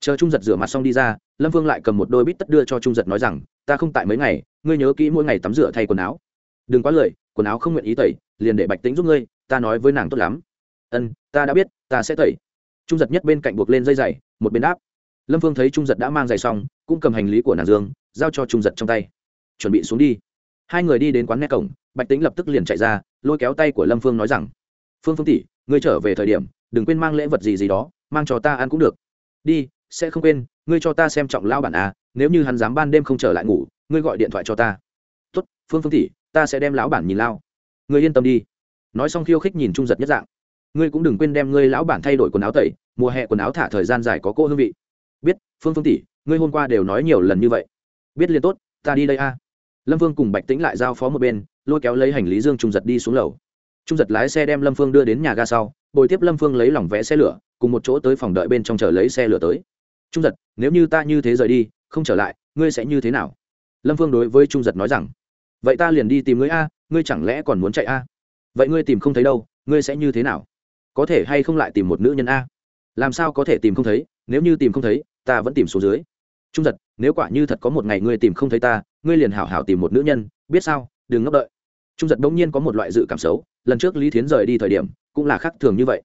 Chờ trung giật rửa mặt xong đi ra, lâm vương lại cầm một đôi bít tất đưa cho trung giật nói rằng, ta không tại mấy ngày, ngươi nhớ kỹ mỗi ngày tắm rửa thay quần áo. Đừng quá lời quần áo không nguyện ý tẩy, liền để bạch tính giúp ngươi, ta nói với nàng tốt lắm. Ân, ta đã biết, ta sẽ tẩy. Trung giật nhất bên cạnh buộc lên dây giày, một bên áp. lâm vương thấy trung giật đã mang giày xong, cũng cầm hành lý của nàng dương giao cho trung giật trong tay. Chuẩn bị xuống đi hai người đi đến quán nghe cổng, bạch tính lập tức liền chạy ra, lôi kéo tay của lâm phương nói rằng, phương phương tỷ, ngươi trở về thời điểm, đừng quên mang lễ vật gì gì đó, mang cho ta ăn cũng được. Đi, sẽ không quên, ngươi cho ta xem trọng lao bản à nếu như hắn dám ban đêm không trở lại ngủ, ngươi gọi điện thoại cho ta. Tốt, phương phương tỷ, ta sẽ đem lão bản nhìn lao. Ngươi yên tâm đi. Nói xong khiêu khích nhìn trung giật nhất dạng. Ngươi cũng đừng quên đem ngươi lão bản thay đổi quần áo tẩy, mùa hè quần áo thả thời gian dài có cô hương vị. Biết, phương phương tỷ, ngươi hôm qua đều nói nhiều lần như vậy. Biết liền tốt, ta đi đây a lâm phương cùng bạch tĩnh lại giao phó một bên, lôi kéo lấy hành lý dương trung giật đi xuống lầu. Trung giật lái xe đem lâm phương đưa đến nhà ga sau, bồi tiếp lâm phương lấy lỏng vẽ xe lửa, cùng một chỗ tới phòng đợi bên trong chờ lấy xe lửa tới. Trung giật, nếu như ta như thế rời đi, không trở lại, ngươi sẽ như thế nào? Lâm phương đối với trung giật nói rằng, vậy ta liền đi tìm ngươi a, ngươi chẳng lẽ còn muốn chạy a? Vậy ngươi tìm không thấy đâu, ngươi sẽ như thế nào? Có thể hay không lại tìm một nữ nhân a? Làm sao có thể tìm không thấy, nếu như tìm không thấy, ta vẫn tìm số dưới. Trung giật nếu quả như thật có một ngày ngươi tìm không thấy ta, ngươi liền hảo hảo tìm một nữ nhân, biết sao, đừng ngốc đợi. Trung giật bỗng nhiên có một loại dự cảm xấu, lần trước lý thiến rời đi thời điểm, cũng là khác thường như vậy.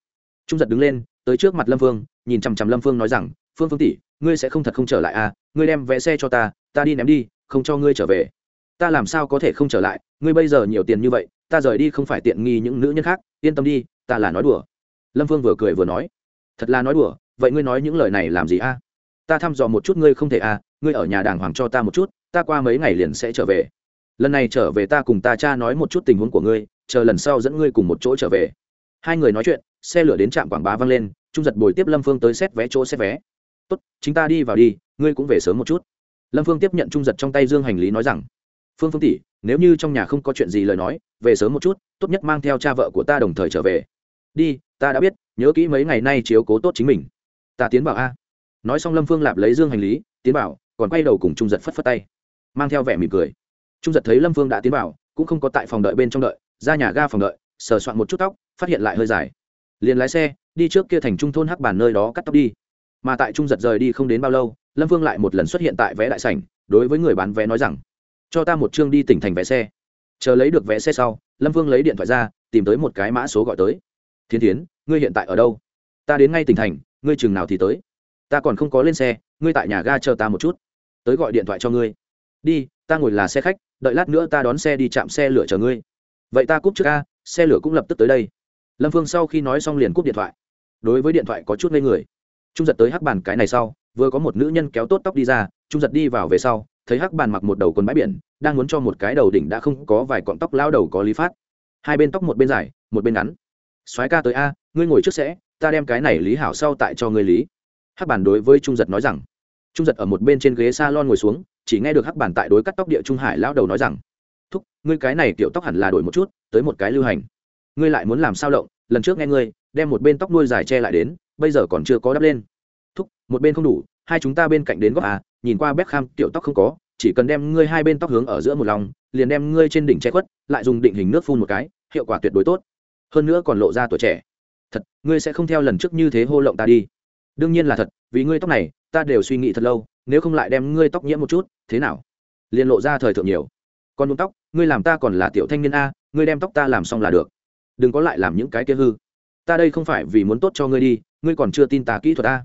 Trung giật đứng lên, tới trước mặt lâm phương, nhìn chằm chằm lâm phương nói rằng, phương phương tỷ, ngươi sẽ không thật không trở lại à? Ngươi đem vé xe cho ta ta đi ném đi, không cho ngươi trở về. Ta làm sao có thể không trở lại? Ngươi bây giờ nhiều tiền như vậy, ta rời đi không phải tiện nghi những nữ nhân khác, yên tâm đi, ta là nói đùa. Lâm phương vừa cười vừa nói, thật là nói đùa, vậy ngươi nói những lời này làm gì a? À? ta thăm dò một chút ngươi không thể à ngươi ở nhà đàng hoàng cho ta một chút, ta qua mấy ngày liền sẽ trở về. Lần này trở về ta cùng ta cha nói một chút tình huống của ngươi, chờ lần sau dẫn ngươi cùng một chỗ trở về. Hai người nói chuyện, xe lửa đến trạm quảng bá văng lên, trung giật bồi tiếp lâm phương tới xét vé chỗ xét vé. Tốt, chính ta đi vào đi, ngươi cũng về sớm một chút. Lâm phương tiếp nhận trung giật trong tay dương hành lý nói rằng, phương phương tỷ, nếu như trong nhà không có chuyện gì lời nói, về sớm một chút, tốt nhất mang theo cha vợ của ta đồng thời trở về. Đi, ta đã biết, nhớ kỹ mấy ngày nay chiếu cố tốt chính mình. Ta tiến vào a. Nói xong lâm phương lạp lấy dương hành lý, tiến vào còn quay đầu cùng trung giật phất phất tay, mang theo vẻ mỉm cười. Trung giật thấy lâm phương đã tiến vào, cũng không có tại phòng đợi bên trong đợi, ra nhà ga phòng đợi, sờ soạn một chút tóc, phát hiện lại hơi dài. Liền lái xe, đi trước kia thành trung thôn hắc bản nơi đó cắt tóc đi. Mà tại trung giật rời đi không đến bao lâu, lâm phương lại một lần xuất hiện tại vé đại sảnh, đối với người bán vé nói rằng, cho ta một chương đi tỉnh thành vé xe. Chờ lấy được vé xe sau, lâm phương lấy điện thoại ra, tìm tới một cái mã số gọi tới. Thiên tiến ngươi hiện tại ở đâu? Ta đến ngay tỉnh thành, ngươi chừng nào thì tới? Ta còn không có lên xe, ngươi tại nhà ga chờ ta một chút tới gọi điện thoại cho ngươi. Đi, ta ngồi là xe khách, đợi lát nữa ta đón xe đi chạm xe lửa chờ ngươi. Vậy ta cúp trước ca xe lửa cũng lập tức tới đây. Lâm phương sau khi nói xong liền cúp điện thoại. Đối với điện thoại có chút ngây người. Trung giật tới hắc bàn cái này sau, vừa có một nữ nhân kéo tốt tóc đi ra, trung giật đi vào về sau, thấy hắc bàn mặc một đầu quần bãi biển, đang muốn cho một cái đầu đỉnh đã không có vài cọn tóc lao đầu có lý phát. Hai bên tóc một bên dài, một bên ngắn. Soái ca tới a, ngươi ngồi trước sẽ, ta đem cái này lý hảo sau tại cho ngươi lý. Hắc bản đối với trung giật nói rằng trung giật ở một bên trên ghế s a lon ngồi xuống, chỉ nghe được hắc bản tại đối cắt tóc địa trung hải lao đầu nói rằng, thúc, ngươi cái này kiểu tóc hẳn là đổi một chút, tới một cái lưu hành. Ngươi lại muốn làm sao động lần trước nghe ngươi, đem một bên tóc nuôi dài che lại đến, bây giờ còn chưa có đắp lên. Thúc, một bên không đủ, hai chúng ta bên cạnh đến góc à nhìn qua bếp kham kiểu tóc không có, chỉ cần đem ngươi hai bên tóc hướng ở giữa một lòng, liền đem ngươi trên đỉnh che khuất, lại dùng định hình nước phun một cái, hiệu quả tuyệt đối tốt. Hơn nữa còn lộ ra tuổi trẻ. Thật, ngươi sẽ không theo lần trước như thế hô lộng ta đi. Đương nhiên là thật, vì ngươi tóc này ta đều suy nghĩ thật lâu, nếu không lại đem ngươi tóc nhiễm một chút, thế nào? Liền lộ ra thời thượng nhiều. Còn muốn tóc, ngươi làm ta còn là tiểu thanh niên a, ngươi đem tóc ta làm xong là được. Đừng có lại làm những cái kia hư. Ta đây không phải vì muốn tốt cho ngươi đi, ngươi còn chưa tin ta kỹ thuật ta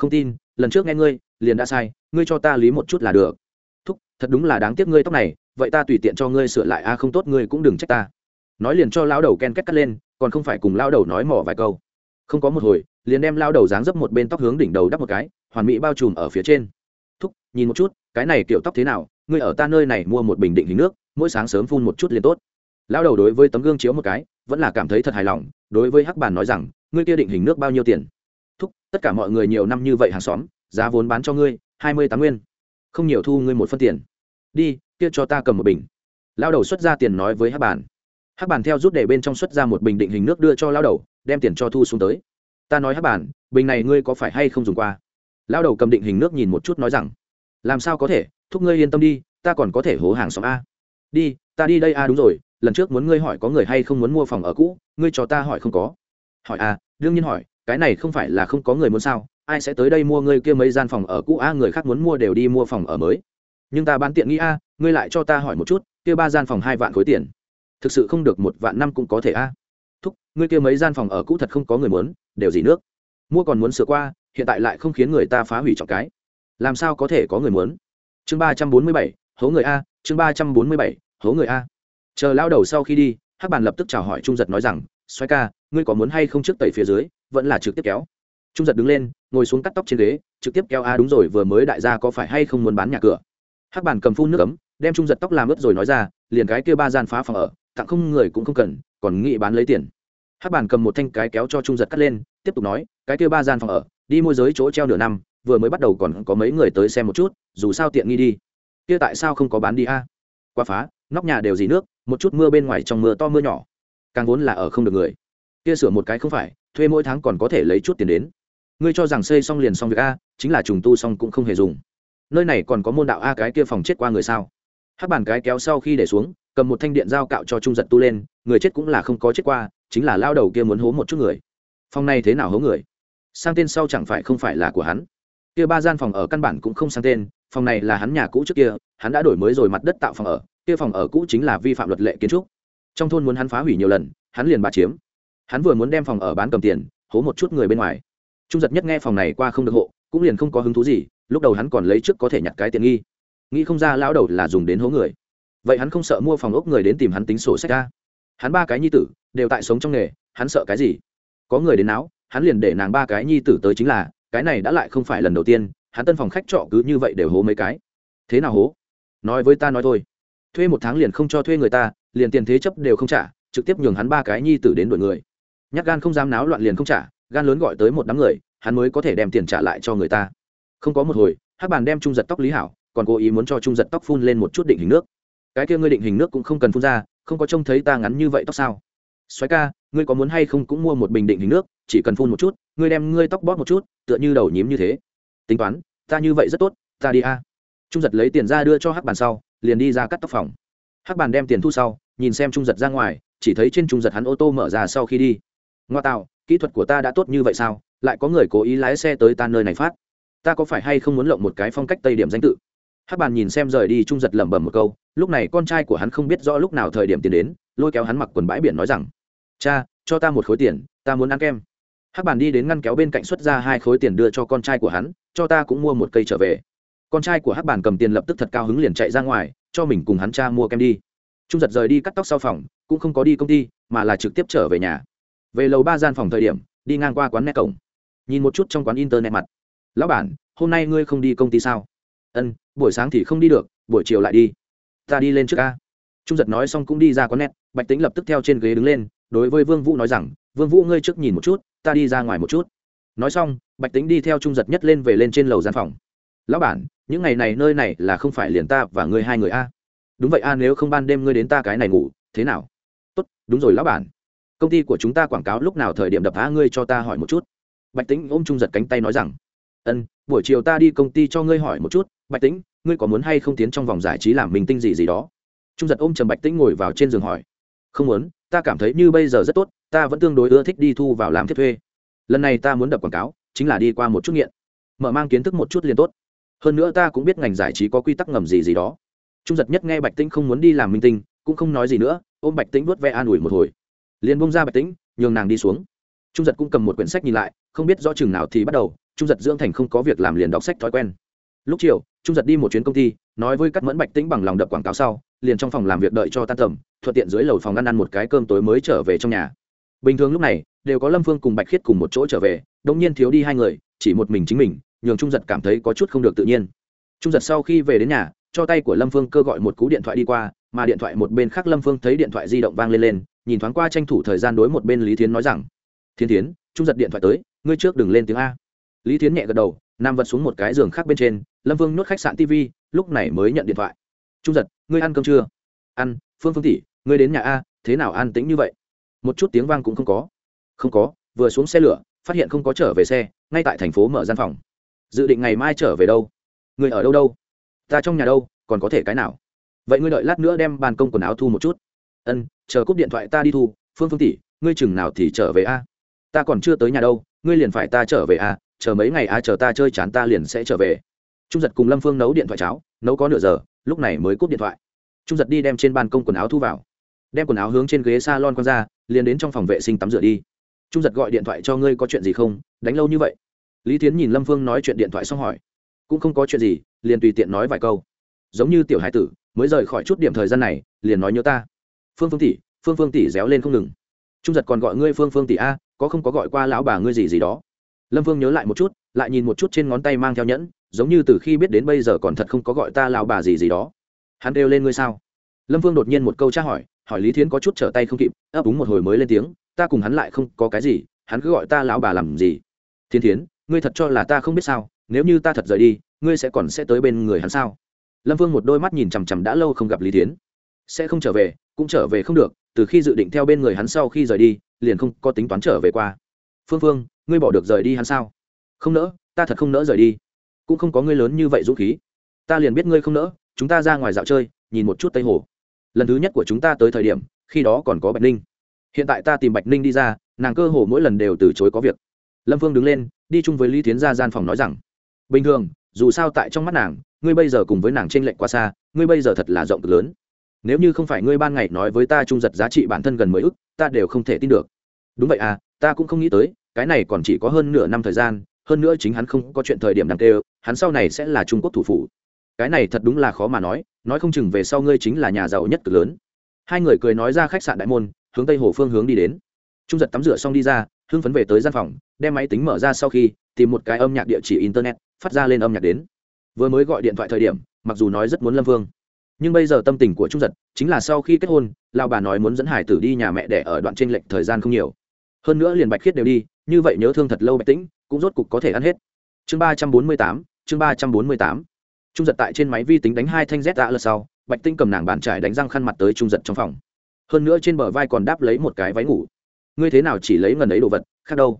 không tin, lần trước nghe ngươi, liền đã sai, ngươi cho ta lý một chút là được. Thúc, thật đúng là đáng tiếc ngươi tóc này, vậy ta tùy tiện cho ngươi sửa lại a, không tốt ngươi cũng đừng trách ta. Nói liền cho lão đầu ken kết cắt lên, còn không phải cùng lão đầu nói mỏ vài câu. Không có một hồi liền đem lao đầu dáng dấp một bên tóc hướng đỉnh đầu đắp một cái, hoàn mỹ bao trùm ở phía trên. Thúc, nhìn một chút, cái này kiểu tóc thế nào, ngươi ở ta nơi này mua một bình định hình nước, mỗi sáng sớm phun một chút liền tốt. Lao đầu đối với tấm gương chiếu một cái, vẫn là cảm thấy thật hài lòng, đối với hắc bàn nói rằng, ngươi kia định hình nước bao nhiêu tiền? Thúc, tất cả mọi người nhiều năm như vậy hàng xóm, giá vốn bán cho ngươi, hai mươi tám nguyên. Không nhiều thu ngươi một phân tiền. Đi, kia cho ta cầm một bình. Lao đầu xuất ra tiền nói với hắc bàn. Hắc bàn theo rút để bên trong xuất ra một bình định hình nước đưa cho lao đầu, đem tiền cho thu xuống tới ta nói hát bản, bình này ngươi có phải hay không dùng qua? Lao đầu cầm định hình nước nhìn một chút nói rằng làm sao có thể thúc ngươi yên tâm đi ta còn có thể hố hàng xóm a. Đi ta đi đây a đúng rồi lần trước muốn ngươi hỏi có người hay không muốn mua phòng ở cũ ngươi cho ta hỏi không có. Hỏi a đương nhiên hỏi cái này không phải là không có người muốn sao ai sẽ tới đây mua ngươi kia mấy gian phòng ở cũ a người khác muốn mua đều đi mua phòng ở mới. Nhưng ta bán tiện nghĩ a ngươi lại cho ta hỏi một chút kia ba gian phòng hai vạn khối tiền. Thực sự không được một vạn năm cũng có thể a thúc, ngươi kia mấy gian phòng ở cũ thật không có người muốn, đều gì nước. Mua còn muốn sửa qua, hiện tại lại không khiến người ta phá hủy trọng cái. Làm sao có thể có người muốn? Chương ba trăm bốn mươi bảy, hố người a, chương ba trăm bốn mươi bảy, hố người a. Chờ lao đầu sau khi đi, hắc bàn lập tức chào hỏi trung giật nói rằng xoay ca, ngươi có muốn hay không trước tẩy phía dưới, vẫn là trực tiếp kéo. Trung giật đứng lên, ngồi xuống cắt tóc trên ghế, trực tiếp kéo a đúng rồi, vừa mới đại gia có phải hay không muốn bán nhà cửa? Hắc bàn cầm phun nước ấm, đem trung giật tóc làm ướt rồi nói ra, liền cái kia ba gian phá phòng ở tặng không người cũng không cần, còn nghĩ bán lấy tiền. Hắc bàn cầm một thanh cái kéo cho trung giật cắt lên, tiếp tục nói, cái kia ba gian phòng ở, đi môi giới chỗ treo nửa năm, vừa mới bắt đầu còn có mấy người tới xem một chút, dù sao tiện nghi đi. Kia tại sao không có bán đi a? Qua phá, nóc nhà đều dì nước, một chút mưa bên ngoài trong mưa to mưa nhỏ. Càng vốn là ở không được người. Kia sửa một cái không phải, thuê mỗi tháng còn có thể lấy chút tiền đến. Ngươi cho rằng xây xong liền xong việc a, chính là trùng tu xong cũng không hề dùng. Nơi này còn có môn đạo a cái kia phòng chết qua người sao? Hát bàn cái kéo sau khi để xuống cầm một thanh điện dao cạo cho trung giật tu lên, người chết cũng là không có chết qua, chính là lao đầu kia muốn hố một chút người. Phòng này thế nào hố người? Sang tên sau chẳng phải không phải là của hắn? Kia ba gian phòng ở căn bản cũng không sang tên, phòng này là hắn nhà cũ trước kia, hắn đã đổi mới rồi mặt đất tạo phòng ở, kia phòng ở cũ chính là vi phạm luật lệ kiến trúc. Trong thôn muốn hắn phá hủy nhiều lần, hắn liền bá chiếm. Hắn vừa muốn đem phòng ở bán cầm tiền, hố một chút người bên ngoài. Trung giật nhất nghe phòng này qua không được hộ, cũng liền không có hứng thú gì, lúc đầu hắn còn lấy trước có thể nhặt cái tiền nghi. Nghĩ không ra lão đầu là dùng đến hố người vậy hắn không sợ mua phòng ốc người đến tìm hắn tính sổ sách ra? Hắn ba cái nhi tử đều tại sống trong nghề, hắn sợ cái gì? Có người đến não hắn liền để nàng ba cái nhi tử tới chính là, cái này đã lại không phải lần đầu tiên, hắn tân phòng khách trọ cứ như vậy đều hố mấy cái. Thế nào hố? Nói với ta nói thôi. Thuê một tháng liền không cho thuê người ta, liền tiền thế chấp đều không trả, trực tiếp nhường hắn ba cái nhi tử đến đuổi người. Nhắc gan không dám náo loạn liền không trả, gan lớn gọi tới một đám người, hắn mới có thể đem tiền trả lại cho người ta. Không có một hồi hát bàn đem trung giật tóc lý hảo, còn cố ý muốn cho trung giật tóc phun lên một chút định hình nước cái kia ngươi định hình nước cũng không cần phun ra, không có trông thấy ta ngắn như vậy tóc sao? Xoáy ca, ngươi có muốn hay không cũng mua một bình định hình nước, chỉ cần phun một chút, ngươi đem ngươi tóc bóp một chút, tựa như đầu nhím như thế. Tính toán, ta như vậy rất tốt, ta đi a. Trung giật lấy tiền ra đưa cho hắc bàn sau, liền đi ra cắt tóc phòng. Hắc bàn đem tiền thu sau, nhìn xem trung giật ra ngoài, chỉ thấy trên trung giật hắn ô tô mở ra sau khi đi. Ngoa tạo, kỹ thuật của ta đã tốt như vậy sao? Lại có người cố ý lái xe tới ta nơi này phát. Ta có phải hay không muốn lộng một cái phong cách tây điểm danh tự? Hắc bàn nhìn xem rời đi trung giật lẩm bẩm một câu, lúc này con trai của hắn không biết rõ lúc nào thời điểm tiền đến, lôi kéo hắn mặc quần bãi biển nói rằng, cha, cho ta một khối tiền, ta muốn ăn kem. Hắc bàn đi đến ngăn kéo bên cạnh xuất ra hai khối tiền đưa cho con trai của hắn, cho ta cũng mua một cây trở về. Con trai của hắc bàn cầm tiền lập tức thật cao hứng liền chạy ra ngoài, cho mình cùng hắn cha mua kem đi. Trung giật rời đi cắt tóc sau phòng, cũng không có đi công ty, mà là trực tiếp trở về nhà. Về lầu ba gian phòng thời điểm, đi ngang qua quán nét cổng. Nhìn một chút trong quán internet mặt. Lão bản, hôm nay ngươi không đi công ty sao? Ân, buổi sáng thì không đi được, buổi chiều lại đi. Ta đi lên trước ca trung giật nói xong cũng đi ra quán nét bạch tính lập tức theo trên ghế đứng lên, đối với vương vũ nói rằng, vương vũ ngươi trước nhìn một chút, ta đi ra ngoài một chút. Nói xong, bạch tính đi theo trung giật nhất lên về lên trên lầu gian phòng. Lão bản, những ngày này nơi này là không phải liền ta và ngươi hai người a. Đúng vậy a, nếu không ban đêm ngươi đến ta cái này ngủ, thế nào? Tốt, đúng rồi lão bản. Công ty của chúng ta quảng cáo lúc nào thời điểm đập phá ngươi cho ta hỏi một chút. Bạch tính ôm trung giật cánh tay nói rằng ân buổi chiều ta đi công ty cho ngươi hỏi một chút bạch Tĩnh, ngươi có muốn hay không tiến trong vòng giải trí làm mình tinh gì gì đó? Trung giật ôm trầm bạch tĩnh ngồi vào trên giường hỏi. Không muốn ta cảm thấy như bây giờ rất tốt ta vẫn tương đối ưa thích đi thu vào làm thiết thuê. Lần này ta muốn đập quảng cáo chính là đi qua một chút nghiện. Mở mang kiến thức một chút liền tốt. Hơn nữa ta cũng biết ngành giải trí có quy tắc ngầm gì gì đó. Trung giật nhất nghe bạch tĩnh không muốn đi làm minh tinh cũng không nói gì nữa ôm bạch tĩnh vớt ve an ủi một hồi. Liền bông ra bạch tĩnh nhường nàng đi xuống. Trung giật cũng cầm một quyển sách nhìn lại không biết rõ chừng nào thì bắt đầu trung giật dưỡng thành không có việc làm liền đọc sách thói quen. Lúc chiều, trung giật đi một chuyến công ty, nói với các mẫn bạch tĩnh bằng lòng đập quảng cáo sau, liền trong phòng làm việc đợi cho tan tầm, thuận tiện dưới lầu phòng ăn ăn một cái cơm tối mới trở về trong nhà. Bình thường lúc này, đều có lâm phương cùng bạch khiết cùng một chỗ trở về đông nhiên thiếu đi hai người, chỉ một mình chính mình, nhường trung giật cảm thấy có chút không được tự nhiên. Trung giật sau khi về đến nhà, cho tay của lâm phương cơ gọi một cú điện thoại đi qua, mà điện thoại một bên khác lâm phương thấy điện thoại di động vang lên lên, nhìn thoáng qua tranh thủ thời gian đối một bên lý thiến nói rằng thiên tiến trung giật điện thoại tới, ngươi trước đừng lên tiếng a lý thiến nhẹ gật đầu, nam vật xuống một cái giường khác bên trên, lâm vương nhốt khách sạn tv lúc này mới nhận điện thoại. Trung giật, ngươi ăn cơm chưa? Ăn, phương phương tỷ, ngươi đến nhà a, thế nào an tĩnh như vậy? Một chút tiếng vang cũng không có. Không có, vừa xuống xe lửa, phát hiện không có trở về xe, ngay tại thành phố mở gian phòng. Dự định ngày mai trở về đâu? Người ở đâu đâu? Ta trong nhà đâu, còn có thể cái nào? Vậy ngươi đợi lát nữa đem bàn công quần áo thu một chút. Ân, chờ cúp điện thoại ta đi thu, phương phương tỷ, ngươi chừng nào thì trở về a? Ta còn chưa tới nhà đâu, ngươi liền phải ta trở về a chờ mấy ngày a chờ ta chơi chán ta liền sẽ trở về. Trung giật cùng lâm phương nấu điện thoại cháo, nấu có nửa giờ, lúc này mới cúp điện thoại. Trung giật đi đem trên ban công quần áo thu vào. Đem quần áo hướng trên ghế s a lon con ra, liền đến trong phòng vệ sinh tắm rửa đi. Trung giật gọi điện thoại cho ngươi có chuyện gì không, đánh lâu như vậy. Lý tiến nhìn lâm phương nói chuyện điện thoại xong hỏi. Cũng không có chuyện gì, liền tùy tiện nói vài câu. Giống như tiểu hải tử, mới rời khỏi chút điểm thời gian này, liền nói nhớ ta. Phương phương tỷ, phương phương tỷ réo lên không ngừng. Trung giật còn gọi ngươi phương phương tỷ a, có không có gọi qua lão bà ngươi gì gì đó? Lâm Vương nhớ lại một chút, lại nhìn một chút trên ngón tay mang theo nhẫn, giống như từ khi biết đến bây giờ còn thật không có gọi ta lão bà gì gì đó. Hắn kêu lên ngươi sao? Lâm Vương đột nhiên một câu tra hỏi hỏi lý thiến có chút trở tay không kịp, ấp úng một hồi mới lên tiếng, ta cùng hắn lại không có cái gì, hắn cứ gọi ta lão bà làm gì? Thiên thiến, ngươi thật cho là ta không biết sao, nếu như ta thật rời đi, ngươi sẽ còn sẽ tới bên người hắn sao? Lâm vương một đôi mắt nhìn chằm chằm đã lâu không gặp lý Thiến. sẽ không trở về, cũng trở về không được, từ khi dự định theo bên người hắn sau khi rời đi, liền không có tính toán trở về qua. Phương phương ngươi bỏ được rời đi hắn sao? Không nỡ, ta thật không nỡ rời đi. Cũng không có ngươi lớn như vậy dũng khí. Ta liền biết ngươi không nỡ, chúng ta ra ngoài dạo chơi, nhìn một chút tây hồ. Lần thứ nhất của chúng ta tới thời điểm, khi đó còn có bạch ninh. Hiện tại ta tìm bạch ninh đi ra, nàng cơ hồ mỗi lần đều từ chối có việc. Lâm phương đứng lên, đi chung với lý tiến ra gian phòng nói rằng, bình thường, dù sao tại trong mắt nàng, ngươi bây giờ cùng với nàng t r ê n lệch quá xa, ngươi bây giờ thật là rộng cực lớn. Nếu như không phải ngươi ban ngày nói với ta trung giật giá trị bản thân gần mười ức, ta đều không thể tin được. Đúng vậy à ta cũng không nghĩ tới cái này còn chỉ có hơn nửa năm thời gian, hơn nữa chính hắn không có chuyện thời điểm đằng tê hắn sau này sẽ là trung quốc thủ phủ. Cái này thật đúng là khó mà nói nói không chừng về sau ngươi chính là nhà giàu nhất cực lớn. Hai người cười nói ra khách sạn đại môn, hướng tây hồ phương hướng đi đến. Trung giật tắm rửa xong đi ra, hưng phấn về tới gian phòng, đem máy tính mở ra sau khi, tìm một cái âm nhạc địa chỉ internet, phát ra lên âm nhạc đến. Vừa mới gọi điện thoại thời điểm, mặc dù nói rất muốn lâm vương, nhưng bây giờ tâm tình của trung giật chính là sau khi kết hôn lao bà nói muốn dẫn hải tử đi nhà mẹ để ở đoạn tranh lệch thời gian không nhiều. Hơn nữa liền bạch khiết đều đi như vậy nhớ thương thật lâu bạch tĩnh, cũng rốt cục có thể ăn hết. Chương ba trăm bốn mươi tám, chương ba trăm bốn mươi tám. Trung giật tại trên máy vi tính đánh hai thanh z đã lật sau, bạch tĩnh cầm nàng bàn trải đánh răng khăn mặt tới trung giật trong phòng. Hơn nữa trên bờ vai còn đáp lấy một cái váy ngủ. Ngươi thế nào chỉ lấy ngần ấy đồ vật, khác đâu?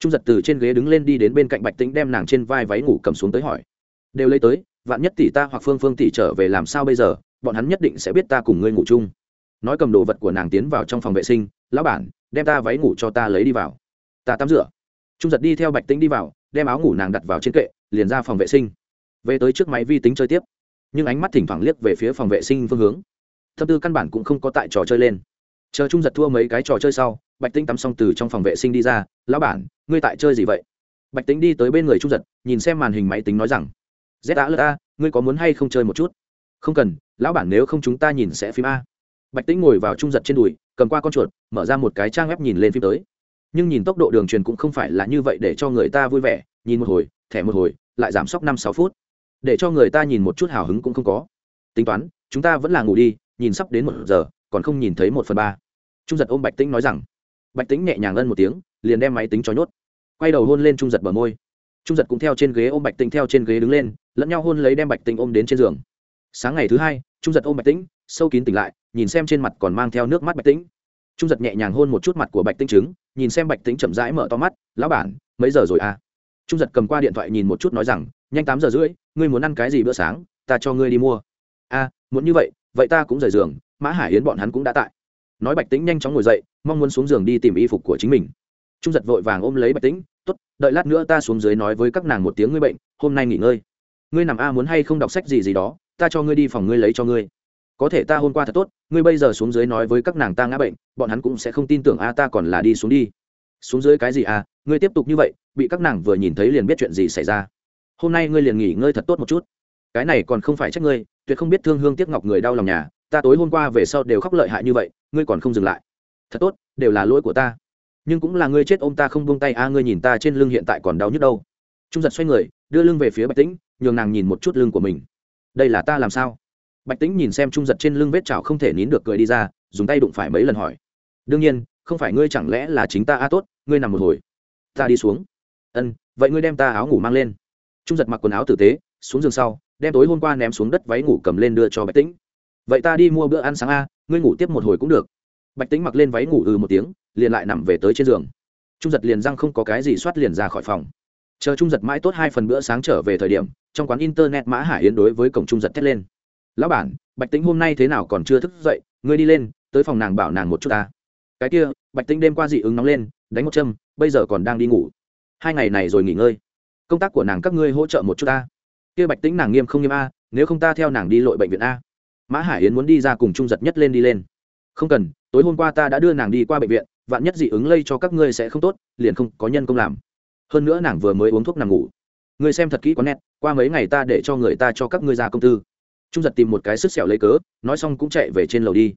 Trung giật từ trên ghế đứng lên đi đến bên cạnh bạch tĩnh đem nàng trên vai váy ngủ cầm xuống tới hỏi. Đều lấy tới, vạn nhất tỷ ta hoặc phương phương tỷ trở về làm sao bây giờ, bọn hắn nhất định sẽ biết ta cùng ngươi ngủ chung. Nói cầm đồ vật của nàng tiến vào trong phòng vệ sinh, lão bản, đem ta váy ngủ cho ta lấy đi vào ta tắm rửa. Trung giật đi theo bạch tĩnh đi vào, đem áo ngủ nàng đặt vào trên kệ, liền ra phòng vệ sinh. Về tới trước máy vi tính chơi tiếp. Nhưng ánh mắt thỉnh thoảng liếc về phía phòng vệ sinh phương hướng. Thâm tư căn bản cũng không có tại trò chơi lên. Chờ trung giật thua mấy cái trò chơi sau, bạch tĩnh tắm xong từ trong phòng vệ sinh đi ra, lão bản, ngươi tại chơi gì vậy? Bạch tĩnh đi tới bên người trung giật, nhìn xem màn hình máy tính nói rằng, z đã lơ a, ngươi có muốn hay không chơi một chút? Không cần, lão bản nếu không chúng ta nhìn sẽ phim a. Bạch tĩnh ngồi vào trung giật trên đùi, cầm qua con chuột, mở ra một cái trang web nhìn lên phim tới nhưng nhìn tốc độ đường truyền cũng không phải là như vậy để cho người ta vui vẻ, nhìn một hồi, thẻ một hồi, lại giảm sốc năm sáu phút. Để cho người ta nhìn một chút hào hứng cũng không có. Tính toán, chúng ta vẫn là ngủ đi, nhìn sắp đến một giờ, còn không nhìn thấy một phần ba. Trung giật ôm bạch tĩnh nói rằng, bạch tĩnh nhẹ nhàng ân một tiếng, liền đem máy tính cho nhốt. Quay đầu hôn lên trung giật bờ môi. Trung giật cũng theo trên ghế ôm bạch tĩnh theo trên ghế đứng lên, lẫn nhau hôn lấy đem bạch tĩnh ôm đến trên giường. Sáng ngày thứ hai, trung giật ôm bạch tĩnh, sâu kín tỉnh lại, nhìn xem trên mặt còn mang theo nước mắt bạch tĩnh trung giật nhẹ nhàng hôn một chút mặt của bạch tĩnh trứng, nhìn xem bạch tĩnh chậm rãi mở to mắt, lão bản, mấy giờ rồi à? Trung giật cầm qua điện thoại nhìn một chút nói rằng, nhanh tám giờ rưỡi, ngươi muốn ăn cái gì bữa sáng, ta cho ngươi đi mua. A, muốn như vậy vậy ta cũng rời giường, mã hải yến bọn hắn cũng đã tại. Nói bạch tĩnh nhanh chóng ngồi dậy, mong muốn xuống giường đi tìm y phục của chính mình. Trung giật vội vàng ôm lấy bạch tĩnh t ố t đợi lát nữa ta xuống dưới nói với các nàng một tiếng ngươi bệnh, hôm nay nghỉ ngơi. Ngươi nằm a muốn hay không đọc sách gì gì đó, ta cho ngươi đi phòng ngươi lấy cho ngươi có thể ta hôm qua thật tốt, ngươi bây giờ xuống dưới nói với các nàng ta ngã bệnh, bọn hắn cũng sẽ không tin tưởng a, ta còn là đi xuống đi. Xuống dưới cái gì a, ngươi tiếp tục như vậy, bị các nàng vừa nhìn thấy liền biết chuyện gì xảy ra. Hôm nay ngươi liền nghỉ ngơi thật tốt một chút. Cái này còn không phải trách ngươi, tuyệt không biết thương hương tiếc ngọc người đau lòng nhà, ta tối hôm qua về sau đều khóc lợi hại như vậy, ngươi còn không dừng lại. Thật tốt, đều là lỗi của ta. Nhưng cũng là ngươi chết ôm ta không buông tay a, ngươi nhìn ta trên lưng hiện tại còn đau nhức đâu. Trung giật xoay người, đưa lưng về phía bạch tĩnh, nhường nàng nhìn một chút lưng của mình. Đây là ta làm sao? Bạch tĩnh nhìn xem trung giật trên lưng vết chảo không thể nín được cười đi ra, dùng tay đụng phải mấy lần hỏi. Đương nhiên, không phải ngươi chẳng lẽ là chính ta? A tốt, ngươi nằm một hồi. Ta đi xuống. Ân, vậy ngươi đem ta áo ngủ mang lên. Trung giật mặc quần áo tử tế, xuống giường sau, đem tối hôm qua ném xuống đất váy ngủ cầm lên đưa cho bạch tĩnh. Vậy ta đi mua bữa ăn sáng a, ngươi ngủ tiếp một hồi cũng được. Bạch tĩnh mặc lên váy ngủ ừ một tiếng, liền lại nằm về tới trên giường. Trung giật liền răng không có cái gì soát liền ra khỏi phòng. Chờ trung giật mãi tốt hai phần bữa sáng trở về thời điểm, trong quán internet mã hải yến đối với cổng trung giật thét lên lão bản, bạch tĩnh hôm nay thế nào còn chưa thức dậy? Ngươi đi lên, tới phòng nàng bảo nàng một chút ta. Cái kia, bạch tĩnh đêm qua dị ứng nóng lên, đánh một châm, bây giờ còn đang đi ngủ. Hai ngày này rồi nghỉ ngơi. Công tác của nàng các ngươi hỗ trợ một chút ta. Kia bạch tĩnh nàng nghiêm không nghiêm a, nếu không ta theo nàng đi lội bệnh viện a. Mã hải yến muốn đi ra cùng trung giật nhất lên đi lên. Không cần, tối hôm qua ta đã đưa nàng đi qua bệnh viện, vạn nhất dị ứng lây cho các ngươi sẽ không tốt, liền không có nhân công làm. Hơn nữa nàng vừa mới uống thuốc nằm ngủ. Ngươi xem thật kỹ có nét, qua mấy ngày ta để cho người ta cho các ngươi ra công tư trung giật tìm một cái sức sẹo lấy cớ, nói xong cũng chạy về trên lầu đi.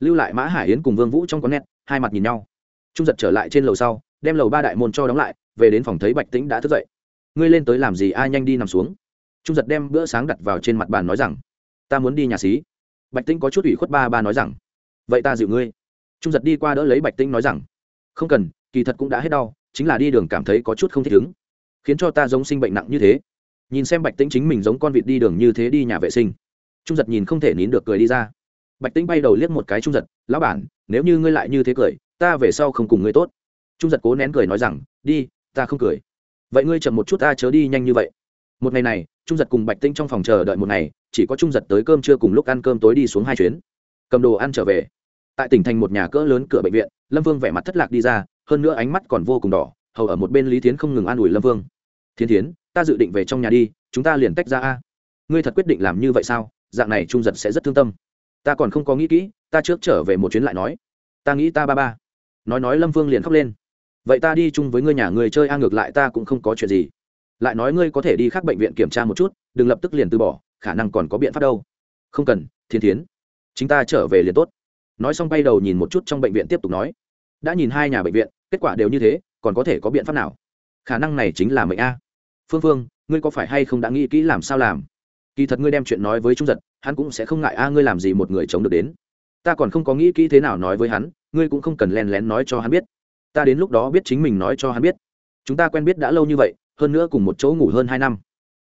Lưu lại mã hải yến cùng vương vũ trong con nét hai mặt nhìn nhau. Trung giật trở lại trên lầu sau, đem lầu ba đại môn cho đóng lại, về đến phòng thấy bạch tĩnh đã thức dậy. Ngươi lên tới làm gì? Ai nhanh đi nằm xuống. Trung giật đem bữa sáng đặt vào trên mặt bàn nói rằng, ta muốn đi nhà xí. Bạch tĩnh có chút ủy khuất ba ba nói rằng, vậy ta dịu ngươi. Trung giật đi qua đỡ lấy bạch tĩnh nói rằng, không cần, kỳ thật cũng đã hết đau, chính là đi đường cảm thấy có chút không thích ứng, khiến cho ta giống sinh bệnh nặng như thế. Nhìn xem bạch tĩnh chính mình giống con vịt đi đường như thế đi nhà vệ sinh trung giật nhìn không thể nín được cười đi ra. Bạch tĩnh bay đầu liếc một cái trung giật, lão bản, nếu như ngươi lại như thế cười, ta về sau không cùng ngươi tốt. Trung giật cố nén cười nói rằng, đi, ta không cười. Vậy ngươi chậm một chút, ta chớ đi nhanh như vậy. Một ngày này, trung giật cùng bạch tĩnh trong phòng chờ đợi một ngày, chỉ có trung giật tới cơm trưa cùng lúc ăn cơm tối đi xuống hai chuyến. Cầm đồ ăn trở về. Tại tỉnh thành một nhà cỡ lớn cửa bệnh viện, lâm vương vẻ mặt thất lạc đi ra, hơn nữa ánh mắt còn vô cùng đỏ, hầu ở một bên lý tiến không ngừng an ủi lâm vương. Thiên tiến ta dự định về trong nhà đi, chúng ta liền tách ra a. Ngươi thật quyết định làm như vậy sao? Dạng này trung giật sẽ rất thương tâm. Ta còn không có nghĩ kỹ, ta trước trở về một chuyến lại nói. Ta nghĩ ta ba ba. Nói nói lâm vương liền khóc lên. Vậy ta đi chung với ngươi nhà người chơi a, ngược lại ta cũng không có chuyện gì. Lại nói ngươi có thể đi khác bệnh viện kiểm tra một chút, đừng lập tức liền từ bỏ, khả năng còn có biện pháp đâu. Không cần, thiên thiến. Chúng ta trở về liền tốt. Nói xong bay đầu nhìn một chút trong bệnh viện tiếp tục nói. Đã nhìn hai nhà bệnh viện, kết quả đều như thế, còn có thể có biện pháp nào? Khả năng này chính là mệnh a. Phương phương, ngươi có phải hay không đã nghĩ kỹ làm sao làm? Kỳ thật ngươi đem chuyện nói với trung giật, hắn cũng sẽ không ngại, a, ngươi làm gì một người chống được đến. Ta còn không có nghĩ kỹ thế nào nói với hắn, ngươi cũng không cần len lén nói cho hắn biết. Ta đến lúc đó biết chính mình nói cho hắn biết. Chúng ta quen biết đã lâu như vậy, hơn nữa cùng một chỗ ngủ hơn hai năm.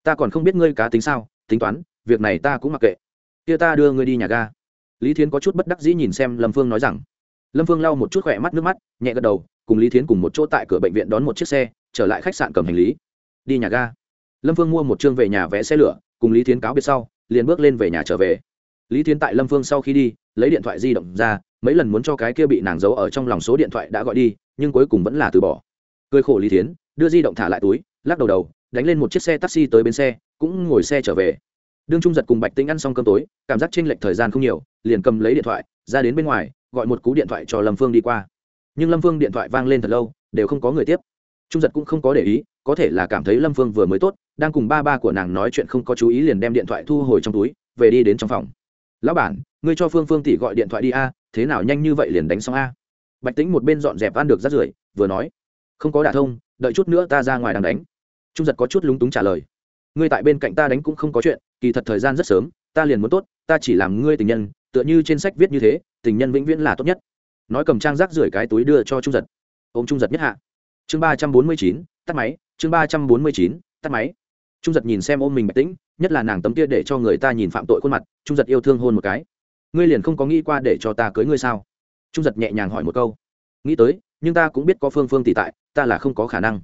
Ta còn không biết ngươi cá tính sao, tính toán, việc này ta cũng mặc kệ. Kia ta đưa ngươi đi nhà ga. Lý thiến có chút bất đắc dĩ nhìn xem lâm phương nói rằng. Lâm phương lau một chút khỏe mắt, nước mắt, nhẹ gật đầu, cùng lý thiến cùng một chỗ tại cửa bệnh viện đón một chiếc xe, trở lại khách sạn cầm hành lý. Đi nhà ga. Lâm phương mua một chương về nhà vé xe lửa cùng lý thiến cáo biệt sau, liền bước lên về nhà trở về. Lý thiến tại lâm phương sau khi đi, lấy điện thoại di động ra, mấy lần muốn cho cái kia bị nàng giấu ở trong lòng số điện thoại đã gọi đi, nhưng cuối cùng vẫn là từ bỏ. Cười khổ lý thiến, đưa di động thả lại túi, lắc đầu đầu, đánh lên một chiếc xe taxi tới bến xe, cũng ngồi xe trở về. Đương trung giật cùng bạch Tinh ăn xong cơm tối, cảm giác tranh lệch thời gian không nhiều, liền cầm lấy điện thoại, ra đến bên ngoài, gọi một cú điện thoại cho lâm phương đi qua. Nhưng lâm phương điện thoại vang lên thật lâu, đều không có người tiếp trung giật cũng không có để ý, có thể là cảm thấy lâm phương vừa mới tốt, đang cùng ba ba của nàng nói chuyện không có chú ý liền đem điện thoại thu hồi trong túi, về đi đến trong phòng. Lão bản, ngươi cho phương phương tỷ gọi điện thoại đi a, thế nào nhanh như vậy liền đánh xong a? Bạch tính một bên dọn dẹp ăn được rát rưởi, vừa nói, không có đả thông, đợi chút nữa ta ra ngoài đang đánh. Trung giật có chút lúng túng trả lời, ngươi tại bên cạnh ta đánh cũng không có chuyện, kỳ thật thời gian rất sớm, ta liền muốn tốt, ta chỉ làm ngươi tình nhân, tựa như trên sách viết như thế, tình nhân vĩnh viễn là tốt nhất. Nói cầm trang rác rưởi cái túi đưa cho trung giật. Ô m trung giật nhất hạ chương ba trăm bốn mươi chín, tắt máy. Chương ba trăm bốn mươi chín, tắt máy. Trung giật nhìn xem ôm mình bạch tĩnh, nhất là nàng tấm kia để cho người ta nhìn phạm tội khuôn mặt, trung giật yêu thương hôn một cái. Ngươi liền không có nghĩ qua để cho ta cưới ngươi sao? Trung giật nhẹ nhàng hỏi một câu. Nghĩ tới, nhưng ta cũng biết có phương phương tỷ tại, ta là không có khả năng.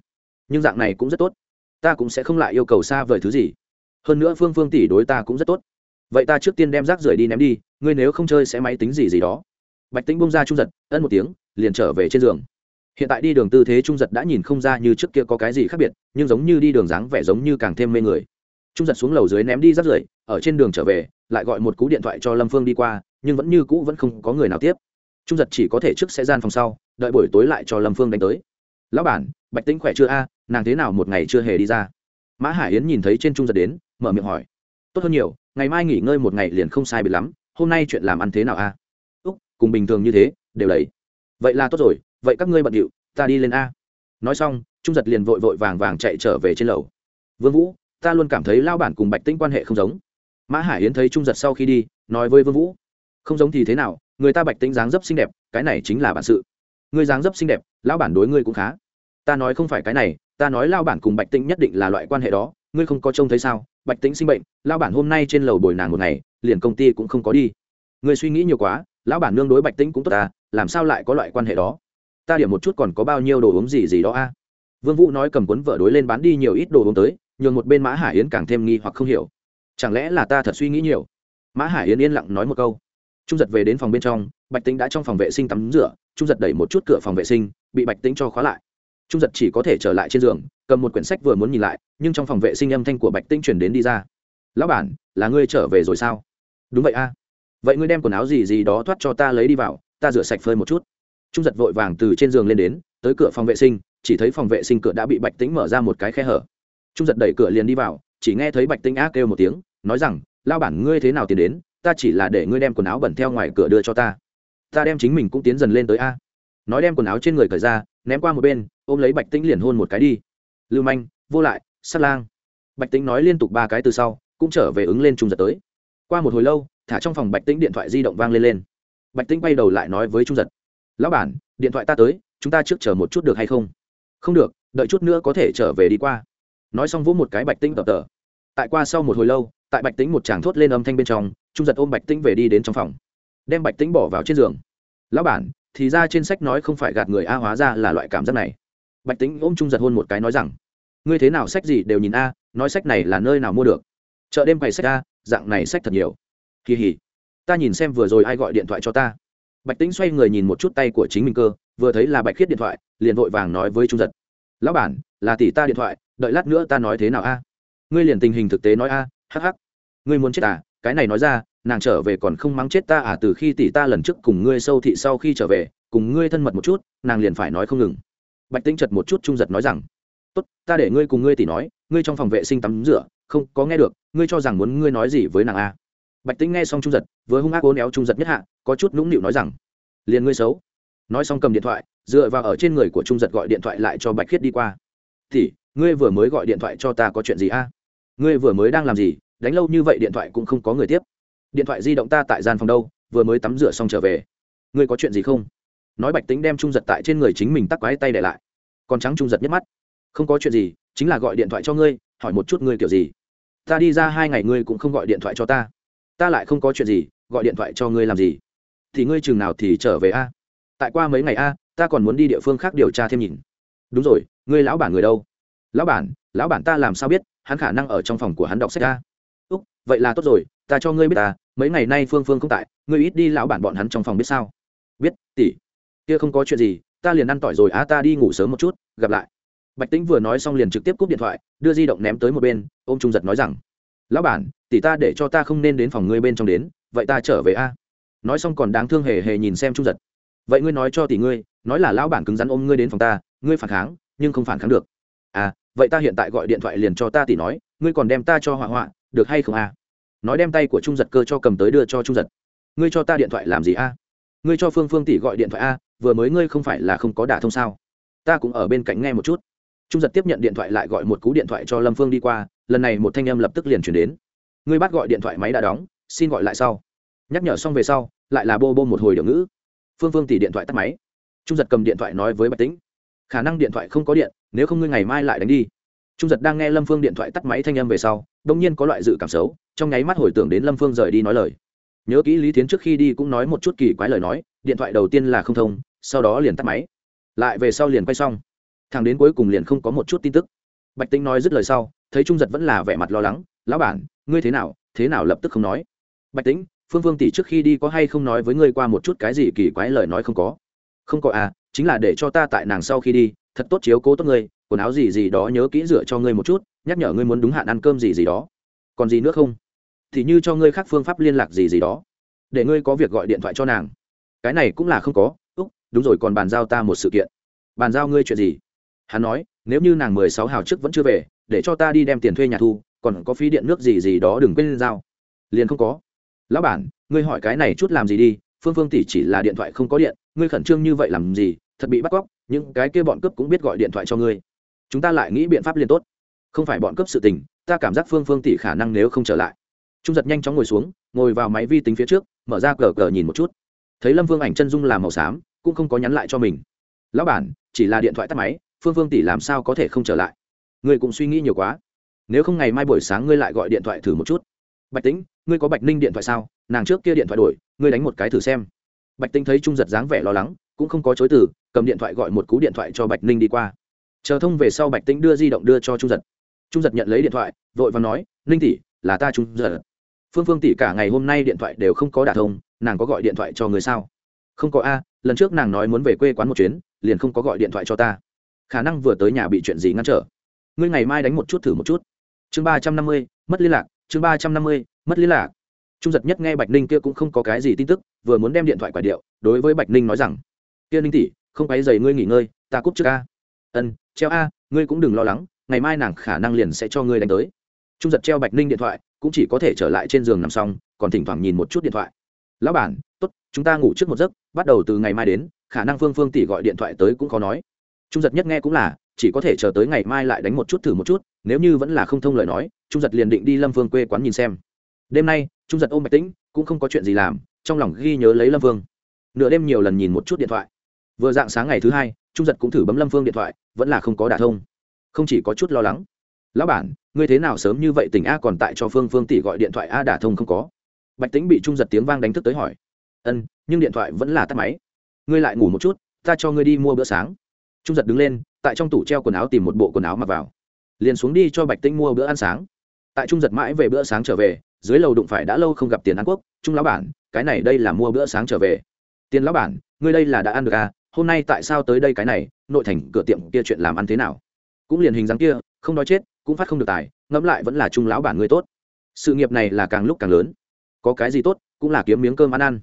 Nhưng dạng này cũng rất tốt. Ta cũng sẽ không lại yêu cầu xa vời thứ gì. Hơn nữa phương phương tỷ đối ta cũng rất tốt. Vậy ta trước tiên đem rác rưởi đi ném đi, ngươi nếu không chơi sẽ máy tính gì gì đó. Bạch tĩnh bông ra trung giật, ân một tiếng, liền trở về trên giường hiện tại đi đường tư thế trung giật đã nhìn không ra như trước kia có cái gì khác biệt, nhưng giống như đi đường dáng vẻ giống như càng thêm mê người. Trung giật xuống lầu dưới ném đi rắt rưởi, ở trên đường trở về, lại gọi một cú điện thoại cho lâm phương đi qua, nhưng vẫn như cũ vẫn không có người nào tiếp. Trung giật chỉ có thể trước sẽ gian phòng sau, đợi buổi tối lại cho lâm phương đánh tới. Lão bản, bạch tĩnh khỏe chưa a? Nàng thế nào một ngày chưa hề đi ra? Mã hải yến nhìn thấy trên trung giật đến, mở miệng hỏi. Tốt hơn nhiều, ngày mai nghỉ ngơi một ngày liền không sai biệt lắm, hôm nay chuyện làm ăn thế nào a? Úc, cùng bình thường như thế, đều lấy vậy là tốt rồi vậy các ngươi bận điệu, ta đi lên a. Nói xong, trung giật liền vội vội vàng vàng chạy trở về trên lầu. Vương vũ, ta luôn cảm thấy lao bản cùng bạch tĩnh quan hệ không giống. Mã hải yến thấy trung giật sau khi đi, nói với vương vũ, không giống thì thế nào, người ta bạch tĩnh dáng dấp xinh đẹp, cái này chính là bản sự. Người dáng dấp xinh đẹp, lão bản đối ngươi cũng khá. Ta nói không phải cái này, ta nói lao bản cùng bạch tĩnh nhất định là loại quan hệ đó, ngươi không có trông thấy sao? Bạch Tĩnh sinh bệnh lao bản hôm nay trên lầu bồi nàng một ngày, liền công ty cũng không có đi. Người suy nghĩ nhiều quá, lão bản nương đối bạch Tĩnh cũng tốt ta làm sao lại có loại quan hệ đó? Ta điểm một chút còn có bao nhiêu đồ uống gì gì đó a? Vương vũ nói cầm cuốn vợ đối lên bán đi nhiều ít đồ uống tới, nhường một bên mã hải yến càng thêm nghi hoặc không hiểu. Chẳng lẽ là ta thật suy nghĩ nhiều? Mã hải yến yên lặng nói một câu. Trung giật về đến phòng bên trong, bạch tính đã trong phòng vệ sinh tắm rửa, trung giật đẩy một chút cửa phòng vệ sinh, bị bạch tính cho khóa lại. Trung giật chỉ có thể trở lại trên giường, cầm một quyển sách vừa muốn nhìn lại, nhưng trong phòng vệ sinh âm thanh của bạch tinh chuyển đến đi ra. Lão bản, là ngươi trở về rồi sao? Đúng vậy a. Vậy ngươi đem quần áo gì gì đó thoát cho ta lấy đi vào, ta rửa sạch phơi một chút trung giật vội vàng từ trên giường lên đến, tới cửa phòng vệ sinh, chỉ thấy phòng vệ sinh cửa đã bị bạch tính mở ra một cái khe hở. Trung giật đẩy cửa liền đi vào, chỉ nghe thấy bạch tính á kêu một tiếng, nói rằng lao bản, ngươi thế nào tiến đến? Ta chỉ là để ngươi đem quần áo bẩn theo ngoài cửa đưa cho ta. Ta đem chính mình cũng tiến dần lên tới a. Nói đem quần áo trên người cởi ra, ném qua một bên, ôm lấy bạch tĩnh liền hôn một cái đi. Lưu manh, vô lại, sát lang. Bạch tĩnh nói liên tục ba cái từ sau, cũng trở về ứng lên trung giật tới. Qua một hồi lâu, thả trong phòng bạch tĩnh điện thoại di động vang lên lên. Bạch tĩnh bay đầu lại nói với trung giật lão bản, điện thoại ta tới, chúng ta trước chờ một chút được hay không? Không được, đợi chút nữa có thể trở về đi qua. Nói xong vỗ một cái bạch tinh tập tờ tại qua sau một hồi lâu, tại bạch tính một chàng thốt lên âm thanh bên trong, trung giật ôm bạch tính về đi đến trong phòng. Đem bạch tính bỏ vào trên giường. Lão bản, thì ra trên sách nói không phải gạt người a hóa ra là loại cảm giác này. Bạch tính ôm trung giật hôn một cái nói rằng, ngươi thế nào sách gì đều nhìn a, nói sách này là nơi nào mua được? Chợ đêm bày sách a, dạng này sách thật nhiều. Kỳ hỉ, ta nhìn xem vừa rồi ai gọi điện thoại cho ta bạch tính xoay người nhìn một chút tay của chính mình cơ, vừa thấy là bạch khiết điện thoại, liền vội vàng nói với trung giật. Lão bản, là tỷ ta điện thoại, đợi lát nữa ta nói thế nào a? Ngươi liền tình hình thực tế nói a, hắc hắc. Ngươi muốn chết à? Cái này nói ra, nàng trở về còn không mắng chết ta à? Từ khi tỷ ta lần trước cùng ngươi sâu thị sau khi trở về, cùng ngươi thân mật một chút, nàng liền phải nói không ngừng. Bạch Tĩnh chật một chút trung giật nói rằng, tốt, ta để ngươi cùng ngươi tỷ nói, ngươi trong phòng vệ sinh tắm rửa, không có nghe được, ngươi cho rằng muốn ngươi nói gì với nàng a? Bạch Tĩnh nghe xong trung giật, vừa hung ác ố néo trung giật nhất hạ, có chút nũng nịu nói rằng, liền ngươi xấu. Nói xong cầm điện thoại, dựa vào ở trên người của trung giật gọi điện thoại lại cho bạch khiết đi qua. Thì ngươi vừa mới gọi điện thoại cho ta có chuyện gì a? Ngươi vừa mới đang làm gì? Đánh lâu như vậy điện thoại cũng không có người tiếp. Điện thoại di động ta tại gian phòng đâu, vừa mới tắm rửa xong trở về. Ngươi có chuyện gì không? Nói bạch tính đem trung giật tại trên người chính mình tắc quái tay để lại. Còn trắng trung giật nhất mắt. Không có chuyện gì, chính là gọi điện thoại cho ngươi, hỏi một chút ngươi kiểu gì. Ta đi ra hai ngày ngươi cũng không gọi điện thoại cho ta ta lại không có chuyện gì, gọi điện thoại cho ngươi làm gì? Thì ngươi chừng nào thì trở về a? Tại qua mấy ngày a, ta còn muốn đi địa phương khác điều tra thêm nhìn. Đúng rồi, ngươi lão bản người đâu? Lão bản lão bản ta làm sao biết, hắn khả năng ở trong phòng của hắn đọc sách a? Úc, vậy là tốt rồi, ta cho ngươi biết ta mấy ngày nay phương phương không tại, ngươi ít đi lão bản bọn hắn trong phòng biết sao? Biết, tỷ. Kia không có chuyện gì, ta liền ăn tỏi rồi á ta đi ngủ sớm một chút, gặp lại. Bạch tĩnh vừa nói xong liền trực tiếp cúp điện thoại, đưa di động ném tới một bên ô m trung giật nói rằng lão bản, tỷ ta để cho ta không nên đến phòng ngươi bên trong đến, vậy ta trở về a. Nói xong còn đáng thương hề hề nhìn xem trung giật. Vậy ngươi nói cho tỷ ngươi, nói là lão bản cứng rắn ôm ngươi đến phòng ta, ngươi phản kháng, nhưng không phản kháng được. À vậy ta hiện tại gọi điện thoại liền cho ta tỷ nói, ngươi còn đem ta cho hỏa hoạn, được hay không a? Nói đem tay của trung giật cơ cho cầm tới đưa cho trung giật. Ngươi cho ta điện thoại làm gì a? Ngươi cho phương phương tỷ gọi điện thoại a, vừa mới ngươi không phải là không có đả thông sao? Ta cũng ở bên cạnh nghe một chút trung giật tiếp nhận điện thoại lại gọi một cú điện thoại cho lâm phương đi qua, lần này một thanh âm lập tức liền chuyển đến. Ngươi bắt gọi điện thoại máy đã đóng, xin gọi lại sau. Nhắc nhở xong về sau, lại là bô bô một hồi điệu ngữ. Phương phương tỉ điện thoại tắt máy. Trung giật cầm điện thoại nói với bạch tĩnh, khả năng điện thoại không có điện, nếu không ngươi ngày mai lại đánh đi. Trung giật đang nghe lâm phương điện thoại tắt máy thanh âm về sau đông nhiên có loại dự cảm xấu, trong nháy mắt hồi tưởng đến lâm phương rời đi nói lời. Nhớ kỹ lý tiến trước khi đi cũng nói một chút kỳ quái lời nói, điện thoại đầu tiên là không thông, sau đó liền tắt máy. Lại về sau liền quay xong thằng đến cuối cùng liền không có một chút tin tức. Bạch tính nói dứt lời sau, thấy trung giật vẫn là vẻ mặt lo lắng, lão bản, ngươi thế nào? Thế nào? lập tức không nói. Bạch tính phương phương tỷ trước khi đi có hay không nói với ngươi qua một chút cái gì kỳ quái lời nói không có? Không có à chính là để cho ta tại nàng sau khi đi, thật tốt chiếu cố tốt ngươi, quần áo gì gì đó nhớ kỹ rửa cho ngươi một chút, nhắc nhở ngươi muốn đúng hạn ăn cơm gì gì đó. Còn gì nữa không? Thì như cho ngươi khác phương pháp liên lạc gì gì đó. Để ngươi có việc gọi điện thoại cho nàng. Cái này cũng là không có. Úc, đúng rồi, còn bàn giao ta một sự kiện. Bàn giao ngươi chuyện gì? Hắn nói, nếu như nàng mười sáu hào trước vẫn chưa về, để cho ta đi đem tiền thuê nhà thu, còn có phí điện nước gì gì đó đừng quên giao. Liền không có. Lão bản, ngươi hỏi cái này chút làm gì đi, phương phương tỷ chỉ là điện thoại không có điện, ngươi khẩn trương như vậy làm gì, thật bị bắt cóc, những cái kia bọn cướp cũng biết gọi điện thoại cho ngươi. Chúng ta lại nghĩ biện pháp liên tốt. Không phải bọn cướp sự tình, ta cảm giác phương phương tỷ khả năng nếu không trở lại. Trung giật nhanh chóng ngồi xuống, ngồi vào máy vi tính phía trước, mở ra cờ cờ nhìn một chút. Thấy lâm vương ảnh chân dung làm màu xám, cũng không có nhắn lại cho mình. Lão bản, chỉ là điện thoại tắt máy phương phương tỷ làm sao có thể không trở lại? Ngươi cũng suy nghĩ nhiều quá. Nếu không ngày mai buổi sáng ngươi lại gọi điện thoại thử một chút. Bạch tĩnh, ngươi có bạch ninh điện thoại sao? Nàng trước kia điện thoại đổi, ngươi đánh một cái thử xem. Bạch tĩnh thấy trung giật dáng vẻ lo lắng, cũng không có chối từ, cầm điện thoại gọi một cú điện thoại cho bạch ninh đi qua. Chờ thông về sau bạch tĩnh đưa di động đưa cho trung giật. Trung giật nhận lấy điện thoại, vội và nói, ninh tỷ, là ta trung giật. Phương phương tỷ cả ngày hôm nay điện thoại đều không có đả thông, nàng có gọi điện thoại cho người sao? Không có a, lần trước nàng nói muốn về quê quán một chuyến, liền không có gọi điện thoại cho ta khả năng vừa tới nhà bị chuyện gì ngăn trở. Ngươi ngày mai đánh một chút thử một chút. Chương ba trăm năm mươi, mất liên lạc, chương ba trăm năm mươi, mất liên lạc. Trung giật nhất nghe bạch ninh kia cũng không có cái gì tin tức, vừa muốn đem điện thoại quả điệu, đối với bạch ninh nói rằng, kia ninh tỷ, không quáy dày ngươi nghỉ ngơi, ta cúp trước a. Ân, treo a, ngươi cũng đừng lo lắng, ngày mai nàng khả năng liền sẽ cho ngươi đánh tới. Trung giật treo bạch ninh điện thoại, cũng chỉ có thể trở lại trên giường nằm xong, còn thỉnh thoảng nhìn một chút điện thoại. Lão bản, tốt, chúng ta ngủ trước một giấc, bắt đầu từ ngày mai đến, khả năng phương phương tỷ gọi điện thoại tới cũng khó nói trung giật nhất nghe cũng là, chỉ có thể chờ tới ngày mai lại đánh một chút thử một chút, nếu như vẫn là không thông lời nói, trung giật liền định đi lâm Vương quê quán nhìn xem. Đêm nay, trung giật ôm bạch tĩnh, cũng không có chuyện gì làm, trong lòng ghi nhớ lấy lâm Vương. nửa đêm nhiều lần nhìn một chút điện thoại. Vừa dạng sáng ngày thứ hai, trung giật cũng thử bấm lâm phương điện thoại, vẫn là không có đả thông. Không chỉ có chút lo lắng. Lão bản, ngươi thế nào sớm như vậy tỉnh a còn tại cho phương phương tỷ gọi điện thoại a đả thông không có? Bạch tĩnh bị trung giật tiếng vang đánh thức tới hỏi. Ân, nhưng điện thoại vẫn là tắt máy. Ngươi lại ngủ một chút, ta cho ngươi đi mua bữa sáng trung giật đứng lên, tại trong tủ treo quần áo tìm một bộ quần áo mặc vào. Liền xuống đi cho bạch tĩnh mua bữa ăn sáng. Tại trung giật mãi về bữa sáng trở về, dưới lầu đụng phải đã lâu không gặp tiền ăn quốc, trung lão bản, cái này đây là mua bữa sáng trở về. Tiền lão bản, ngươi đây là đã ăn được à? Hôm nay tại sao tới đây cái này? Nội thành cửa tiệm kia chuyện làm ăn thế nào? Cũng liền hình dáng kia, không nói chết, cũng phát không được tài, ngẫm lại vẫn là trung lão bản ngươi tốt. Sự nghiệp này là càng lúc càng lớn. Có cái gì tốt, cũng là kiếm miếng cơm ăn ăn.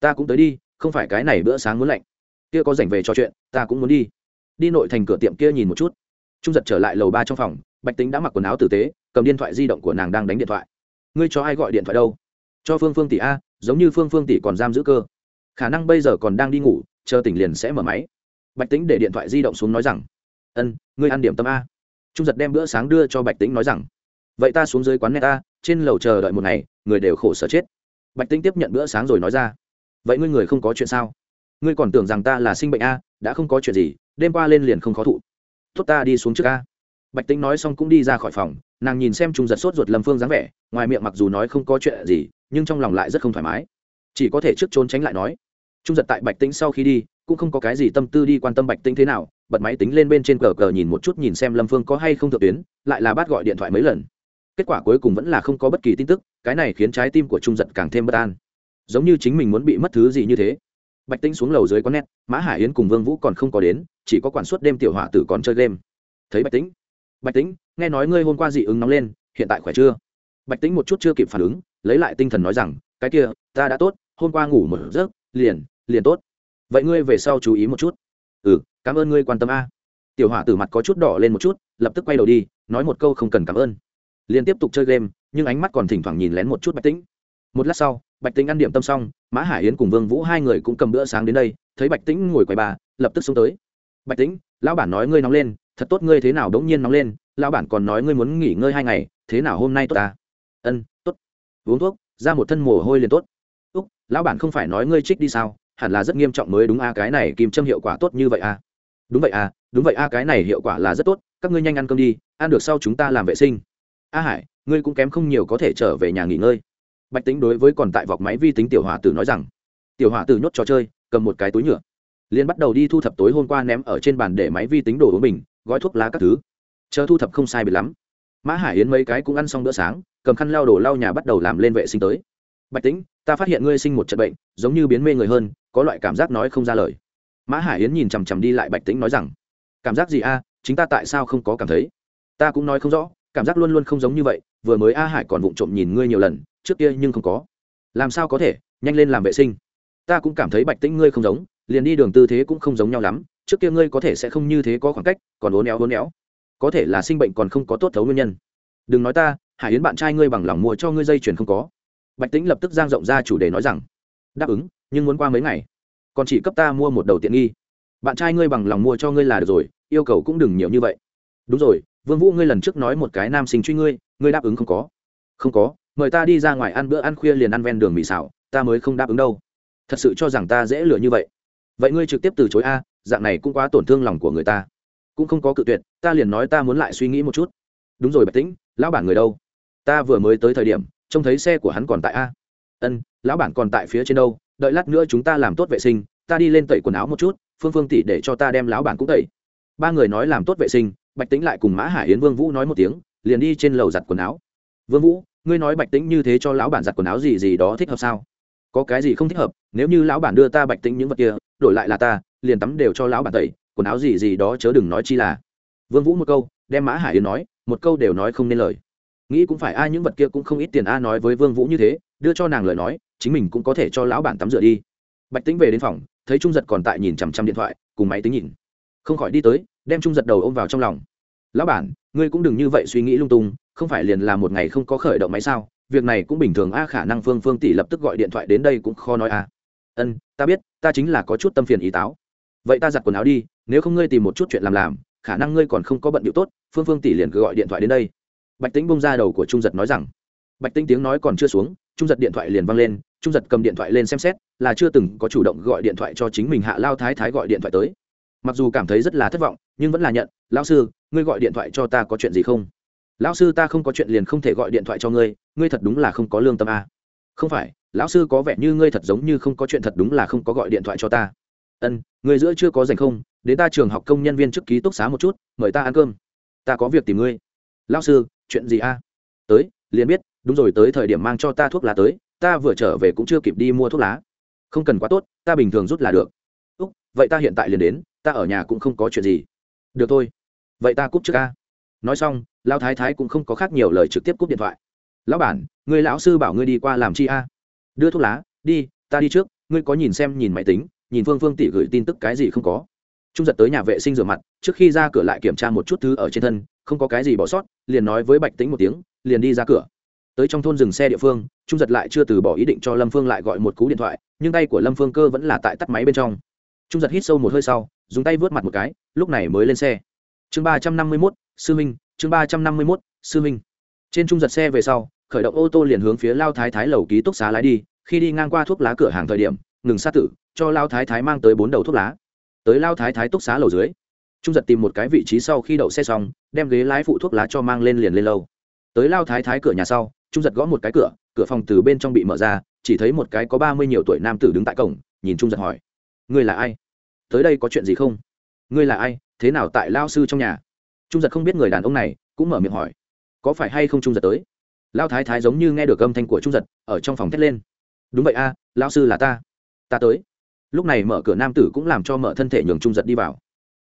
Ta cũng tới đi, không phải cái này bữa sáng muốn lạnh. Kia có rảnh về trò chuyện, ta cũng muốn đi đi nội thành cửa tiệm kia nhìn một chút. Trung giật trở lại lầu ba trong phòng, bạch tính đã mặc quần áo tử tế, cầm điện thoại di động của nàng đang đánh điện thoại. Ngươi cho ai gọi điện thoại đâu? Cho phương phương tỷ a, giống như phương phương tỷ còn giam giữ cơ. Khả năng bây giờ còn đang đi ngủ, chờ tỉnh liền sẽ mở máy. Bạch tính để điện thoại di động xuống nói rằng, ân, ngươi ăn điểm tâm a. Trung giật đem bữa sáng đưa cho bạch tính nói rằng, vậy ta xuống dưới quán net ta trên lầu chờ đợi một ngày, người đều khổ sở chết. Bạch tính tiếp nhận bữa sáng rồi nói ra, vậy ngươi người không có chuyện sao? Ngươi còn tưởng rằng ta là sinh bệnh a, đã không có chuyện gì, đêm qua lên liền không khó thụ. Tốt ta đi xuống trước a. Bạch tính nói xong cũng đi ra khỏi phòng, nàng nhìn xem trung giật sốt ruột lâm phương dáng vẻ, ngoài miệng mặc dù nói không có chuyện gì, nhưng trong lòng lại rất không thoải mái. Chỉ có thể trước trốn tránh lại nói. Trung giật tại bạch tính sau khi đi, cũng không có cái gì tâm tư đi quan tâm bạch tính thế nào, bật máy tính lên bên trên cờ cờ nhìn một chút nhìn xem lâm phương có hay không thượng tuyến, lại là bắt gọi điện thoại mấy lần. Kết quả cuối cùng vẫn là không có bất kỳ tin tức, cái này khiến trái tim của trung giật càng thêm bất an. Giống như chính mình muốn bị mất thứ gì như thế bạch tĩnh xuống lầu dưới có nét, mã hải yến cùng vương vũ còn không có đến, chỉ có quản suất đêm tiểu hỏa tử còn chơi game. Thấy bạch tĩnh bạch tĩnh, nghe nói ngươi hôm qua dị ứng nóng lên, hiện tại khỏe chưa? Bạch tĩnh một chút chưa kịp phản ứng, lấy lại tinh thần nói rằng, cái kia, ta đã tốt, hôm qua ngủ một giấc, liền liền tốt. Vậy ngươi về sau chú ý một chút. Ừ cảm ơn ngươi quan tâm a. Tiểu hỏa tử mặt có chút đỏ lên một chút, lập tức quay đầu đi, nói một câu không cần cảm ơn. Liền tiếp tục chơi game, nhưng ánh mắt còn thỉnh thoảng nhìn lén một chút bạch tĩnh. Một lát sau, bạch tĩnh ăn điểm tâm xong mã hải yến cùng vương vũ hai người cũng cầm bữa sáng đến đây, thấy bạch tĩnh ngồi quầy bà, lập tức xuống tới. Bạch tĩnh, lão bản nói ngươi nóng lên, thật tốt ngươi thế nào đống nhiên nóng lên, lão bản còn nói ngươi muốn nghỉ ngơi hai ngày, thế nào hôm nay tốt ta? Ân, tốt. Uống thuốc, ra một thân mồ hôi liền tốt. Úc, lão bản không phải nói ngươi trích đi sao, hẳn là rất nghiêm trọng mới đúng a, cái này kim châm hiệu quả tốt như vậy a. Đúng vậy a, đúng vậy a, cái này hiệu quả là rất tốt, các ngươi nhanh ăn cơm đi, ăn được sau chúng ta làm vệ sinh. A hải, ngươi cũng kém không nhiều có thể trở về nhà nghỉ ngơi bạch tính đối với còn tại vọc máy vi tính tiểu hỏa tử nói rằng, tiểu hỏa tử nhốt trò chơi, cầm một cái túi nhựa. Liền bắt đầu đi thu thập tối hôm qua ném ở trên bàn để máy vi tính đồ uống mình gói thuốc lá các thứ. Chờ thu thập không sai biệt lắm. Mã hải yến mấy cái cũng ăn xong bữa sáng, cầm khăn lau đổ lau nhà bắt đầu làm lên vệ sinh tới. Bạch tính ta phát hiện ngươi sinh một trận bệnh, giống như biến mê người hơn, có loại cảm giác nói không ra lời. Mã hải yến nhìn chằm chằm đi lại bạch tính nói rằng, cảm giác gì a? Chính ta tại sao không có cảm thấy? Ta cũng nói không rõ cảm giác luôn luôn không giống như vậy, vừa mới a hải còn vụng trộm nhìn ngươi nhiều lần, trước kia nhưng không có. Làm sao có thể, nhanh lên làm vệ sinh. Ta cũng cảm thấy bạch tĩnh ngươi không giống, liền đi đường tư thế cũng không giống nhau lắm, trước kia ngươi có thể sẽ không như thế có khoảng cách, còn uốn éo uốn éo. Có thể là sinh bệnh còn không có tốt thấu nguyên nhân. Đừng nói ta, hải yến bạn trai ngươi bằng lòng mua cho ngươi dây chuyền không có. Bạch tĩnh lập tức giang rộng ra chủ đề nói rằng, đáp ứng, nhưng muốn qua mấy ngày. Còn chỉ cấp ta mua một đầu tiện nghi. Bạn trai ngươi bằng lòng mua cho ngươi là được rồi, yêu cầu cũng đừng nhiều như vậy. Đúng rồi vương vũ ngươi lần trước nói một cái nam sinh truy ngươi ngươi đáp ứng không có. Không có, mời ta đi ra ngoài ăn bữa ăn khuya liền ăn ven đường mì xào, ta mới không đáp ứng đâu. Thật sự cho rằng ta dễ lừa như vậy. Vậy ngươi trực tiếp từ chối a, dạng này cũng quá tổn thương lòng của người ta. Cũng không có cự tuyệt, ta liền nói ta muốn lại suy nghĩ một chút. Đúng rồi bạch tĩnh, lão bản người đâu? Ta vừa mới tới thời điểm, trông thấy xe của hắn còn tại a. Ân, lão bản còn tại phía trên đâu, đợi lát nữa chúng ta làm tốt vệ sinh, ta đi lên tẩy quần áo một chút, phương phương tỷ để cho ta đem lão bản cũng tẩy. Ba người nói làm tốt vệ sinh bạch tính lại cùng mã hải yến vương vũ nói một tiếng, liền đi trên lầu giặt quần áo. Vương vũ, ngươi nói bạch tính như thế cho lão bản giặt quần áo gì gì đó thích hợp sao? Có cái gì không thích hợp? Nếu như lão bản đưa ta bạch tính những vật kia, đổi lại là ta, liền tắm đều cho lão bản tẩy, quần áo gì gì đó chớ đừng nói chi là. Vương vũ một câu, đem mã hải yến nói, một câu đều nói không nên lời. Nghĩ cũng phải a những vật kia cũng không ít tiền a nói với vương vũ như thế, đưa cho nàng lời nói, chính mình cũng có thể cho lão bản tắm rửa đi. Bạch tính về đến phòng, thấy trung giật còn tại nhìn chằm chằm điện thoại, cùng máy tính nhìn. Không khỏi đi tới, đem trung giật đầu ôm vào trong lòng lão bản, ngươi cũng đừng như vậy suy nghĩ lung tung, không phải liền là một ngày không có khởi động máy sao? Việc này cũng bình thường a, khả năng phương phương tỷ lập tức gọi điện thoại đến đây cũng khó nói a. Ân, ta biết, ta chính là có chút tâm phiền ý táo. Vậy ta giặt quần áo đi, nếu không ngươi tìm một chút chuyện làm làm, khả năng ngươi còn không có bận điệu tốt, phương phương tỷ liền cứ gọi điện thoại đến đây. Bạch tính bông ra đầu của trung giật nói rằng, bạch tính tiếng nói còn chưa xuống, trung giật điện thoại liền văng lên, trung giật cầm điện thoại lên xem xét, là chưa từng có chủ động gọi điện thoại cho chính mình hạ lao thái thái gọi điện thoại tới mặc dù cảm thấy rất là thất vọng, nhưng vẫn là nhận, lão sư, ngươi gọi điện thoại cho ta có chuyện gì không? Lão sư, ta không có chuyện liền không thể gọi điện thoại cho ngươi ngươi thật đúng là không có lương tâm à? không phải, lão sư có vẻ như ngươi thật giống như không có chuyện thật đúng là không có gọi điện thoại cho ta. Ân, ngươi giữa chưa có dành không? Đến ta trường học công nhân viên chức ký túc xá một chút, mời ta ăn cơm. Ta có việc tìm ngươi. Lão sư, chuyện gì a? Tới, liền biết, đúng rồi, tới thời điểm mang cho ta thuốc lá tới, ta vừa trở về cũng chưa kịp đi mua thuốc lá. Không cần quá tốt, ta bình thường rút là được vậy ta hiện tại liền đến, ta ở nhà cũng không có chuyện gì. Được thôi. Vậy ta cúp trước ca. Nói xong, lão thái thái cũng không có khác nhiều lời trực tiếp cúp điện thoại. Lão bản, người lão sư bảo ngươi đi qua làm chi a? Đưa thuốc lá, đi, ta đi trước, ngươi có nhìn xem nhìn máy tính, nhìn phương phương tỷ gửi tin tức cái gì không có. Trung giật tới nhà vệ sinh rửa mặt, trước khi ra cửa lại kiểm tra một chút thứ ở trên thân, không có cái gì bỏ sót, liền nói với bạch tính một tiếng, liền đi ra cửa. Tới trong thôn dừng xe địa phương, trung giật lại chưa từ bỏ ý định cho lâm phương lại gọi một cú điện thoại, nhưng tay của lâm phương cơ vẫn là tại tắt máy bên trong trung giật hít sâu một hơi sau, dùng tay vớt mặt một cái, lúc này mới lên xe. Chương ba trăm năm mươi mốt, sư minh chương ba trăm năm mươi mốt, sư minh trên trung giật xe về sau, khởi động ô tô liền hướng phía lao thái thái lầu ký túc xá lái đi, khi đi ngang qua thuốc lá cửa hàng thời điểm, ngừng sát tử, cho lao thái thái mang tới bốn đầu thuốc lá. Tới lao thái thái túc xá lầu dưới, trung giật tìm một cái vị trí sau khi đậu xe xong, đem ghế lái phụ thuốc lá cho mang lên liền lên lâu tới lao thái thái cửa nhà sau, trung giật gõ một cái cửa cửa phòng từ bên trong bị mở ra, chỉ thấy một cái có ba mươi nhiều tuổi nam tử đứng tại cổng, nhìn trung giật hỏi ngươi là ai? Tới đây có chuyện gì không? Ngươi là ai? Thế nào tại lao sư trong nhà? Trung giật không biết người đàn ông này cũng mở miệng hỏi. Có phải hay không trung giật tới? Lao thái thái giống như nghe được âm thanh của trung giật ở trong phòng thét lên. Đúng vậy a à, lao sư là ta. Ta tới. Lúc này mở cửa nam tử cũng làm cho mở thân thể nhường trung giật đi vào.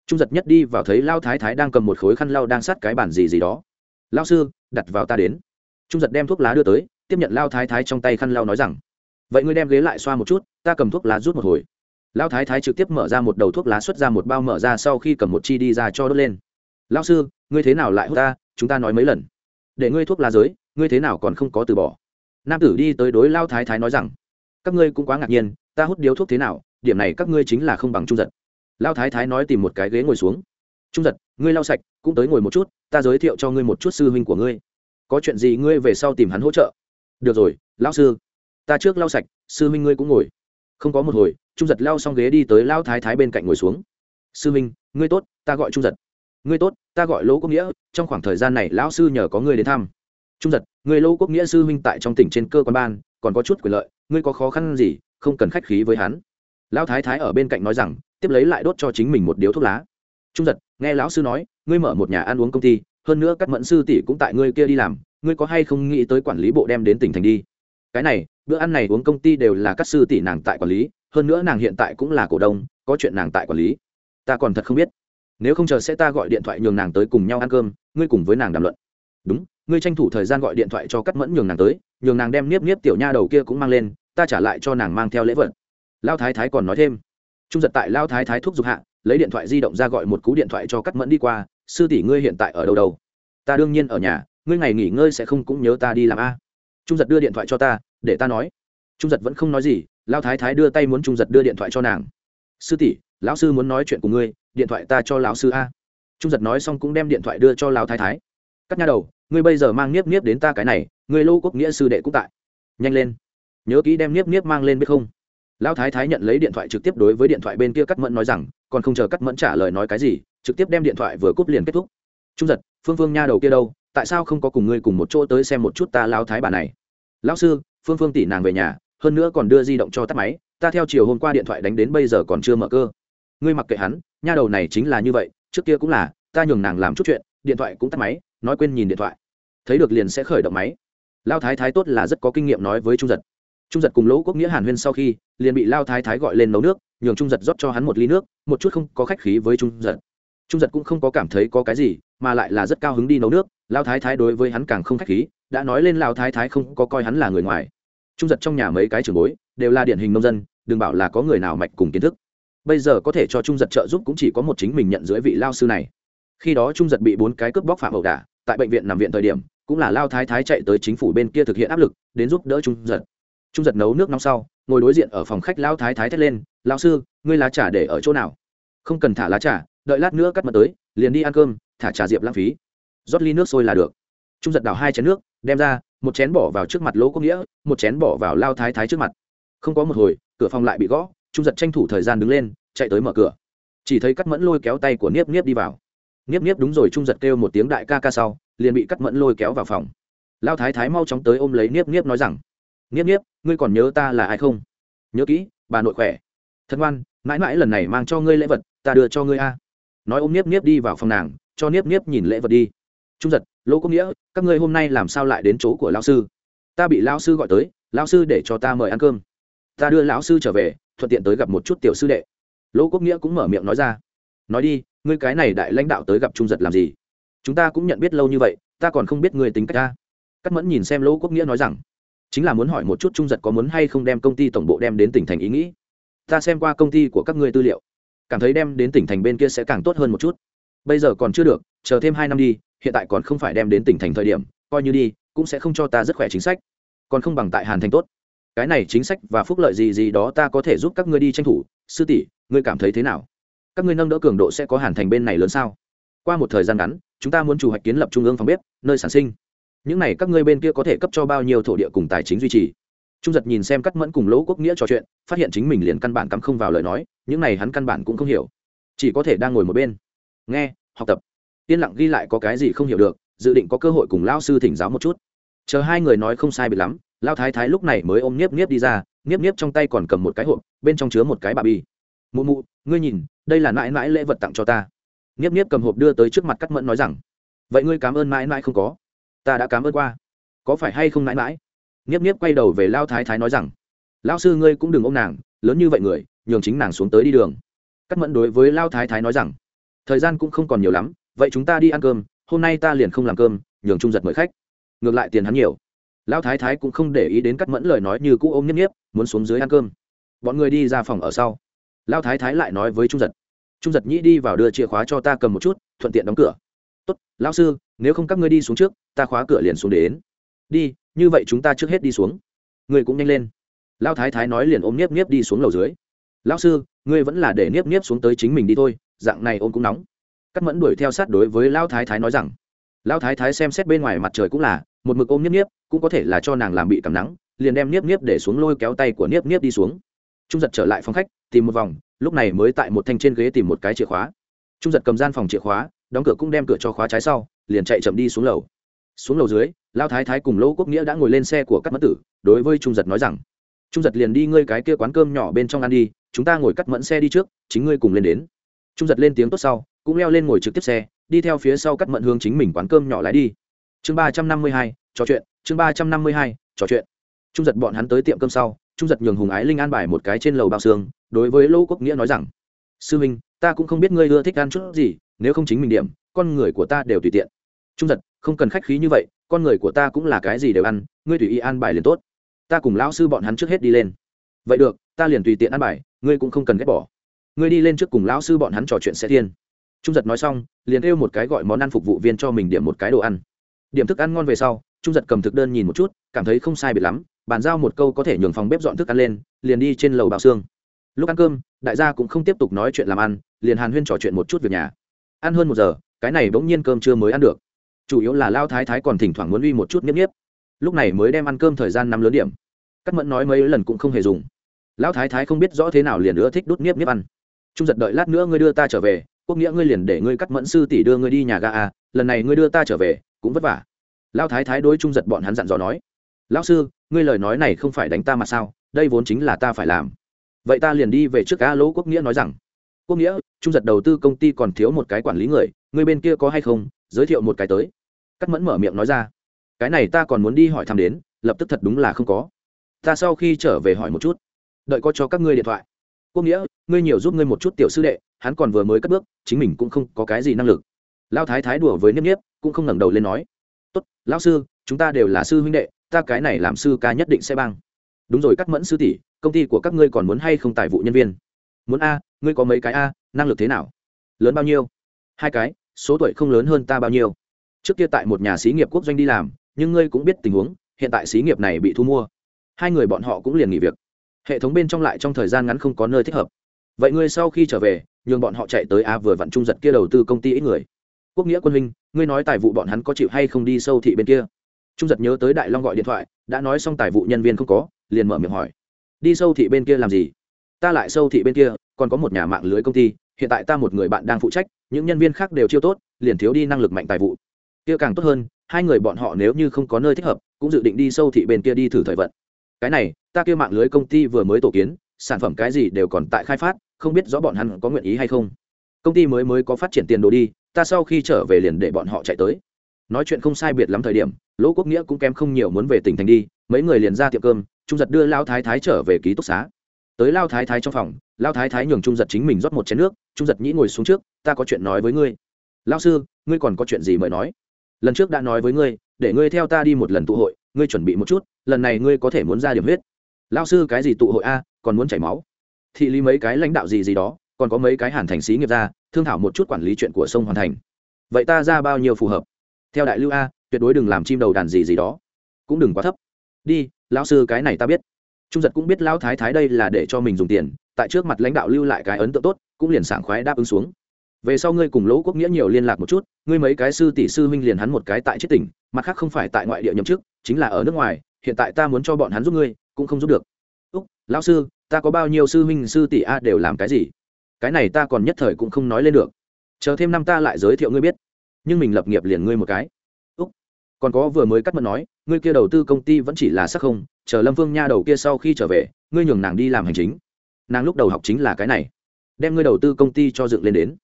Trung giật nhất đi vào thấy lao thái thái đang cầm một khối khăn lau đang sát cái bản gì gì đó. Lao sư đặt vào ta đến. Trung giật đem thuốc lá đưa tới tiếp nhận lao thái thái trong tay khăn lau nói rằng vậy ngươi đem ghế lại xoa một chút ta cầm thuốc lá rút một hồi. Lão thái thái trực tiếp mở ra một đầu thuốc lá xuất ra một bao mở ra sau khi cầm một chi đi ra cho đốt lên. Lão sư, ngươi thế nào lại hút ta? Chúng ta nói mấy lần. Để ngươi thuốc lá giới, ngươi thế nào còn không có từ bỏ? Nam tử đi tới đối lao thái thái nói rằng, các ngươi cũng quá ngạc nhiên, ta hút điếu thuốc thế nào? Điểm này các ngươi chính là không bằng trung giật. Lao thái thái nói tìm một cái ghế ngồi xuống. Trung giật, ngươi lau sạch, cũng tới ngồi một chút, ta giới thiệu cho ngươi một chút sư huynh của ngươi. Có chuyện gì ngươi về sau tìm hắn hỗ trợ. Được rồi, lão sư, ta trước lau sạch, sư huynh ngươi cũng ngồi. Không có một hồi trung giật lao xong ghế đi tới lao thái thái bên cạnh ngồi xuống. Sư Minh, ngươi tốt ta gọi trung giật. Ngươi tốt ta gọi lỗ quốc nghĩa trong khoảng thời gian này lão sư nhờ có ngươi đến thăm. Trung giật người lỗ quốc nghĩa sư Minh tại trong tỉnh trên cơ quan ban còn có chút quyền lợi ngươi có khó khăn gì không cần khách khí với hắn. Lão thái thái ở bên cạnh nói rằng tiếp lấy lại đốt cho chính mình một điếu thuốc lá. Trung giật nghe lão sư nói ngươi mở một nhà ăn uống công ty hơn nữa các mẫn sư tỷ cũng tại ngươi kia đi làm ngươi có hay không nghĩ tới quản lý bộ đem đến tỉnh thành đi? Cái này, bữa ăn này uống công ty đều là các sư tỷ nàng tại quản lý, hơn nữa nàng hiện tại cũng là cổ đông, có chuyện nàng tại quản lý. Ta còn thật không biết. Nếu không chờ sẽ ta gọi điện thoại nhường nàng tới cùng nhau ăn cơm, ngươi cùng với nàng đàm luận. Đúng, ngươi tranh thủ thời gian gọi điện thoại cho cắt mẫn nhường nàng tới, nhường nàng đem niếp niếp tiểu nha đầu kia cũng mang lên, ta trả lại cho nàng mang theo lễ vật. Lao thái thái còn nói thêm. Trung giật tại lao thái thái thuốc giục hạ, lấy điện thoại di động ra gọi một cú điện thoại cho cắt mẫn đi qua, sư tỷ ngươi hiện tại ở đâu đâu? Ta đương nhiên ở nhà, ngươi ngày nghỉ ngơi sẽ không cũng nhớ ta đi làm a. Trung giật đưa điện thoại cho ta để ta nói. Trung giật vẫn không nói gì lao thái thái đưa tay muốn trung giật đưa điện thoại cho nàng. Sư tỷ, lão sư muốn nói chuyện của ngươi, điện thoại ta cho lão sư a. Trung giật nói xong cũng đem điện thoại đưa cho lão thái thái. Cắt nha đầu, ngươi bây giờ mang niếp niếp đến ta cái này, ngươi lô quốc nghĩa sư đệ cũng tại. Nhanh lên. Nhớ kỹ đem niếp niếp mang lên biết không? Lão thái thái nhận lấy điện thoại trực tiếp đối với điện thoại bên kia cắt mẫn nói rằng, còn không chờ cắt mẫn trả lời nói cái gì, trực tiếp đem điện thoại vừa cúp liền kết thúc. Trung giật, phương phương nha đầu kia đâu, tại sao không có cùng ngươi cùng một chỗ tới xem một chút ta lao thái bà này? Lão sư phương phương tỷ nàng về nhà, hơn nữa còn đưa di động cho tắt máy, ta theo chiều hôm qua điện thoại đánh đến bây giờ còn chưa mở cơ. Ngươi mặc kệ hắn, nha đầu này chính là như vậy, trước kia cũng là, ta nhường nàng làm chút chuyện, điện thoại cũng tắt máy, nói quên nhìn điện thoại. Thấy được liền sẽ khởi động máy. Lao thái thái tốt là rất có kinh nghiệm nói với trung giật. Trung giật cùng lỗ quốc nghĩa hàn huyên sau khi, liền bị lao thái thái gọi lên nấu nước, nhường trung giật rót cho hắn một ly nước, một chút không có khách khí với trung giật. Trung giật cũng không có cảm thấy có cái gì, mà lại là rất cao hứng đi nấu nước, lao thái thái đối với hắn càng không khách khí, đã nói lên lao thái thái không có coi hắn là người ngoài trung giật trong nhà mấy cái trường bối, đều là điển hình nông dân, đừng bảo là có người nào mạch cùng kiến thức. Bây giờ có thể cho trung giật trợ giúp cũng chỉ có một chính mình nhận dưới vị lao sư này. Khi đó trung giật bị bốn cái cướp bóc phạm ẩu đả, tại bệnh viện nằm viện thời điểm, cũng là lao thái thái chạy tới chính phủ bên kia thực hiện áp lực, đến giúp đỡ trung giật. Trung giật nấu nước nóng sau, ngồi đối diện ở phòng khách lao thái thái thét lên lao sư, ngươi lá trà để ở chỗ nào? Không cần thả lá trà, đợi lát nữa cắt mật tới, liền đi ăn cơm, thả trà diệp lãng phí. Rót ly nước sôi là được. Trung giật đào hai chén nước, đem ra một chén bỏ vào trước mặt lỗ quốc nghĩa, một chén bỏ vào lao thái thái trước mặt. Không có một hồi, cửa phòng lại bị gõ, trung giật tranh thủ thời gian đứng lên, chạy tới mở cửa. Chỉ thấy cắt mẫn lôi kéo tay của niếp niếp đi vào. Niếp niếp đúng rồi, trung giật kêu một tiếng đại ca ca sau, liền bị cắt mẫn lôi kéo vào phòng. Lao thái thái mau chóng tới ôm lấy niếp niếp nói rằng, niếp niếp, ngươi còn nhớ ta là ai không? Nhớ kỹ, bà nội khỏe. Thân ngoan, mãi mãi lần này mang cho ngươi lễ vật, ta đưa cho ngươi a. Nói ôm niếp niếp đi vào phòng nàng, cho niếp niếp nhìn lễ vật đi trung giật, lỗ công nghĩa, các ngươi hôm nay làm sao lại đến chỗ của lão sư? Ta bị lão sư gọi tới, lão sư để cho ta mời ăn cơm. Ta đưa lão sư trở về, thuận tiện tới gặp một chút tiểu sư đệ. Lỗ quốc nghĩa cũng mở miệng nói ra. Nói đi, ngươi cái này đại lãnh đạo tới gặp trung giật làm gì? Chúng ta cũng nhận biết lâu như vậy, ta còn không biết ngươi tính cách ta. Cắt mẫn nhìn xem lỗ quốc nghĩa nói rằng, chính là muốn hỏi một chút trung giật có muốn hay không đem công ty tổng bộ đem đến tỉnh thành ý nghĩ. Ta xem qua công ty của các ngươi tư liệu, cảm thấy đem đến tỉnh thành bên kia sẽ càng tốt hơn một chút. Bây giờ còn chưa được, chờ thêm hai năm đi hiện tại còn không phải đem đến tỉnh thành thời điểm, coi như đi, cũng sẽ không cho ta rất khỏe chính sách. Còn không bằng tại hàn thành tốt. Cái này chính sách và phúc lợi gì gì đó ta có thể giúp các ngươi đi tranh thủ. Sư tỷ, ngươi cảm thấy thế nào? Các ngươi nâng đỡ cường độ sẽ có hàn thành bên này lớn sao? Qua một thời gian ngắn, chúng ta muốn chủ hoạch kiến lập trung ương phòng bếp, nơi sản sinh. Những này các ngươi bên kia có thể cấp cho bao nhiêu thổ địa cùng tài chính duy trì? Trung giật nhìn xem cắt mẫn cùng lỗ quốc nghĩa trò chuyện, phát hiện chính mình liền căn bản cắm không vào lời nói, những này hắn căn bản cũng không hiểu. Chỉ có thể đang ngồi một bên. Nghe, học tập yên lặng ghi lại có cái gì không hiểu được, dự định có cơ hội cùng lao sư thỉnh giáo một chút. Chờ hai người nói không sai bị lắm lao thái thái lúc này mới ôm nhiếp nhiếp đi ra nhiếp nhiếp trong tay còn cầm một cái hộp, bên trong chứa một cái bà bi. Mụ mụ, ngươi nhìn, đây là mãi mãi lễ vật tặng cho ta. Nhiếp nhiếp cầm hộp đưa tới trước mặt cắt mẫn nói rằng, vậy ngươi cảm ơn mãi mãi không có. Ta đã cảm ơn qua. Có phải hay không mãi mãi? Nhiếp nhiếp quay đầu về lao thái thái nói rằng lao sư ngươi cũng đừng ôm nàng, lớn như vậy người, nhường chính nàng xuống tới đi đường. Cắt mẫn đối với lao thái thái nói rằng, thời gian cũng không còn nhiều lắm vậy chúng ta đi ăn cơm hôm nay ta liền không làm cơm nhường trung giật mời khách. Ngược lại tiền hắn nhiều. Lão thái thái cũng không để ý đến cắt mẫn lời nói như cũ ôm nhiếp nhiếp, muốn xuống dưới ăn cơm. Bọn người đi ra phòng ở sau. Lão thái thái lại nói với trung giật. Trung giật nhĩ đi vào đưa chìa khóa cho ta cầm một chút thuận tiện đóng cửa. Tốt lão sư nếu không các ngươi đi xuống trước ta khóa cửa liền xuống đến. Đi như vậy chúng ta trước hết đi xuống. Người cũng nhanh lên. Lão thái thái nói liền ôm nhiếp nhiếp đi xuống lầu dưới. Lão sư ngươi vẫn là để nhiếp nhiếp xuống tới chính mình đi thôi dạng này ôm cũng nóng cắt mẫn đuổi theo sát đối với lão thái thái nói rằng, lão thái thái xem xét bên ngoài mặt trời cũng là một mực ôm niếp niếp, cũng có thể là cho nàng làm bị cảm nắng, liền đem niếp niếp để xuống lôi kéo tay của niếp niếp đi xuống. Trung giật trở lại phòng khách, tìm một vòng, lúc này mới tại một thanh trên ghế tìm một cái chìa khóa. Trung giật cầm gian phòng chìa khóa, đóng cửa cũng đem cửa cho khóa trái sau, liền chạy chậm đi xuống lầu. Xuống lầu dưới lao thái thái cùng lỗ quốc nghĩa đã ngồi lên xe của các mẫn tử, đối với trung giật nói rằng, trung giật liền đi ngơi cái kia quán cơm nhỏ bên trong ăn đi, chúng ta ngồi cắt mẫn xe đi trước, chính ngươi cùng lên đến. Trung giật lên tiếng tốt sau cũng leo lên ngồi trực tiếp xe, đi theo phía sau cắt mận hướng chính mình quán cơm nhỏ lái đi. Chương ba trăm năm mươi hai, trò chuyện, chương ba trăm năm mươi hai, trò chuyện. Trung giật bọn hắn tới tiệm cơm sau, trung giật nhường hùng ái linh an bài một cái trên lầu bao xương, đối với lỗ quốc nghĩa nói rằng, sư huynh, ta cũng không biết ngươi ưa thích ăn chút gì, nếu không chính mình điểm, con người của ta đều tùy tiện. Trung giật, không cần khách khí như vậy, con người của ta cũng là cái gì đều ăn, ngươi tùy ý an bài liền tốt. Ta cùng lão sư bọn hắn trước hết đi lên. Vậy được, ta liền tùy tiện ăn bài, ngươi cũng không cần ghét bỏ. Ngươi đi lên trước cùng lão sư bọn hắn trò chuyện sẽ thiên trung giật nói xong, liền kêu một cái gọi món ăn phục vụ viên cho mình điểm một cái đồ ăn. Điểm thức ăn ngon về sau, trung giật cầm thực đơn nhìn một chút, cảm thấy không sai biệt lắm, bàn giao một câu có thể nhường phòng bếp dọn thức ăn lên, liền đi trên lầu bào xương. Lúc ăn cơm, đại gia cũng không tiếp tục nói chuyện làm ăn, liền hàn huyên trò chuyện một chút việc nhà. Ăn hơn một giờ, cái này bỗng nhiên cơm chưa mới ăn được. Chủ yếu là lao thái thái còn thỉnh thoảng muốn uy một chút nhiếp nhiếp. Lúc này mới đem ăn cơm thời gian năm lớn điểm. Cắt mẫn nói mấy lần cũng không hề dùng. Lão thái thái không biết rõ thế nào liền nữa thích đút nhiếp nhiếp ăn. Trung giật đợi lát nữa ngươi đưa ta trở về quốc nghĩa ngươi liền để ngươi cắt mẫn sư tỷ đưa ngươi đi nhà ga à lần này ngươi đưa ta trở về, cũng vất vả. Lao thái thái đối trung giật bọn hắn dặn dò nói. Lão sư, ngươi lời nói này không phải đánh ta mà sao, đây vốn chính là ta phải làm. Vậy ta liền đi về trước cá lỗ quốc nghĩa nói rằng. Quốc nghĩa, trung giật đầu tư công ty còn thiếu một cái quản lý người ngươi bên kia có hay không, giới thiệu một cái tới. Cắt mẫn mở miệng nói ra. Cái này ta còn muốn đi hỏi thăm đến, lập tức thật đúng là không có. Ta sau khi trở về hỏi một chút. Đợi có cho các ngươi điện thoại. Quốc nghĩa ngươi nhiều giúp ngươi một chút tiểu sư đệ, hắn còn vừa mới cất bước, chính mình cũng không có cái gì năng lực. Lao thái thái đùa với niếp niếp, cũng không ngẩng đầu lên nói, tốt lao sư, chúng ta đều là sư huynh đệ, ta cái này làm sư ca nhất định sẽ băng. Đúng rồi cắt mẫn sư tỷ, công ty của các ngươi còn muốn hay không tài vụ nhân viên? Muốn a, ngươi có mấy cái a, năng lực thế nào? Lớn bao nhiêu? Hai cái, số tuổi không lớn hơn ta bao nhiêu. Trước kia tại một nhà xí nghiệp quốc doanh đi làm, nhưng ngươi cũng biết tình huống, hiện tại xí nghiệp này bị thu mua. Hai người bọn họ cũng liền nghỉ việc. Hệ thống bên trong lại trong thời gian ngắn không có nơi thích hợp vậy ngươi sau khi trở về, nhường bọn họ chạy tới a vừa vặn trung giật kia đầu tư công ty ít người. Quốc nghĩa quân huynh, ngươi nói tài vụ bọn hắn có chịu hay không đi sâu thị bên kia? Trung giật nhớ tới đại long gọi điện thoại, đã nói xong tài vụ nhân viên không có, liền mở miệng hỏi. Đi sâu thị bên kia làm gì? Ta lại sâu thị bên kia, còn có một nhà mạng lưới công ty, hiện tại ta một người bạn đang phụ trách, những nhân viên khác đều chiêu tốt, liền thiếu đi năng lực mạnh tài vụ. Kia càng tốt hơn, hai người bọn họ nếu như không có nơi thích hợp, cũng dự định đi sâu thị bên kia đi thử thời vận. Cái này, ta kia mạng lưới công ty vừa mới tổ kiến, sản phẩm cái gì đều còn tại khai phát không biết rõ bọn hắn có nguyện ý hay không. Công ty mới mới có phát triển tiền đồ đi, ta sau khi trở về liền để bọn họ chạy tới. Nói chuyện không sai biệt lắm thời điểm, lỗ quốc nghĩa cũng kém không nhiều muốn về tỉnh thành đi, mấy người liền ra tiệm cơm, trung giật đưa lao thái thái trở về ký túc xá. Tới lao thái thái trong phòng, lao thái thái nhường trung giật chính mình rót một chén nước, trung giật nhĩ ngồi xuống trước, ta có chuyện nói với ngươi. Lao sư, ngươi còn có chuyện gì mời nói? Lần trước đã nói với ngươi, để ngươi theo ta đi một lần tụ hội, ngươi chuẩn bị một chút, lần này ngươi có thể muốn ra điểm huyết. Lao sư, cái gì tụ hội a, còn muốn chảy máu? Thị lý mấy cái lãnh đạo gì gì đó, còn có mấy cái hàn thành xí nghiệp ra, thương thảo một chút quản lý chuyện của sông hoàn thành. Vậy ta ra bao nhiêu phù hợp? Theo đại lưu a, tuyệt đối đừng làm chim đầu đàn gì gì đó. Cũng đừng quá thấp. Đi, lão sư cái này ta biết. Trung giật cũng biết lão thái thái đây là để cho mình dùng tiền, tại trước mặt lãnh đạo lưu lại cái ấn tượng tốt, cũng liền sảng khoái đáp ứng xuống. Về sau ngươi cùng lỗ quốc nghĩa nhiều liên lạc một chút, ngươi mấy cái sư tỷ sư huynh liền hắn một cái tại chết tỉnh, mặt khác không phải tại ngoại địa nhậm chức, chính là ở nước ngoài, hiện tại ta muốn cho bọn hắn giúp ngươi, cũng không giúp được. Úc, lão sư ta có bao nhiêu sư huynh sư tỷ a đều làm cái gì? Cái này ta còn nhất thời cũng không nói lên được. Chờ thêm năm ta lại giới thiệu ngươi biết. Nhưng mình lập nghiệp liền ngươi một cái. Úc. Còn có vừa mới cắt mật nói, ngươi kia đầu tư công ty vẫn chỉ là sắc không, chờ lâm vương nha đầu kia sau khi trở về, ngươi nhường nàng đi làm hành chính. Nàng lúc đầu học chính là cái này. Đem ngươi đầu tư công ty cho dựng lên đến.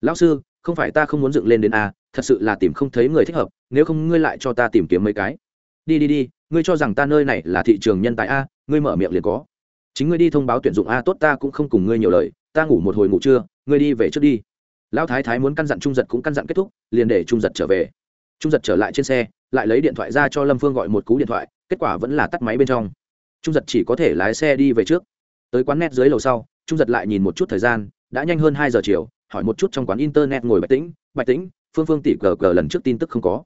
Lão sư, không phải ta không muốn dựng lên đến a, thật sự là tìm không thấy người thích hợp, nếu không ngươi lại cho ta tìm kiếm mấy cái. Đi đi đi, ngươi cho rằng ta nơi này là thị trường nhân tài a, ngươi mở miệng liền có chính ngươi đi thông báo tuyển dụng a tốt ta cũng không cùng ngươi nhiều lời, ta ngủ một hồi ngủ trưa, ngươi đi về trước đi. Lão thái thái muốn căn dặn trung giật cũng căn dặn kết thúc, liền để trung giật trở về. Trung giật trở lại trên xe, lại lấy điện thoại ra cho lâm phương gọi một cú điện thoại, kết quả vẫn là tắt máy bên trong. Trung giật chỉ có thể lái xe đi về trước. Tới quán net dưới lầu sau, trung giật lại nhìn một chút thời gian, đã nhanh hơn hai giờ chiều, hỏi một chút trong quán internet ngồi bạch tĩnh bạch tĩnh, phương phương tỷ cờ cờ lần trước tin tức không có?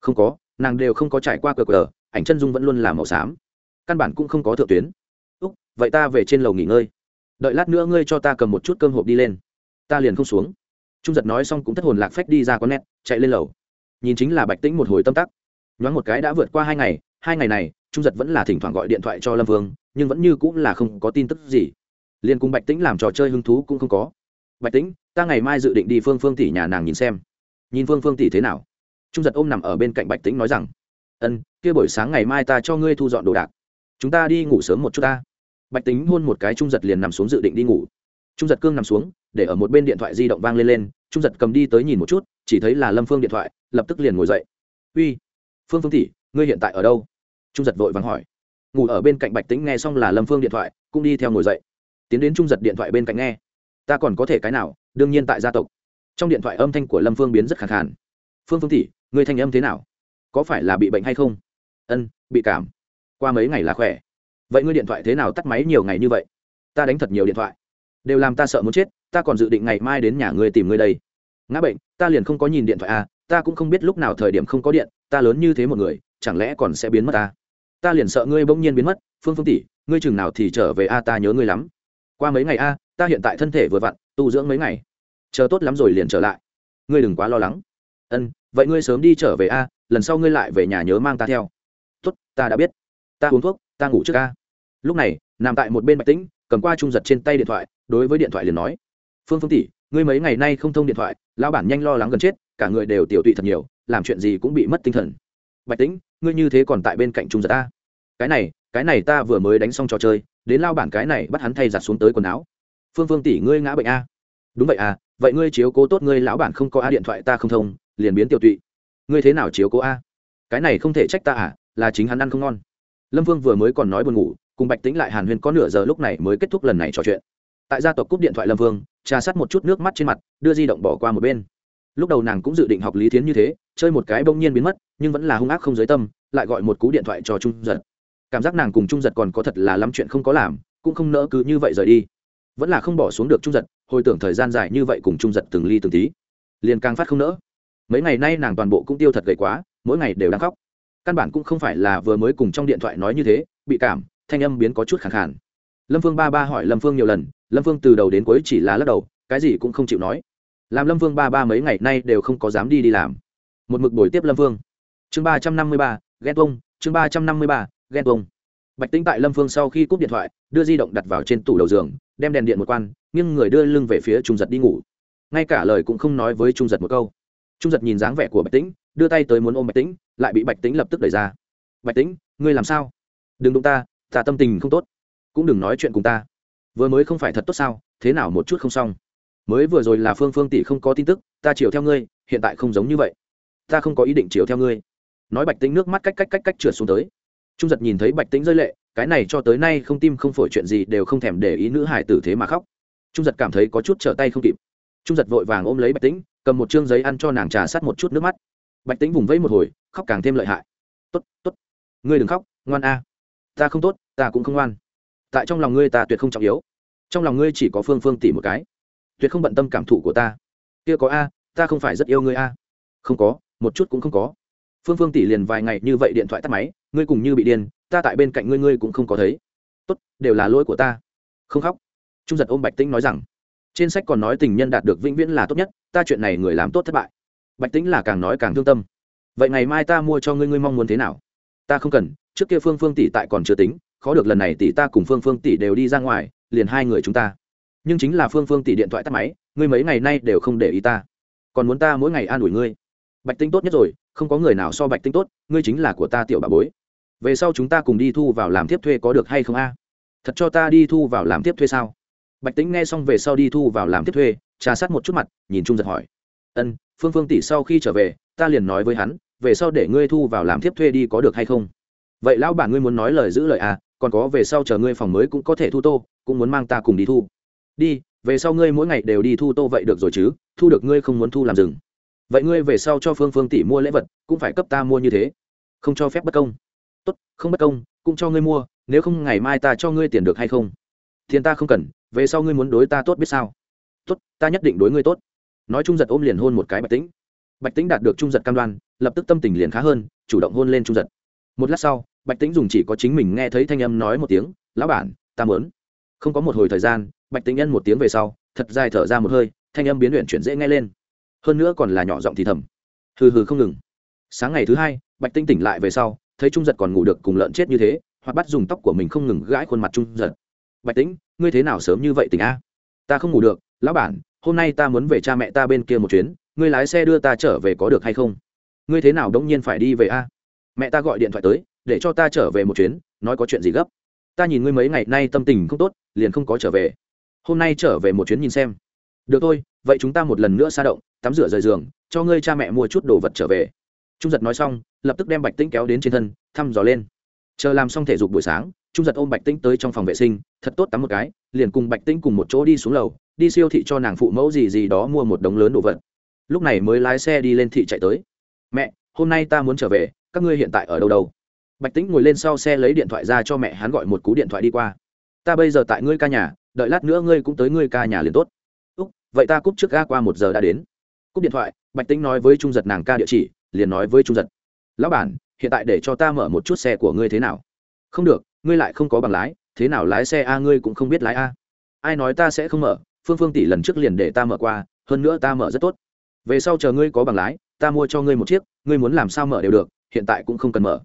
Không có, nàng đều không có trải qua cờ cờ, ảnh chân dung vẫn luôn là màu xám, căn bản cũng không có thượng tuyến vậy ta về trên lầu nghỉ ngơi. Đợi lát nữa ngươi cho ta cầm một chút cơm hộp đi lên. Ta liền không xuống. Trung giật nói xong cũng thất hồn lạc phách đi ra con nét chạy lên lầu. Nhìn chính là bạch tĩnh một hồi tâm tắc. Nhoáng một cái đã vượt qua hai ngày hai ngày này, trung giật vẫn là thỉnh thoảng gọi điện thoại cho lâm vương, nhưng vẫn như cũng là không có tin tức gì. Liên cùng bạch tĩnh làm trò chơi hứng thú cũng không có. Bạch tĩnh, ta ngày mai dự định đi phương phương tỷ nhà nàng nhìn xem. Nhìn phương phương tỷ thế nào? Trung giật ôm nằm ở bên cạnh bạch tĩnh nói rằng, ân, kia buổi sáng ngày mai ta cho ngươi thu dọn đồ đạc. Chúng ta đi ngủ sớm một chút ta bạch tính hôn một cái trung giật liền nằm xuống dự định đi ngủ. Trung giật cương nằm xuống, để ở một bên điện thoại di động vang lên lên, trung giật cầm đi tới nhìn một chút, chỉ thấy là lâm phương điện thoại, lập tức liền ngồi dậy. Uy, phương phương tỷ, ngươi hiện tại ở đâu? Trung giật vội vàng hỏi. Ngủ ở bên cạnh bạch tính nghe xong là lâm phương điện thoại, cũng đi theo ngồi dậy. Tiến đến trung giật điện thoại bên cạnh nghe. Ta còn có thể cái nào? Đương nhiên tại gia tộc. Trong điện thoại âm thanh của lâm phương biến rất khẳng khàn. Phương phương tỷ, ngươi thanh âm thế nào? Có phải là bị bệnh hay không? Ân, bị cảm. Qua mấy ngày là khỏe vậy ngươi điện thoại thế nào tắt máy nhiều ngày như vậy? Ta đánh thật nhiều điện thoại. Đều làm ta sợ muốn chết, ta còn dự định ngày mai đến nhà ngươi tìm ngươi đây. Ngã bệnh, ta liền không có nhìn điện thoại à ta cũng không biết lúc nào thời điểm không có điện, ta lớn như thế một người, chẳng lẽ còn sẽ biến mất ta ta liền sợ ngươi bỗng nhiên biến mất, phương phương tỷ, ngươi chừng nào thì trở về a ta nhớ ngươi lắm. Qua mấy ngày a ta hiện tại thân thể vừa vặn, tu dưỡng mấy ngày. Chờ tốt lắm rồi liền trở lại. Ngươi đừng quá lo lắng. Ân, vậy ngươi sớm đi trở về a lần sau ngươi lại về nhà nhớ mang ta theo. Tốt, ta đã biết. Ta uống thuốc, ta ngủ trước a lúc này, nằm tại một bên bạch tĩnh, cầm qua trung giật trên tay điện thoại, đối với điện thoại liền nói, phương phương tỷ, ngươi mấy ngày nay không thông điện thoại, lão bản nhanh lo lắng gần chết, cả người đều tiểu tụy thật nhiều, làm chuyện gì cũng bị mất tinh thần. Bạch tĩnh, ngươi như thế còn tại bên cạnh trung giật ta? Cái này cái này ta vừa mới đánh xong trò chơi, đến lao bản cái này bắt hắn thay giặt xuống tới quần áo. Phương phương tỷ, ngươi ngã bệnh a. Đúng vậy à vậy ngươi chiếu cố tốt ngươi, lão bản không có a điện thoại ta không thông, liền biến tiểu tụy. Ngươi thế nào chiếu cố a? Cái này không thể trách ta à là chính hắn ăn không ngon. Lâm vương vừa mới còn nói buồn ngủ cùng bạch tĩnh lại hàn huyên có nửa giờ lúc này mới kết thúc lần này trò chuyện tại gia tộc cúp điện thoại lâm vương trà sát một chút nước mắt trên mặt đưa di động bỏ qua một bên lúc đầu nàng cũng dự định học lý thiến như thế chơi một cái bỗng nhiên biến mất nhưng vẫn là hung ác không giới tâm lại gọi một cú điện thoại cho trung giật cảm giác nàng cùng trung giật còn có thật là lắm chuyện không có làm cũng không nỡ cứ như vậy rời đi vẫn là không bỏ xuống được trung giật hồi tưởng thời gian dài như vậy cùng trung giật từng ly từng tí liền càng phát không nỡ mấy ngày nay nàng toàn bộ cũng tiêu thật gầy quá mỗi ngày đều đang khóc căn bản cũng không phải là vừa mới cùng trong điện thoại nói như thế bị cảm thanh âm biến có chút khẳng khản lâm phương ba ba hỏi lâm phương nhiều lần, lâm phương từ đầu đến cuối chỉ là lắc đầu, cái gì cũng không chịu nói. Làm lâm phương ba ba mấy ngày nay đều không có dám đi đi làm. Một mực buổi tiếp lâm phương. Chương ba trăm năm mươi ba, ghen tuông. chương ba trăm năm mươi ba, ghen tuông. bạch tính tại lâm phương sau khi cúp điện thoại, đưa di động đặt vào trên tủ đầu giường, đem đèn điện một quan nhưng người đưa lưng về phía trung giật đi ngủ. Ngay cả lời cũng không nói với trung giật một câu. Trung giật nhìn dáng vẻ của bạch tĩnh, đưa tay tới muốn ôm bạch tĩnh, lại bị bạch tĩnh lập tức đẩy ra. Bạch tĩnh, ngươi làm sao? Đừng đụng ta ta tâm tình không tốt, cũng đừng nói chuyện cùng ta. Vừa mới không phải thật tốt sao, thế nào một chút không xong? Mới vừa rồi là phương phương tỷ không có tin tức, ta chiều theo ngươi, hiện tại không giống như vậy. Ta không có ý định chiều theo ngươi. Nói bạch tĩnh nước mắt cách cách cách cách trượt xuống tới. Trung giật nhìn thấy bạch tĩnh rơi lệ, cái này cho tới nay không tim không phổi chuyện gì đều không thèm để ý nữ hải tử thế mà khóc. Trung giật cảm thấy có chút trở tay không kịp. Trung giật vội vàng ôm lấy bạch tĩnh, cầm một chương giấy ăn cho nàng trà sát một chút nước mắt. Bạch tĩnh vùng vẫy một hồi, khóc càng thêm lợi hại. Tốt tốt, ngươi đừng khóc, ngoan a ta không tốt, ta cũng không ngoan. Tại trong lòng ngươi ta tuyệt không trọng yếu. Trong lòng ngươi chỉ có phương phương tỷ một cái. Tuyệt không bận tâm cảm thụ của ta. Kia có a, ta không phải rất yêu ngươi a. Không có, một chút cũng không có. Phương phương tỷ liền vài ngày như vậy điện thoại tắt máy, ngươi cùng như bị điên, ta tại bên cạnh ngươi ngươi cũng không có thấy. Tốt, đều là lỗi của ta. Không khóc. Trung giật ôm bạch tĩnh nói rằng, trên sách còn nói tình nhân đạt được vĩnh viễn là tốt nhất, ta chuyện này người làm tốt thất bại. Bạch tĩnh là càng nói càng thương tâm. Vậy ngày mai ta mua cho ngươi ngươi mong muốn thế nào? Ta không cần trước kia phương phương tỷ tại còn chưa tính, khó được lần này tỷ ta cùng phương phương tỷ đều đi ra ngoài, liền hai người chúng ta. Nhưng chính là phương phương tỷ điện thoại tắt máy, ngươi mấy ngày nay đều không để ý ta. Còn muốn ta mỗi ngày an ủi ngươi? Bạch tinh tốt nhất rồi, không có người nào so bạch tinh tốt, ngươi chính là của ta tiểu bà bối. Về sau chúng ta cùng đi thu vào làm tiếp thuê có được hay không a? Thật cho ta đi thu vào làm tiếp thuê sao? Bạch tính nghe xong về sau đi thu vào làm tiếp thuê, trà sát một chút mặt, nhìn trung giật hỏi. Ân, phương phương tỷ sau khi trở về, ta liền nói với hắn, về sau để ngươi thu vào làm tiếp thuê đi có được hay không? Vậy lão bản ngươi muốn nói lời giữ lời à còn có về sau chờ ngươi phòng mới cũng có thể thu tô, cũng muốn mang ta cùng đi thu. Đi, về sau ngươi mỗi ngày đều đi thu tô vậy được rồi chứ, thu được ngươi không muốn thu làm rừng. Vậy ngươi về sau cho phương phương tỷ mua lễ vật, cũng phải cấp ta mua như thế. Không cho phép bất công. Tốt, không bất công, cũng cho ngươi mua, nếu không ngày mai ta cho ngươi tiền được hay không? Tiền ta không cần, về sau ngươi muốn đối ta tốt biết sao? Tốt, ta nhất định đối ngươi tốt. Nói trung giật ôm liền hôn một cái bạch tĩnh. Bạch tĩnh đạt được trung giật cam đoan, lập tức tâm tình liền khá hơn, chủ động hôn lên trung giật. Một lát sau bạch tĩnh dùng chỉ có chính mình nghe thấy thanh âm nói một tiếng, lão bản, ta mớn không có một hồi thời gian, bạch tĩnh nhân một tiếng về sau, thật dài thở ra một hơi, thanh âm biến luyện chuyển dễ nghe lên. Hơn nữa còn là nhỏ giọng thì thầm. Hừ hừ không ngừng. Sáng ngày thứ hai, bạch tinh tỉnh lại về sau, thấy trung giật còn ngủ được cùng lợn chết như thế, hoặc bắt dùng tóc của mình không ngừng gãi khuôn mặt trung giật. Bạch tĩnh, ngươi thế nào sớm như vậy tỉnh a? Ta không ngủ được, lão bản, hôm nay ta muốn về cha mẹ ta bên kia một chuyến, ngươi lái xe đưa ta trở về có được hay không? Ngươi thế nào đống nhiên phải đi về a? Mẹ ta gọi điện thoại tới để cho ta trở về một chuyến, nói có chuyện gì gấp. Ta nhìn ngươi mấy ngày nay tâm tình không tốt, liền không có trở về. Hôm nay trở về một chuyến nhìn xem. Được thôi, vậy chúng ta một lần nữa xa động, tắm rửa rời giường, cho ngươi cha mẹ mua chút đồ vật trở về. Trung giật nói xong, lập tức đem bạch tĩnh kéo đến trên thân, thăm dò lên. Chờ làm xong thể dục buổi sáng, trung giật ôm bạch tĩnh tới trong phòng vệ sinh, thật tốt tắm một cái, liền cùng bạch tĩnh cùng một chỗ đi xuống lầu, đi siêu thị cho nàng phụ mẫu gì gì đó mua một đống lớn đồ vật. Lúc này mới lái xe đi lên thị chạy tới. Mẹ, hôm nay ta muốn trở về, các ngươi hiện tại ở đâu đâu? Bạch tĩnh ngồi lên sau xe lấy điện thoại ra cho mẹ hắn gọi một cú điện thoại đi qua. Ta bây giờ tại ngươi ca nhà, đợi lát nữa ngươi cũng tới ngươi ca nhà liền tốt. Úc, vậy ta cúp trước ga qua một giờ đã đến. Cúp điện thoại, bạch tĩnh nói với trung giật nàng ca địa chỉ, liền nói với trung giật. Lão bản, hiện tại để cho ta mở một chút xe của ngươi thế nào? Không được, ngươi lại không có bằng lái, thế nào lái xe a, ngươi cũng không biết lái a. Ai nói ta sẽ không mở, phương phương tỷ lần trước liền để ta mở qua, hơn nữa ta mở rất tốt. Về sau chờ ngươi có bằng lái, ta mua cho ngươi một chiếc, ngươi muốn làm sao mở đều được, hiện tại cũng không cần mở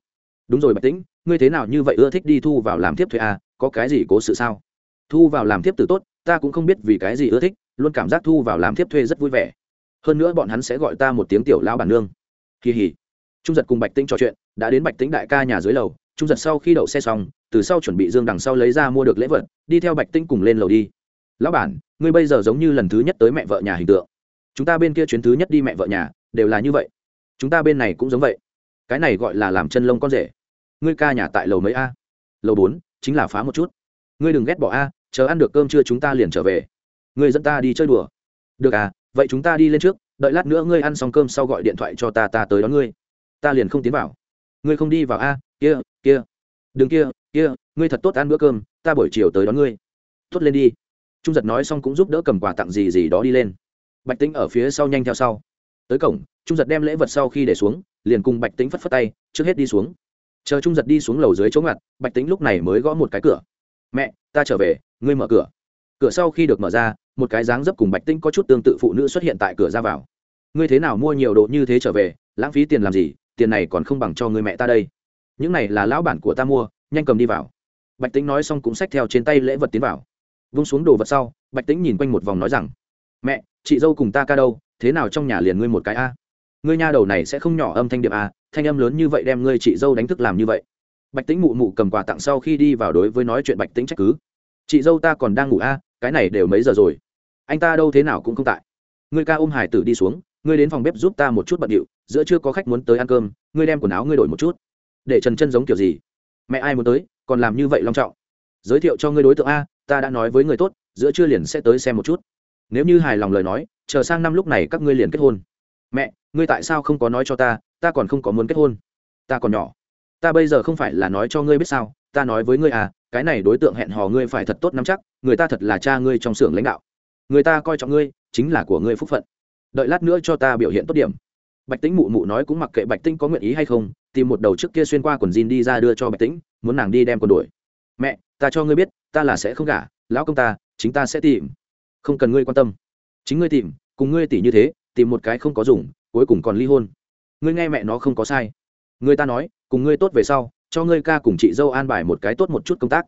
đúng rồi bạch tĩnh, ngươi thế nào như vậy ưa thích đi thu vào làm tiếp thuê à có cái gì cố sự sao? Thu vào làm tiếp từ tốt, ta cũng không biết vì cái gì ưa thích, luôn cảm giác thu vào làm tiếp thuê rất vui vẻ. Hơn nữa bọn hắn sẽ gọi ta một tiếng tiểu lão bản nương. Kỳ hỉ trung giật cùng bạch tĩnh trò chuyện, đã đến bạch tĩnh đại ca nhà dưới lầu, trung giật sau khi đậu xe xong, từ sau chuẩn bị dương đằng sau lấy ra mua được lễ vật, đi theo bạch tĩnh cùng lên lầu đi. Lão bản, ngươi bây giờ giống như lần thứ nhất tới mẹ vợ nhà hình tượng. Chúng ta bên kia chuyến thứ nhất đi mẹ vợ nhà, đều là như vậy. Chúng ta bên này cũng giống vậy cái này gọi là làm chân lông con rể. Ngươi ca nhà tại lầu mấy a? Lầu bốn, chính là phá một chút. Ngươi đừng ghét bỏ a, chờ ăn được cơm trưa chúng ta liền trở về. Ngươi dẫn ta đi chơi đùa. Được à vậy chúng ta đi lên trước, đợi lát nữa ngươi ăn xong cơm sau gọi điện thoại cho ta ta tới đón ngươi. Ta liền không tiến vào. Ngươi không đi vào a, kia kia. Đừng kia kia, ngươi thật tốt ăn bữa cơm, ta buổi chiều tới đón ngươi. Tốt lên đi. Trung giật nói xong cũng giúp đỡ cầm quà tặng gì gì đó đi lên. Bạch tính ở phía sau nhanh theo sau. Tới cổng, trung giật đem lễ vật sau khi để xuống liền cùng bạch tính phất phất tay, trước hết đi xuống. Chờ trung giật đi xuống lầu dưới chỗ ngặt, bạch tính lúc này mới gõ một cái cửa. Mẹ, ta trở về, ngươi mở cửa. Cửa sau khi được mở ra, một cái dáng dấp cùng bạch tinh có chút tương tự phụ nữ xuất hiện tại cửa ra vào. Ngươi thế nào mua nhiều đồ như thế trở về, lãng phí tiền làm gì, tiền này còn không bằng cho người mẹ ta đây. Những này là lão bản của ta mua, nhanh cầm đi vào. Bạch tính nói xong cũng xách theo trên tay lễ vật tiến vào. Vung xuống đồ vật sau, bạch tính nhìn quanh một vòng nói rằng, mẹ, chị dâu cùng ta ca đâu, thế nào trong nhà liền ngươi một cái a? Ngươi nha đầu này sẽ không nhỏ âm thanh điệp à? thanh âm lớn như vậy đem ngươi chị dâu đánh thức làm như vậy. Bạch tính mụ mụ cầm quà tặng sau khi đi vào đối với nói chuyện bạch tính trách cứ. Chị dâu ta còn đang ngủ a cái này đều mấy giờ rồi? Anh ta đâu thế nào cũng không tại. Ngươi ca ôm hải tử đi xuống, ngươi đến phòng bếp giúp ta một chút bận điệu, giữa chưa có khách muốn tới ăn cơm, ngươi đem quần áo ngươi đổi một chút. Để trần chân giống kiểu gì? Mẹ ai muốn tới, còn làm như vậy long trọng. Giới thiệu cho ngươi đối tượng a, ta đã nói với người tốt, giữa trưa liền sẽ tới xem một chút. Nếu như hài lòng lời nói, chờ sang năm lúc này các ngươi liền kết hôn mẹ, ngươi tại sao không có nói cho ta ta còn không có muốn kết hôn. Ta còn nhỏ. Ta bây giờ không phải là nói cho ngươi biết sao, ta nói với ngươi à cái này đối tượng hẹn hò ngươi phải thật tốt nắm chắc, người ta thật là cha ngươi trong xưởng lãnh đạo. Người ta coi trọng ngươi, chính là của ngươi phúc phận. Đợi lát nữa cho ta biểu hiện tốt điểm. Bạch tĩnh mụ mụ nói cũng mặc kệ bạch tĩnh có nguyện ý hay không, tìm một đầu trước kia xuyên qua quần jean đi ra đưa cho bạch tĩnh, muốn nàng đi đem quần đuổi. Mẹ, ta cho ngươi biết, ta là sẽ không gả, lão công ta, chính ta sẽ tìm. Không cần ngươi quan tâm. Chính ngươi tìm, cùng ngươi tỷ như thế tìm một cái không có dùng, cuối cùng còn ly hôn. Ngươi nghe mẹ nó không có sai. Người ta nói, cùng ngươi tốt về sau, cho ngươi ca cùng chị dâu an bài một cái tốt một chút công tác.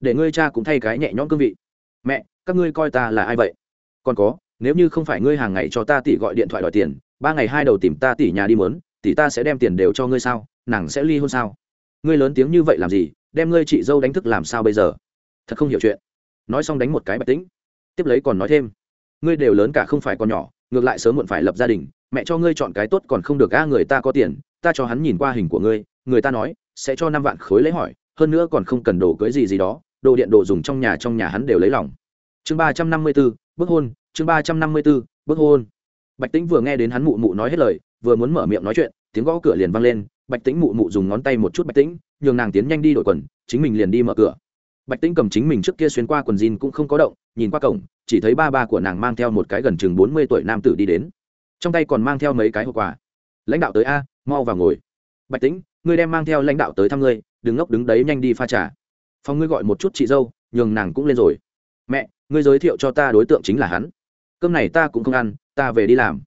Để ngươi cha cũng thay cái nhẹ nhõm cương vị. Mẹ, các ngươi coi ta là ai vậy? Còn có, nếu như không phải ngươi hàng ngày cho ta tỷ gọi điện thoại đòi tiền, ba ngày hai đầu tìm ta tỷ nhà đi mớn tỷ ta sẽ đem tiền đều cho ngươi sao? Nàng sẽ ly hôn sao? Ngươi lớn tiếng như vậy làm gì? Đem ngươi chị dâu đánh thức làm sao bây giờ? Thật không hiểu chuyện. Nói xong đánh một cái bạch tĩnh. Tiếp lấy còn nói thêm. Ngươi đều lớn cả không phải còn nhỏ ngược lại sớm muộn phải lập gia đình, mẹ cho ngươi chọn cái tốt còn không được, a, người ta có tiền, ta cho hắn nhìn qua hình của ngươi, người ta nói, sẽ cho năm vạn khối lấy hỏi, hơn nữa còn không cần đồ cưới gì gì đó, đồ điện đồ dùng trong nhà trong nhà hắn đều lấy lòng. Chương ba trăm năm mươi b ố bức hôn, chương ba trăm năm mươi b ố bức hôn. Bạch tĩnh vừa nghe đến hắn mụ mụ nói hết lời, vừa muốn mở miệng nói chuyện, tiếng gõ cửa liền vang lên, bạch tĩnh mụ mụ dùng ngón tay một chút bạch tĩnh, nhường nàng tiến nhanh đi đổi quần, chính mình liền đi mở cửa. Bạch tĩnh cầm chính mình trước kia xuyên qua quần jean cũng không có động, nhìn qua cổng chỉ thấy ba ba của nàng mang theo một cái gần chừng bốn mươi tuổi nam tử đi đến. Trong tay còn mang theo mấy cái hộp quà. Lãnh đạo tới a, mau vào ngồi. Bạch tĩnh, ngươi đem mang theo lãnh đạo tới thăm ngươi, đừng ngốc đứng đấy nhanh đi pha trà. Phòng ngươi gọi một chút chị dâu, nhường nàng cũng lên rồi. Mẹ, ngươi giới thiệu cho ta đối tượng chính là hắn. Cơm này ta cũng không ăn, ta về đi làm.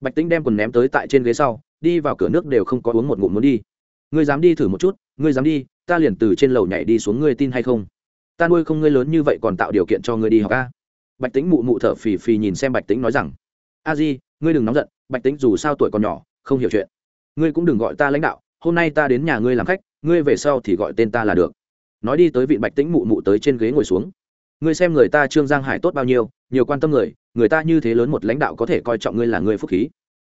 Bạch tĩnh đem quần ném tới tại trên ghế sau, đi vào cửa nước đều không có uống một ngụm muốn đi. Ngươi dám đi thử một chút, ngươi dám đi, ta liền từ trên lầu nhảy đi xuống ngươi tin hay không? Ta nuôi không ngươi lớn như vậy còn tạo điều kiện cho ngươi đi học a bạch tĩnh mụ mụ thở phì phì nhìn xem bạch tĩnh nói rằng, a di, ngươi đừng nóng giận, bạch tĩnh dù sao tuổi còn nhỏ, không hiểu chuyện. Ngươi cũng đừng gọi ta lãnh đạo, hôm nay ta đến nhà ngươi làm khách, ngươi về sau thì gọi tên ta là được. Nói đi tới vị bạch tĩnh mụ mụ tới trên ghế ngồi xuống. Ngươi xem người ta trương giang hải tốt bao nhiêu, nhiều quan tâm người người ta như thế lớn một lãnh đạo có thể coi trọng ngươi là người phúc khí.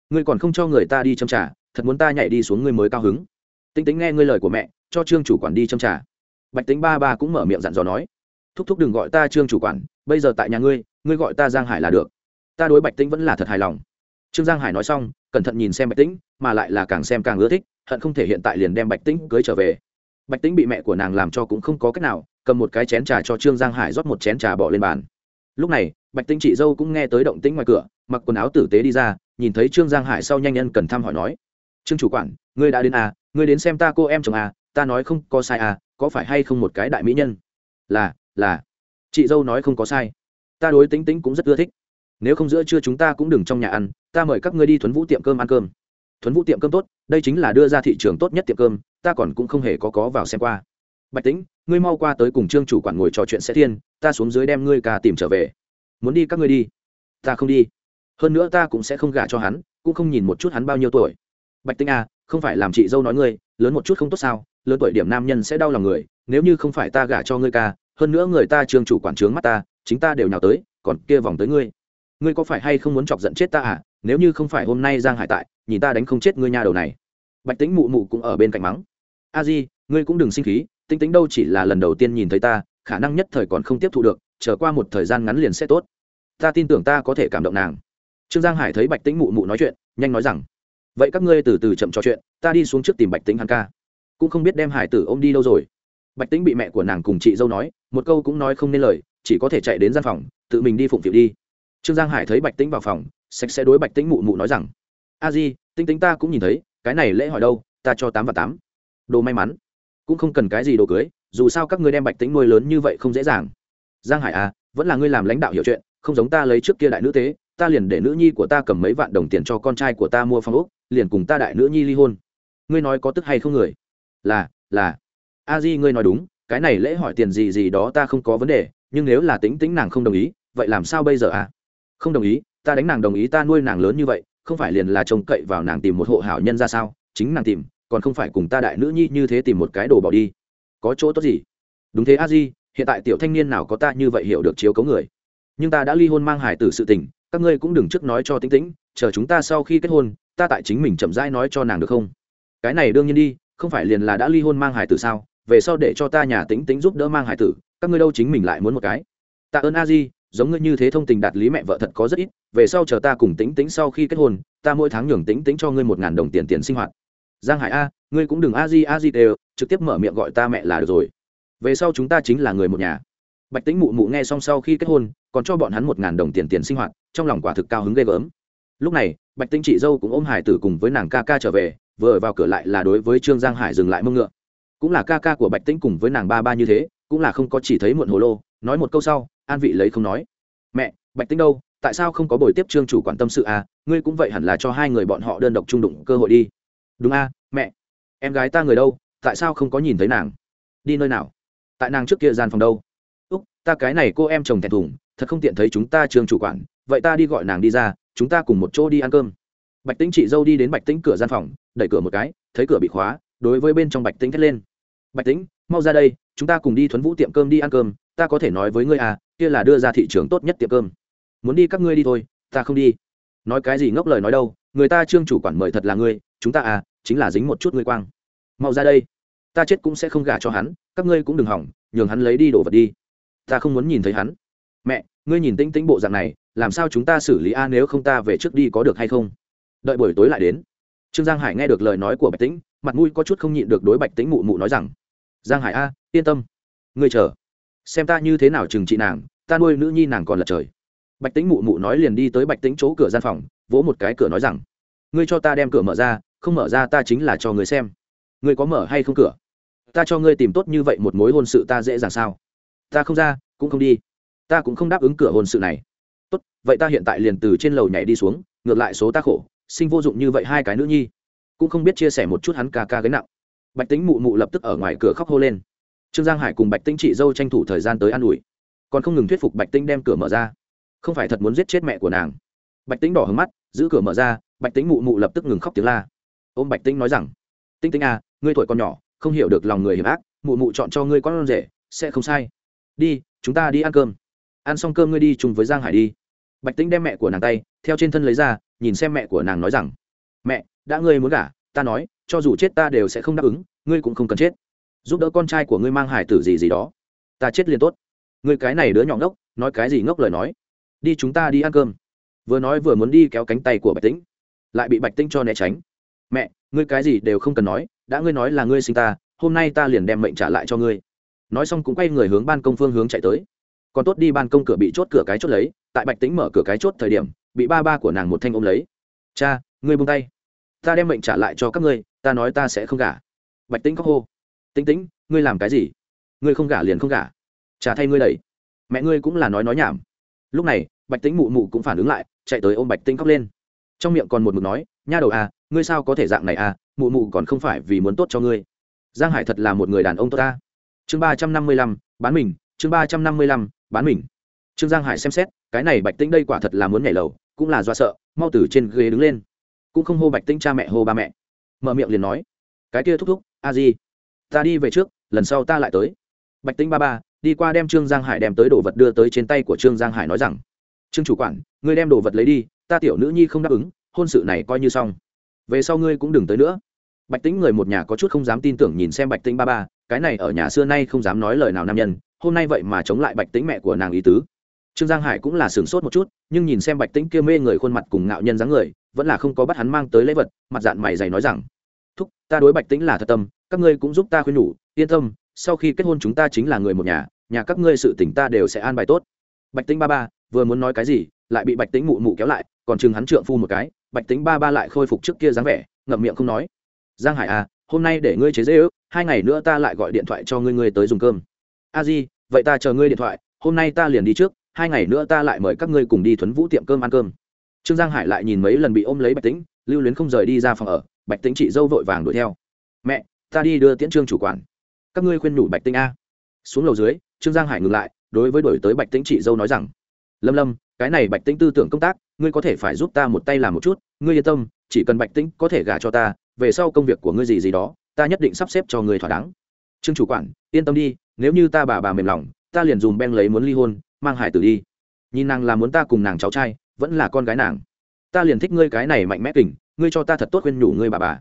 Ngươi còn không cho người ta đi châm trả thật muốn ta nhảy đi xuống ngươi mới cao hứng. Tính tính nghe ngươi lời của mẹ, cho trương chủ quản đi châm trả bạch tính ba ba cũng mở miệng dặn dò nói, thúc thúc đừng gọi ta trương chủ quản bây giờ tại nhà ngươi ngươi gọi ta giang hải là được. Ta đối bạch tĩnh vẫn là thật hài lòng. Trương giang hải nói xong, cẩn thận nhìn xem bạch tĩnh, mà lại là càng xem càng ưa thích, hận không thể hiện tại liền đem bạch tĩnh cưới trở về. Bạch tĩnh bị mẹ của nàng làm cho cũng không có cách nào, cầm một cái chén trà cho trương giang hải rót một chén trà bỏ lên bàn. Lúc này, bạch tĩnh chị dâu cũng nghe tới động tĩnh ngoài cửa, mặc quần áo tử tế đi ra, nhìn thấy trương giang hải sau nhanh nhân cần thăm hỏi nói, trương chủ quản, ngươi đã đến à? Ngươi đến xem ta cô em chồng à? Ta nói không có sai à có phải hay không một cái đại mỹ nhân? Là là chị dâu nói không có sai. Ta đối tính tính cũng rất ưa thích. Nếu không giữa trưa chúng ta cũng đừng trong nhà ăn ta mời các ngươi đi thuấn vũ tiệm cơm ăn cơm. Thuấn vũ tiệm cơm tốt đây chính là đưa ra thị trường tốt nhất tiệm cơm ta còn cũng không hề có có vào xem qua. Bạch tĩnh ngươi mau qua tới cùng trương chủ quản ngồi trò chuyện sẽ thiên ta xuống dưới đem ngươi cà tìm trở về. Muốn đi các ngươi đi. Ta không đi. Hơn nữa ta cũng sẽ không gả cho hắn cũng không nhìn một chút hắn bao nhiêu tuổi. Bạch tĩnh à, không phải làm chị dâu nói ngươi lớn một chút không tốt sao lớn tuổi điểm nam nhân sẽ đau lòng người nếu như không phải ta gả cho ngươi ca hơn nữa người ta trường chủ quản trướng mắt ta, chính ta đều nhào tới, còn kia vòng tới ngươi. Ngươi có phải hay không muốn chọc giận chết ta à? Nếu như không phải hôm nay giang hải tại, nhìn ta đánh không chết ngươi nhà đầu này. Bạch tính mụ mụ cũng ở bên cạnh mắng. A di, ngươi cũng đừng sinh khí tính tính đâu chỉ là lần đầu tiên nhìn thấy ta, khả năng nhất thời còn không tiếp thu được trở qua một thời gian ngắn liền sẽ tốt. Ta tin tưởng ta có thể cảm động nàng. Trương giang hải thấy bạch tính mụ mụ nói chuyện, nhanh nói rằng, vậy các ngươi từ từ chậm trò chuyện, ta đi xuống trước tìm bạch tính hắn ca. Cũng không biết đem hải tử ôm đi đâu rồi bạch tính bị mẹ của nàng cùng chị dâu nói, một câu cũng nói không nên lời, chỉ có thể chạy đến gian phòng, tự mình đi phụng phịu đi. Trương giang hải thấy bạch tính vào phòng, sạch sẽ đối bạch tính mụ mụ nói rằng, a di Tinh tính ta cũng nhìn thấy, cái này lễ hỏi đâu, ta cho tám và tám. Đồ may mắn. Cũng không cần cái gì đồ cưới, dù sao các ngươi đem bạch tính nuôi lớn như vậy không dễ dàng. Giang hải à vẫn là ngươi làm lãnh đạo hiểu chuyện, không giống ta lấy trước kia đại nữ tế, ta liền để nữ nhi của ta cầm mấy vạn đồng tiền cho con trai của ta mua phòng úc liền cùng ta đại nữ nhi ly hôn. Ngươi nói có tức hay không người? Là là a di ngươi nói đúng, cái này lễ hỏi tiền gì gì đó ta không có vấn đề, nhưng nếu là tính tính nàng không đồng ý, vậy làm sao bây giờ à? Không đồng ý, ta đánh nàng đồng ý ta nuôi nàng lớn như vậy, không phải liền là trông cậy vào nàng tìm một hộ hảo nhân ra sao? Chính nàng tìm, còn không phải cùng ta đại nữ nhi như thế tìm một cái đồ bỏ đi. Có chỗ tốt gì? Đúng thế a di, hiện tại tiểu thanh niên nào có ta như vậy hiểu được chiếu cấu người. Nhưng ta đã ly hôn mang hải tử sự tình, các ngươi cũng đừng trước nói cho tính tĩnh, chờ chúng ta sau khi kết hôn, ta tại chính mình chậm rãi nói cho nàng được không? Cái này đương nhiên đi, không phải liền là đã ly hôn mang hải tử sao? Về sau để cho ta nhà tính tính giúp đỡ mang hải tử, các ngươi đâu chính mình lại muốn một cái. Tạ ơn a di, giống ngươi như thế thông tình đạt lý mẹ vợ thật có rất ít, về sau chờ ta cùng tính tính sau khi kết hôn, ta mỗi tháng nhường tính tính cho ngươi một ngàn đồng tiền tiền sinh hoạt. Giang hải a, ngươi cũng đừng a di a di đều, trực tiếp mở miệng gọi ta mẹ là được rồi. Về sau chúng ta chính là người một nhà. Bạch tính mụ mụ nghe xong sau khi kết hôn, còn cho bọn hắn một ngàn đồng tiền tiền sinh hoạt, trong lòng quả thực cao hứng ghê gớm. Lúc này, bạch tính chị dâu cũng ôm hải tử cùng với nàng ca ca trở về, vừa vào cửa lại là đối với trương giang hải dừng lại mông ngựa cũng là ca ca của bạch tĩnh cùng với nàng ba ba như thế, cũng là không có chỉ thấy muộn hồ lô. Nói một câu sau, an vị lấy không nói. Mẹ, bạch tĩnh đâu? Tại sao không có buổi tiếp trương chủ quản tâm sự à? Ngươi cũng vậy hẳn là cho hai người bọn họ đơn độc trung đụng cơ hội đi. Đúng a mẹ. Em gái ta người đâu? Tại sao không có nhìn thấy nàng? Đi nơi nào? Tại nàng trước kia gian phòng đâu? Úc, ta cái này cô em chồng thẹn thùng, thật không tiện thấy chúng ta trương chủ quản. Vậy ta đi gọi nàng đi ra, chúng ta cùng một chỗ đi ăn cơm. Bạch tĩnh chị dâu đi đến bạch tĩnh cửa gian phòng, đẩy cửa một cái, thấy cửa bị khóa, đối với bên trong bạch tĩnh thét lên bạch tĩnh, mau ra đây, chúng ta cùng đi thuấn vũ tiệm cơm đi ăn cơm, ta có thể nói với ngươi à kia là đưa ra thị trường tốt nhất tiệm cơm. Muốn đi các ngươi đi thôi, ta không đi. Nói cái gì ngốc lời nói đâu, người ta trương chủ quản mời thật là ngươi, chúng ta à chính là dính một chút ngươi quang. Mau ra đây. Ta chết cũng sẽ không gả cho hắn, các ngươi cũng đừng hỏng, nhường hắn lấy đi đồ vật đi. Ta không muốn nhìn thấy hắn. Mẹ, ngươi nhìn tĩnh tĩnh bộ dạng này, làm sao chúng ta xử lý a nếu không ta về trước đi có được hay không? Đợi buổi tối lại đến. Trương giang hải nghe được lời nói của bạch tĩnh, mặt mũi có chút không nhịn được đối bạch tĩnh mụ mụ nói rằng giang hải a, yên tâm. Ngươi chờ. Xem ta như thế nào trừng trị nàng, ta nuôi nữ nhi nàng còn là trời. Bạch tĩnh mụ mụ nói liền đi tới bạch tĩnh chỗ cửa gian phòng, vỗ một cái cửa nói rằng, ngươi cho ta đem cửa mở ra, không mở ra ta chính là cho người xem. Ngươi có mở hay không cửa? Ta cho ngươi tìm tốt như vậy một mối hôn sự ta dễ dàng sao? Ta không ra, cũng không đi. Ta cũng không đáp ứng cửa hôn sự này. Tốt, vậy ta hiện tại liền từ trên lầu nhảy đi xuống, ngược lại số ta khổ, sinh vô dụng như vậy hai cái nữ nhi. Cũng không biết chia sẻ một chút hắn ca ca gánh nặng bạch tính mụ mụ lập tức ở ngoài cửa khóc hô lên. Trương giang hải cùng bạch tính chị dâu tranh thủ thời gian tới an ủi. Còn không ngừng thuyết phục bạch tính đem cửa mở ra. Không phải thật muốn giết chết mẹ của nàng. Bạch tính đỏ hướng mắt, giữ cửa mở ra, bạch tính mụ mụ lập tức ngừng khóc tiếng la. Ôm bạch tính nói rằng tinh tinh à ngươi tuổi còn nhỏ, không hiểu được lòng người hiểm ác, mụ mụ chọn cho ngươi con rể, sẽ không sai. Đi, chúng ta đi ăn cơm. Ăn xong cơm ngươi đi chung với giang hải đi. Bạch tính đem mẹ của nàng tay, theo trên thân lấy ra, nhìn xem mẹ của nàng nói rằng, mẹ, đã ngươi muốn gả ta nói, cho dù chết ta đều sẽ không đáp ứng, ngươi cũng không cần chết. Giúp đỡ con trai của ngươi mang hải tử gì gì đó. Ta chết liền tốt. Ngươi cái này đứa nhỏ ngốc, nói cái gì ngốc lời nói. Đi chúng ta đi ăn cơm. Vừa nói vừa muốn đi kéo cánh tay của bạch tĩnh. Lại bị bạch tĩnh cho né tránh. Mẹ, ngươi cái gì đều không cần nói, đã ngươi nói là ngươi sinh ta, hôm nay ta liền đem mệnh trả lại cho ngươi. Nói xong cũng quay người hướng ban công phương hướng chạy tới. Còn tốt đi ban công cửa bị chốt cửa cái chốt lấy, tại bạch tĩnh mở cửa cái chốt thời điểm, bị ba ba của nàng một thanh ôm lấy. Cha, ngươi buông tay ta đem mệnh trả lại cho các ngươi ta nói ta sẽ không gả. Bạch Tĩnh khóc hô. Tĩnh tĩnh, ngươi làm cái gì? Ngươi không gả liền không gả. Trả thay ngươi đẩy. Mẹ ngươi cũng là nói nói nhảm. Lúc này bạch Tĩnh mụ mụ cũng phản ứng lại chạy tới ôm bạch Tĩnh khóc lên. Trong miệng còn một mực nói nha đầu à ngươi sao có thể dạng này à? Mụ mụ còn không phải vì muốn tốt cho ngươi. Giang hải thật là một người đàn ông tốt ta. Chương ba trăm năm mươi lăm bán mình. Chương ba trăm năm mươi lăm bán mình. Trương giang hải xem xét cái này bạch tĩnh đây quả thật là muốn nhảy lầu cũng là do sợ mau từ trên ghế đứng lên cũng không hô bạch tĩnh cha mẹ hô ba mẹ. Mở miệng liền nói, cái kia thúc thúc, a di, ta đi về trước, lần sau ta lại tới. Bạch tĩnh ba ba, đi qua đem trương giang hải đem tới đồ vật đưa tới trên tay của trương giang hải nói rằng, trương chủ quản, ngươi đem đồ vật lấy đi, ta tiểu nữ nhi không đáp ứng, hôn sự này coi như xong. Về sau ngươi cũng đừng tới nữa. Bạch tĩnh người một nhà có chút không dám tin tưởng nhìn xem bạch tĩnh ba ba, cái này ở nhà xưa nay không dám nói lời nào nam nhân, hôm nay vậy mà chống lại bạch tĩnh mẹ của nàng ý tứ. Trương giang hải cũng là sửng sốt một chút, nhưng nhìn xem bạch tĩnh kia mê người khuôn mặt cùng ngạo nhân dáng người vẫn là không có bắt hắn mang tới lễ vật, mặt dạng mày dày nói rằng, thúc, ta đối bạch tính là thật tâm, các ngươi cũng giúp ta khuyên nhủ, yên tâm, sau khi kết hôn chúng ta chính là người một nhà nhà các ngươi sự tỉnh ta đều sẽ an bài tốt. Bạch tính ba ba, vừa muốn nói cái gì, lại bị bạch tính mụ mụ kéo lại, còn chừng hắn trượng phu một cái, bạch tính ba ba lại khôi phục trước kia dáng vẻ, ngậm miệng không nói. Giang hải à hôm nay để ngươi chế dễ ước hai ngày nữa ta lại gọi điện thoại cho ngươi ngươi tới dùng cơm. A di, vậy ta chờ ngươi điện thoại, hôm nay ta liền đi trước, hai ngày nữa ta lại mời các ngươi cùng đi thuấn vũ tiệm cơm ăn cơm trương giang hải lại nhìn mấy lần bị ôm lấy bạch tĩnh, lưu luyến không rời đi ra phòng ở, bạch tĩnh chị dâu vội vàng đuổi theo. Mẹ, ta đi đưa tiễn trương chủ quản. Các ngươi khuyên nhủ bạch tĩnh a. Xuống lầu dưới, trương giang hải ngừng lại, đối với đổi tới bạch tĩnh chị dâu nói rằng, lâm lâm, cái này bạch tĩnh tư tưởng công tác, ngươi có thể phải giúp ta một tay làm một chút, ngươi yên tâm, chỉ cần bạch tĩnh có thể gả cho ta, về sau công việc của ngươi gì gì đó, ta nhất định sắp xếp cho ngươi thỏa đáng. Trương chủ quản, yên tâm đi, nếu như ta bà bà mềm lòng, ta liền dùm ben lấy muốn ly hôn, mang hải tử đi. Nhìn nàng là muốn ta cùng nàng cháu trai vẫn là con gái nàng. Ta liền thích ngươi cái này mạnh mẽ kình, ngươi cho ta thật tốt khuyên nhủ ngươi bà bà.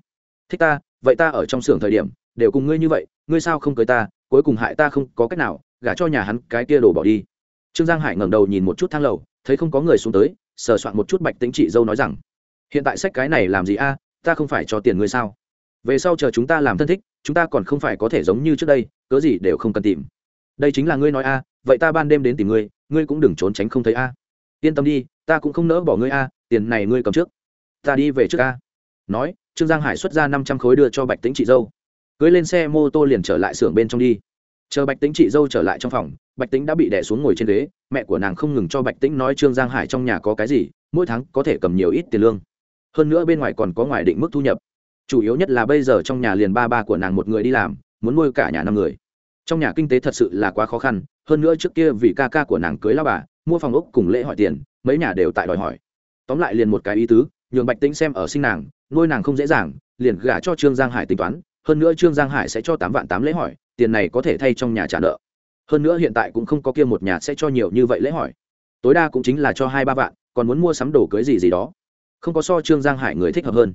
Thích ta, vậy ta ở trong xưởng thời điểm, đều cùng ngươi như vậy, ngươi sao không cưới ta, cuối cùng hại ta không có cách nào, gả cho nhà hắn cái kia đổ bỏ đi. Trương giang hải ngẩng đầu nhìn một chút thang lầu, thấy không có người xuống tới, sờ soạn một chút bạch tính chị dâu nói rằng, hiện tại sách cái này làm gì a, ta không phải cho tiền ngươi sao? Về sau chờ chúng ta làm thân thích, chúng ta còn không phải có thể giống như trước đây, cớ gì đều không cần tìm. Đây chính là ngươi nói a, vậy ta ban đêm đến tìm ngươi ngươi cũng đừng trốn tránh không thấy a yên tâm đi, ta cũng không nỡ bỏ ngươi a, tiền này ngươi cầm trước. Ta đi về trước a. Nói, trương giang hải xuất ra năm trăm khối đưa cho bạch tính chị dâu. Cưới lên xe mô tô liền trở lại xưởng bên trong đi. Chờ bạch tính chị dâu trở lại trong phòng, bạch tính đã bị đẻ xuống ngồi trên ghế. Mẹ của nàng không ngừng cho bạch tính nói trương giang hải trong nhà có cái gì, mỗi tháng có thể cầm nhiều ít tiền lương. Hơn nữa bên ngoài còn có ngoài định mức thu nhập. Chủ yếu nhất là bây giờ trong nhà liền ba ba của nàng một người đi làm, muốn nuôi cả nhà năm người. Trong nhà kinh tế thật sự là quá khó khăn, hơn nữa trước kia vì ca ca của nàng cưới lao bà mua phòng ốc cùng lễ hỏi tiền, mấy nhà đều tại đòi hỏi. Tóm lại liền một cái ý tứ, nhường bạch tĩnh xem ở sinh nàng, nuôi nàng không dễ dàng, liền gả cho trương giang hải tính toán, hơn nữa trương giang hải sẽ cho tám vạn tám lễ hỏi, tiền này có thể thay trong nhà trả nợ. Hơn nữa hiện tại cũng không có kia một nhà sẽ cho nhiều như vậy lễ hỏi. Tối đa cũng chính là cho hai ba vạn, còn muốn mua sắm đồ cưới gì gì đó. Không có so trương giang hải người thích hợp hơn.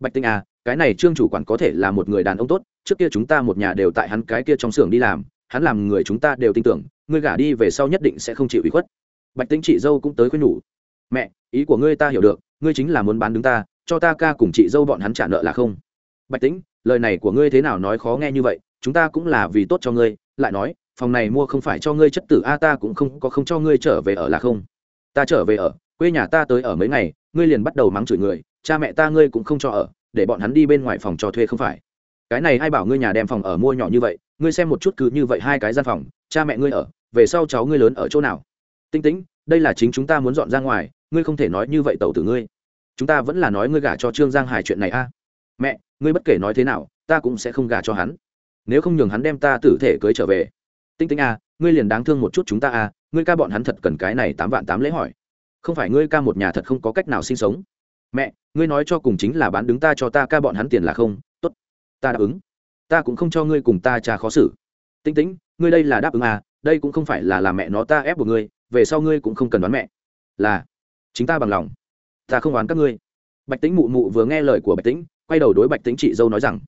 Bạch tinh à cái này trương chủ quản có thể là một người đàn ông tốt, trước kia chúng ta một nhà đều tại hắn cái kia trong xưởng đi làm, hắn làm người chúng ta đều tin tưởng ngươi gả đi về sau nhất định sẽ không chịu ủy khuất bạch tính chị dâu cũng tới khuyên nhủ. Mẹ, ý của ngươi ta hiểu được, ngươi chính là muốn bán đứng ta, cho ta ca cùng chị dâu bọn hắn trả nợ là không? Bạch tính lời này của ngươi thế nào nói khó nghe như vậy, chúng ta cũng là vì tốt cho ngươi, lại nói, phòng này mua không phải cho ngươi chất tử, a ta cũng không có không cho ngươi trở về ở là không? Ta trở về ở, quê nhà ta tới ở mấy ngày, ngươi liền bắt đầu mắng chửi người, cha mẹ ta ngươi cũng không cho ở, để bọn hắn đi bên ngoài phòng cho thuê không phải? Cái này ai bảo ngươi nhà đem phòng ở mua nhỏ như vậy, ngươi xem một chút cứ như vậy hai cái gian phòng, cha mẹ ngươi ở, về sau cháu ngươi lớn ở chỗ nào? Tinh tĩnh, đây là chính chúng ta muốn dọn ra ngoài, ngươi không thể nói như vậy tẩu tử ngươi. Chúng ta vẫn là nói ngươi gả cho trương giang hải chuyện này a. Mẹ, ngươi bất kể nói thế nào, ta cũng sẽ không gả cho hắn. Nếu không nhường hắn đem ta tử thể cưới trở về. Tinh tinh a, ngươi liền đáng thương một chút chúng ta a, ngươi ca bọn hắn thật cần cái này tám vạn tám lễ hỏi. Không phải ngươi ca một nhà thật không có cách nào sinh sống. Mẹ, ngươi nói cho cùng chính là bán đứng ta cho ta ca bọn hắn tiền là không t ố t ta đáp ứng. Ta cũng không cho ngươi cùng ta cha khó xử. Tinh tĩnh, ngươi đây là đáp ứng à đây cũng không phải là làm mẹ nó ta ép buộc ngươi về sau ngươi cũng không cần đoán mẹ. Là, chính ta bằng lòng. Ta không oán các ngươi. Bạch tính mụ mụ vừa nghe lời của bạch tính quay đầu đối bạch tính chị dâu nói rằng,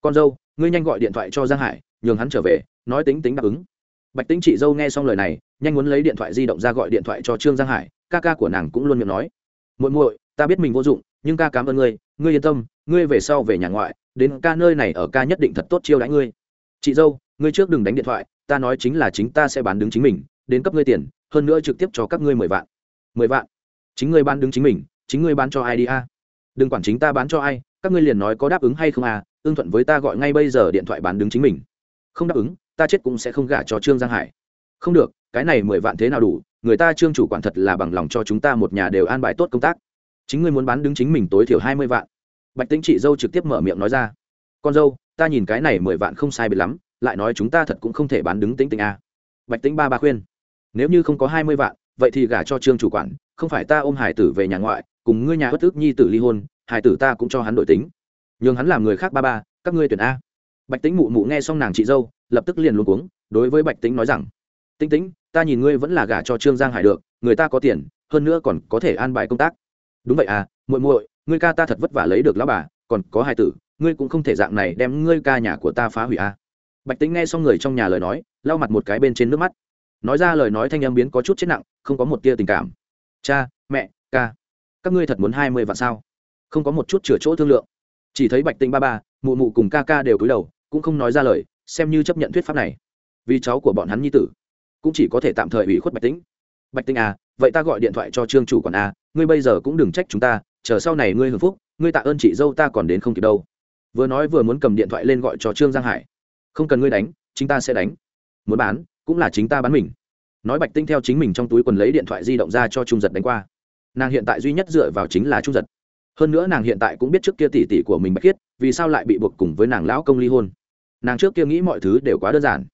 con dâu, ngươi nhanh gọi điện thoại cho giang hải, nhường hắn trở về, nói tính tính đáp ứng. Bạch tính chị dâu nghe xong lời này, nhanh muốn lấy điện thoại di động ra gọi điện thoại cho trương giang hải, ca ca của nàng cũng luôn miệng nói, muội muội, ta biết mình vô dụng, nhưng ca cảm ơn ngươi ngươi yên tâm, ngươi về sau về nhà ngoại, đến ca nơi này ở ca nhất định thật tốt chiêu đãi ngươi. Chị dâu, ngươi trước đừng đánh điện thoại, ta nói chính là chính ta sẽ bán đứng chính mình đến cấp ngươi tiền, hơn nữa trực tiếp cho các ngươi mười vạn. Mười vạn? Chính ngươi bán đứng chính mình, chính ngươi bán cho ai đi a? Đừng quản chính ta bán cho ai, các ngươi liền nói có đáp ứng hay không à ưng thuận với ta gọi ngay bây giờ điện thoại bán đứng chính mình. Không đáp ứng, ta chết cũng sẽ không gả cho trương giang hải. Không được, cái này mười vạn thế nào đủ, người ta trương chủ quản thật là bằng lòng cho chúng ta một nhà đều an bài tốt công tác. Chính ngươi muốn bán đứng chính mình tối thiểu hai mươi vạn. Bạch tính chị dâu trực tiếp mở miệng nói ra. Con dâu, ta nhìn cái này mười vạn không sai biệt lắm, lại nói chúng ta thật cũng không thể bán đứng tính tình a. Bạch tính ba ba khuyên nếu như không có hai mươi vạn, vậy thì gả cho trương chủ quản, không phải ta ôm hải tử về nhà ngoại, cùng ngươi nhà bất ước nhi tử ly hôn, hải tử ta cũng cho hắn đổi tính. Nhường hắn làm người khác ba ba, các ngươi tuyển a. Bạch tính mụ mụ nghe xong nàng chị dâu, lập tức liền luôn cuống, đối với bạch tính nói rằng tính tính ta nhìn ngươi vẫn là gả cho trương giang hải được, người ta có tiền, hơn nữa còn có thể an bài công tác. Đúng vậy à muội muội, ngươi ca ta thật vất vả lấy được lão bà, còn có hai tử, ngươi cũng không thể dạng này đem ngươi ca nhà của ta phá hủy à. bạch tính nghe xong người trong nhà lời nói, lau mặt một cái bên trên nước mắt nói ra lời nói thanh âm biến có chút chết nặng, không có một tia tình cảm. Cha, mẹ, ca, các ngươi thật muốn hai mươi vạn sao? Không có một chút chửa chỗ thương lượng. Chỉ thấy bạch tinh ba ba, mụ mụ cùng ca ca đều cúi đầu, cũng không nói ra lời, xem như chấp nhận thuyết pháp này. Vì cháu của bọn hắn nhi tử, cũng chỉ có thể tạm thời ủy khuất bạch tĩnh. Bạch tinh à vậy ta gọi điện thoại cho trương chủ quản a, ngươi bây giờ cũng đừng trách chúng ta, chờ sau này ngươi hưởng phúc, ngươi tạ ơn chị dâu ta còn đến không kịp đâu. Vừa nói vừa muốn cầm điện thoại lên gọi cho trương giang hải. Không cần ngươi đánh, chính ta sẽ đánh. Muốn bán cũng là chính ta bán mình. Nói bạch tinh theo chính mình trong túi quần lấy điện thoại di động ra cho trung giật đánh qua. Nàng hiện tại duy nhất dựa vào chính là trung giật. Hơn nữa nàng hiện tại cũng biết trước kia tỷ tỷ của mình bạch khiết, vì sao lại bị buộc cùng với nàng lão công ly hôn. Nàng trước kia nghĩ mọi thứ đều quá đơn giản.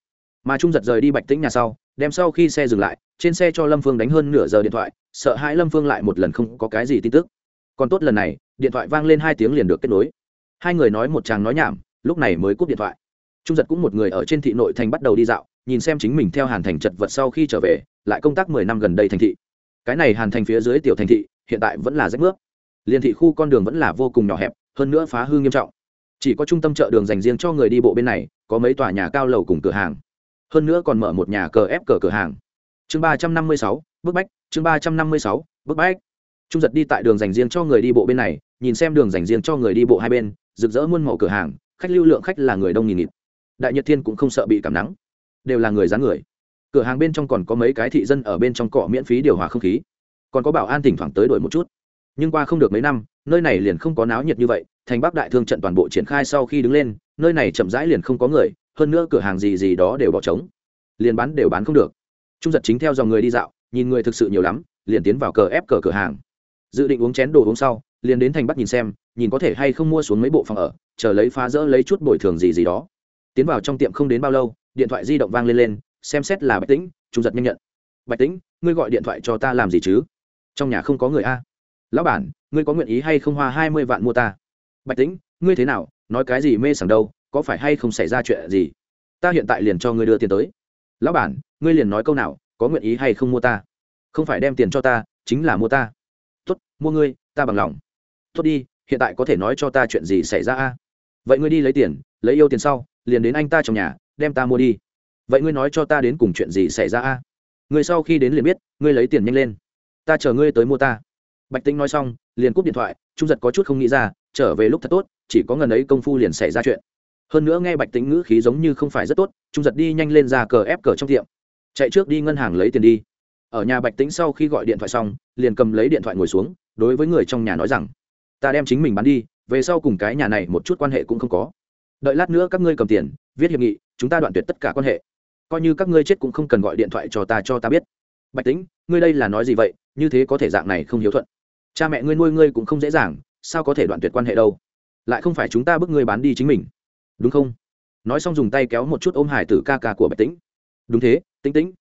Mà trung giật rời đi bạch tĩnh nhà sau, đem sau khi xe dừng lại, trên xe cho lâm phương đánh hơn nửa giờ điện thoại, sợ hãi lâm phương lại một lần không có cái gì tin tức. Còn tốt lần này, điện thoại vang lên hai tiếng liền được kết nối. Hai người nói một chàng nói nhảm, lúc này mới cúp điện thoại trung giật cũng một người ở trên thị nội thành bắt đầu đi dạo, nhìn xem chính mình theo hàn thành chật vật sau khi trở về, lại công tác mười năm gần đây thành thị. Cái này hàn thành phía dưới tiểu thành thị, hiện tại vẫn là rách nước. Liên thị khu con đường vẫn là vô cùng nhỏ hẹp, hơn nữa phá hư nghiêm trọng. Chỉ có trung tâm chợ đường dành riêng cho người đi bộ bên này, có mấy tòa nhà cao lầu cùng cửa hàng. Hơn nữa còn mở một nhà cờ ép cờ cửa hàng. Chương ba trăm năm mươi sáu, bức bách, chương ba trăm năm mươi sáu, bức bách. Trung giật đi tại đường dành riêng cho người đi bộ bên này, nhìn xem đường dành riêng cho người đi bộ hai bên, rực rỡ muôn màu cửa hàng, khách lưu lượng khách là người đông nghìn nghịt đại nhật thiên cũng không sợ bị cảm nắng, đều là người dáng người. Cửa hàng bên trong còn có mấy cái thị dân ở bên trong cọ miễn phí điều hòa không khí, còn có bảo an thỉnh thoảng tới đổi một chút. Nhưng qua không được mấy năm, nơi này liền không có náo nhiệt như vậy, thành bắc đại thương trận toàn bộ triển khai sau khi đứng lên, nơi này chậm rãi liền không có người, hơn nữa cửa hàng gì gì đó đều bỏ trống, liền bán đều bán không được. Trung giật chính theo dòng người đi dạo, nhìn người thực sự nhiều lắm, liền tiến vào cờ ép cờ cửa hàng. Dự định uống chén đồ uống sau, liền đến thành bắc nhìn xem, nhìn có thể hay không mua xuống mấy bộ phòng ở, chờ lấy phá rỡ lấy chút bồi thường gì gì đó tiến vào trong tiệm không đến bao lâu, điện thoại di động vang lên lên, xem xét là bạch tĩnh trung giật nhanh nhận. Bạch tĩnh, ngươi gọi điện thoại cho ta làm gì chứ? Trong nhà không có người a. Lão bản, ngươi có nguyện ý hay không hoa hai mươi vạn mua ta? Bạch tĩnh, ngươi thế nào? Nói cái gì mê sảng đâu? Có phải hay không xảy ra chuyện gì? Ta hiện tại liền cho ngươi đưa tiền tới. Lão bản, ngươi liền nói câu nào, có nguyện ý hay không mua ta? Không phải đem tiền cho ta, chính là mua ta. Tốt, mua ngươi, ta bằng lòng. Tốt đi, hiện tại có thể nói cho ta chuyện gì xảy ra a? Vậy ngươi đi lấy tiền, lấy yêu tiền sau, liền đến anh ta trong nhà, đem ta mua đi. Vậy ngươi nói cho ta đến cùng chuyện gì xảy ra a? Ngươi sau khi đến liền biết, ngươi lấy tiền nhanh lên. Ta chờ ngươi tới mua ta. Bạch tĩnh nói xong, liền cúp điện thoại, trung giật có chút không nghĩ ra, trở về lúc thật tốt, chỉ có ngần ấy công phu liền xảy ra chuyện. Hơn nữa nghe bạch tĩnh ngữ khí giống như không phải rất tốt, trung giật đi nhanh lên ra cờ ép cờ trong tiệm. Chạy trước đi ngân hàng lấy tiền đi. Ở nhà bạch tĩnh sau khi gọi điện thoại xong, liền cầm lấy điện thoại ngồi xuống, đối với người trong nhà nói rằng, ta đem chính mình bán đi về sau cùng cái nhà này một chút quan hệ cũng không có. Đợi lát nữa các ngươi cầm tiền, viết hiệp nghị, chúng ta đoạn tuyệt tất cả quan hệ. Coi như các ngươi chết cũng không cần gọi điện thoại cho ta cho ta biết. Bạch tĩnh, ngươi đây là nói gì vậy? Như thế có thể dạng này không hiếu thuận. Cha mẹ ngươi nuôi ngươi cũng không dễ dàng, sao có thể đoạn tuyệt quan hệ đâu? Lại không phải chúng ta bức ngươi bán đi chính mình. Đúng không? Nói xong dùng tay kéo một chút ôm hải tử ca ca của bạch tĩnh. Đúng thế, tĩnh tĩnh.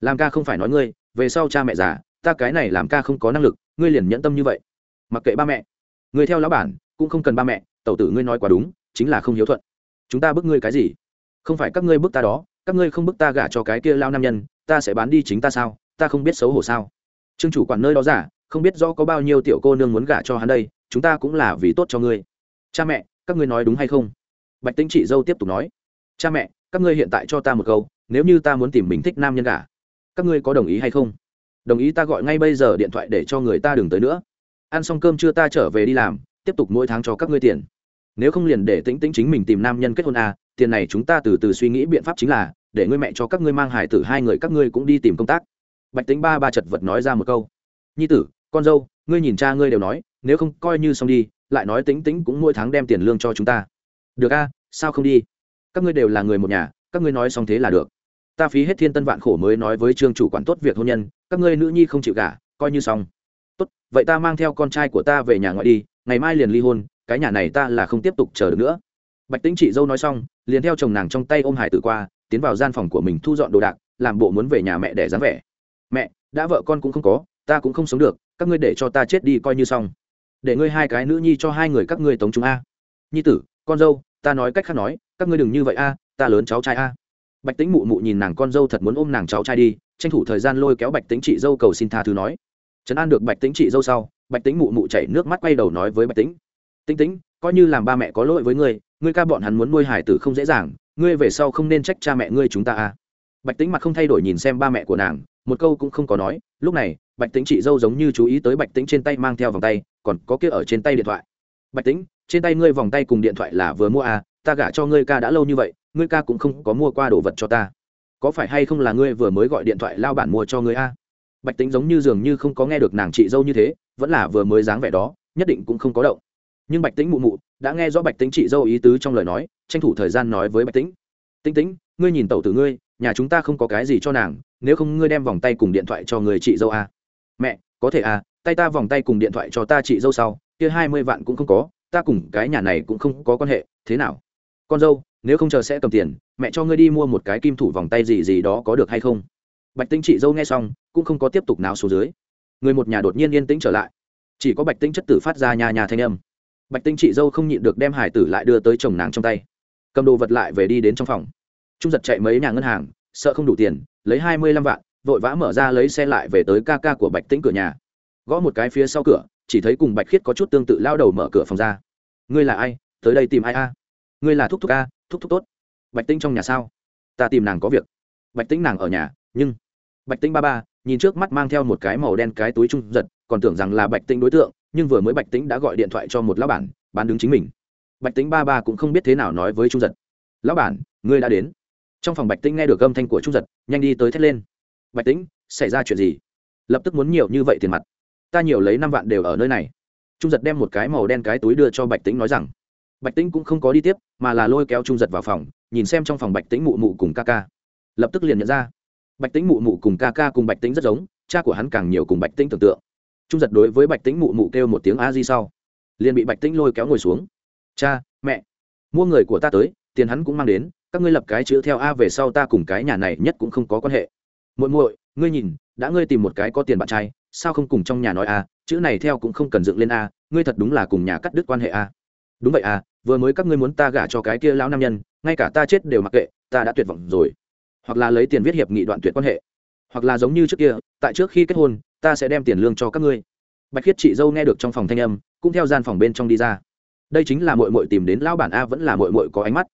Làm ca không phải nói ngươi, về sau cha mẹ già, ta cái này làm ca không có năng lực, ngươi liền nhẫn tâm như vậy. Mặc kệ ba mẹ. Người theo lão bản cũng không cần ba mẹ, tẩu tử ngươi nói quá đúng, chính là không hiếu thuận. Chúng ta bức ngươi cái gì? Không phải các ngươi bức ta đó, các ngươi không bức ta gả cho cái kia lao nam nhân, ta sẽ bán đi chính ta sao? Ta không biết xấu hổ sao? Trương chủ quản nơi đó giả, không biết rõ có bao nhiêu tiểu cô nương muốn gả cho hắn đây, chúng ta cũng là vì tốt cho ngươi. Cha mẹ, các ngươi nói đúng hay không? Bạch tính chị dâu tiếp tục nói. Cha mẹ, các ngươi hiện tại cho ta một câu, nếu như ta muốn tìm mình thích nam nhân gả, các ngươi có đồng ý hay không? Đồng ý ta gọi ngay bây giờ điện thoại để cho người ta đừng tới nữa. Ăn xong cơm chưa ta trở về đi làm tiếp tục mỗi tháng cho các ngươi tiền. Nếu không liền để tĩnh tĩnh chính mình tìm nam nhân kết hôn à, tiền này chúng ta từ từ suy nghĩ biện pháp chính là để ngươi mẹ cho các ngươi mang hải tử hai người các ngươi cũng đi tìm công tác. Bạch tính ba ba chật vật nói ra một câu. Nhi tử con dâu ngươi nhìn cha ngươi đều nói nếu không coi như xong đi lại nói tính tính cũng mỗi tháng đem tiền lương cho chúng ta. Được a sao không đi? Các ngươi đều là người một nhà các ngươi nói xong thế là được. Ta phí hết thiên tân vạn khổ mới nói với trương chủ quản tốt việc hôn nhân các ngươi nữ nhi không chịu gả coi như xong. Tốt vậy ta mang theo con trai của ta về nhà ngoại đi ngày mai liền ly hôn, cái nhà này ta là không tiếp tục chờ được nữa. Bạch tính chị dâu nói xong, liền theo chồng nàng trong tay ôm hải tử qua, tiến vào gian phòng của mình thu dọn đồ đạc, làm bộ muốn về nhà mẹ để dáng vẻ. Mẹ, đã vợ con cũng không có, ta cũng không sống được, các ngươi để cho ta chết đi coi như xong. Để ngươi hai cái nữ nhi cho hai người các ngươi tống chúng a. Nhi tử, con dâu, ta nói cách khác nói, các ngươi đừng như vậy a, ta lớn cháu trai a. Bạch tính mụ mụ nhìn nàng con dâu thật muốn ôm nàng cháu trai đi, tranh thủ thời gian lôi kéo bạch tính chị dâu cầu xin tha thứ nói. Trấn an được bạch tính chị dâu sau bạch tính mụ mụ chảy nước mắt quay đầu nói với bạch tính tính tính coi như làm ba mẹ có lỗi với ngươi ngươi ca bọn hắn muốn nuôi hải tử không dễ dàng, ngươi về sau không nên trách cha mẹ ngươi chúng ta à? bạch tính mặt không thay đổi nhìn xem ba mẹ của nàng, một câu cũng không có nói, lúc này, bạch tính chị dâu giống như chú ý tới bạch tính trên tay mang theo vòng tay, còn có kia ở trên tay điện thoại bạch tính trên tay ngươi vòng tay cùng điện thoại là vừa mua à ta gả cho ngươi ca đã lâu như vậy, ngươi ca cũng không có mua qua đồ vật cho ta có phải hay không là ngươi vừa mới gọi điện thoại lao bản mua cho ngươi a à? bạch tính giống như dường như không có nghe được nàng chị dâu như thế vẫn là vừa mới dáng vẻ đó, nhất định cũng không có động. Nhưng bạch tính mụ mụ đã nghe rõ bạch tính chị dâu ý tứ trong lời nói, tranh thủ thời gian nói với bạch tính tính tính ngươi nhìn tẩu tử ngươi, nhà chúng ta không có cái gì cho nàng, nếu không ngươi đem vòng tay cùng điện thoại cho người chị dâu à. mẹ, có thể à tay ta vòng tay cùng điện thoại cho ta chị dâu sau, kia hai mươi vạn cũng không có, ta cùng cái nhà này cũng không có quan hệ, thế nào? Con dâu, nếu không chờ sẽ cầm tiền, mẹ cho ngươi đi mua một cái kim thủ vòng tay gì gì đó có được hay không? Bạch tinh chị dâu nghe xong, cũng không có tiếp tục nào xuống dưới người một nhà đột nhiên yên tĩnh trở lại. Chỉ có bạch tinh chất tử phát ra nhà nhà thanh âm. Bạch tinh chị dâu không nhịn được đem hải tử lại đưa tới chồng nàng trong tay. Cầm đồ vật lại về đi đến trong phòng. Trung giật chạy mấy nhà ngân hàng, sợ không đủ tiền, lấy hai mươi lăm vạn, vội vã mở ra lấy xe lại về tới ca ca của bạch tĩnh cửa nhà. Gõ một cái phía sau cửa, chỉ thấy cùng bạch khiết có chút tương tự lao đầu mở cửa phòng ra. Ngươi là ai? Tới đây tìm ai a? Ngươi là thúc thúc a? Thúc thúc tốt. Bạch tĩnh trong nhà sao? Ta tìm nàng có việc. Bạch tĩnh nàng ở nhà, nhưng bạch tĩnh ba ba nhìn trước mắt mang theo một cái màu đen cái túi trung giật, còn tưởng rằng là bạch tĩnh đối tượng, nhưng vừa mới bạch tĩnh đã gọi điện thoại cho một lão bản, bán đứng chính mình. Bạch tĩnh ba ba cũng không biết thế nào nói với trung giật. Lão bản, ngươi đã đến. Trong phòng bạch tĩnh nghe được âm thanh của trung giật, nhanh đi tới thét lên. Bạch tĩnh, xảy ra chuyện gì? Lập tức muốn nhiều như vậy tiền mặt. Ta nhiều lấy năm vạn đều ở nơi này. Trung giật đem một cái màu đen cái túi đưa cho bạch tĩnh nói rằng. Bạch tĩnh cũng không có đi tiếp, mà là lôi kéo trung giật vào phòng, nhìn xem trong phòng bạch tĩnh mụ mụ cùng ca ca. Lập tức liền nhận ra bạch tĩnh mụ mụ cùng ca ca cùng bạch tĩnh rất giống, cha của hắn càng nhiều cùng bạch tĩnh tưởng tượng. Trung giật đối với bạch tĩnh mụ mụ kêu một tiếng a di sau, liền bị bạch tĩnh lôi kéo ngồi xuống. Cha, mẹ, mua người của ta tới, tiền hắn cũng mang đến, các ngươi lập cái chữ theo a về sau ta cùng cái nhà này nhất cũng không có quan hệ. Muội muội, ngươi nhìn, đã ngươi tìm một cái có tiền bạn trai, sao không cùng trong nhà nói a, chữ này theo cũng không cần dựng lên a, ngươi thật đúng là cùng nhà cắt đứt quan hệ a. Đúng vậy a, vừa mới các ngươi muốn ta gả cho cái kia lão nam nhân, ngay cả ta chết đều mặc kệ, ta đã tuyệt vọng rồi hoặc là lấy tiền viết hiệp nghị đoạn tuyệt quan hệ, hoặc là giống như trước kia, tại trước khi kết hôn, ta sẽ đem tiền lương cho các ngươi. Bạch khiết chị dâu nghe được trong phòng thanh âm, cũng theo gian phòng bên trong đi ra. Đây chính là mội mội tìm đến lão bản a vẫn là mội mội có ánh mắt.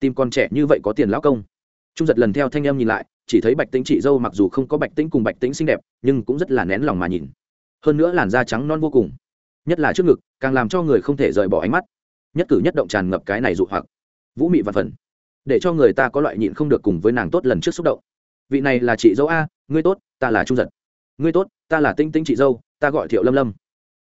Tìm con trẻ như vậy có tiền lão công. Trung giật lần theo thanh âm nhìn lại, chỉ thấy bạch tính chị dâu mặc dù không có bạch tính cùng bạch tính xinh đẹp, nhưng cũng rất là nén lòng mà nhìn. Hơn nữa làn da trắng non vô cùng. Nhất là trước ngực, càng làm cho người không thể rời bỏ ánh mắt. Nhất cử nhất động tràn ngập cái này dụ hoặc. Vũ mị và phần để cho người ta có loại nhịn không được cùng với nàng tốt lần trước xúc động. Vị này là chị dâu a, ngươi tốt, ta là trung giật. Ngươi tốt, ta là tinh tinh chị dâu, ta gọi thiệu lâm lâm.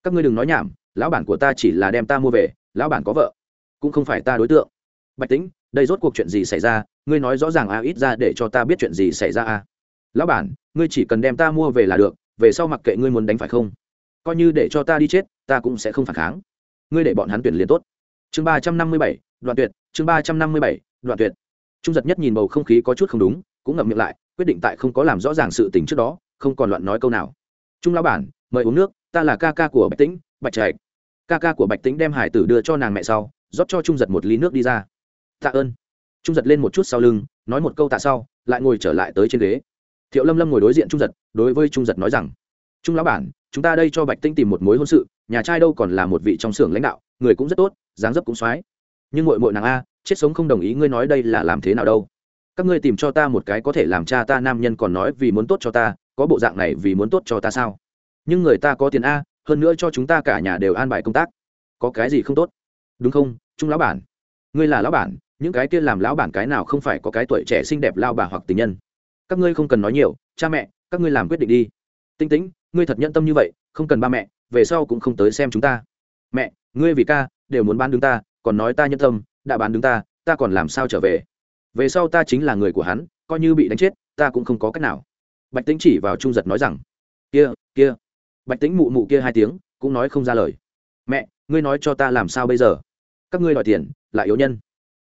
Các ngươi đừng nói nhảm, lão bản của ta chỉ là đem ta mua về, lão bản có vợ, cũng không phải ta đối tượng. Bạch tính đây rốt cuộc chuyện gì xảy ra? Ngươi nói rõ ràng a, ít ra để cho ta biết chuyện gì xảy ra a. Lão bản, ngươi chỉ cần đem ta mua về là được, về sau mặc kệ ngươi muốn đánh phải không, coi như để cho ta đi chết, ta cũng sẽ không phản kháng. Ngươi để bọn hắn tuyển liền tốt. Chương ba trăm năm mươi bảy, đoạn tuyệt, chương ba trăm năm mươi bảy đoạn tuyệt. Trung giật nhất nhìn bầu không khí có chút không đúng, cũng ngậm miệng lại, quyết định tại không có làm rõ ràng sự tình trước đó, không còn loạn nói câu nào. Trung lão bản, mời uống nước, ta là ca ca của bạch tĩnh, bạch trạch. Ca ca của bạch tĩnh đem hải tử đưa cho nàng mẹ sau, rót cho trung giật một ly nước đi ra. Tạ ơn. Trung giật lên một chút sau lưng, nói một câu tạ sau, lại ngồi trở lại tới trên ghế. Thiệu lâm lâm ngồi đối diện trung giật, đối với trung giật nói rằng, trung lão bản, chúng ta đây cho bạch tinh tìm một mối hôn sự, nhà trai đâu còn là một vị trong xưởng lãnh đạo, người cũng rất tốt, dáng dấp cũng soái. Nhưng mội mội nàng a chết sống không đồng ý ngươi nói đây là làm thế nào đâu. Các ngươi tìm cho ta một cái có thể làm cha ta nam nhân còn nói vì muốn tốt cho ta, có bộ dạng này vì muốn tốt cho ta sao? Nhưng người ta có tiền a, hơn nữa cho chúng ta cả nhà đều an bài công tác. Có cái gì không tốt? Đúng không, trung lão bản? Ngươi là lão bản, những cái kia làm lão bản cái nào không phải có cái tuổi trẻ xinh đẹp lao bà hoặc tình nhân? Các ngươi không cần nói nhiều, cha mẹ, các ngươi làm quyết định đi. Tinh tĩnh, ngươi thật nhận tâm như vậy, không cần ba mẹ, về sau cũng không tới xem chúng ta. Mẹ, ngươi vì ca, đều muốn bán đứng ta, còn nói ta nhân tâm đã bán đứng ta ta còn làm sao trở về? Về sau ta chính là người của hắn, coi như bị đánh chết, ta cũng không có cách nào. Bạch tính chỉ vào trung giật nói rằng, kia kia. Bạch tính mụ mụ kia hai tiếng, cũng nói không ra lời. Mẹ, ngươi nói cho ta làm sao bây giờ? Các ngươi đòi tiền lại yếu nhân.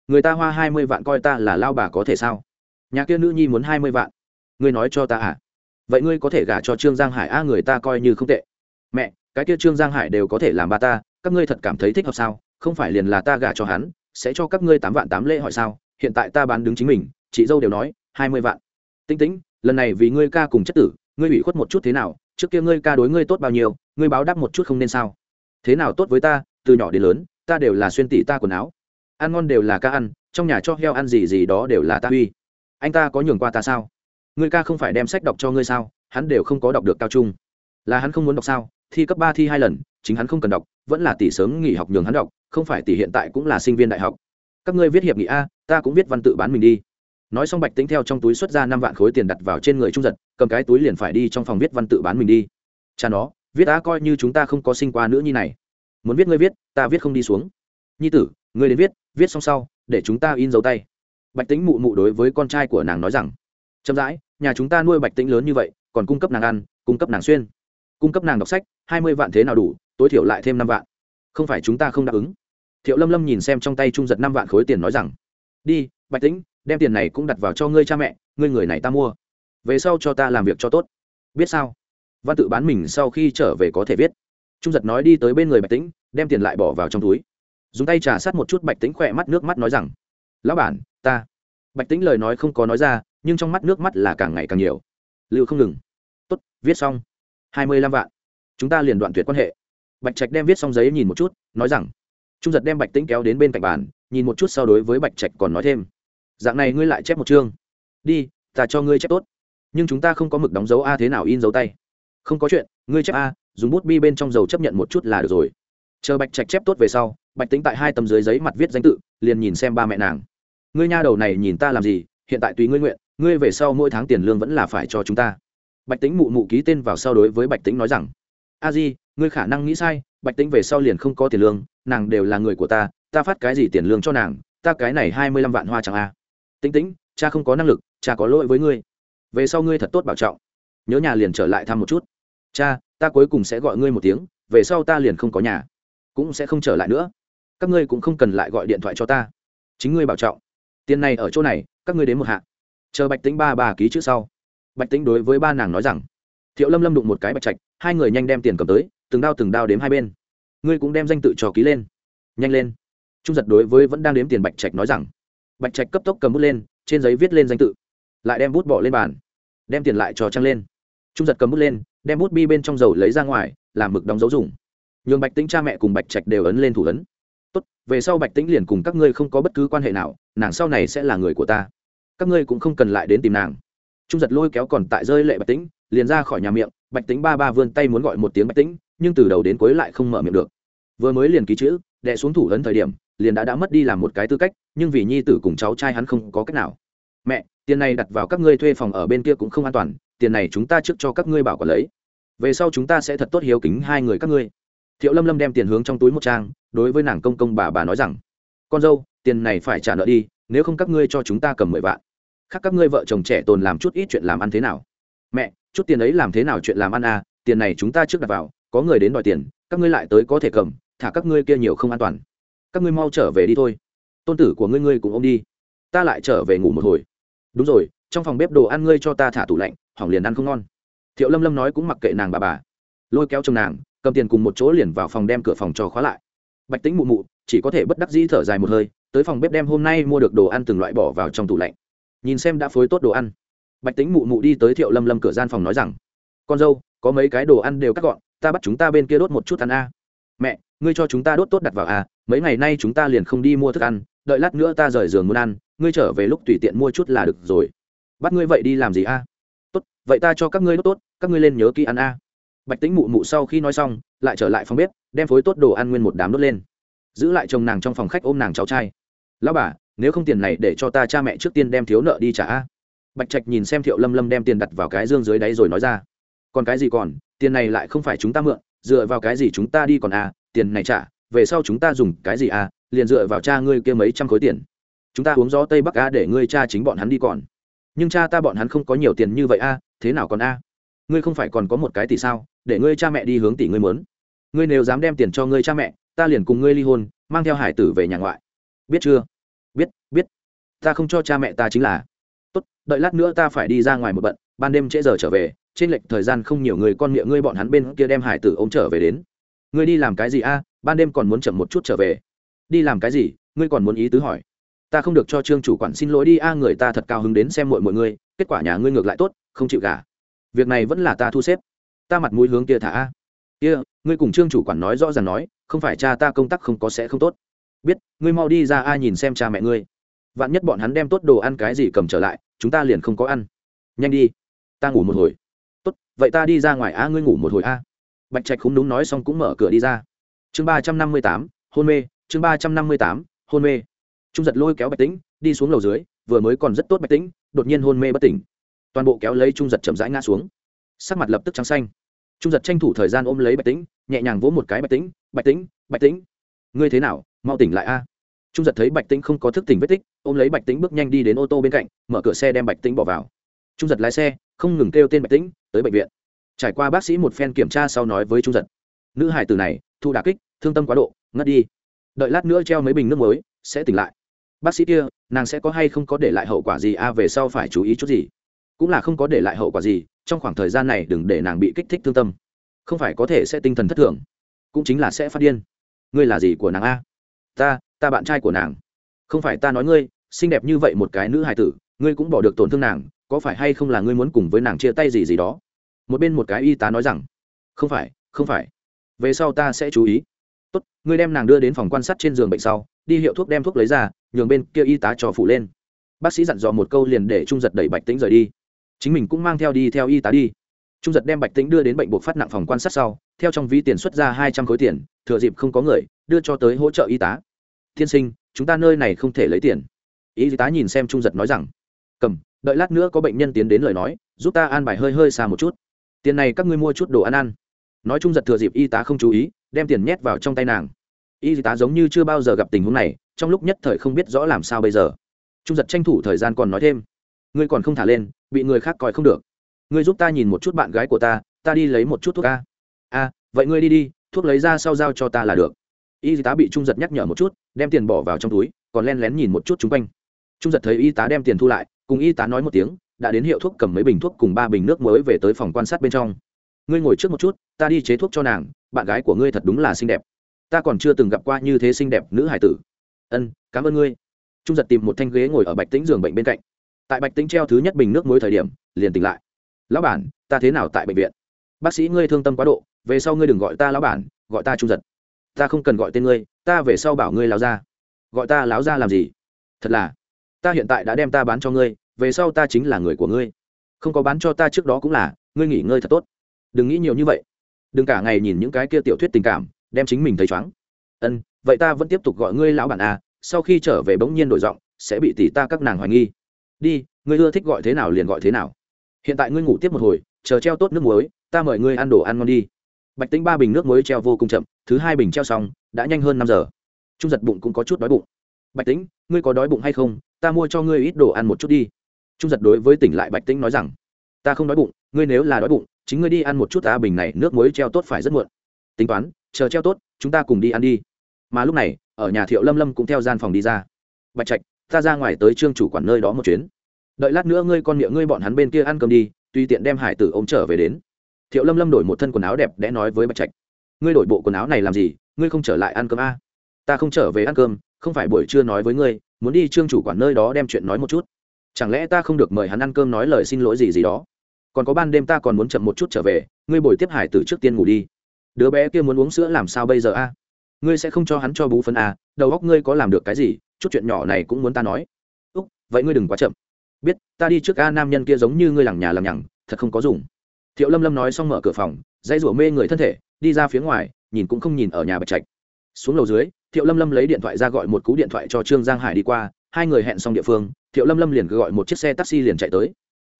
Người ta hoa hai mươi vạn coi ta là lao bà có thể sao? Nhà kia nữ nhi muốn hai mươi vạn. Ngươi nói cho ta à? Vậy ngươi có thể gả cho trương giang hải a người ta coi như không tệ. Mẹ, cái kia trương giang hải đều có thể làm ba ta, các ngươi thật cảm thấy thích hợp sao? Không phải liền là ta gả cho hắn sẽ cho các ngươi tám vạn tám lễ hỏi sao? Hiện tại ta bán đứng chính mình, chị dâu đều nói, hai mươi vạn. Tinh tĩnh lần này vì ngươi ca cùng chất tử, ngươi ủy khuất một chút thế nào? Trước kia ngươi ca đối ngươi tốt bao nhiêu, ngươi báo đáp một chút không nên sao? Thế nào tốt với ta, từ nhỏ đến lớn, ta đều là xuyên tỷ ta quần áo. Ăn ngon đều là ca ăn, trong nhà cho heo ăn gì gì đó đều là ta uy. Anh ta có nhường qua ta sao? Ngươi ca không phải đem sách đọc cho ngươi sao? Hắn đều không có đọc được cao trung. Là hắn không muốn đọc sao? Thi cấp ba thi hai lần chính hắn không cần đọc, vẫn là tỷ sớm nghỉ học nhường hắn đọc, không phải tỷ hiện tại cũng là sinh viên đại học. Các ngươi viết hiệp nghị a, ta cũng viết văn tự bán mình đi. Nói xong bạch tính theo trong túi xuất ra năm vạn khối tiền đặt vào trên người trung giật, cầm cái túi liền phải đi trong phòng viết văn tự bán mình đi. Cha nó, viết á coi như chúng ta không có sinh qua nữa như này. Muốn viết ngươi viết, ta viết không đi xuống. Nhi tử, ngươi đến viết viết xong sau, để chúng ta in dấu tay. Bạch tính mụ mụ đối với con trai của nàng nói rằng, chậm rãi, nhà chúng ta nuôi bạch tính lớn như vậy, còn cung cấp nàng ăn, cung cấp nàng xuyên cung cấp nàng đọc sách, hai mươi vạn thế nào đủ, tối thiểu lại thêm năm vạn. Không phải chúng ta không đáp ứng. Thiệu lâm lâm nhìn xem trong tay trung giật năm vạn khối tiền nói rằng, đi, bạch tĩnh, đem tiền này cũng đặt vào cho ngươi cha mẹ, ngươi người này ta mua. Về sau cho ta làm việc cho tốt. Biết sao? Văn tự bán mình sau khi trở về có thể viết. Trung giật nói đi tới bên người bạch tĩnh, đem tiền lại bỏ vào trong túi. Dùng tay trà sát một chút bạch tĩnh khỏe mắt nước mắt nói rằng, lão bản, ta. Bạch tĩnh lời nói không có nói ra, nhưng trong mắt nước mắt là càng ngày càng nhiều. Lưu không ngừng. Tốt, viết xong hai mươi lăm vạn. Chúng ta liền đoạn tuyệt quan hệ. Bạch trạch đem viết xong giấy nhìn một chút, nói rằng, trung giật đem bạch tĩnh kéo đến bên cạnh bàn, nhìn một chút sau đối với bạch trạch còn nói thêm, dạng này ngươi lại chép một chương. Đi, ta cho ngươi chép tốt. Nhưng chúng ta không có mực đóng dấu a thế nào in dấu tay? Không có chuyện, ngươi chép a, dùng bút bi bên trong dầu chấp nhận một chút là được rồi. Chờ bạch trạch chép tốt về sau, bạch tính tại hai tấm dưới giấy mặt viết danh tự, liền nhìn xem ba mẹ nàng. Ngươi nha đầu này nhìn ta làm gì? Hiện tại tùy ngươi nguyện, ngươi về sau mỗi tháng tiền lương vẫn là phải cho chúng ta bạch tính mụ mụ ký tên vào sau đối với bạch tính nói rằng, a di, ngươi khả năng nghĩ sai, bạch tính về sau liền không có tiền lương, nàng đều là người của ta ta phát cái gì tiền lương cho nàng, ta cái này hai mươi lăm vạn hoa chẳng a. Tính tính cha không có năng lực, cha có lỗi với ngươi. Về sau ngươi thật tốt bảo trọng. Nhớ nhà liền trở lại thăm một chút. Cha, ta cuối cùng sẽ gọi ngươi một tiếng, về sau ta liền không có nhà, cũng sẽ không trở lại nữa. Các ngươi cũng không cần lại gọi điện thoại cho ta. Chính ngươi bảo trọng. Tiền này ở chỗ này, các ngươi đến một hạ. Chờ bạch tính ba bà ký chữ sau bạch tính đối với ba nàng nói rằng, thiệu lâm lâm đụng một cái bạch trạch, hai người nhanh đem tiền cầm tới, từng đao từng đao đếm hai bên. Ngươi cũng đem danh tự trò ký lên. Nhanh lên. Trung giật đối với vẫn đang đếm tiền bạch trạch nói rằng. Bạch trạch cấp tốc cầm bút lên, trên giấy viết lên danh tự, lại đem bút bỏ lên bàn, đem tiền lại cho trăng lên. Trung giật cầm bút lên, đem bút bi bên trong dầu lấy ra ngoài, làm mực đóng dấu dùng. Nhường bạch tính cha mẹ cùng bạch trạch đều ấn lên thủ ấn. Tốt, về sau bạch tính liền cùng các ngươi không có bất cứ quan hệ nào, nàng sau này sẽ là người của ta. Các ngươi cũng không cần lại đến tìm nàng trung giật lôi kéo còn tại rơi lệ bạch tính liền ra khỏi nhà miệng, bạch tính ba ba vươn tay muốn gọi một tiếng bạch tính nhưng từ đầu đến cuối lại không mở miệng được. Vừa mới liền ký chữ đệ xuống thủ lớn thời điểm, liền đã đã mất đi làm một cái tư cách, nhưng vì nhi tử cùng cháu trai hắn không có cách nào. Mẹ, tiền này đặt vào các ngươi thuê phòng ở bên kia cũng không an toàn, tiền này chúng ta trước cho các ngươi bảo quản lấy. Về sau chúng ta sẽ thật tốt hiếu kính hai người các ngươi. Thiệu lâm lâm đem tiền hướng trong túi một trang, đối với nàng công công bà bà nói rằng, con dâu, tiền này phải trả nợ đi, nếu không các ngươi cho chúng ta cầm mười vạn khác các ngươi vợ chồng trẻ tồn làm chút ít chuyện làm ăn thế nào? Mẹ, chút tiền ấy làm thế nào chuyện làm ăn à? Tiền này chúng ta trước đặt vào, có người đến đòi tiền, các ngươi lại tới có thể cầm, thả các ngươi kia nhiều không an toàn. Các ngươi mau trở về đi thôi. Tôn tử của ngươi ngươi cũng ôm đi. Ta lại trở về ngủ một hồi. Đúng rồi, trong phòng bếp đồ ăn ngươi cho ta thả tủ lạnh, hỏng liền ăn không ngon. Thiệu lâm lâm nói cũng mặc kệ nàng bà bà. Lôi kéo chồng nàng, cầm tiền cùng một chỗ liền vào phòng đem cửa phòng cho khóa lại. Bạch tính mụ mụ, chỉ có thể bất đắc dĩ thở dài một hơi, tới phòng bếp đem hôm nay mua được đồ ăn từng loại bỏ vào trong tủ lạnh nhìn xem đã phối tốt đồ ăn. Bạch tính mụ mụ đi tới thiệu lâm lâm cửa gian phòng nói rằng, con dâu, có mấy cái đồ ăn đều cắt gọn, ta bắt chúng ta bên kia đốt một chút ăn a. Mẹ, ngươi cho chúng ta đốt tốt đặt vào a mấy ngày nay chúng ta liền không đi mua thức ăn, đợi lát nữa ta rời giường muốn ăn, ngươi trở về lúc tùy tiện mua chút là được rồi. Bắt ngươi vậy đi làm gì a? Tốt, vậy ta cho các ngươi đốt tốt, các ngươi lên nhớ kỹ ăn a. Bạch tính mụ mụ sau khi nói xong, lại trở lại phòng bếp, đem phối tốt đồ ăn nguyên một đám đốt lên. Giữ lại chồng nàng trong phòng khách ôm nàng cháu trai. Lão bà nếu không tiền này để cho ta cha mẹ trước tiên đem thiếu nợ đi trả a. Bạch trạch nhìn xem thiệu lâm lâm đem tiền đặt vào cái dương dưới đáy rồi nói ra, còn cái gì còn, tiền này lại không phải chúng ta mượn, dựa vào cái gì chúng ta đi còn a, tiền này trả, về sau chúng ta dùng cái gì a, liền dựa vào cha ngươi kia mấy trăm khối tiền. Chúng ta uống gió tây bắc a để ngươi cha chính bọn hắn đi còn. Nhưng cha ta bọn hắn không có nhiều tiền như vậy a, thế nào còn a? Ngươi không phải còn có một cái tỷ sao, để ngươi cha mẹ đi hướng tỷ ngươi muốn. Ngươi nếu dám đem tiền cho ngươi cha mẹ, ta liền cùng ngươi ly hôn, mang theo hải tử về nhà ngoại. Biết chưa? Biết biết. Ta không cho cha mẹ ta chính là. Tốt, đợi lát nữa ta phải đi ra ngoài một bận, ban đêm trễ giờ trở về, trên lệch thời gian không nhiều người con nghĩa ngươi bọn hắn bên kia đem hải tử ôm trở về đến. Ngươi đi làm cái gì a? Ban đêm còn muốn chậm một chút trở về. Đi làm cái gì? Ngươi còn muốn ý tứ hỏi. Ta không được cho trương chủ quản xin lỗi đi a, người ta thật cao hứng đến xem mọi mọi người kết quả nhà ngươi ngược lại tốt, không chịu gả. Việc này vẫn là ta thu xếp. Ta mặt mũi hướng kia thả a. Kia, ngươi cùng trương chủ quản nói rõ ràng nói, không phải cha ta công tác không có sẽ không tốt biết, ngươi mau đi ra a nhìn xem cha mẹ ngươi. Vạn nhất bọn hắn đem tốt đồ ăn cái gì cầm trở lại, chúng ta liền không có ăn. Nhanh đi, ta ngủ một hồi. Tốt, vậy ta đi ra ngoài a, ngươi ngủ một hồi a. Bạch trạch không đúng nói xong cũng mở cửa đi ra. Chương ba trăm năm mươi tám, hôn mê, chương ba trăm năm mươi tám, hôn mê. Trung giật lôi kéo bạch tĩnh, đi xuống lầu dưới, vừa mới còn rất tốt bạch tĩnh, đột nhiên hôn mê bất tỉnh. Toàn bộ kéo lấy trung giật chậm rãi ngã xuống. Sắc mặt lập tức trắng xanh. Trung giật tranh thủ thời gian ôm lấy bạch tĩnh, nhẹ nhàng vỗ một cái bạch tĩnh bạch tĩnh bạch tĩnh ngươi thế nào, mau tỉnh lại a. Trung giật thấy bạch tĩnh không có thức tỉnh vết tích, ôm lấy bạch tĩnh bước nhanh đi đến ô tô bên cạnh, mở cửa xe đem bạch tĩnh bỏ vào. Trung giật lái xe, không ngừng kêu tên bạch tĩnh, tới bệnh viện. Trải qua bác sĩ một phen kiểm tra sau nói với trung giật, nữ hải tử này, thu đà kích, thương tâm quá độ, ngất đi. Đợi lát nữa treo mấy bình nước mới sẽ tỉnh lại. Bác sĩ kia, nàng sẽ có hay không có để lại hậu quả gì a, về sau phải chú ý chút gì. Cũng là không có để lại hậu quả gì, trong khoảng thời gian này đừng để nàng bị kích thích thương tâm. Không phải có thể sẽ tinh thần thất thường, cũng chính là sẽ phát điên ngươi là gì của nàng a? Ta ta bạn trai của nàng. Không phải ta nói ngươi, xinh đẹp như vậy một cái nữ hài tử, ngươi cũng bỏ được tổn thương nàng, có phải hay không là ngươi muốn cùng với nàng chia tay gì gì đó? Một bên một cái y tá nói rằng, không phải không phải. Về sau ta sẽ chú ý. Tốt, ngươi đem nàng đưa đến phòng quan sát trên giường bệnh sau, đi hiệu thuốc đem thuốc lấy ra, nhường bên kia y tá cho phụ lên. Bác sĩ dặn dò một câu liền để trung giật đẩy bạch tĩnh rời đi. Chính mình cũng mang theo đi theo y tá đi. Trung giật đem bạch tĩnh đưa đến bệnh buộc phát nặng phòng quan sát sau theo trong ví tiền xuất ra hai trăm khối tiền, thừa dịp không có người, đưa cho tới hỗ trợ y tá. Tiên sinh, chúng ta nơi này không thể lấy tiền. Y tá nhìn xem trung giật nói rằng, cầm, đợi lát nữa có bệnh nhân tiến đến lời nói, giúp ta an bài hơi hơi xa một chút. Tiền này các ngươi mua chút đồ ăn ăn. Nói trung giật thừa dịp y tá không chú ý, đem tiền nhét vào trong tay nàng. Y tá giống như chưa bao giờ gặp tình huống này, trong lúc nhất thời không biết rõ làm sao bây giờ. Trung giật tranh thủ thời gian còn nói thêm, ngươi còn không thả lên, bị người khác coi không được. Ngươi giúp ta nhìn một chút bạn gái của ta ta đi lấy một chút thuốc a vậy ngươi đi đi, thuốc lấy ra sau giao cho ta là được. Y tá bị trung giật nhắc nhở một chút, đem tiền bỏ vào trong túi, còn len lén nhìn một chút chung quanh. Trung giật thấy y tá đem tiền thu lại, cùng y tá nói một tiếng, đã đến hiệu thuốc cầm mấy bình thuốc cùng ba bình nước mới về tới phòng quan sát bên trong. Ngươi ngồi trước một chút, ta đi chế thuốc cho nàng, bạn gái của ngươi thật đúng là xinh đẹp. Ta còn chưa từng gặp qua như thế xinh đẹp nữ hải tử. Ân, cảm ơn ngươi. Trung giật tìm một thanh ghế ngồi ở bạch tĩnh giường bệnh bên cạnh. Tại bạch tĩnh treo thứ nhất bình nước muối thời điểm, liền tỉnh lại. Lão bản, ta thế nào tại bệnh viện? Bác sĩ ngươi thương tâm quá độ, về sau ngươi đừng gọi ta lão bản, gọi ta trung giật. Ta không cần gọi tên ngươi, ta về sau bảo ngươi láo ra. Gọi ta láo ra làm gì? Thật là, ta hiện tại đã đem ta bán cho ngươi, về sau ta chính là người của ngươi. Không có bán cho ta trước đó cũng là, ngươi nghỉ ngơi thật tốt. Đừng nghĩ nhiều như vậy. Đừng cả ngày nhìn những cái kia tiểu thuyết tình cảm, đem chính mình thấy chóng ân, vậy ta vẫn tiếp tục gọi ngươi lão bản à sau khi trở về bỗng nhiên đổi giọng, sẽ bị tỷ ta các nàng hoài nghi. Đi, ngươi ưa thích gọi thế nào liền gọi thế nào. Hiện tại ngươi ngủ tiếp một hồi, chờ treo tốt nước muối ta mời ngươi ăn đồ ăn ngon đi. Bạch tính ba bình nước muối treo vô cùng chậm, thứ hai bình treo xong, đã nhanh hơn năm giờ. Trung giật bụng cũng có chút đói bụng. Bạch tính ngươi có đói bụng hay không? Ta mua cho ngươi ít đồ ăn một chút đi. Trung giật đối với tỉnh lại bạch tính nói rằng, ta không đói bụng, ngươi nếu là đói bụng, chính ngươi đi ăn một chút ta bình này, nước muối treo tốt phải rất muộn. Tính toán, chờ treo tốt, chúng ta cùng đi ăn đi. Mà lúc này, ở nhà thiệu lâm lâm cũng theo gian phòng đi ra. Bạch trạch, ta ra ngoài tới trương chủ quản nơi đó một chuyến. Đợi lát nữa ngươi con miệng ngươi bọn hắn bên kia ăn cơm đi, tùy tiện đem hải tử ô m trở về đến thiệu lâm lâm đổi một thân quần áo đẹp đẽ nói với bạch trạch, ngươi đổi bộ quần áo này làm gì? Ngươi không trở lại ăn cơm a à? ta không trở về ăn cơm, không phải buổi trưa nói với ngươi, muốn đi trương chủ quản nơi đó đem chuyện nói một chút. Chẳng lẽ ta không được mời hắn ăn cơm nói lời xin lỗi gì gì đó? Còn có ban đêm ta còn muốn chậm một chút trở về, ngươi bồi tiếp hải tử trước tiên ngủ đi. Đứa bé kia muốn uống sữa làm sao bây giờ a ngươi sẽ không cho hắn cho bú phân a đầu óc ngươi có làm được cái gì? Chút chuyện nhỏ này cũng muốn ta nói. Úc, vậy ngươi đừng quá chậm. Biết, ta đi trước a nam nhân kia giống như ngươi lằng nhà lằng nhằng, thật không có dùng thiệu lâm lâm nói xong mở cửa phòng dây rủa mê người thân thể, đi ra phía ngoài, nhìn cũng không nhìn ở nhà bạch trạch. Xuống lầu dưới, thiệu lâm lâm lấy điện thoại ra gọi một cú điện thoại cho trương giang hải đi qua, hai người hẹn xong địa phương, thiệu lâm lâm liền gọi một chiếc xe taxi liền chạy tới.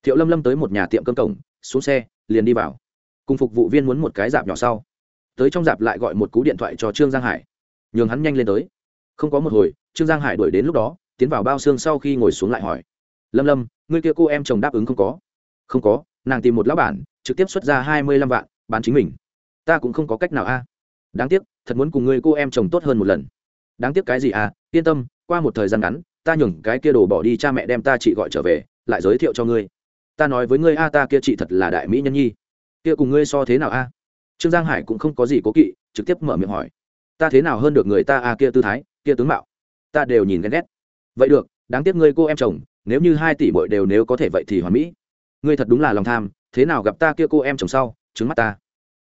Thiệu lâm lâm tới một nhà tiệm cơm cổng, xuống xe, liền đi vào. Cùng phục vụ viên muốn một cái dạp nhỏ sau. Tới trong dạp lại gọi một cú điện thoại cho trương giang hải. Nhường hắn nhanh lên tới. Không có một hồi, trương giang hải đuổi đến lúc đó, tiến vào bao xương sau khi ngồi xuống lại hỏi. Lâm lâm, ngươi kia cô em chồng đáp ứng không có? Không có, nàng tìm một lão bản trực tiếp xuất ra hai mươi lăm vạn, bán chính mình. Ta cũng không có cách nào a. Đáng tiếc, thật muốn cùng ngươi cô em chồng tốt hơn một lần. Đáng tiếc cái gì à yên tâm, qua một thời gian ngắn, ta nhường cái kia đồ bỏ đi cha mẹ đem ta chị gọi trở về, lại giới thiệu cho ngươi. Ta nói với ngươi a, ta kia chị thật là đại mỹ nhân nhi. Kia cùng ngươi so thế nào a? Trương giang hải cũng không có gì cố kỵ, trực tiếp mở miệng hỏi. Ta thế nào hơn được người ta a, kia tư thái, kia tướng mạo? Ta đều nhìn ghen ghét. Vậy được, đáng tiếc ngươi cô em chồng, nếu như hai tỷ bội đều nếu có thể vậy thì hoàn mỹ. Ngươi thật đúng là lòng tham thế nào gặp ta kia cô em chồng sau, trứng mắt ta.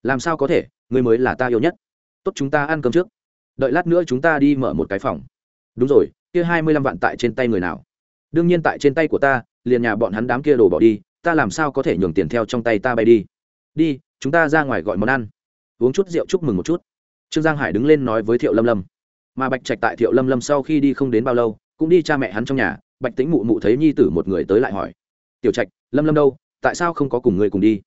Làm sao có thể, ngươi mới là ta yêu nhất. Tốt chúng ta ăn cơm trước. Đợi lát nữa chúng ta đi mở một cái phòng. Đúng rồi, kia hai mươi lăm vạn tại trên tay người nào? Đương nhiên tại trên tay của ta, liền nhà bọn hắn đám kia đổ bỏ đi, ta làm sao có thể nhường tiền theo trong tay ta bay đi? Đi, chúng ta ra ngoài gọi món ăn. Uống chút rượu chúc mừng một chút. Trương giang hải đứng lên nói với thiệu lâm lâm. Mà bạch trạch tại thiệu lâm lâm sau khi đi không đến bao lâu, cũng đi cha mẹ hắn trong nhà, bạch tính mụ mụ thấy nhi tử một người tới lại hỏi. Tiểu trạch, lâm lâm đâu? Tại sao không có cùng người cùng đi?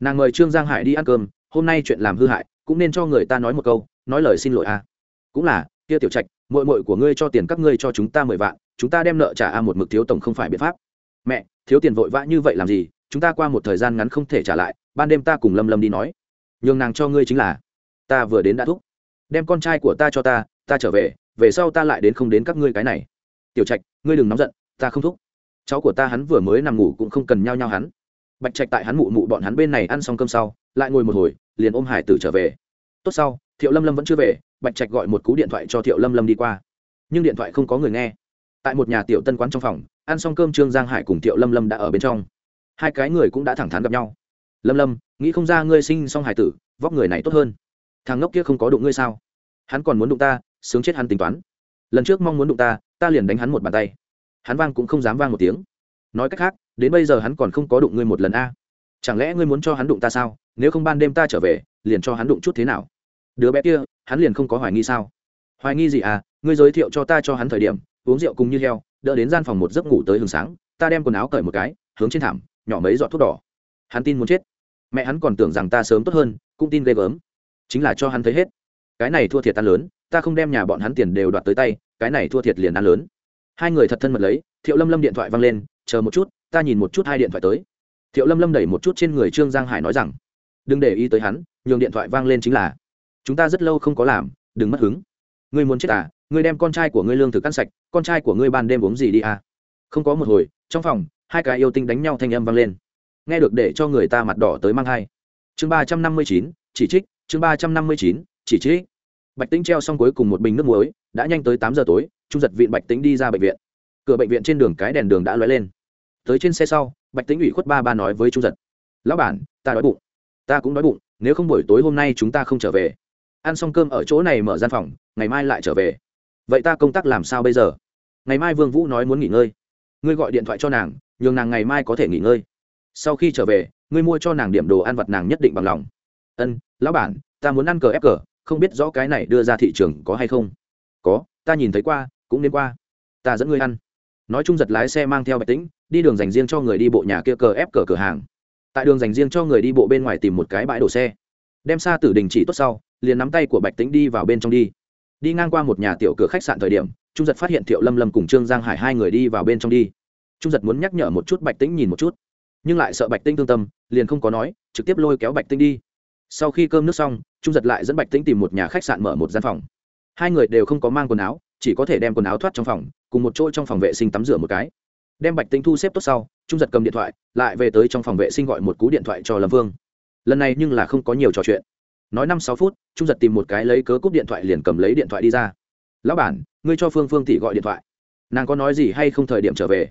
Nàng mời trương giang hải đi ăn cơm, hôm nay chuyện làm hư hại, cũng nên cho người ta nói một câu, nói lời xin lỗi a à. cũng là, kia tiểu trạch mội mội của ngươi cho tiền các ngươi cho chúng ta mười vạn, chúng ta đem nợ trả a một mực thiếu tổng không phải biện pháp. Mẹ, thiếu tiền vội vã như vậy làm gì, chúng ta qua một thời gian ngắn không thể trả lại, ban đêm ta cùng lâm lâm đi nói. Nhường nàng cho ngươi chính là, ta vừa đến đã thúc. Đem con trai của ta cho ta ta trở về về sau ta lại đến không đến các ngươi cái này. Tiểu trạch, ngươi đừng nóng giận, ta không thúc. Cháu của ta hắn vừa mới nằm ngủ cũng không cần nhao nhao hắn bạch trạch tại hắn mụ mụ bọn hắn bên này ăn xong cơm sau, lại ngồi một hồi, liền ôm hải tử trở về. Tốt sau, thiệu lâm lâm vẫn chưa về, bạch trạch gọi một cú điện thoại cho thiệu lâm lâm đi qua. Nhưng điện thoại không có người nghe. Tại một nhà tiểu tân quán trong phòng, ăn xong cơm trương giang hải cùng thiệu lâm lâm đã ở bên trong. Hai cái người cũng đã thẳng thắn gặp nhau. Lâm lâm, nghĩ không ra ngươi sinh xong hải tử, vóc người này tốt hơn. Thằng ngốc kia không có đụng ngươi sao? Hắn còn muốn đụng ta, sướng chết hắn tính toán. Lần trước mong muốn đụng ta ta liền đánh hắn một bàn tay. Hắn vang cũng không dám vang một tiếng. Nói cách khác đến bây giờ hắn còn không có đụng ngươi một lần a. Chẳng lẽ ngươi muốn cho hắn đụng ta sao? Nếu không ban đêm ta trở về, liền cho hắn đụng chút thế nào? Đứa bé kia, hắn liền không có hoài nghi sao? Hoài nghi gì à? Ngươi giới thiệu cho ta cho hắn thời điểm, uống rượu cùng như heo, đỡ đến gian phòng một giấc ngủ tới hừng sáng, ta đem quần áo cởi một cái, hướng trên thảm, nhỏ mấy giọt thuốc đỏ. Hắn tin muốn chết. Mẹ hắn còn tưởng rằng ta sớm tốt hơn, cũng tin ghê gớm. Chính là cho hắn thấy hết. Cái này thua thiệt tan lớn, ta không đem nhà bọn hắn tiền đều đoạt tới tay, cái này thua thiệt liền ăn lớn. Hai người thật thân mật lấy, thiệu lâm lâm điện thoại văng lên, chờ một chút ta nhìn một chút hai điện thoại tới. Thiệu lâm lâm đẩy một chút trên người trương giang hải nói rằng, đừng để ý tới hắn, nhường điện thoại vang lên chính là, chúng ta rất lâu không có làm, đừng mất hứng. Ngươi muốn chết à ngươi đem con trai của ngươi lương thực ăn sạch, con trai của ngươi ban đêm uống gì đi à. Không có một hồi, trong phòng, hai cái yêu tinh đánh nhau thanh âm vang lên. Nghe được để cho người ta mặt đỏ tới mang hai chương ba trăm năm mươi chín, chỉ trích, chương ba trăm năm mươi chín, chỉ trích. Bạch tính treo xong cuối cùng một bình nước muối, đã nhanh tới tám giờ tối, trung giật viện bạch tính đi ra bệnh viện. Cửa bệnh viện trên đường cái đèn đường đã lóe lên tới trên xe sau, bạch tính ủy khuất ba ba nói với trung giật. Lão bản, ta đói bụng. Ta cũng đói bụng, nếu không buổi tối hôm nay chúng ta không trở về. Ăn xong cơm ở chỗ này mở gian phòng, ngày mai lại trở về. Vậy ta công tác làm sao bây giờ? Ngày mai vương vũ nói muốn nghỉ ngơi. Ngươi gọi điện thoại cho nàng, nhường nàng ngày mai có thể nghỉ ngơi. Sau khi trở về, ngươi mua cho nàng điểm đồ ăn vặt nàng nhất định bằng lòng. Ân, lão bản, ta muốn ăn cờ ép cờ, không biết rõ cái này đưa ra thị trường có hay không? Có, ta nhìn thấy qua, cũng nên qua. Ta dẫn ngươi ăn nói chung giật lái xe mang theo bạch tĩnh, đi đường dành riêng cho người đi bộ nhà kia cờ ép cờ cửa hàng. Tại đường dành riêng cho người đi bộ bên ngoài tìm một cái bãi đổ xe. Đem xa tử đình chỉ tốt sau, liền nắm tay của bạch tĩnh đi vào bên trong đi. Đi ngang qua một nhà tiểu cửa khách sạn thời điểm, trung giật phát hiện thiệu lâm lâm cùng trương giang hải hai người đi vào bên trong đi. Trung giật muốn nhắc nhở một chút bạch tĩnh nhìn một chút, nhưng lại sợ bạch tĩnh thương tâm, liền không có nói, trực tiếp lôi kéo bạch tĩnh đi. Sau khi cơm nước xong, trung giật lại dẫn bạch tĩnh tìm một nhà khách sạn mở một gian phòng. Hai người đều không có mang quần áo chỉ có thể đem quần áo thoát trong phòng, cùng một chỗ trong phòng vệ sinh tắm rửa một cái. Đem bạch tinh thu xếp tốt sau, trung giật cầm điện thoại, lại về tới trong phòng vệ sinh gọi một cú điện thoại cho lâm vương. Lần này nhưng là không có nhiều trò chuyện. Nói năm sáu phút, trung giật tìm một cái lấy cớ cúp điện thoại liền cầm lấy điện thoại đi ra. Lão bản, ngươi cho phương phương tỷ gọi điện thoại. Nàng có nói gì hay không thời điểm trở về?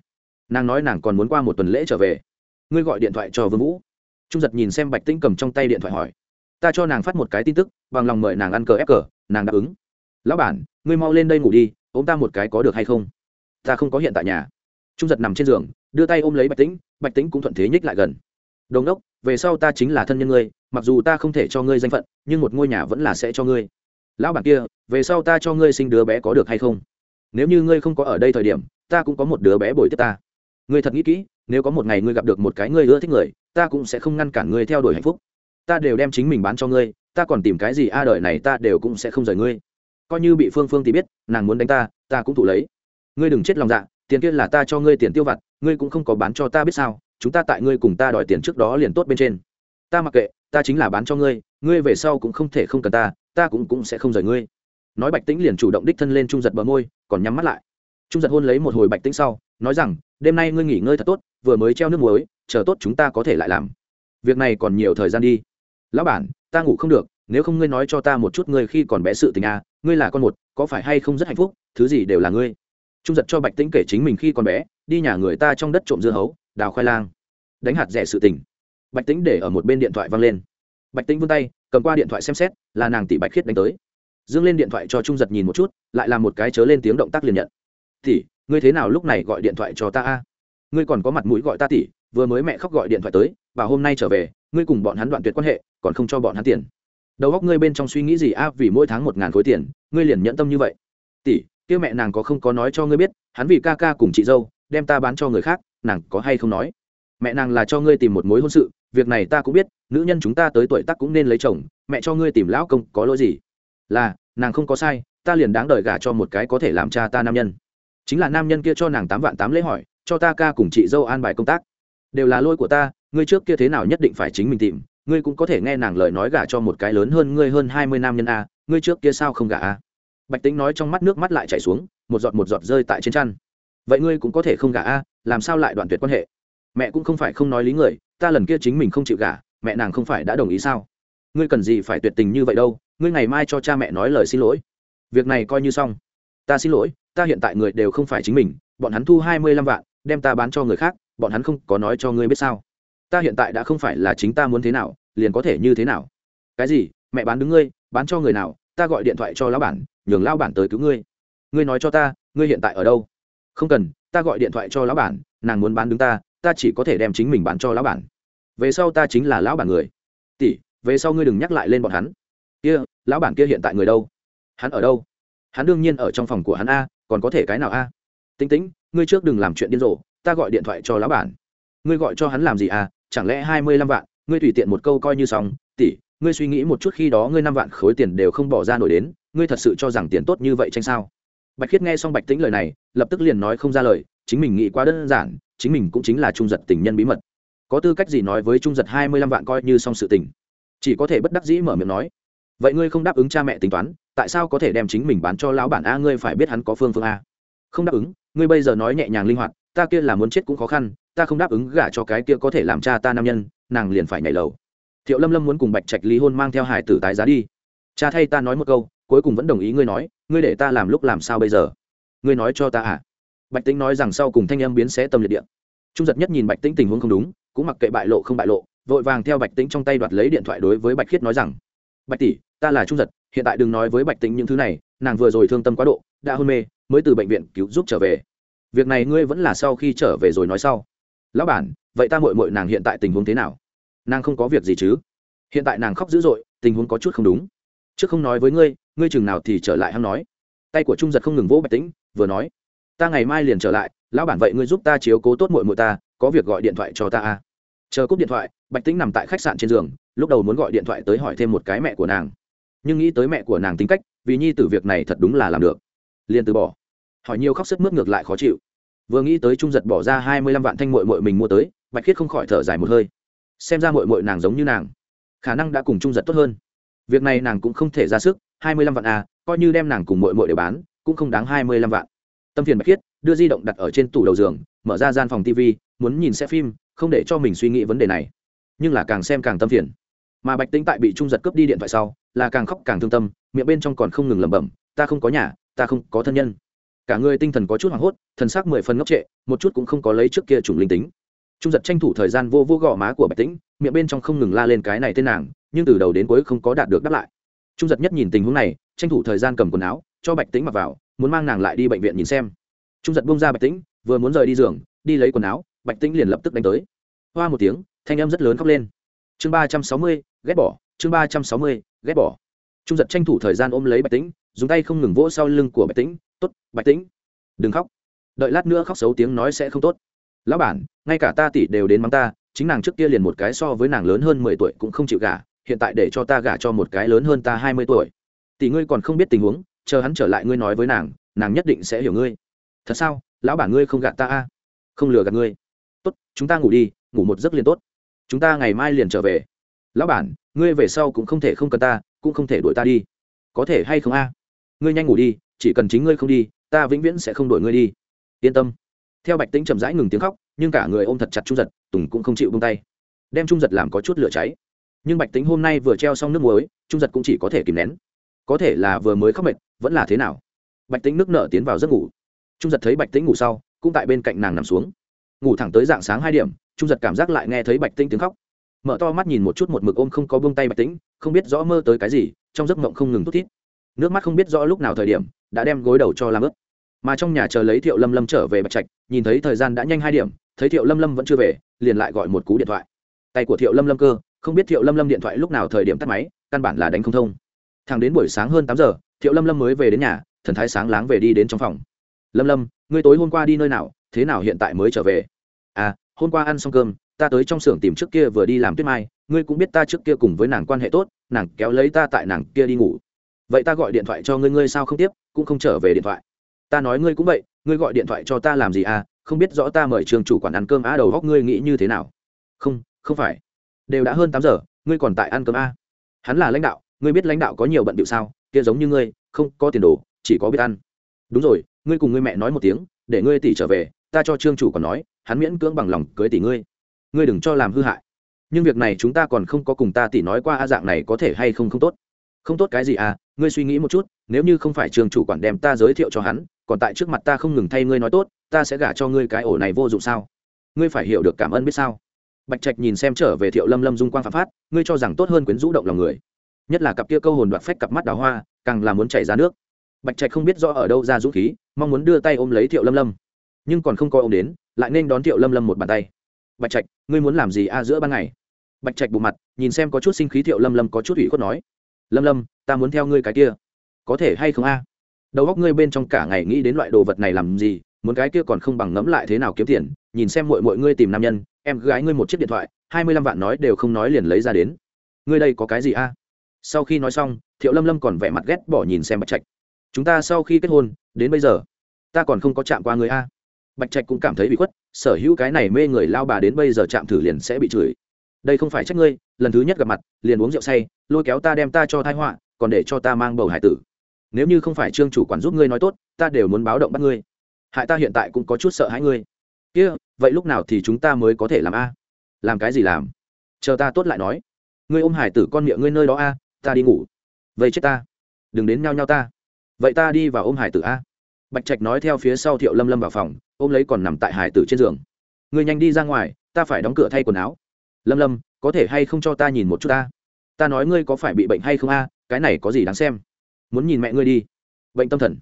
Nàng nói nàng còn muốn qua một tuần lễ trở về. Ngươi gọi điện thoại cho vương vũ. Trung giật nhìn xem bạch tĩnh cầm trong tay điện thoại hỏi. Ta cho nàng phát một cái tin tức, bằng lòng mời nàng ăn cờ ép cờ, nàng đáp ứng lão bản, ngươi mau lên đây ngủ đi, ôm ta một cái có được hay không? Ta không có hiện tại nhà. Trung giật nằm trên giường, đưa tay ôm lấy bạch tĩnh bạch tĩnh cũng thuận thế nhích lại gần. Đồn đốc, về sau ta chính là thân nhân ngươi, mặc dù ta không thể cho ngươi danh phận, nhưng một ngôi nhà vẫn là sẽ cho ngươi. Lão bản kia, về sau ta cho ngươi sinh đứa bé có được hay không? Nếu như ngươi không có ở đây thời điểm, ta cũng có một đứa bé bồi tiếp ta. Ngươi thật nghĩ kỹ, nếu có một ngày ngươi gặp được một cái ngươi ưa thích người, ta cũng sẽ không ngăn cản ngươi theo đuổi hạnh phúc. Ta đều đem chính mình bán cho ngươi, ta còn tìm cái gì, a, đời này ta đều cũng sẽ không rời ngươi coi như bị phương phương thì biết, nàng muốn đánh ta ta cũng thụ lấy. Ngươi đừng chết lòng dạ tiền kia là ta cho ngươi tiền tiêu vặt, ngươi cũng không có bán cho ta biết sao, chúng ta tại ngươi cùng ta đòi tiền trước đó liền tốt bên trên. Ta mặc kệ, ta chính là bán cho ngươi ngươi về sau cũng không thể không cần ta ta cũng cũng sẽ không rời ngươi. Nói bạch tĩnh liền chủ động đích thân lên trung giật bờ môi, còn nhắm mắt lại. Trung giật hôn lấy một hồi bạch tĩnh sau, nói rằng, đêm nay ngươi nghỉ ngơi thật tốt, vừa mới treo nước muối, chờ tốt chúng ta có thể lại làm. Việc này còn nhiều thời gian đi. Lão bản, ta ngủ không được nếu không ngươi nói cho ta một chút ngươi khi còn bé sự tình à ngươi là con một, có phải hay không rất hạnh phúc, thứ gì đều là ngươi. Trung giật cho bạch tĩnh kể chính mình khi còn bé, đi nhà người ta trong đất trộm dưa hấu, đào khoai lang, đánh hạt rẻ sự tình. Bạch tĩnh để ở một bên điện thoại văng lên. Bạch tĩnh vươn tay, cầm qua điện thoại xem xét, là nàng tỷ bạch khiết đánh tới. Dương lên điện thoại cho trung giật nhìn một chút, lại là một cái chớ lên tiếng động tác liền nhận. Tỷ, ngươi thế nào lúc này gọi điện thoại cho ta a? Ngươi còn có mặt mũi gọi ta tỷ, vừa mới mẹ khóc gọi điện thoại tới và hôm nay trở về, ngươi cùng bọn hắn đoạn tuyệt quan hệ, còn không cho bọn hắn tiền đầu góc ngươi bên trong suy nghĩ gì? A, vì mỗi tháng một ngàn khối tiền, ngươi liền nhẫn tâm như vậy. Tỷ, kia mẹ nàng có không có nói cho ngươi biết, hắn vì ca ca cùng chị dâu, đem ta bán cho người khác, nàng có hay không nói? Mẹ nàng là cho ngươi tìm một mối hôn sự, việc này ta cũng biết, nữ nhân chúng ta tới tuổi tác cũng nên lấy chồng, mẹ cho ngươi tìm lão công có lỗi gì? Là, nàng không có sai, ta liền đáng đợi gả cho một cái có thể làm cha ta nam nhân. Chính là nam nhân kia cho nàng tám vạn tám lễ hỏi, cho ta ca cùng chị dâu an bài công tác. Đều là lỗi của ta, ngươi trước kia thế nào nhất định phải chính mình tìm ngươi cũng có thể nghe nàng lời nói gả cho một cái lớn hơn ngươi hơn hai mươi nam nhân a, ngươi trước kia sao không gả a? Bạch tính nói trong mắt nước mắt lại chảy xuống, một giọt một giọt rơi tại trên chăn. Vậy ngươi cũng có thể không gả a, làm sao lại đoạn tuyệt quan hệ? Mẹ cũng không phải không nói lý người, ta lần kia chính mình không chịu gả, mẹ nàng không phải đã đồng ý sao? Ngươi cần gì phải tuyệt tình như vậy đâu, ngươi ngày mai cho cha mẹ nói lời xin lỗi. Việc này coi như xong. Ta xin lỗi, ta hiện tại người đều không phải chính mình, bọn hắn thu hai mươi lăm vạn, đem ta bán cho người khác, bọn hắn không có nói cho ngươi biết sao ta hiện tại đã không phải là chính ta muốn thế nào, liền có thể như thế nào. Cái gì? Mẹ bán đứng ngươi, bán cho người nào, ta gọi điện thoại cho lão bản, nhường lão bản tới cứu ngươi. Ngươi nói cho ta, ngươi hiện tại ở đâu? Không cần, ta gọi điện thoại cho lão bản, nàng muốn bán đứng ta ta chỉ có thể đem chính mình bán cho lão bản. Về sau ta chính là lão bản người. Tỷ, về sau ngươi đừng nhắc lại lên bọn hắn. Kia, lão bản kia hiện tại người đâu? Hắn ở đâu? Hắn đương nhiên ở trong phòng của hắn a, còn có thể cái nào a? Tính tính, ngươi trước đừng làm chuyện điên rồ, ta gọi điện thoại cho lão bản. Ngươi gọi cho hắn làm gì à chẳng lẽ hai mươi lăm vạn, ngươi tùy tiện một câu coi như xong, tỷ, ngươi suy nghĩ một chút khi đó ngươi năm vạn khối tiền đều không bỏ ra nổi đến, ngươi thật sự cho rằng tiền tốt như vậy tranh sao? Bạch khiết nghe xong bạch tĩnh lời này, lập tức liền nói không ra lời, chính mình nghĩ quá đơn giản, chính mình cũng chính là trung giật tình nhân bí mật. Có tư cách gì nói với trung giật hai mươi lăm vạn coi như xong sự tình? Chỉ có thể bất đắc dĩ mở miệng nói. Vậy ngươi không đáp ứng cha mẹ tính toán, tại sao có thể đem chính mình bán cho lão bản a, ngươi phải biết hắn có phương phương a. Không đáp ứng, ngươi bây giờ nói nhẹ nhàng linh hoạt, ta kia là muốn chết cũng khó khăn ta không đáp ứng gả cho cái kia có thể làm cha ta nam nhân, nàng liền phải nhảy lầu. Thiệu lâm lâm muốn cùng bạch trạch ly hôn mang theo hải tử tái giá đi. Cha thay ta nói một câu, cuối cùng vẫn đồng ý ngươi nói, ngươi để ta làm lúc làm sao bây giờ? Ngươi nói cho ta à? Bạch tĩnh nói rằng sau cùng thanh em biến sẽ tâm liệt điện trung giật nhất nhìn bạch tĩnh tình huống không đúng, cũng mặc kệ bại lộ không bại lộ, vội vàng theo bạch tĩnh trong tay đoạt lấy điện thoại đối với bạch khiết nói rằng, bạch tỷ, ta là trung giật, hiện tại đừng nói với bạch tĩnh những thứ này, nàng vừa rồi thương tâm quá độ, đã hôn mê, mới từ bệnh viện cứu giúp trở về. Việc này ngươi vẫn là sau khi trở về rồi nói sau lão bản, vậy ta mội mội nàng hiện tại tình huống thế nào? Nàng không có việc gì chứ? Hiện tại nàng khóc dữ dội, tình huống có chút không đúng. Trước không nói với ngươi ngươi chừng nào thì trở lại hắn nói. Tay của trung giật không ngừng vỗ bạch tĩnh, vừa nói, ta ngày mai liền trở lại, lão bản vậy ngươi giúp ta chiếu cố tốt mội mội ta, có việc gọi điện thoại cho ta a. Chờ cúp điện thoại, bạch tĩnh nằm tại khách sạn trên giường, lúc đầu muốn gọi điện thoại tới hỏi thêm một cái mẹ của nàng. Nhưng nghĩ tới mẹ của nàng tính cách, vì nhi tử việc này thật đúng là làm được. Liền từ bỏ. Hỏi nhiều khóc sức mướt ngược lại khó chịu vừa nghĩ tới trung giật bỏ ra hai mươi lăm vạn thanh mội mội mình mua tới, bạch khiết không khỏi thở dài một hơi. Xem ra mội mội nàng giống như nàng, khả năng đã cùng trung giật tốt hơn. Việc này nàng cũng không thể ra sức, hai mươi lăm vạn à coi như đem nàng cùng mội mội để bán, cũng không đáng hai mươi lăm vạn. Tâm phiền bạch khiết, đưa di động đặt ở trên tủ đầu giường, mở ra gian phòng tv muốn nhìn xe phim, không để cho mình suy nghĩ vấn đề này. Nhưng là càng xem càng tâm phiền. Mà bạch tính tại bị trung giật cướp đi điện thoại sau, là càng khóc càng thương tâm, miệng bên trong còn không ngừng lẩm bẩm, ta không có nhà, ta không có thân nhân cả người tinh thần có chút hoảng hốt thần sắc mười phần ngốc trệ, một chút cũng không có lấy trước kia chủng linh tính. Trung giật tranh thủ thời gian vô vô gò má của bạch tĩnh, miệng bên trong không ngừng la lên cái này tên nàng, nhưng từ đầu đến cuối không có đạt được đáp lại. Trung giật nhất nhìn tình huống này, tranh thủ thời gian cầm quần áo, cho bạch tĩnh mặc vào, muốn mang nàng lại đi bệnh viện nhìn xem. Trung giật bông ra bạch tĩnh, vừa muốn rời đi giường, đi lấy quần áo, bạch tĩnh liền lập tức đánh tới. Hoa một tiếng, thanh em rất lớn khóc lên. Chương ba trăm sáu mươi, ghét bỏ, chương ba trăm sáu mươi, ghét bỏ trung giật tranh thủ thời gian ôm lấy bạch tĩnh, dùng tay không ngừng vỗ sau lưng của bạch tĩnh. T ố t bạch tĩnh, đừng khóc. Đợi lát nữa khóc xấu tiếng nói sẽ không tốt. Lão bản, ngay cả ta tỷ đều đến mắng ta, chính nàng trước kia liền một cái so với nàng lớn hơn mười tuổi cũng không chịu gả, hiện tại để cho ta gả cho một cái lớn hơn ta hai mươi tuổi. Tỷ ngươi còn không biết tình huống, chờ hắn trở lại ngươi nói với nàng nàng nhất định sẽ hiểu ngươi. Thật sao? Lão bản ngươi không gạt ta a không lừa gạt ngươi. Tốt, chúng ta ngủ đi, ngủ một giấc liền tốt. Chúng ta ngày mai liền trở về. Lão bản, ngươi về sau cũng không thể không cần ta cũng không thể đuổi ta đi. Có thể hay không a? Ngươi nhanh ngủ đi, chỉ cần chính ngươi không đi, ta vĩnh viễn sẽ không đuổi ngươi đi. Yên tâm. Theo bạch tĩnh chậm rãi ngừng tiếng khóc, nhưng cả người ôm thật chặt trung giật, tùng cũng không chịu bông tay. Đem trung giật làm có chút lửa cháy. Nhưng bạch tĩnh hôm nay vừa treo xong nước muối, trung giật cũng chỉ có thể kìm nén. Có thể là vừa mới khóc mệt, vẫn là thế nào? Bạch tĩnh nước nở tiến vào giấc ngủ. Trung giật thấy bạch tĩnh ngủ sau, cũng tại bên cạnh nàng nằm xuống. Ngủ thẳng tới dạng sáng hai điểm, trung giật cảm giác lại nghe thấy bạch tĩnh tiếng khóc mở to mắt nhìn một chút một mực ôm không có buông tay bạch tĩnh, không biết rõ mơ tới cái gì, trong giấc mộng không ngừng thút thít. Nước mắt không biết rõ lúc nào thời điểm, đã đem gối đầu cho làm ướt. Mà trong nhà chờ lấy thiệu lâm lâm trở về bạch trạch, nhìn thấy thời gian đã nhanh hai điểm, thấy thiệu lâm lâm vẫn chưa về, liền lại gọi một cú điện thoại. Tay của thiệu lâm lâm cơ, không biết thiệu lâm lâm điện thoại lúc nào thời điểm tắt máy, căn bản là đánh không thông. Thằng đến buổi sáng hơn tám giờ, thiệu lâm lâm mới về đến nhà, thần thái sáng láng về đi đến trong phòng. Lâm lâm, ngươi tối hôm qua đi nơi nào, thế nào hiện tại mới trở về? À hôm qua ăn xong cơm ta tới trong xưởng tìm trước kia vừa đi làm tuyết mai, ngươi cũng biết ta trước kia cùng với nàng quan hệ tốt, nàng kéo lấy ta tại nàng kia đi ngủ. Vậy ta gọi điện thoại cho ngươi ngươi sao không tiếp, cũng không trở về điện thoại. Ta nói ngươi cũng vậy, ngươi gọi điện thoại cho ta làm gì à không biết rõ ta mời trường chủ quản ăn cơm á đầu góc ngươi nghĩ như thế nào. Không không phải. Đều đã hơn tám giờ, ngươi còn tại ăn cơm a hắn là lãnh đạo, ngươi biết lãnh đạo có nhiều bận điệu sao, kia giống như ngươi, không có tiền đồ, chỉ có biết ăn. Đúng rồi, ngươi cùng ngươi mẹ nói một tiếng, để ngươi tỷ trở về, ta cho trương chủ còn nói, hắn miễn cưỡng bằng lòng cưới tỷ ngươi ngươi đừng cho làm hư hại. Nhưng việc này chúng ta còn không có cùng ta tỉ nói qua a dạng này có thể hay không không tốt. Không tốt cái gì à ngươi suy nghĩ một chút, nếu như không phải trường chủ quản đem ta giới thiệu cho hắn, còn tại trước mặt ta không ngừng thay ngươi nói tốt, ta sẽ gả cho ngươi cái ổ này vô dụng sao? Ngươi phải hiểu được cảm ơn biết sao? Bạch trạch nhìn xem trở về thiệu lâm lâm dung quang phạm phát, ngươi cho rằng tốt hơn quyến rũ động lòng người. Nhất là cặp kia câu hồn đoạt phách cặp mắt đào hoa, càng là muốn chảy ra nước. Bạch trạch không biết rõ ở đâu ra dũng khí, mong muốn đưa tay ôm lấy thiệu lâm lâm. Nhưng còn không coi ôm đến, lại nên đón thiệu lâm lâm một bàn tay bạch trạch, ngươi muốn làm gì a giữa ban ngày? Bạch trạch bù mặt, nhìn xem có chút sinh khí thiệu lâm lâm có chút ủy khuất nói. Lâm lâm, ta muốn theo ngươi cái kia. Có thể hay không a? Đầu góc ngươi bên trong cả ngày nghĩ đến loại đồ vật này làm gì, muốn cái kia còn không bằng ngẫm lại thế nào kiếm tiền, nhìn xem mọi mọi ngươi tìm nam nhân, em gái ngươi một chiếc điện thoại, hai mươi lăm vạn nói đều không nói liền lấy ra đến. Ngươi đây có cái gì a? Sau khi nói xong, thiệu lâm lâm còn vẻ mặt ghét bỏ nhìn xem bạch trạch. Chúng ta sau khi kết hôn, đến bây giờ, ta còn không có chạm qua người a bạch trạch cũng cảm thấy bị khuất, sở hữu cái này mê người lao bà đến bây giờ chạm thử liền sẽ bị chửi. Đây không phải trách ngươi, lần thứ nhất gặp mặt, liền uống rượu say, lôi kéo ta đem ta cho thái họa, còn để cho ta mang bầu hải tử. Nếu như không phải trương chủ quản giúp ngươi nói tốt, ta đều muốn báo động bắt ngươi. Hại ta hiện tại cũng có chút sợ hãi ngươi. Kia, vậy lúc nào thì chúng ta mới có thể làm a? Làm cái gì làm? Chờ ta tốt lại nói. Ngươi ôm hải tử con miệng ngươi nơi đó a, ta đi ngủ. Vậy chết ta. Đừng đến nhau nhau ta. Vậy ta đi vào ôm hải tử a bạch trạch nói theo phía sau thiệu lâm lâm vào phòng, ôm lấy còn nằm tại hải tử trên giường. Ngươi nhanh đi ra ngoài, ta phải đóng cửa thay quần áo. Lâm lâm, có thể hay không cho ta nhìn một chút ta? Ta nói ngươi có phải bị bệnh hay không a, cái này có gì đáng xem? Muốn nhìn mẹ ngươi đi. Bệnh tâm thần.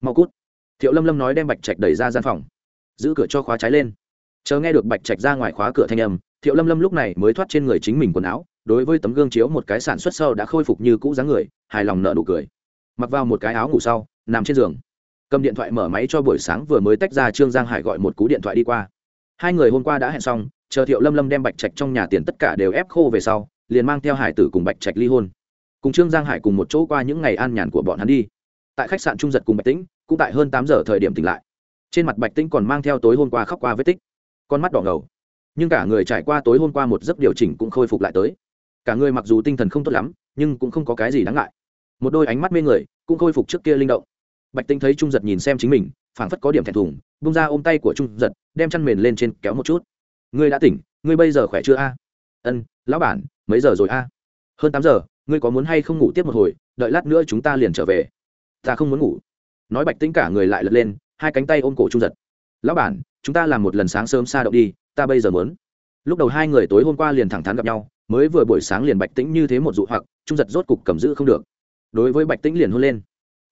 Mau cút. Thiệu lâm lâm nói đem bạch trạch đẩy ra gian phòng. Giữ cửa cho khóa trái lên. Chờ nghe được bạch trạch ra ngoài khóa cửa thanh âm, thiệu lâm lâm lúc này mới thoát trên người chính mình quần áo, đối với tấm gương chiếu một cái sản xuất sâu đã khôi phục như cũ dáng người, hài lòng nợ nụ cười. Mặc vào một cái áo ngủ sau, nằm trên giường cầm điện thoại mở máy cho buổi sáng vừa mới tách ra trương giang hải gọi một cú điện thoại đi qua. Hai người hôm qua đã hẹn xong, chờ thiệu lâm lâm đem bạch trạch trong nhà tiền tất cả đều ép khô về sau, liền mang theo hải tử cùng bạch trạch ly hôn. Cùng trương giang hải cùng một chỗ qua những ngày an nhàn của bọn hắn đi. Tại khách sạn trung giật cùng bạch tĩnh, cũng tại hơn tám giờ thời điểm tỉnh lại. Trên mặt bạch tĩnh còn mang theo tối hôm qua khóc qua vết tích. Con mắt đỏ ngầu. Nhưng cả người trải qua tối hôm qua một giấc điều chỉnh cũng khôi phục lại tới. Cả người mặc dù tinh thần không tốt lắm, nhưng cũng không có cái gì đáng ngại. Một đôi ánh mắt mê người, cũng khôi phục trước kia linh động bạch tĩnh thấy trung giật nhìn xem chính mình, phảng phất có điểm thẹn thùng bung ra ôm tay của trung giật, đem chăn mền lên trên kéo một chút. Ngươi đã tỉnh, ngươi bây giờ khỏe chưa a? Ân, lão bản, mấy giờ rồi a? Hơn tám giờ, ngươi có muốn hay không ngủ tiếp một hồi, đợi lát nữa chúng ta liền trở về. Ta không muốn ngủ. Nói bạch tính cả người lại lật lên, hai cánh tay ôm cổ trung giật. Lão bản, chúng ta làm một lần sáng sớm xa động đi, ta bây giờ muốn. Lúc đầu hai người tối hôm qua liền thẳng thắn gặp nhau, mới vừa buổi sáng liền bạch tĩnh như thế một dụ hoặc, trung giật rốt cục cầm giữ không được. Đối với bạch tĩnh liền hôn lên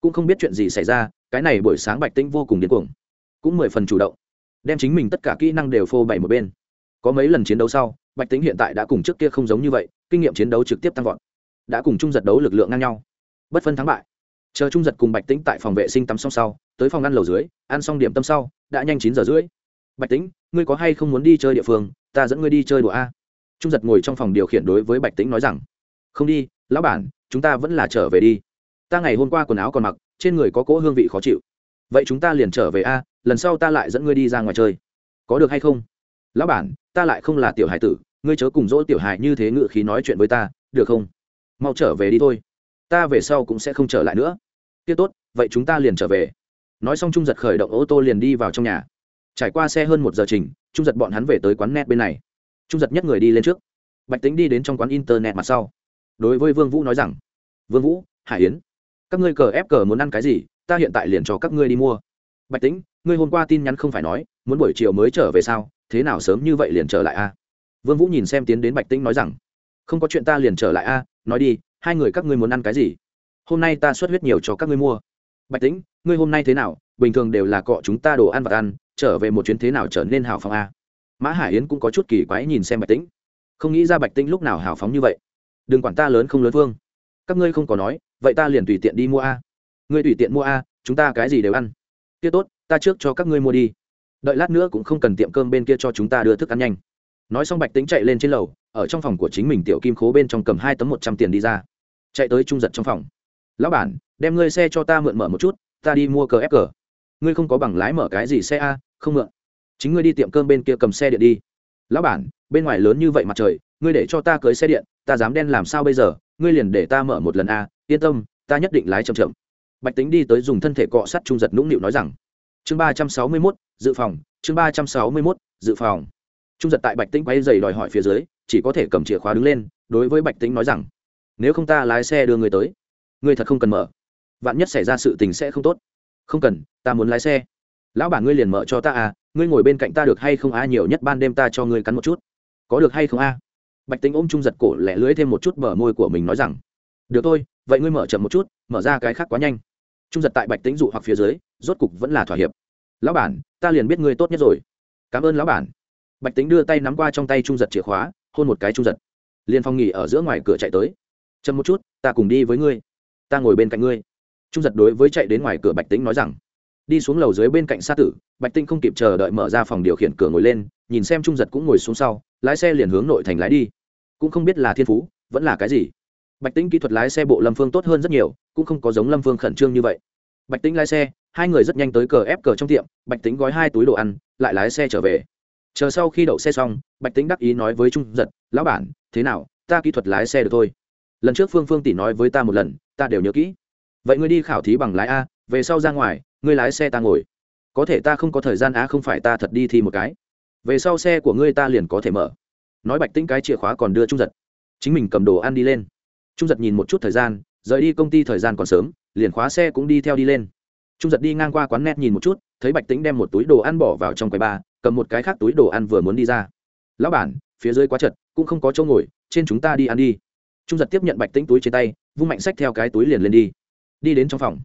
cũng không biết chuyện gì xảy ra, cái này buổi sáng bạch tĩnh vô cùng điên cuồng, cũng mười phần chủ động, đem chính mình tất cả kỹ năng đều phô bày một bên. Có mấy lần chiến đấu sau, bạch tĩnh hiện tại đã cùng trước kia không giống như vậy, kinh nghiệm chiến đấu trực tiếp tăng vọt, đã cùng trung giật đấu lực lượng ngang nhau. Bất phân thắng bại, chờ trung giật cùng bạch tĩnh tại phòng vệ sinh tắm xong sau, tới phòng ăn lầu dưới, ăn xong điểm tâm sau, đã nhanh chín giờ rưỡi. Bạch tĩnh, ngươi có hay không muốn đi chơi địa phương, ta dẫn ngươi đi chơi đùa a. Trung giật ngồi trong phòng điều khiển đối với bạch tĩnh nói rằng, không đi, lão bản, chúng ta vẫn là trở về đi ta ngày hôm qua quần áo còn mặc, trên người có cỗ hương vị khó chịu. Vậy chúng ta liền trở về a, lần sau ta lại dẫn ngươi đi ra ngoài chơi. Có được hay không? Lão bản, ta lại không là tiểu hải tử, ngươi chớ cùng dỗ tiểu hải như thế ngự khí nói chuyện với ta, được không? Mau trở về đi thôi. Ta về sau cũng sẽ không trở lại nữa. Tiếp tốt, vậy chúng ta liền trở về. Nói xong trung giật khởi động ô tô liền đi vào trong nhà. Trải qua xe hơn một giờ trình, trung giật bọn hắn về tới quán net bên này. Trung giật nhất người đi lên trước. Bạch tính đi đến trong quán internet mặt sau. Đối với vương vũ nói rằng, vương vũ, hải yến các ngươi cờ ép cờ muốn ăn cái gì, ta hiện tại liền cho các ngươi đi mua. Bạch tĩnh, ngươi hôm qua tin nhắn không phải nói, muốn buổi chiều mới trở về sao, thế nào sớm như vậy liền trở lại a? Vương vũ nhìn xem tiến đến bạch tĩnh nói rằng, không có chuyện ta liền trở lại a, nói đi, hai người các ngươi muốn ăn cái gì? Hôm nay ta xuất huyết nhiều cho các ngươi mua. Bạch tĩnh, ngươi hôm nay thế nào, bình thường đều là cọ chúng ta đồ ăn và ăn, trở về một chuyến thế nào trở nên hào phóng a? Mã hải yến cũng có chút kỳ quái nhìn xem bạch tĩnh. Không nghĩ ra bạch tĩnh lúc nào hào phóng như vậy. Đừng quản ta lớn không lớn vương. Các ngươi không có nói vậy ta liền tùy tiện đi mua a. Ngươi tùy tiện mua a, chúng ta cái gì đều ăn. Kia tốt, ta trước cho các ngươi mua đi. Đợi lát nữa cũng không cần tiệm cơm bên kia cho chúng ta đưa thức ăn nhanh. Nói xong bạch tính chạy lên trên lầu, ở trong phòng của chính mình tiểu kim khố bên trong cầm hai tấm một trăm tiền đi ra. Chạy tới trung giật trong phòng. Lão bản, đem ngươi xe cho ta mượn mở một chút, ta đi mua cờ ép cờ. Ngươi không có bằng lái mở cái gì xe a? Không mượn. Chính ngươi đi tiệm cơm bên kia cầm xe điện đi. Lão bản, bên ngoài lớn như vậy mặt trời, ngươi để cho ta cưới xe điện, ta dám đen làm sao bây giờ? Ngươi liền để ta mở một lần a yên tâm, ta nhất định lái chậm chậm. Bạch tính đi tới dùng thân thể cọ sắt trung giật nũng nịu nói rằng, chương ba trăm sáu mươi mốt, dự phòng, chương ba trăm sáu mươi mốt, dự phòng. Trung giật tại bạch tĩnh quay dày đòi hỏi phía dưới, chỉ có thể cầm chìa khóa đứng lên, đối với bạch tĩnh nói rằng, nếu không ta lái xe đưa người tới ngươi thật không cần mở. Vạn nhất xảy ra sự tình sẽ không tốt. Không cần, ta muốn lái xe. Lão bản ngươi liền mở cho ta à ngươi ngồi bên cạnh ta được hay không a nhiều nhất ban đêm ta cho ngươi cắn một chút. Có được hay không a bạch tính ôm trung giật cổ lẻ lưới thêm một chút bờ môi của mình nói rằng, được thôi vậy ngươi mở chậm một chút, mở ra cái khác quá nhanh. Trung giật tại bạch tính dụ hoặc phía dưới, rốt cục vẫn là thỏa hiệp. Lão bản, ta liền biết ngươi tốt nhất rồi. Cảm ơn lão bản. Bạch tính đưa tay nắm qua trong tay trung giật chìa khóa, hôn một cái trung giật. Liền phong nghỉ ở giữa ngoài cửa chạy tới. Chậm một chút, ta cùng đi với ngươi. Ta ngồi bên cạnh ngươi. Trung giật đối với chạy đến ngoài cửa bạch tính nói rằng. Đi xuống lầu dưới bên cạnh xa tử, bạch tinh không kịp chờ đợi mở ra phòng điều khiển cửa ngồi lên, nhìn xem trung giật cũng ngồi xuống sau, lái xe liền hướng nội thành lái đi. Cũng không biết là thiên phú, vẫn là cái gì bạch tĩnh kỹ thuật lái xe bộ lâm phương tốt hơn rất nhiều, cũng không có giống lâm phương khẩn trương như vậy. Bạch tĩnh lái xe, hai người rất nhanh tới cờ ép cờ trong tiệm, bạch tĩnh gói hai túi đồ ăn, lại lái xe trở về. Chờ sau khi đậu xe xong, bạch tĩnh đắc ý nói với trung giật, lão bản, thế nào, ta kỹ thuật lái xe được thôi. Lần trước phương phương tỷ nói với ta một lần, ta đều nhớ kỹ. Vậy ngươi đi khảo thí bằng lái a, về sau ra ngoài, ngươi lái xe ta ngồi. Có thể ta không có thời gian á không phải ta thật đi thì một cái. Về sau xe của ngươi ta liền có thể mở. Nói bạch tĩnh cái chìa khóa còn đưa trung giật. Chính mình cầm đồ ăn đi lên trung giật nhìn một chút thời gian, rời đi công ty thời gian còn sớm, liền khóa xe cũng đi theo đi lên. Trung giật đi ngang qua quán net nhìn một chút, thấy bạch tĩnh đem một túi đồ ăn bỏ vào trong quầy ba, cầm một cái khác túi đồ ăn vừa muốn đi ra. Lão bản, phía dưới quá chật, cũng không có chỗ ngồi, trên chúng ta đi ăn đi. Trung giật tiếp nhận bạch tĩnh túi trên tay, vung mạnh sách theo cái túi liền lên đi. Đi đến trong phòng.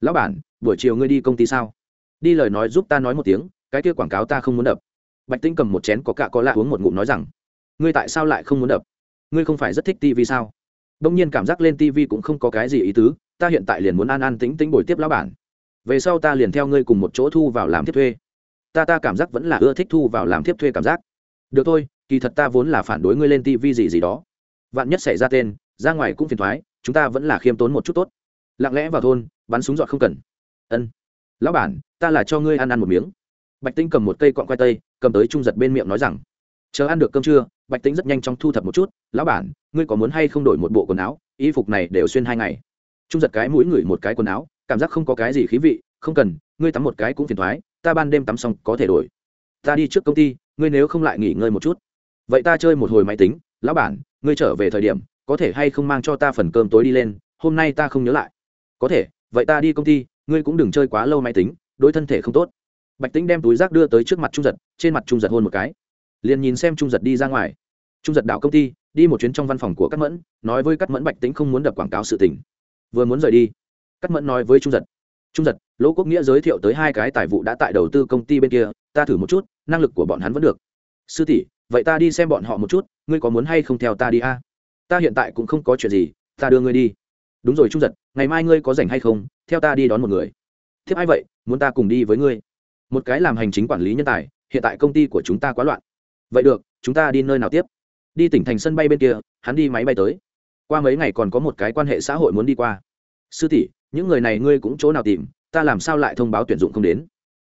Lão bản, buổi chiều ngươi đi công ty sao? Đi lời nói giúp ta nói một tiếng, cái kia quảng cáo ta không muốn đập. Bạch tĩnh cầm một chén có cạ có lạ uống một ngụm nói rằng, ngươi tại sao lại không muốn đập? Ngươi không phải rất thích tv sao? Đông nhiên cảm giác lên tv cũng không có cái gì ý tứ, ta hiện tại liền muốn an an tính tính bồi tiếp lão bản. Về sau ta liền theo ngươi cùng một chỗ thu vào làm tiếp thuê. Ta ta cảm giác vẫn là ưa thích thu vào làm tiếp thuê cảm giác. Được thôi, kỳ thật ta vốn là phản đối ngươi lên tv gì gì đó. Vạn nhất xảy ra tên, ra ngoài cũng phiền thoái, chúng ta vẫn là khiêm tốn một chút tốt. Lặng lẽ vào thôn, bắn súng dọa không cần. Ân. Lão bản, ta là cho ngươi ăn ăn một miếng. Bạch tinh cầm một cây cọn khoai tây, cầm tới trung giật bên miệng nói rằng, chờ ăn được cơm trưa, bạch tinh rất nhanh chóng thu thập một chút lão bản, ngươi có muốn hay không đổi một bộ quần áo? Y phục này đều xuyên hai ngày. Trung giật cái mũi ngửi một cái quần áo, cảm giác không có cái gì khí vị, không cần, ngươi tắm một cái cũng phiền thoái, ta ban đêm tắm xong có thể đổi. Ta đi trước công ty, ngươi nếu không lại nghỉ ngơi một chút. Vậy ta chơi một hồi máy tính, lão bản, ngươi trở về thời điểm, có thể hay không mang cho ta phần cơm tối đi lên, hôm nay ta không nhớ lại. Có thể, vậy ta đi công ty, ngươi cũng đừng chơi quá lâu máy tính, đối thân thể không tốt. Bạch tính đem túi rác đưa tới trước mặt trung giật, trên mặt trung giật hôn một cái. Liền nhìn xem trung giật đi ra ngoài. Trung giật đảo công ty đi một chuyến trong văn phòng của cát mẫn, nói với cát mẫn bạch tính không muốn đập quảng cáo sự tình. Vừa muốn rời đi, cát mẫn nói với trung giật. Trung giật, lỗ quốc nghĩa giới thiệu tới hai cái tài vụ đã tại đầu tư công ty bên kia, ta thử một chút, năng lực của bọn hắn vẫn được. Sư tỷ, vậy ta đi xem bọn họ một chút, ngươi có muốn hay không theo ta đi a? Ta hiện tại cũng không có chuyện gì, ta đưa ngươi đi. Đúng rồi trung giật, ngày mai ngươi có rảnh hay không, theo ta đi đón một người. Thiếp ai vậy, muốn ta cùng đi với ngươi? Một cái làm hành chính quản lý nhân tài, hiện tại công ty của chúng ta quá loạn. Vậy được, chúng ta đi nơi nào tiếp? Đi tỉnh thành sân bay bên kia, hắn đi máy bay tới. Qua mấy ngày còn có một cái quan hệ xã hội muốn đi qua. Sư tỷ, những người này ngươi cũng chỗ nào tìm, ta làm sao lại thông báo tuyển dụng không đến?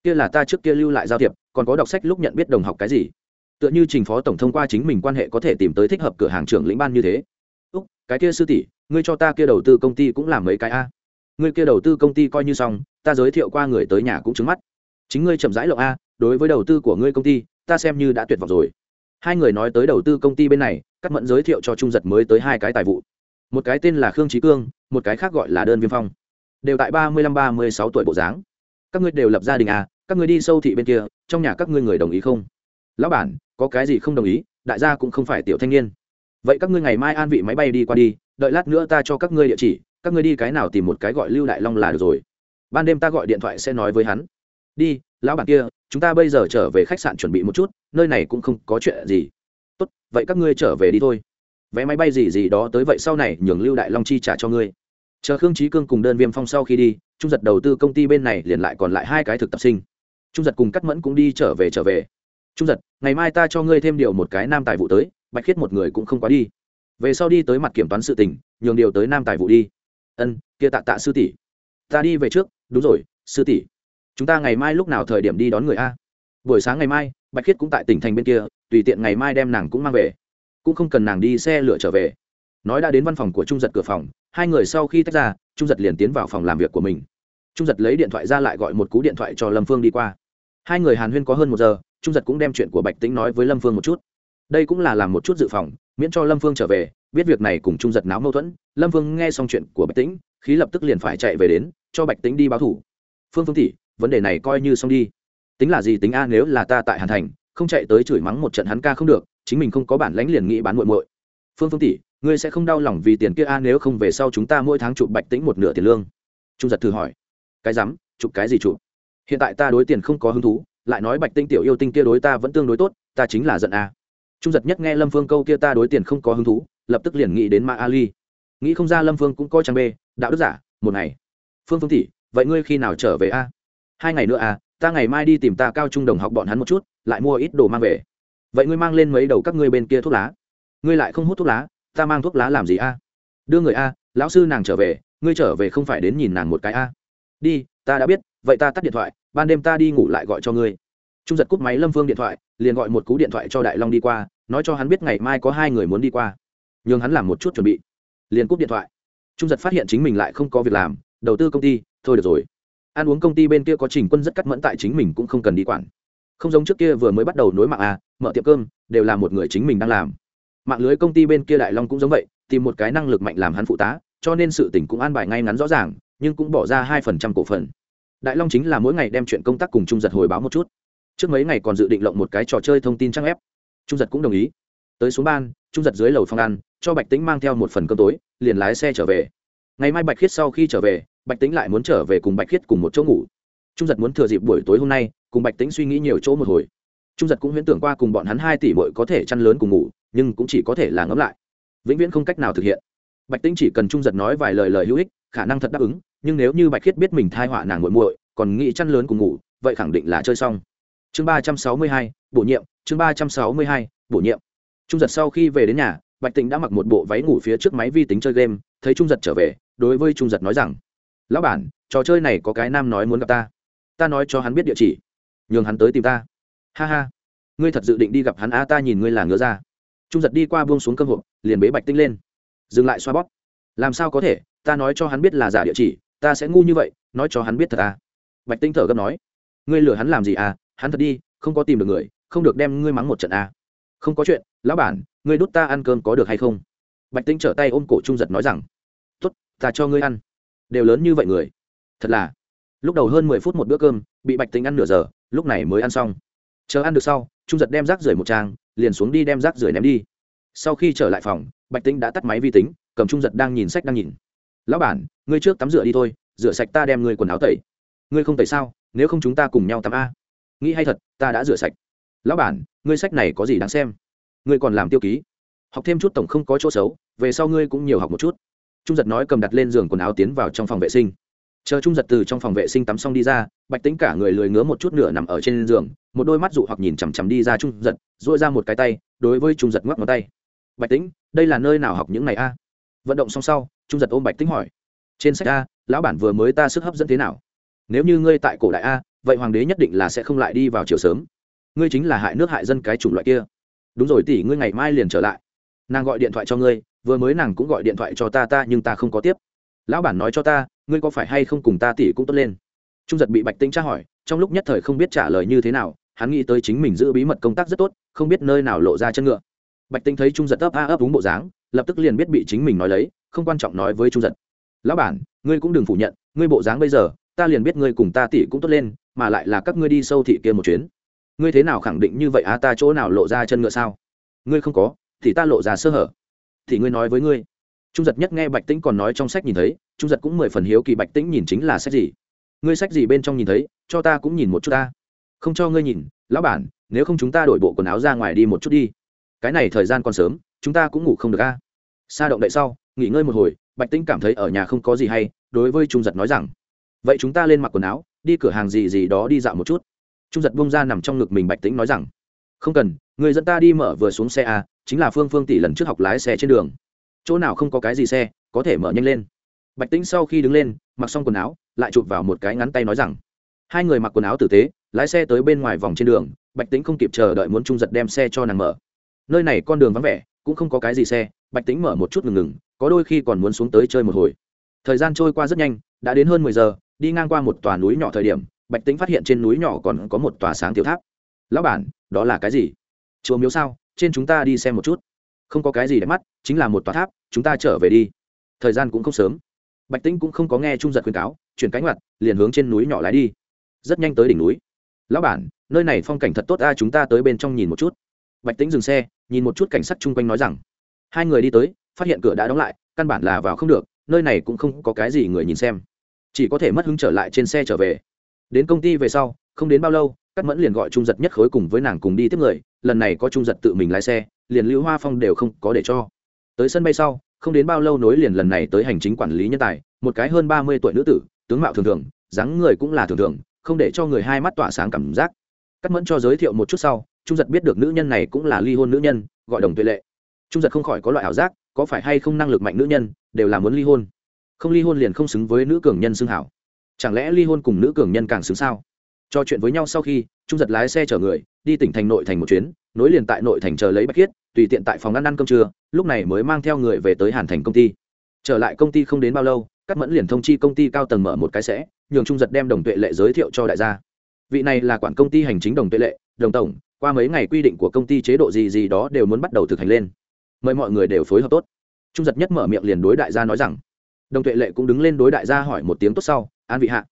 Kia là ta trước kia lưu lại giao thiệp, còn có đọc sách lúc nhận biết đồng học cái gì? Tựa như trình phó tổng thông qua chính mình quan hệ có thể tìm tới thích hợp cửa hàng trưởng lĩnh ban như thế. Úc, cái kia sư tỷ, ngươi cho ta kia đầu tư công ty cũng làm mấy cái a? Ngươi kia đầu tư công ty coi như xong, ta giới thiệu qua người tới nhà cũng trứng mắt. Chính ngươi chậm rãi lộ a, đối với đầu tư của ngươi công ty, ta xem như đã tuyệt vọng rồi hai người nói tới đầu tư công ty bên này cắt mẫn giới thiệu cho trung giật mới tới hai cái tài vụ. Một cái tên là khương trí cương, một cái khác gọi là đơn viêm phong. Đều tại ba mươi lăm, ba mươi sáu tuổi bộ dáng. Các ngươi đều lập gia đình à các ngươi đi sâu thị bên kia, trong nhà các ngươi người đồng ý không? Lão bản, có cái gì không đồng ý, đại gia cũng không phải tiểu thanh niên. Vậy các ngươi ngày mai an vị máy bay đi qua đi, đợi lát nữa ta cho các ngươi địa chỉ, các ngươi đi cái nào tìm một cái gọi lưu đại long là được rồi. Ban đêm ta gọi điện thoại sẽ nói với hắn. Đi lão bản kia, chúng ta bây giờ trở về khách sạn chuẩn bị một chút, nơi này cũng không có chuyện gì. Tốt, vậy các ngươi trở về đi thôi. Vé máy bay gì gì đó tới vậy sau này nhường lưu đại long chi trả cho ngươi. Chờ khương trí cương cùng đơn viêm phong sau khi đi, trung giật đầu tư công ty bên này liền lại còn lại hai cái thực tập sinh. Trung giật cùng cắt mẫn cũng đi trở về trở về. Trung giật, ngày mai ta cho ngươi thêm điều một cái nam tài vụ tới, bạch khiết một người cũng không quá đi. Về sau đi tới mặt kiểm toán sự tình, nhường điều tới nam tài vụ đi. Ân, kia tạ tạ sư tỷ. Ta đi về trước, đúng rồi, sư tỷ chúng ta ngày mai lúc nào thời điểm đi đón người a? Buổi sáng ngày mai, bạch khiết cũng tại tỉnh thành bên kia, tùy tiện ngày mai đem nàng cũng mang về. Cũng không cần nàng đi xe lửa trở về. Nói đã đến văn phòng của trung giật cửa phòng, hai người sau khi tách ra, trung giật liền tiến vào phòng làm việc của mình. Trung giật lấy điện thoại ra lại gọi một cú điện thoại cho lâm phương đi qua. Hai người hàn huyên có hơn một giờ, trung giật cũng đem chuyện của bạch tính nói với lâm phương một chút. Đây cũng là làm một chút dự phòng, miễn cho lâm phương trở về, biết việc này cùng trung giật náo mâu thuẫn. Lâm phương nghe xong chuyện của bạch tính khí lập tức liền phải chạy về đến, cho bạch tính đi báo thủ. Phương phương tỷ vấn đề này coi như xong đi. Tính là gì tính a nếu là ta tại hàn thành, không chạy tới chửi mắng một trận hắn ca không được, chính mình không có bản lãnh liền nghĩ bán muội muội. Phương phương tỷ, ngươi sẽ không đau lòng vì tiền kia a nếu không về sau chúng ta mỗi tháng chụp bạch Tĩnh một nửa tiền lương? Trung giật thử hỏi. Cái rắm, chụp cái gì chụp? Hiện tại ta đối tiền không có hứng thú, lại nói bạch tinh tiểu yêu tinh kia đối ta vẫn tương đối tốt, ta chính là giận a. Trung giật nhất nghe lâm phương câu kia ta đối tiền không có hứng thú, lập tức liền nghĩ đến ma ali. Nghĩ không ra lâm phương cũng coi trang bê, đạo đức giả, một ngày. Phương phương tỷ, vậy ngươi khi nào trở về a? Hai ngày nữa à? ta ngày mai đi tìm ta cao trung đồng học bọn hắn một chút, lại mua ít đồ mang về. Vậy ngươi mang lên mấy đầu các ngươi bên kia thuốc lá. Ngươi lại không hút thuốc lá, ta mang thuốc lá làm gì a? Đưa người a, lão sư nàng trở về, ngươi trở về không phải đến nhìn nàng một cái a. Đi, ta đã biết, vậy ta tắt điện thoại, ban đêm ta đi ngủ lại gọi cho ngươi. Trung giật cúp máy lâm phương điện thoại, liền gọi một cú điện thoại cho đại long đi qua, nói cho hắn biết ngày mai có hai người muốn đi qua. N h ư n g hắn làm một chút chuẩn bị. Liền cúp điện thoại. Trung giật phát hiện chính mình lại không có việc làm, đầu tư công ty, thôi được rồi ăn uống công ty bên kia có trình quân rất cắt mẫn tại chính mình cũng không cần đi quản. Không giống trước kia vừa mới bắt đầu nối mạng à mở tiệm cơm, đều là một người chính mình đang làm. Mạng lưới công ty bên kia đại long cũng giống vậy, tìm một cái năng lực mạnh làm hắn phụ tá, cho nên sự tỉnh cũng an bài ngay ngắn rõ ràng, nhưng cũng bỏ ra hai phần trăm cổ phần. Đại long chính là mỗi ngày đem chuyện công tác cùng trung giật hồi báo một chút. Trước mấy ngày còn dự định lộng một cái trò chơi thông tin trang ép trung giật cũng đồng ý. Tới xuống ban, trung giật dưới lầu phòng ăn, cho bạch tính mang theo một phần cơm tối, liền lái xe trở về. Ngày mai bạch khiết sau khi trở về bạch tính lại muốn trở về cùng bạch khiết cùng một chỗ ngủ. Trung giật muốn thừa dịp buổi tối hôm nay, cùng bạch tính suy nghĩ nhiều chỗ một hồi. Trung giật cũng huyễn tưởng qua cùng bọn hắn hai tỷ bội có thể chăn lớn cùng ngủ, nhưng cũng chỉ có thể là ngẫm lại. Vĩnh viễn không cách nào thực hiện. Bạch tính chỉ cần trung giật nói vài lời lời hữu ích, khả năng thật đáp ứng, nhưng nếu như bạch khiết biết mình thai họa nàng muội muội, còn nghĩ chăn lớn cùng ngủ, vậy khẳng định là chơi xong. Chương ba trăm sáu mươi hai, bổ nhiệm, chương ba trăm sáu mươi hai, bổ nhiệm. Trung giật sau khi về đến nhà, bạch tịnh đã mặc một bộ váy ngủ phía trước máy vi tính chơi game, thấy trung giật trở về, đối với trung giật nói rằng lão bản trò chơi này có cái nam nói muốn gặp ta. Ta nói cho hắn biết địa chỉ. Nhường hắn tới tìm ta. Ha ha. Ngươi thật dự định đi gặp hắn a à, ta nhìn ngươi là ngứa ra trung giật đi qua buông xuống cơm hộp liền bế bạch tinh lên. Dừng lại xoa bóp. Làm sao có thể? Ta nói cho hắn biết là giả địa chỉ ta sẽ ngu như vậy nói cho hắn biết thật à bạch tinh thở gấp nói. Ngươi lừa hắn làm gì à hắn thật đi không có tìm được người không được đem ngươi mắng một trận à không có chuyện lão bản ngươi đút ta ăn cơm có được hay không? Bạch tinh trở tay ôm cổ trung giật nói rằng. Tốt ta cho ngươi ăn đều lớn như vậy người. Thật là. Lúc đầu hơn mười phút một bữa cơm, bị bạch tinh ăn nửa giờ, lúc này mới ăn xong. Chờ ăn được sau, trung giật đem rác rưởi một trang, liền xuống đi đem rác rưởi ném đi. Sau khi trở lại phòng, bạch tinh đã tắt máy vi tính, cầm trung giật đang nhìn sách đang nhìn. Lão bản, ngươi trước tắm rửa đi thôi, rửa sạch ta đem ngươi quần áo tẩy. Ngươi không tẩy sao? Nếu không chúng ta cùng nhau tắm a. Nghĩ hay thật, ta đã rửa sạch. Lão bản, ngươi sách này có gì đáng xem? Ngươi còn làm tiêu ký. Học thêm chút tổng không có chỗ xấu, về sau ngươi cũng nhiều học một chút trung giật nói cầm đặt lên giường quần áo tiến vào trong phòng vệ sinh. Chờ trung giật từ trong phòng vệ sinh tắm xong đi ra, bạch tính cả người lười ngứa một chút nửa nằm ở trên giường, một đôi mắt dụ hoặc nhìn chằm chằm đi ra trung giật dội ra một cái tay, đối với trung giật ngoắc ngón tay. Bạch tính đây là nơi nào học những này a? Vận động xong sau, trung giật ôm bạch tính hỏi. Trên sách a, lão bản vừa mới ta sức hấp dẫn thế nào? Nếu như ngươi tại cổ đại a, vậy hoàng đế nhất định là sẽ không lại đi vào chiều sớm. Ngươi chính là hại nước hại dân cái chủng loại kia. Đúng rồi tỷ, ngươi ngày mai liền trở lại. Nàng gọi điện thoại cho ngươi vừa mới nàng cũng gọi điện thoại cho ta ta nhưng ta không có tiếp. Lão bản nói cho ta, ngươi có phải hay không cùng ta tỷ cũng tốt lên? Trung giật bị bạch tinh tra hỏi, trong lúc nhất thời không biết trả lời như thế nào, hắn nghĩ tới chính mình giữ bí mật công tác rất tốt, không biết nơi nào lộ ra chân ngựa. Bạch tinh thấy trung giật ấp a ấp đúng bộ dáng, lập tức liền biết bị chính mình nói lấy, không quan trọng nói với trung giật. Lão bản, ngươi cũng đừng phủ nhận, ngươi bộ dáng bây giờ, ta liền biết ngươi cùng ta tỷ cũng tốt lên, mà lại là các ngươi đi sâu thị kia một chuyến. Ngươi thế nào khẳng định như vậy à ta chỗ nào lộ ra chân ngựa sao? Ngươi không có, thì ta lộ ra sơ hở thì ngươi nói với ngươi. Trung giật nhất nghe bạch tĩnh còn nói trong sách nhìn thấy, trung giật cũng mười phần hiếu kỳ bạch tĩnh nhìn chính là sách gì. Ngươi sách gì bên trong nhìn thấy, cho ta cũng nhìn một chút ta. Không cho ngươi nhìn, lão bản, nếu không chúng ta đổi bộ quần áo ra ngoài đi một chút đi. Cái này thời gian còn sớm, chúng ta cũng ngủ không được a. Xa động đậy sau, nghỉ ngơi một hồi, bạch tĩnh cảm thấy ở nhà không có gì hay, đối với trung giật nói rằng, vậy chúng ta lên mặc quần áo, đi cửa hàng gì gì đó đi dạo một chút. Trung giật bông ra nằm trong ngực mình bạch tĩnh nói rằng, không cần, người dẫn ta đi mở vừa xuống xe a chính là phương phương tỷ lần trước học lái xe trên đường. Chỗ nào không có cái gì xe, có thể mở nhanh lên. Bạch tĩnh sau khi đứng lên, mặc xong quần áo, lại chụp vào một cái ngắn tay nói rằng, hai người mặc quần áo tử tế, lái xe tới bên ngoài vòng trên đường, bạch tĩnh không kịp chờ đợi muốn trung giật đem xe cho nàng mở. Nơi này con đường vắng vẻ, cũng không có cái gì xe. Bạch tĩnh mở một chút ngừng ngừng, có đôi khi còn muốn xuống tới chơi một hồi. Thời gian trôi qua rất nhanh, đã đến hơn mười giờ, đi ngang qua một tòa núi nhỏ thời điểm, bạch tĩnh phát hiện trên núi nhỏ còn có một tòa sáng tiểu tháp. Lão bản, đó là cái gì? Chùa miếu sao? Trên chúng ta đi xem một chút. Không có cái gì để mắt, chính là một tòa tháp, chúng ta trở về đi. Thời gian cũng không sớm. Bạch tĩnh cũng không có nghe trung giật khuyên cáo, chuyển cánh mặt, liền hướng trên núi nhỏ lái đi. Rất nhanh tới đỉnh núi. Lão bản, nơi này phong cảnh thật tốt a, chúng ta tới bên trong nhìn một chút. Bạch tĩnh dừng xe, nhìn một chút cảnh sắc chung quanh nói rằng. Hai người đi tới, phát hiện cửa đã đóng lại, căn bản là vào không được, nơi này cũng không có cái gì người nhìn xem. Chỉ có thể mất hứng trở lại trên xe trở về. Đến công ty về sau, không đến bao lâu cắt mẫn liền gọi trung giật nhất khối cùng với nàng cùng đi tiếp người lần này có trung giật tự mình lái xe, liền lưu hoa phong đều không có để cho. Tới sân bay sau, không đến bao lâu nối liền lần này tới hành chính quản lý nhân tài, một cái hơn ba mươi tuổi nữ tử, tướng mạo thường thường, dáng người cũng là thường thường, không để cho người hai mắt tỏa sáng cảm giác. Cắt mẫn cho giới thiệu một chút sau, trung giật biết được nữ nhân này cũng là ly hôn nữ nhân, gọi đồng tuệ lệ. Trung giật không khỏi có loại ảo giác, có phải hay không năng lực mạnh nữ nhân, đều là muốn ly hôn. Không ly hôn liền không xứng với nữ cường nhân xưng hảo. Chẳng lẽ ly hôn cùng nữ cường nhân càng xứng sao? Cho chuyện với nhau sau khi trung giật lái xe chở người, đi tỉnh thành nội thành một chuyến, nối liền tại nội thành chờ lấy bạch khiết, tùy tiện tại phòng ăn ăn cơm trưa, lúc này mới mang theo người về tới hàn thành công ty. Trở lại công ty không đến bao lâu các mẫn liền thông chi công ty cao tầng mở một cái sẽ, nhường trung giật đem đồng tuệ lệ giới thiệu cho đại gia. Vị này là quản công ty hành chính đồng tuệ lệ, đồng tổng, qua mấy ngày quy định của công ty chế độ gì gì đó đều muốn bắt đầu thực hành lên. Mời mọi người đều phối hợp tốt. Trung giật nhất mở miệng liền đối đại gia nói rằng, đồng tuệ lệ cũng đứng lên đối đại gia hỏi một tiếng tốt sau, an vị hạ.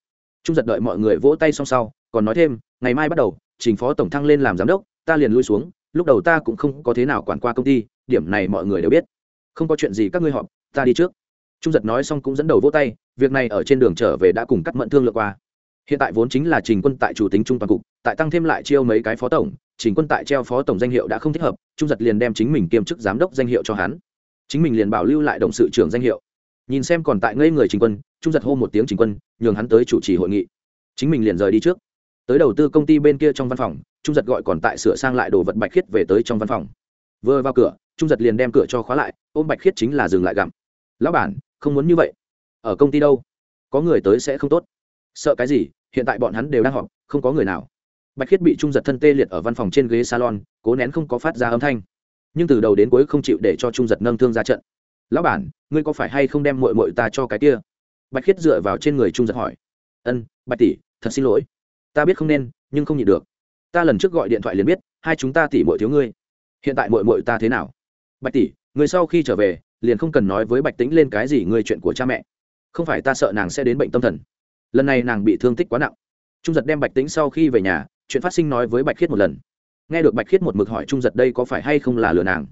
Trung giật đợi mọi người vỗ tay xong sau còn nói thêm, ngày mai bắt đầu, trình phó tổng thăng lên làm giám đốc, ta liền lui xuống, lúc đầu ta cũng không có thế nào quản qua công ty, điểm này mọi người đều biết. Không có chuyện gì các ngươi họp, ta đi trước. Trung giật nói xong cũng dẫn đầu vỗ tay, việc này ở trên đường trở về đã cùng cắt mẫn thương lượng qua. Hiện tại vốn chính là trình quân tại chủ tính trung toàn cục, tại tăng thêm lại chiêu mấy cái phó tổng, trình quân tại treo phó tổng danh hiệu đã không thích hợp, trung giật liền đem chính mình kiêm chức giám đốc danh hiệu cho hắn. Chính mình liền bảo lưu lại động sự trưởng danh hiệu. Nhìn xem còn tại ngây người trình quân, trung giật hô một tiếng trình quân, nhường hắn tới chủ trì hội nghị. Chính mình liền rời đi trước tới đầu tư công ty bên kia trong văn phòng, trung giật gọi còn tại sửa sang lại đồ vật bạch khiết về tới trong văn phòng. Vừa vào cửa, trung giật liền đem cửa cho khóa lại, ôm bạch khiết chính là dừng lại gặm. Lão bản, không muốn như vậy. Ở công ty đâu? Có người tới sẽ không tốt. Sợ cái gì? Hiện tại bọn hắn đều đang họp, không có người nào. Bạch khiết bị trung giật thân tê liệt ở văn phòng trên ghế salon, cố nén không có phát ra âm thanh. Nhưng từ đầu đến cuối không chịu để cho trung giật nâng thương ra trận. Lão bản, ngươi có phải hay không đem mội mội ta cho cái kia? Bạch khiết dựa vào trên người trung giật hỏi. Ân, bạch tỷ, thật xin lỗi ta biết không nên, nhưng không nhịn được. Ta lần trước gọi điện thoại liền biết, hai chúng ta tỷ mội thiếu ngươi. Hiện tại mội mội ta thế nào? Bạch tỷ người sau khi trở về, liền không cần nói với bạch tính lên cái gì ngươi chuyện của cha mẹ. Không phải ta sợ nàng sẽ đến bệnh tâm thần. Lần này nàng bị thương tích quá nặng. Trung giật đem bạch tính sau khi về nhà, chuyện phát sinh nói với bạch khiết một lần. Nghe được bạch khiết một mực hỏi trung giật đây có phải hay không là lừa nàng.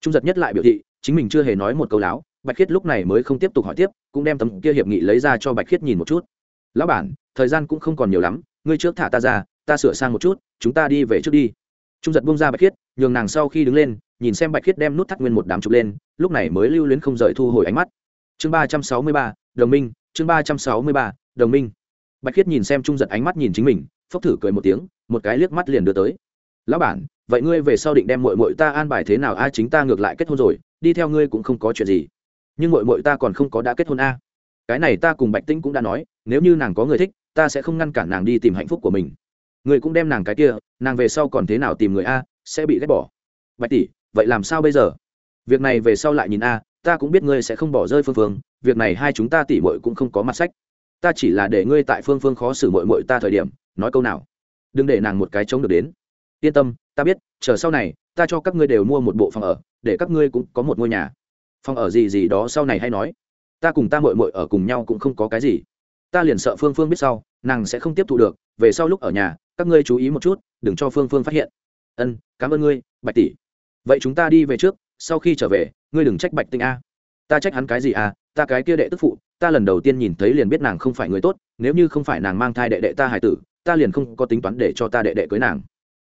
Trung giật nhất lại biểu thị, chính mình chưa hề nói một câu láo. Bạch khiết lúc này mới không tiếp tục hỏi tiếp, cũng đem tấm kia hiệp nghị lấy ra cho bạch khiết nhìn một chút. Lão bản, thời gian cũng không còn nhiều lắm ngươi trước thả ta ra, ta sửa sang một chút, chúng ta đi về trước đi. Trung giật bông ra bạch khiết, nhường nàng sau khi đứng lên, nhìn xem bạch khiết đem nút thắt nguyên một đám chụp lên, lúc này mới lưu luyến không rời thu hồi ánh mắt. Chương ba trăm sáu mươi ba, đồng minh, chương ba trăm sáu mươi ba, đồng minh. Bạch khiết nhìn xem trung giật ánh mắt nhìn chính mình, phốc thử cười một tiếng, một cái liếc mắt liền đưa tới. Lão bản, vậy ngươi về sau định đem mội mội ta an bài thế nào? A, chính ta ngược lại kết hôn rồi, đi theo ngươi cũng không có chuyện gì. Nhưng mội mội ta còn không có đã kết hôn a. Cái này ta cùng bạch tĩnh cũng đã nói, nếu như nàng có người thích ta sẽ không ngăn cản nàng đi tìm hạnh phúc của mình. Người cũng đem nàng cái kia, nàng về sau còn thế nào tìm người a, sẽ bị ghét bỏ. Bạch tỷ, vậy làm sao bây giờ? Việc này về sau lại nhìn a, ta cũng biết ngươi sẽ không bỏ rơi phương phương, việc này hai chúng ta tỉ mội cũng không có mặt sách. Ta chỉ là để ngươi tại phương phương khó xử mội mội ta thời điểm, nói câu nào? Đừng để nàng một cái chống được đến. Yên tâm, ta biết, chờ sau này, ta cho các ngươi đều mua một bộ phòng ở, để các ngươi cũng có một ngôi nhà. Phòng ở gì gì đó sau này hay nói. Ta cùng ta mội mội ở cùng nhau cũng không có cái gì ta liền sợ phương phương biết sau, nàng sẽ không tiếp thu được, về sau lúc ở nhà, các ngươi chú ý một chút, đừng cho phương phương phát hiện. Ân, cảm ơn ngươi, bạch tỷ. Vậy chúng ta đi về trước, sau khi trở về, ngươi đừng trách bạch tinh a. Ta trách hắn cái gì à ta cái kia đệ tức phụ, ta lần đầu tiên nhìn thấy liền biết nàng không phải người tốt, nếu như không phải nàng mang thai đệ đệ ta hải tử, ta liền không có tính toán để cho ta đệ đệ cưới nàng.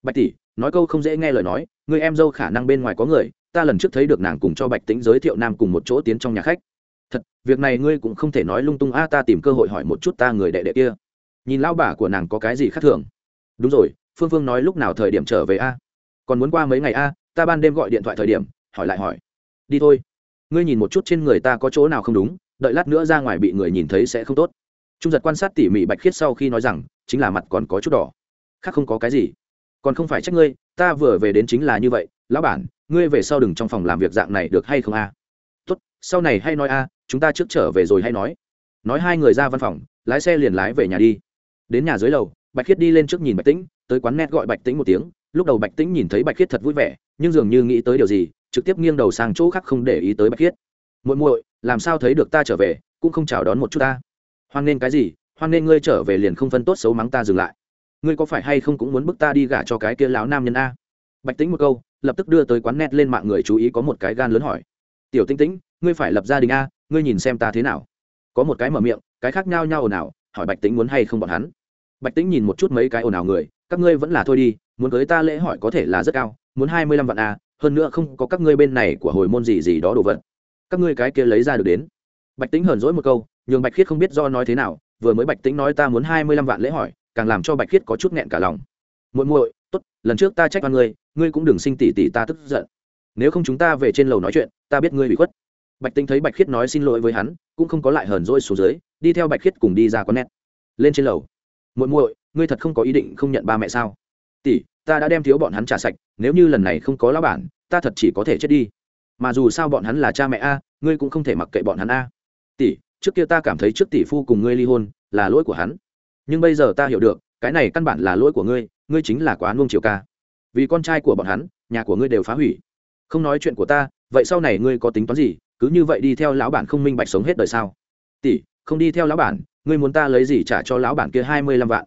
Bạch tỷ, nói câu không dễ nghe lời nói người em dâu khả năng bên ngoài có người, ta lần trước thấy được nàng cùng cho bạch tính giới thiệu nam cùng một chỗ tiến trong nhà khách thật, việc này ngươi cũng không thể nói lung tung. A, ta tìm cơ hội hỏi một chút ta người đệ đệ kia. Nhìn lao bà của nàng có cái gì khác thường? Đúng rồi, phương phương nói lúc nào thời điểm trở về a? Còn muốn qua mấy ngày a? Ta ban đêm gọi điện thoại thời điểm, hỏi lại hỏi. Đi thôi. Ngươi nhìn một chút trên người ta có chỗ nào không đúng, đợi lát nữa ra ngoài bị người nhìn thấy sẽ không tốt. Trung giật quan sát tỉ mỉ bạch khiết sau khi nói rằng, chính là mặt còn có chút đỏ. Khác không có cái gì. Còn không phải trách ngươi, ta vừa về đến chính là như vậy. Lão bản, ngươi về sau đừng trong phòng làm việc dạng này được hay không a? Tốt, sau này hay nói a chúng ta trước trở về rồi hay nói. Nói hai người ra văn phòng, lái xe liền lái về nhà đi. Đến nhà dưới lầu, bạch khiết đi lên trước nhìn bạch tĩnh, tới quán net gọi bạch tĩnh một tiếng. Lúc đầu bạch tĩnh nhìn thấy bạch khiết thật vui vẻ, nhưng dường như nghĩ tới điều gì, trực tiếp nghiêng đầu sang chỗ khác không để ý tới bạch khiết. Muội muội, làm sao thấy được ta trở về, cũng không chào đón một chút ta. Hoan nên cái gì, hoan nên ngươi trở về liền không phân tốt xấu mắng ta dừng lại. Ngươi có phải hay không cũng muốn bức ta đi gả cho cái kia láo nam nhân a? Bạch tĩnh một câu, lập tức đưa tới quán net lên mạng người chú ý có một cái gan lớn hỏi. Tiểu tinh tĩnh, ngươi phải lập gia đình a ngươi nhìn xem ta thế nào? Có một cái mở miệng, cái khác nhau nhau ồn ào, hỏi bạch tính muốn hay không bọn hắn. Bạch tính nhìn một chút mấy cái ồn ào người, các ngươi vẫn là thôi đi, muốn cưới ta lễ hỏi có thể là rất cao, muốn hai mươi lăm vạn a hơn nữa không có các ngươi bên này của hồi môn gì gì đó đồ vật. Các ngươi cái kia lấy ra được đến. Bạch tính hờn dỗi một câu, nhường bạch khiết không biết do nói thế nào, vừa mới bạch tính nói ta muốn hai mươi lăm vạn lễ hỏi, càng làm cho bạch khiết có chút nghẹn cả lòng. Muội muội, tốt, lần trước ta trách oan ngươi ngươi cũng đừng sinh tỉ tỉ ta tức giận. Nếu không chúng ta về trên lầu nói chuyện, ta biết ngươi bị khuất bạch Tinh thấy bạch khiết nói xin lỗi với hắn, cũng không có lại hờn dỗi xuống dưới, đi theo bạch khiết cùng đi ra con nét. Lên trên lầu. Muội muội, ngươi thật không có ý định không nhận ba mẹ sao? Tỷ, ta đã đem thiếu bọn hắn trả sạch, nếu như lần này không có lão bản, ta thật chỉ có thể chết đi. Mà dù sao bọn hắn là cha mẹ a, ngươi cũng không thể mặc kệ bọn hắn a. Tỷ, trước kia ta cảm thấy trước tỷ phu cùng ngươi ly hôn là lỗi của hắn. Nhưng bây giờ ta hiểu được, cái này căn bản là lỗi của ngươi ngươi chính là quá nuông chiều ca. Vì con trai của bọn hắn, nhà của ngươi đều phá hủy. Không nói chuyện của ta, vậy sau này ngươi có tính toán gì cứ như vậy đi theo lão bản không minh bạch sống hết đời sao? Tỷ, không đi theo lão bản, ngươi muốn ta lấy gì trả cho lão bản kia hai mươi lăm vạn?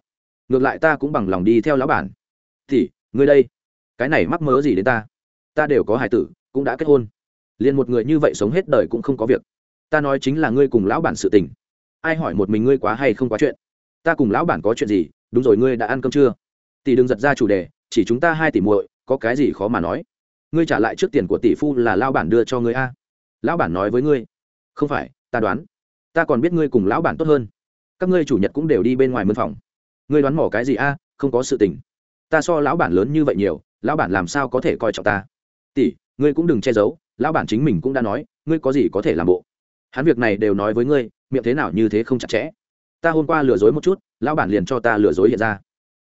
Ngược lại ta cũng bằng lòng đi theo lão bản. Tỷ, ngươi đây, cái này mắc mớ gì đến ta? Ta đều có hài tử, cũng đã kết hôn. Liền một người như vậy sống hết đời cũng không có việc. Ta nói chính là ngươi cùng lão bản sự tình. Ai hỏi một mình ngươi quá hay không quá chuyện? Ta cùng lão bản có chuyện gì? Đúng rồi, ngươi đã ăn cơm chưa? Tỷ đừng giật ra chủ đề, chỉ chúng ta hai tỷ muội, có cái gì khó mà nói. Ngươi trả lại trước tiền của tỷ phu là lão bản đưa cho ngươi a lão bản nói với ngươi. Không phải, ta đoán. Ta còn biết ngươi cùng lão bản tốt hơn. Các ngươi chủ nhật cũng đều đi bên ngoài mân phòng. Ngươi đoán mỏ cái gì a? Không có sự tình. Ta so lão bản lớn như vậy nhiều, lão bản làm sao có thể coi trọng ta? Tỷ, ngươi cũng đừng che giấu, lão bản chính mình cũng đã nói, ngươi có gì có thể làm bộ? Hắn việc này đều nói với ngươi, miệng thế nào như thế không chặt chẽ. Ta hôm qua lừa dối một chút, lão bản liền cho ta lừa dối hiện ra.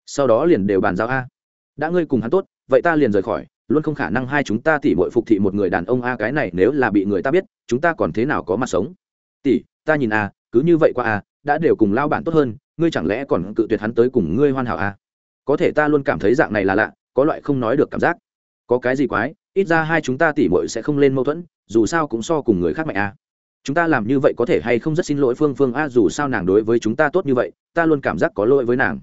Sau đó liền đều bàn giao a. Đã ngươi cùng hắn tốt, vậy ta liền rời khỏi luôn không khả năng hai chúng ta tỉ mội phục thị một người đàn ông a cái này nếu là bị người ta biết, chúng ta còn thế nào có mặt sống? Tỷ ta nhìn a, cứ như vậy qua a, đã đều cùng lao bản tốt hơn, ngươi chẳng lẽ còn cự tuyệt hắn tới cùng ngươi hoàn hảo a? Có thể ta luôn cảm thấy dạng này là lạ, có loại không nói được cảm giác. Có cái gì quái, ít ra hai chúng ta tỉ mội sẽ không lên mâu thuẫn, dù sao cũng so cùng người khác mạnh a. Chúng ta làm như vậy có thể hay không rất xin lỗi phương phương a, dù sao nàng đối với chúng ta tốt như vậy, ta luôn cảm giác có lỗi với nàng.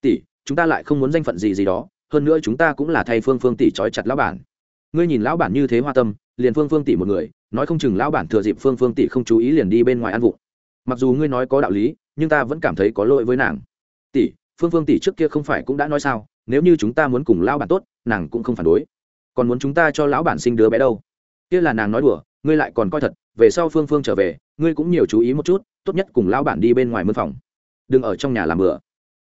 Tỷ chúng ta lại không muốn danh phận gì gì đó hơn nữa chúng ta cũng là thay phương phương tỷ trói chặt lão bản. Ngươi nhìn lão bản như thế hoa tâm, liền phương phương tỷ một người, nói không chừng lão bản thừa dịp phương phương tỷ không chú ý liền đi bên ngoài ăn vụng. Mặc dù ngươi nói có đạo lý, nhưng ta vẫn cảm thấy có lỗi với nàng. Tỷ, phương phương tỷ trước kia không phải cũng đã nói sao, nếu như chúng ta muốn cùng lão bản tốt, nàng cũng không phản đối. Còn muốn chúng ta cho lão bản sinh đứa bé đâu? Kia là nàng nói đùa, ngươi lại còn coi thật, về sau phương phương trở về, ngươi cũng nhiều chú ý một chút, tốt nhất cùng lão bản đi bên ngoài mân phòng. Đừng ở trong nhà làm bừa.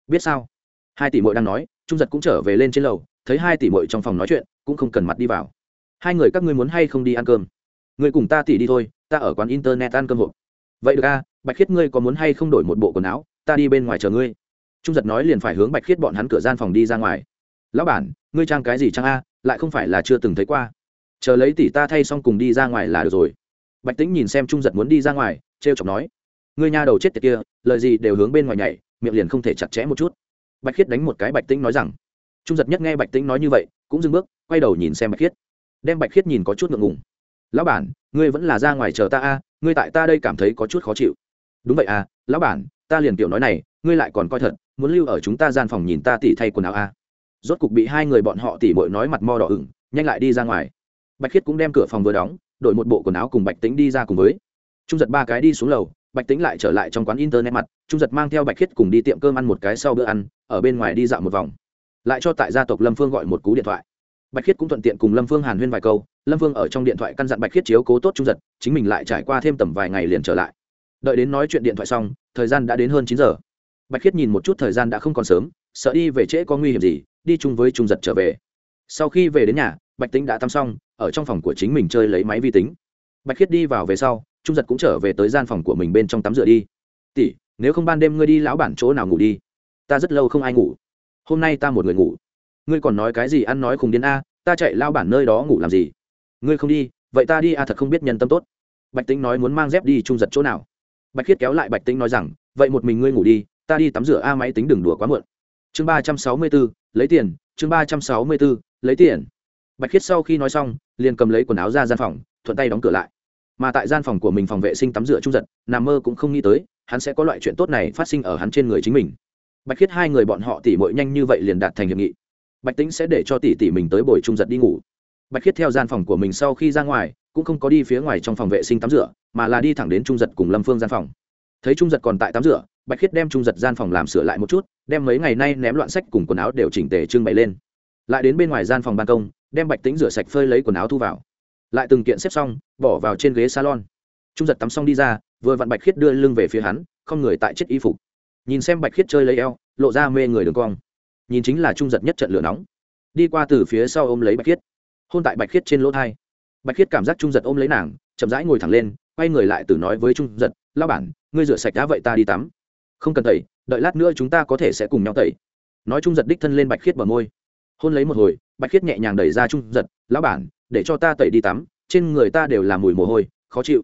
Biết sao? Hai tỷ mội đang nói trung giật cũng trở về lên trên lầu, thấy hai tỷ mội trong phòng nói chuyện, cũng không cần mặt đi vào. Hai người các ngươi muốn hay không đi ăn cơm? Người cùng ta tỷ đi thôi, ta ở quán internet ăn cơm hộp vậy được a, bạch khiết ngươi có muốn hay không đổi một bộ quần áo, ta đi bên ngoài chờ ngươi. Trung giật nói liền phải hướng bạch khiết bọn hắn cửa gian phòng đi ra ngoài. Lão bản, ngươi trang cái gì trang a, lại không phải là chưa từng thấy qua. Chờ lấy tỷ ta thay xong cùng đi ra ngoài là được rồi. Bạch tĩnh nhìn xem trung giật muốn đi ra ngoài t r e o chọc nói. Ngươi nha đầu chết tiệt kia, lời gì đều hướng bên ngoài nhảy, miệng liền không thể chặt chẽ một chút bạch khiết đánh một cái bạch tĩnh nói rằng, trung giật nhất nghe bạch tĩnh nói như vậy, cũng dừng bước, quay đầu nhìn xem bạch khiết. Đem bạch khiết nhìn có chút ngượng ngùng. Lão bản, ngươi vẫn là ra ngoài chờ ta a, ngươi tại ta đây cảm thấy có chút khó chịu. Đúng vậy à lão bản, ta liền kiểu nói này, ngươi lại còn coi thật, muốn lưu ở chúng ta gian phòng nhìn ta tỉ thay quần áo a. Rốt cục bị hai người bọn họ tỉ bội nói mặt mo đỏ ửng, nhanh lại đi ra ngoài. Bạch khiết cũng đem cửa phòng vừa đóng, đổi một bộ quần áo cùng bạch tính đi ra cùng với. Trung giật ba cái đi xuống lầu, bạch tính lại trở lại trong quán internet mặt, trung giật mang theo bạch khiết cùng đi tiệm cơm ăn một cái sau bữa ăn ở bên ngoài đi dạo một vòng. Lại cho tại gia tộc lâm phương gọi một cú điện thoại. Bạch khiết cũng thuận tiện cùng lâm phương hàn huyên vài câu. Lâm phương ở trong điện thoại căn dặn bạch khiết chiếu cố tốt trung giật, chính mình lại trải qua thêm tầm vài ngày liền trở lại. Đợi đến nói chuyện điện thoại xong, thời gian đã đến hơn chín giờ. Bạch khiết nhìn một chút thời gian đã không còn sớm, sợ đi về trễ có nguy hiểm gì, đi chung với trung giật trở về. Sau khi về đến nhà, bạch tính đã tắm xong, ở trong phòng của chính mình chơi lấy máy vi tính. Bạch khiết đi vào về sau, trung giật cũng trở về tới gian phòng của mình bên trong tắm rửa đi. Tỷ, nếu không ban đêm ngươi đi lão bản chỗ nào ngủ đi? Ta rất lâu không ai ngủ. Hôm nay ta một người ngủ. Ngươi còn nói cái gì ăn nói khùng điên a, ta chạy lao bản nơi đó ngủ làm gì? Ngươi không đi, vậy ta đi a thật không biết nhân tâm tốt. Bạch tính nói muốn mang dép đi trung giật chỗ nào. Bạch khiết kéo lại bạch tính nói rằng, vậy một mình ngươi ngủ đi, ta đi tắm rửa a máy tính đừng đùa quá muộn. Chương ba trăm sáu mươi b ố lấy tiền, chương ba trăm sáu mươi b ố lấy tiền. Bạch khiết sau khi nói xong, liền cầm lấy quần áo ra gian phòng, thuận tay đóng cửa lại. Mà tại gian phòng của mình phòng vệ sinh tắm rửa trung giật, nằm mơ cũng không nghĩ tới, hắn sẽ có loại chuyện tốt này phát sinh ở hắn trên người chính mình bạch khiết hai người bọn họ tỉ mội nhanh như vậy liền đạt thành hiệp nghị. Bạch tính sẽ để cho tỷ tỷ mình tới bồi trung giật đi ngủ. Bạch khiết theo gian phòng của mình sau khi ra ngoài, cũng không có đi phía ngoài trong phòng vệ sinh tắm rửa, mà là đi thẳng đến trung giật cùng lâm phương gian phòng. Thấy trung giật còn tại tắm rửa, bạch khiết đem trung giật gian phòng làm sửa lại một chút, đem mấy ngày nay ném loạn sách cùng quần áo đều chỉnh tề trưng bày lên. Lại đến bên ngoài gian phòng ban công, đem bạch tính rửa sạch phơi lấy quần áo thu vào. Lại từng kiện xếp xong, bỏ vào trên ghế salon. Trung giật tắm xong đi ra, vừa vặn bạch khiết đưa lưng về phía hắn, không người tại chiếc y phục nhìn xem bạch khiết chơi lấy eo, lộ ra mê người đường cong. Nhìn chính là trung giật nhất trận lửa nóng. Đi qua từ phía sau ôm lấy bạch khiết. Hôn tại bạch khiết trên lỗ thai. Bạch khiết cảm giác trung giật ôm lấy nàng, chậm rãi ngồi thẳng lên, quay người lại từ nói với trung giật lao bản, ngươi rửa sạch đã vậy ta đi tắm. Không cần tẩy, đợi lát nữa chúng ta có thể sẽ cùng nhau tẩy. Nói trung giật đích thân lên bạch khiết bờ môi. Hôn lấy một hồi, bạch khiết nhẹ nhàng đẩy ra trung giật, lão bản, để cho ta tẩy đi tắm, trên người ta đều là mùi mồ hôi, khó chịu.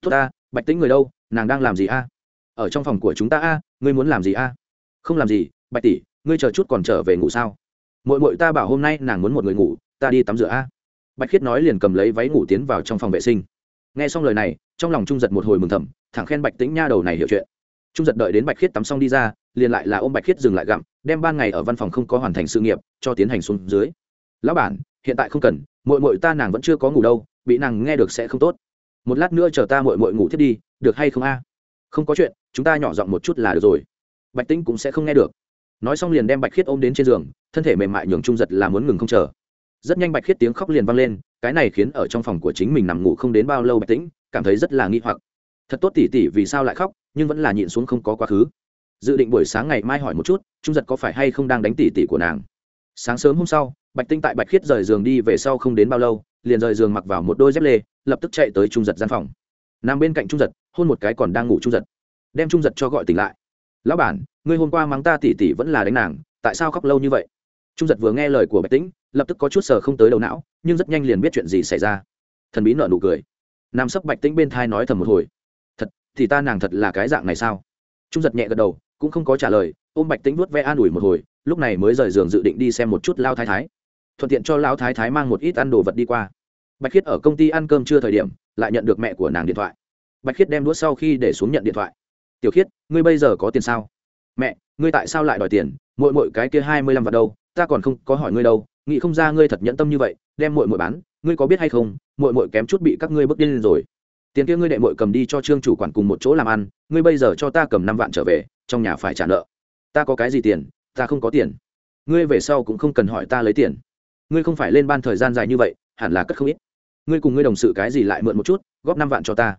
Tốt ta, bạch tính người đâu, nàng đang làm gì a? Ở trong phòng của chúng ta a ngươi muốn làm gì a? Không làm gì, bạch tỷ, ngươi chờ chút còn trở về ngủ sao? Mội mội ta bảo hôm nay nàng muốn một người ngủ, ta đi tắm rửa a. Bạch khiết nói liền cầm lấy váy ngủ tiến vào trong phòng vệ sinh. Nghe xong lời này, trong lòng trung giật một hồi mừng thầm, thẳng khen bạch tính nha đầu này hiểu chuyện. Trung giật đợi đến bạch khiết tắm xong đi ra, liền lại là ôm bạch khiết dừng lại gặm, đem ban ngày ở văn phòng không có hoàn thành sự nghiệp, cho tiến hành xuống dưới. Lão bản, hiện tại không cần mội mội ta nàng vẫn chưa có ngủ đâu, bị nàng nghe được sẽ không tốt. Một lát nữa chờ ta mội mội ngủ thiết đi, được hay không a? Không có chuyện, chúng ta nhỏ giọng một chút là được rồi. Bạch tĩnh cũng sẽ không nghe được. Nói xong liền đem bạch khiết ôm đến trên giường, thân thể mềm mại nhường trung giật là muốn ngừng không chờ. Rất nhanh bạch khiết tiếng khóc liền vang lên, cái này khiến ở trong phòng của chính mình nằm ngủ không đến bao lâu bạch tĩnh cảm thấy rất là nghi hoặc. Thật tốt tỉ tỉ vì sao lại khóc, nhưng vẫn là nhịn xuống không có quá khứ. Dự định buổi sáng ngày mai hỏi một chút, trung giật có phải hay không đang đánh tỉ tỉ của nàng? Sáng sớm hôm sau, bạch tinh tại bạch khiết rời giường đi về sau không đến bao lâu, liền rời giường mặc vào một đôi dép lê, lập tức chạy tới trung giật gian phòng nằm bên cạnh trung giật, hôn một cái còn đang ngủ trung giật. Đem trung giật cho gọi tỉnh lại. Lão bản, ngươi hôm qua mắng ta tỉ tỉ vẫn là đánh nàng, tại sao khóc lâu như vậy? Trung giật vừa nghe lời của bạch tĩnh, lập tức có chút sờ không tới đầu não, nhưng rất nhanh liền biết chuyện gì xảy ra. Thần bí nợ nụ cười. Nam sấp bạch tĩnh bên thai nói thầm một hồi. Thật, thì ta nàng thật là cái dạng này sao? Trung giật nhẹ gật đầu, cũng không có trả lời, ôm bạch tĩnh vuốt ve an ủi một hồi, lúc này mới rời giường dự định đi xem một chút lao thái thái. Thuận tiện cho lão thái thái mang một ít ăn đồ vật đi qua bạch khiết ở công ty ăn cơm chưa thời điểm, lại nhận được mẹ của nàng điện thoại. Bạch khiết đem đũa sau khi để xuống nhận điện thoại. Tiểu khiết, ngươi bây giờ có tiền sao? Mẹ, ngươi tại sao lại đòi tiền? Mỗi mỗi cái kia hai mươi lăm vạn đâu, ta còn không có hỏi ngươi đâu, nghĩ không ra ngươi thật nhẫn tâm như vậy, đem mội mội bán, ngươi có biết hay không mội mội kém chút bị các ngươi bước điên lên rồi. Tiền kia ngươi đệ mội cầm đi cho trương chủ quản cùng một chỗ làm ăn, ngươi bây giờ cho ta cầm năm vạn trở về, trong nhà phải trả nợ. Ta có cái gì tiền, ta không có tiền. Ngươi về sau cũng không cần hỏi ta lấy tiền. Ngươi không phải lên ban thời gian dài như vậy, hẳn là cất không ít ngươi cùng ngươi đồng sự cái gì lại mượn một chút, góp năm vạn cho ta.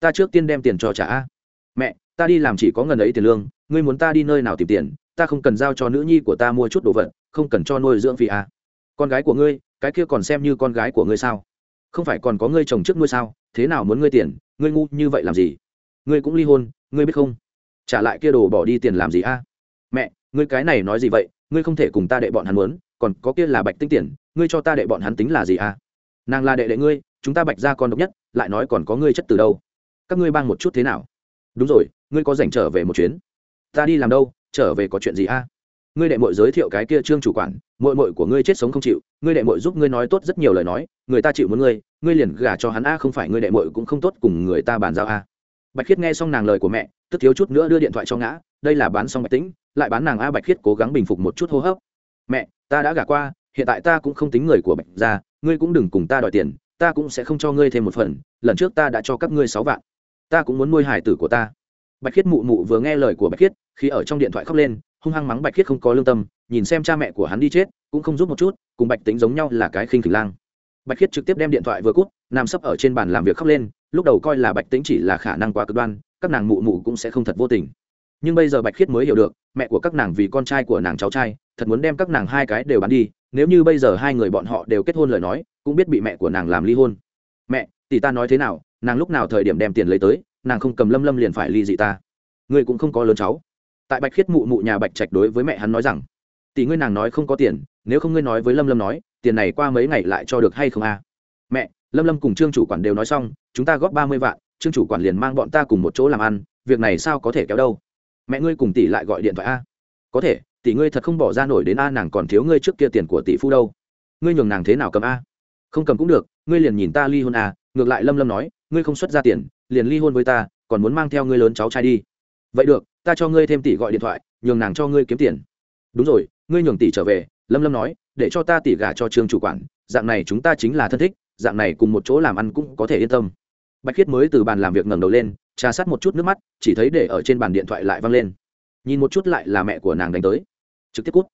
Ta trước tiên đem tiền cho trả a. Mẹ, ta đi làm chỉ có ngần ấy tiền lương, ngươi muốn ta đi nơi nào tìm tiền, ta không cần giao cho nữ nhi của ta mua chút đồ vật, không cần cho nuôi dưỡng vì a. Con gái của ngươi, cái kia còn xem như con gái của ngươi sao? Không phải còn có ngươi chồng trước nuôi sao? Thế nào muốn ngươi tiền, ngươi ngu như vậy làm gì? Ngươi cũng ly hôn, ngươi biết không? Trả lại kia đồ bỏ đi tiền làm gì a? Mẹ, ngươi cái này nói gì vậy? Ngươi không thể cùng ta đệ bọn hắn muốn, còn có kia là bạch tinh tiền, ngươi cho ta đệ bọn hắn tính là gì à nàng là đệ đệ ngươi, chúng ta bạch ra con độc nhất, lại nói còn có ngươi chất từ đâu? Các ngươi bang một chút thế nào? Đúng rồi, ngươi có dành trở về một chuyến? Ta đi làm đâu? Trở về có chuyện gì a? À? ngươi đệ mội giới thiệu cái kia trương chủ quản mội mội của ngươi chết sống không chịu, ngươi đệ mội giúp ngươi nói tốt rất nhiều lời nói, người ta chịu muốn ngươi ngươi liền gả cho hắn a, không phải ngươi đệ mội cũng không tốt cùng người ta bàn giao a. Bạch khiết nghe xong nàng lời của mẹ, tức thiếu chút nữa đưa điện thoại cho ngã, đây là bán xong bạch tĩnh, lại bán nàng a, bạch khiết cố gắng bình phục một chút hô hấp. Mẹ, ta đã gả qua, hiện tại ta cũng không tính người của bạch gia ngươi cũng đừng cùng ta đòi tiền, ta cũng sẽ không cho ngươi thêm một phần, lần trước ta đã cho các ngươi sáu vạn. Ta cũng muốn nuôi hải tử của ta. Bạch khiết mụ mụ vừa nghe lời của bạch khiết, khi ở trong điện thoại khóc lên, hung hăng mắng bạch khiết không có lương tâm, nhìn xem cha mẹ của hắn đi chết, cũng không giúp một chút, cùng bạch tính giống nhau là cái khinh khỉnh lang. Bạch khiết trực tiếp đem điện thoại vừa cút, nằm sấp ở trên bàn làm việc khóc lên, lúc đầu coi là bạch tính chỉ là khả năng quá cực đoan, các nàng mụ mụ cũng sẽ không thật vô tình. Nhưng bây giờ bạch khiết mới hiểu được, mẹ của các nàng vì con trai của nàng cháu trai, thật muốn đem các nàng hai cái đều bán đi nếu như bây giờ hai người bọn họ đều kết hôn lời nói, cũng biết bị mẹ của nàng làm ly hôn. Mẹ, tỷ ta nói thế nào, nàng lúc nào thời điểm đem tiền lấy tới, nàng không cầm lâm lâm liền phải ly dị ta. Ngươi cũng không có lớn cháu. Tại bạch khiết mụ mụ nhà bạch trạch đối với mẹ hắn nói rằng, tỷ ngươi nàng nói không có tiền, nếu không ngươi nói với lâm lâm nói, tiền này qua mấy ngày lại cho được hay không a? À? mẹ, lâm lâm cùng trương chủ quản đều nói xong, chúng ta góp ba mươi vạn, trương chủ quản liền mang bọn ta cùng một chỗ làm ăn, việc này sao có thể kéo đâu? Mẹ ngươi cùng tỷ lại gọi điện thoại a? Có thể tỷ ngươi thật không bỏ ra nổi đến a, nàng còn thiếu ngươi trước kia tiền của tỷ phu đâu. Ngươi nhường nàng thế nào cầm a? Không cầm cũng được, ngươi liền nhìn ta ly hôn a, ngược lại lâm lâm nói, ngươi không xuất ra tiền, liền ly hôn với ta, còn muốn mang theo ngươi lớn cháu trai đi. Vậy được, ta cho ngươi thêm tỷ gọi điện thoại, nhường nàng cho ngươi kiếm tiền. Đúng rồi, ngươi nhường tỷ trở về, lâm lâm nói, để cho ta tỷ gả cho trương chủ quản, dạng này chúng ta chính là thân thích, dạng này cùng một chỗ làm ăn cũng có thể yên tâm. Bạch khiết mới từ bàn làm việc ngẩng đầu lên, trà sát một chút nước mắt, chỉ thấy để ở trên bàn điện thoại lại văng lên. Nhìn một chút lại là mẹ của nàng đánh tới trực tiếp cút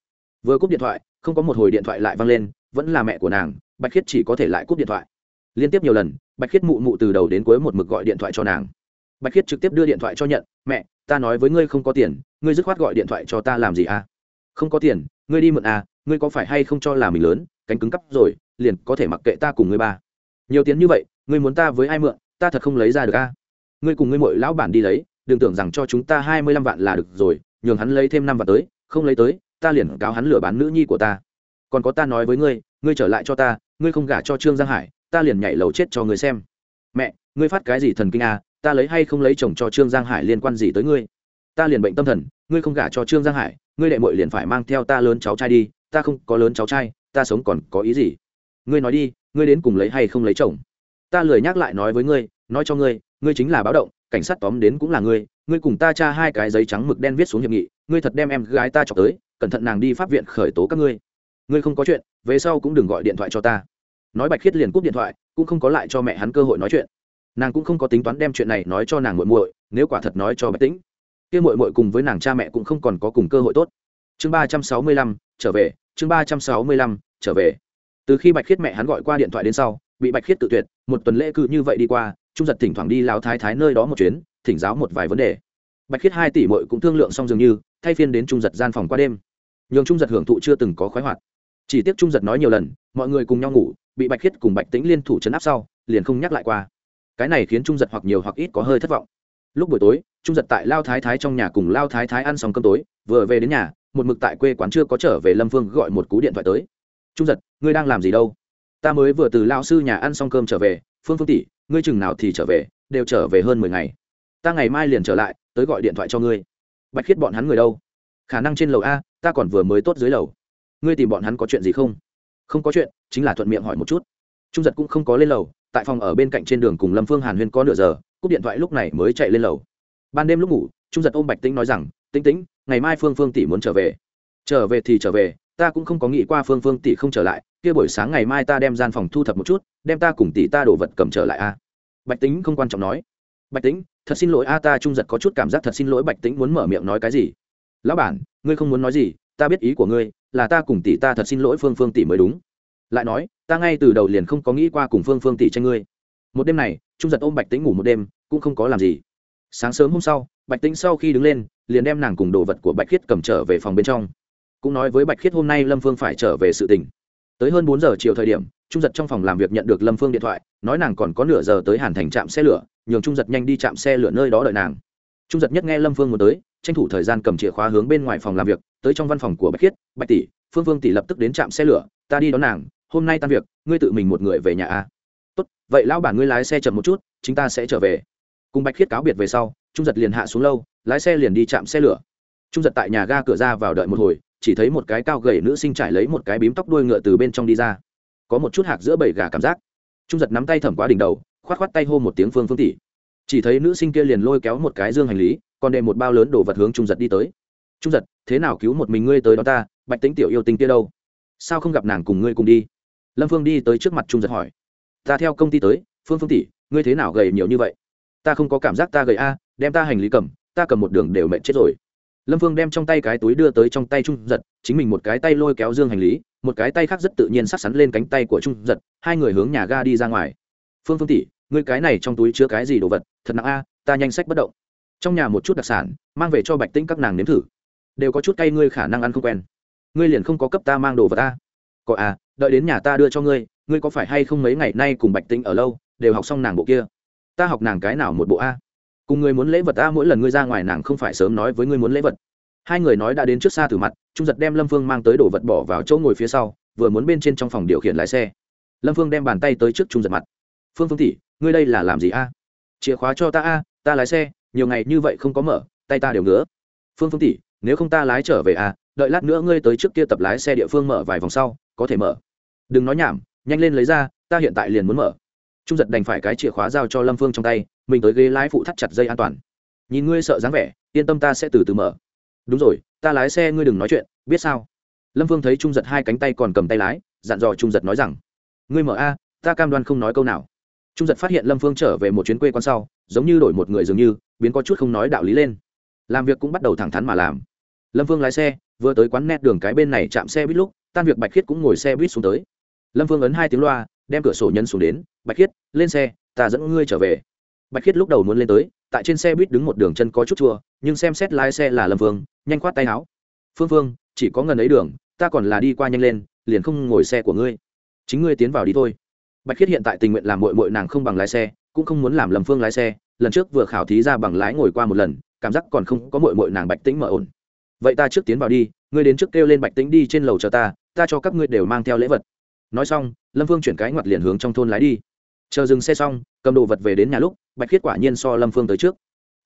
vừa cúp điện thoại, không có một hồi điện thoại lại văng lên, vẫn là mẹ của nàng, bạch khiết chỉ có thể lại cúp điện thoại. Liên tiếp nhiều lần, bạch khiết mụ mụ từ đầu đến cuối một mực gọi điện thoại cho nàng. Bạch khiết trực tiếp đưa điện thoại cho nhận, mẹ, ta nói với ngươi không có tiền, ngươi dứt khoát gọi điện thoại cho ta làm gì à? Không có tiền, ngươi đi mượn à ngươi có phải hay không cho là mình lớn, cánh cứng cắp rồi, liền có thể mặc kệ ta cùng ngươi ba. Nhiều tiền như vậy, ngươi muốn ta với ai mượn, ta thật không lấy ra được à? Ngươi cùng ngươi mội lão bản đi lấy, đừng tưởng rằng cho chúng ta hai mươi lăm vạn là được rồi, nhường hắn lấy thêm năm vạn tới, không lấy tới ta liền cáo hắn lừa bán nữ nhi của ta. Còn có ta nói với ngươi ngươi trở lại cho ta, ngươi không gả cho trương giang hải, ta liền nhảy lầu chết cho ngươi xem. Mẹ, ngươi phát cái gì thần kinh à ta lấy hay không lấy chồng cho trương giang hải liên quan gì tới ngươi? Ta liền bệnh tâm thần, ngươi không gả cho trương giang hải, ngươi đệ mội liền phải mang theo ta lớn cháu trai đi, ta không có lớn cháu trai, ta sống còn có ý gì? Ngươi nói đi, ngươi đến cùng lấy hay không lấy chồng? Ta lười nhắc lại nói với ngươi, nói cho ngươi ngươi chính là báo động, cảnh sát tóm đến cũng là ngươi ngươi cùng ta tra hai cái giấy trắng mực đen viết xuống hiệp nghị, ngươi thật đem em gái ta chọc tới cẩn thận nàng đi pháp viện khởi tố các ngươi. Ngươi không có chuyện, về sau cũng đừng gọi điện thoại cho ta. Nói bạch khiết liền cúp điện thoại, cũng không có lại cho mẹ hắn cơ hội nói chuyện. Nàng cũng không có tính toán đem chuyện này nói cho nàng muội muội, nếu quả thật nói cho bạch tĩnh, kia muội muội cùng với nàng cha mẹ cũng không còn có cùng cơ hội tốt. Chương ba trăm sáu mươi lăm, trở về, chương ba trăm sáu mươi lăm, trở về. Từ khi bạch khiết mẹ hắn gọi qua điện thoại đến sau, bị bạch khiết tự tuyệt, một tuần lễ cứ như vậy đi qua, trung giật thỉnh thoảng đi lao thái thái nơi đó một chuyến, thỉnh giáo một vài vấn đề. Bạch khiết hai tỷ muội cũng thương lượng xong dường như, thay phiên đến trung giật gian phòng qua đêm nhường trung giật hưởng thụ chưa từng có khoái hoạt. Chỉ tiếc trung giật nói nhiều lần, mọi người cùng nhau ngủ, bị bạch khiết cùng bạch tĩnh liên thủ chấn áp sau, liền không nhắc lại qua. Cái này khiến trung giật hoặc nhiều hoặc ít có hơi thất vọng. Lúc buổi tối, trung giật tại lao thái thái trong nhà cùng lao thái thái ăn xong cơm tối, vừa về đến nhà, một mực tại quê quán chưa có trở về lâm phương gọi một cú điện thoại tới. Trung giật, ngươi đang làm gì đâu? Ta mới vừa từ lao sư nhà ăn xong cơm trở về, phương phương tỷ, ngươi chừng nào thì trở về, đều trở về hơn mười ngày. Ta ngày mai liền trở lại, tới gọi điện thoại cho ngươi. Bạch khiết bọn hắn người đâu? Khả năng trên lầu a, ta còn vừa mới tốt dưới lầu. Ngươi tìm bọn hắn có chuyện gì không? Không có chuyện, chính là thuận miệng hỏi một chút. Trung giật cũng không có lên lầu, tại phòng ở bên cạnh trên đường cùng lâm phương hàn huyên có nửa giờ, cúp điện thoại lúc này mới chạy lên lầu. Ban đêm lúc ngủ, trung giật ôm bạch tĩnh nói rằng, tĩnh tĩnh, ngày mai phương phương tỷ muốn trở về. Trở về thì trở về, ta cũng không có nghĩ qua phương phương tỷ không trở lại, kia buổi sáng ngày mai ta đem gian phòng thu thập một chút, đem ta cùng tỷ ta đổ vật cầm trở lại a. Bạch tính không quan trọng nói. Bạch tính thật xin lỗi a, ta trung giật có chút cảm giác thật xin lỗi. Bạch tính muốn mở miệng nói cái gì? Lão bản, ngươi không muốn nói gì, ta biết ý của ngươi, là ta cùng tỷ ta thật xin lỗi phương phương tỷ mới đúng. Lại nói, ta ngay từ đầu liền không có nghĩ qua cùng phương phương tỷ tranh ngươi. Một đêm này, trung giật ôm bạch tính ngủ một đêm, cũng không có làm gì. Sáng sớm hôm sau, bạch tính sau khi đứng lên, liền đem nàng cùng đồ vật của bạch khiết cầm trở về phòng bên trong. Cũng nói với bạch khiết hôm nay lâm phương phải trở về sự tình. Tới hơn bốn giờ chiều thời điểm, trung giật trong phòng làm việc nhận được lâm phương điện thoại, nói nàng còn có nửa giờ tới hàn thành trạm xe lửa, nhường trung giật nhanh đi chạm xe lửa nơi đó đợi nàng. Trung giật nhất nghe lâm phương muốn tới tranh thủ thời gian cầm chìa khóa hướng bên ngoài phòng làm việc, tới trong văn phòng của bạch khiết, bạch tỷ, phương phương tỷ lập tức đến trạm xe lửa, ta đi đón nàng, hôm nay tan việc, ngươi tự mình một người về nhà a tốt, vậy lão bản ngươi lái xe chậm một chút chúng ta sẽ trở về. Cùng bạch khiết cáo biệt về sau, trung giật liền hạ xuống lâu, lái xe liền đi chạm xe lửa. Trung giật tại nhà ga cửa ra vào đợi một hồi, chỉ thấy một cái cao gầy nữ sinh trải lấy một cái bím tóc đuôi ngựa từ bên trong đi ra. Có một chút hạc giữa bầy gà cảm giác. Trung giật nắm tay thẩm quá đỉnh đầu, khoát khoát tay hô một tiếng phương phương tỷ. Chỉ thấy nữ sinh kia liền lôi kéo một cái dương hành lý còn để một bao lớn đồ vật hướng trung giật đi tới. Trung giật, thế nào cứu một mình ngươi tới đó ta, bạch tính tiểu yêu tinh kia đâu? Sao không gặp nàng cùng ngươi cùng đi? Lâm phương đi tới trước mặt trung giật hỏi. Ta theo công ty tới, phương phương tỷ, ngươi thế nào gầy nhiều như vậy? Ta không có cảm giác ta gầy a, đem ta hành lý cầm, ta cầm một đường đều mệt chết rồi. Lâm phương đem trong tay cái túi đưa tới trong tay trung giật, chính mình một cái tay lôi kéo dương hành lý, một cái tay khác rất tự nhiên sắc sắn lên cánh tay của trung giật, hai người hướng nhà ga đi ra ngoài. Phương phương tỷ, ngươi cái này trong túi chứa cái gì đồ vật? Thật nặng a, ta nhanh sách bất động trong nhà một chút đặc sản, mang về cho bạch tĩnh các nàng nếm thử. Đều có chút cay, ngươi khả năng ăn không quen. Ngươi liền không có cấp ta mang đồ vào ta. Có à đợi đến nhà ta đưa cho ngươi ngươi có phải hay không mấy ngày nay cùng bạch tĩnh ở lâu, đều học xong nàng bộ kia? Ta học nàng cái nào một bộ a? Cùng ngươi muốn lễ vật ta, mỗi lần ngươi ra ngoài nàng không phải sớm nói với ngươi muốn lễ vật. Hai người nói đã đến trước xa từ mặt, trung giật đem lâm phương mang tới đồ vật bỏ vào chỗ ngồi phía sau, vừa muốn bên trên trong phòng điều khiển lái xe. Lâm phương đem bàn tay tới trước trung giật mặt. Phương phương tỷ, ngươi đây là làm gì a? Chìa khóa cho ta a, ta lái xe nhiều ngày như vậy không có mở, tay ta đều ngứa. Phương phương tỷ, nếu không ta lái trở về à đợi lát nữa ngươi tới trước kia tập lái xe địa phương mở vài vòng sau, có thể mở. Đừng nói nhảm, nhanh lên lấy ra, ta hiện tại liền muốn mở. Trung giật đành phải cái chìa khóa giao cho lâm phương trong tay, mình tới ghế lái phụ thắt chặt dây an toàn. Nhìn ngươi sợ dáng vẻ, yên tâm ta sẽ từ từ mở. Đúng rồi, ta lái xe ngươi đừng nói chuyện, biết sao? Lâm phương thấy trung giật hai cánh tay còn cầm tay lái, dặn dò trung giật nói rằng, ngươi mở a, ta cam đoan không nói câu nào trung giật phát hiện lâm phương trở về một chuyến quê con sau, giống như đổi một người dường như, biến có chút không nói đạo lý lên. Làm việc cũng bắt đầu thẳng thắn mà làm. Lâm phương lái xe, vừa tới quán nét đường cái bên này chạm xe buýt lúc, tan việc bạch khiết cũng ngồi xe buýt xuống tới. Lâm phương ấn hai tiếng loa, đem cửa sổ nhân xuống đến, bạch khiết, lên xe, ta dẫn ngươi trở về. Bạch khiết lúc đầu muốn lên tới, tại trên xe buýt đứng một đường chân có chút chua, nhưng xem xét lái xe là lâm phương, nhanh khoát tay áo. Phương phương, chỉ có ngần ấy đường, ta còn là đi qua nhanh lên, liền không ngồi xe của ngươi. Chính ngươi tiến vào đi thôi bạch khiết hiện tại tình nguyện làm mội mội nàng không bằng lái xe, cũng không muốn làm lầm phương lái xe, lần trước vừa khảo thí ra bằng lái ngồi qua một lần, cảm giác còn không có mội mội nàng bạch tĩnh mở ổn. Vậy ta trước tiến vào đi, ngươi đến trước kêu lên bạch tĩnh đi trên lầu chờ ta ta cho các ngươi đều mang theo lễ vật. Nói xong, lâm phương chuyển cái ngoặt liền hướng trong thôn lái đi. Chờ dừng xe xong, cầm đồ vật về đến nhà lúc, bạch khiết quả nhiên so lâm phương tới trước.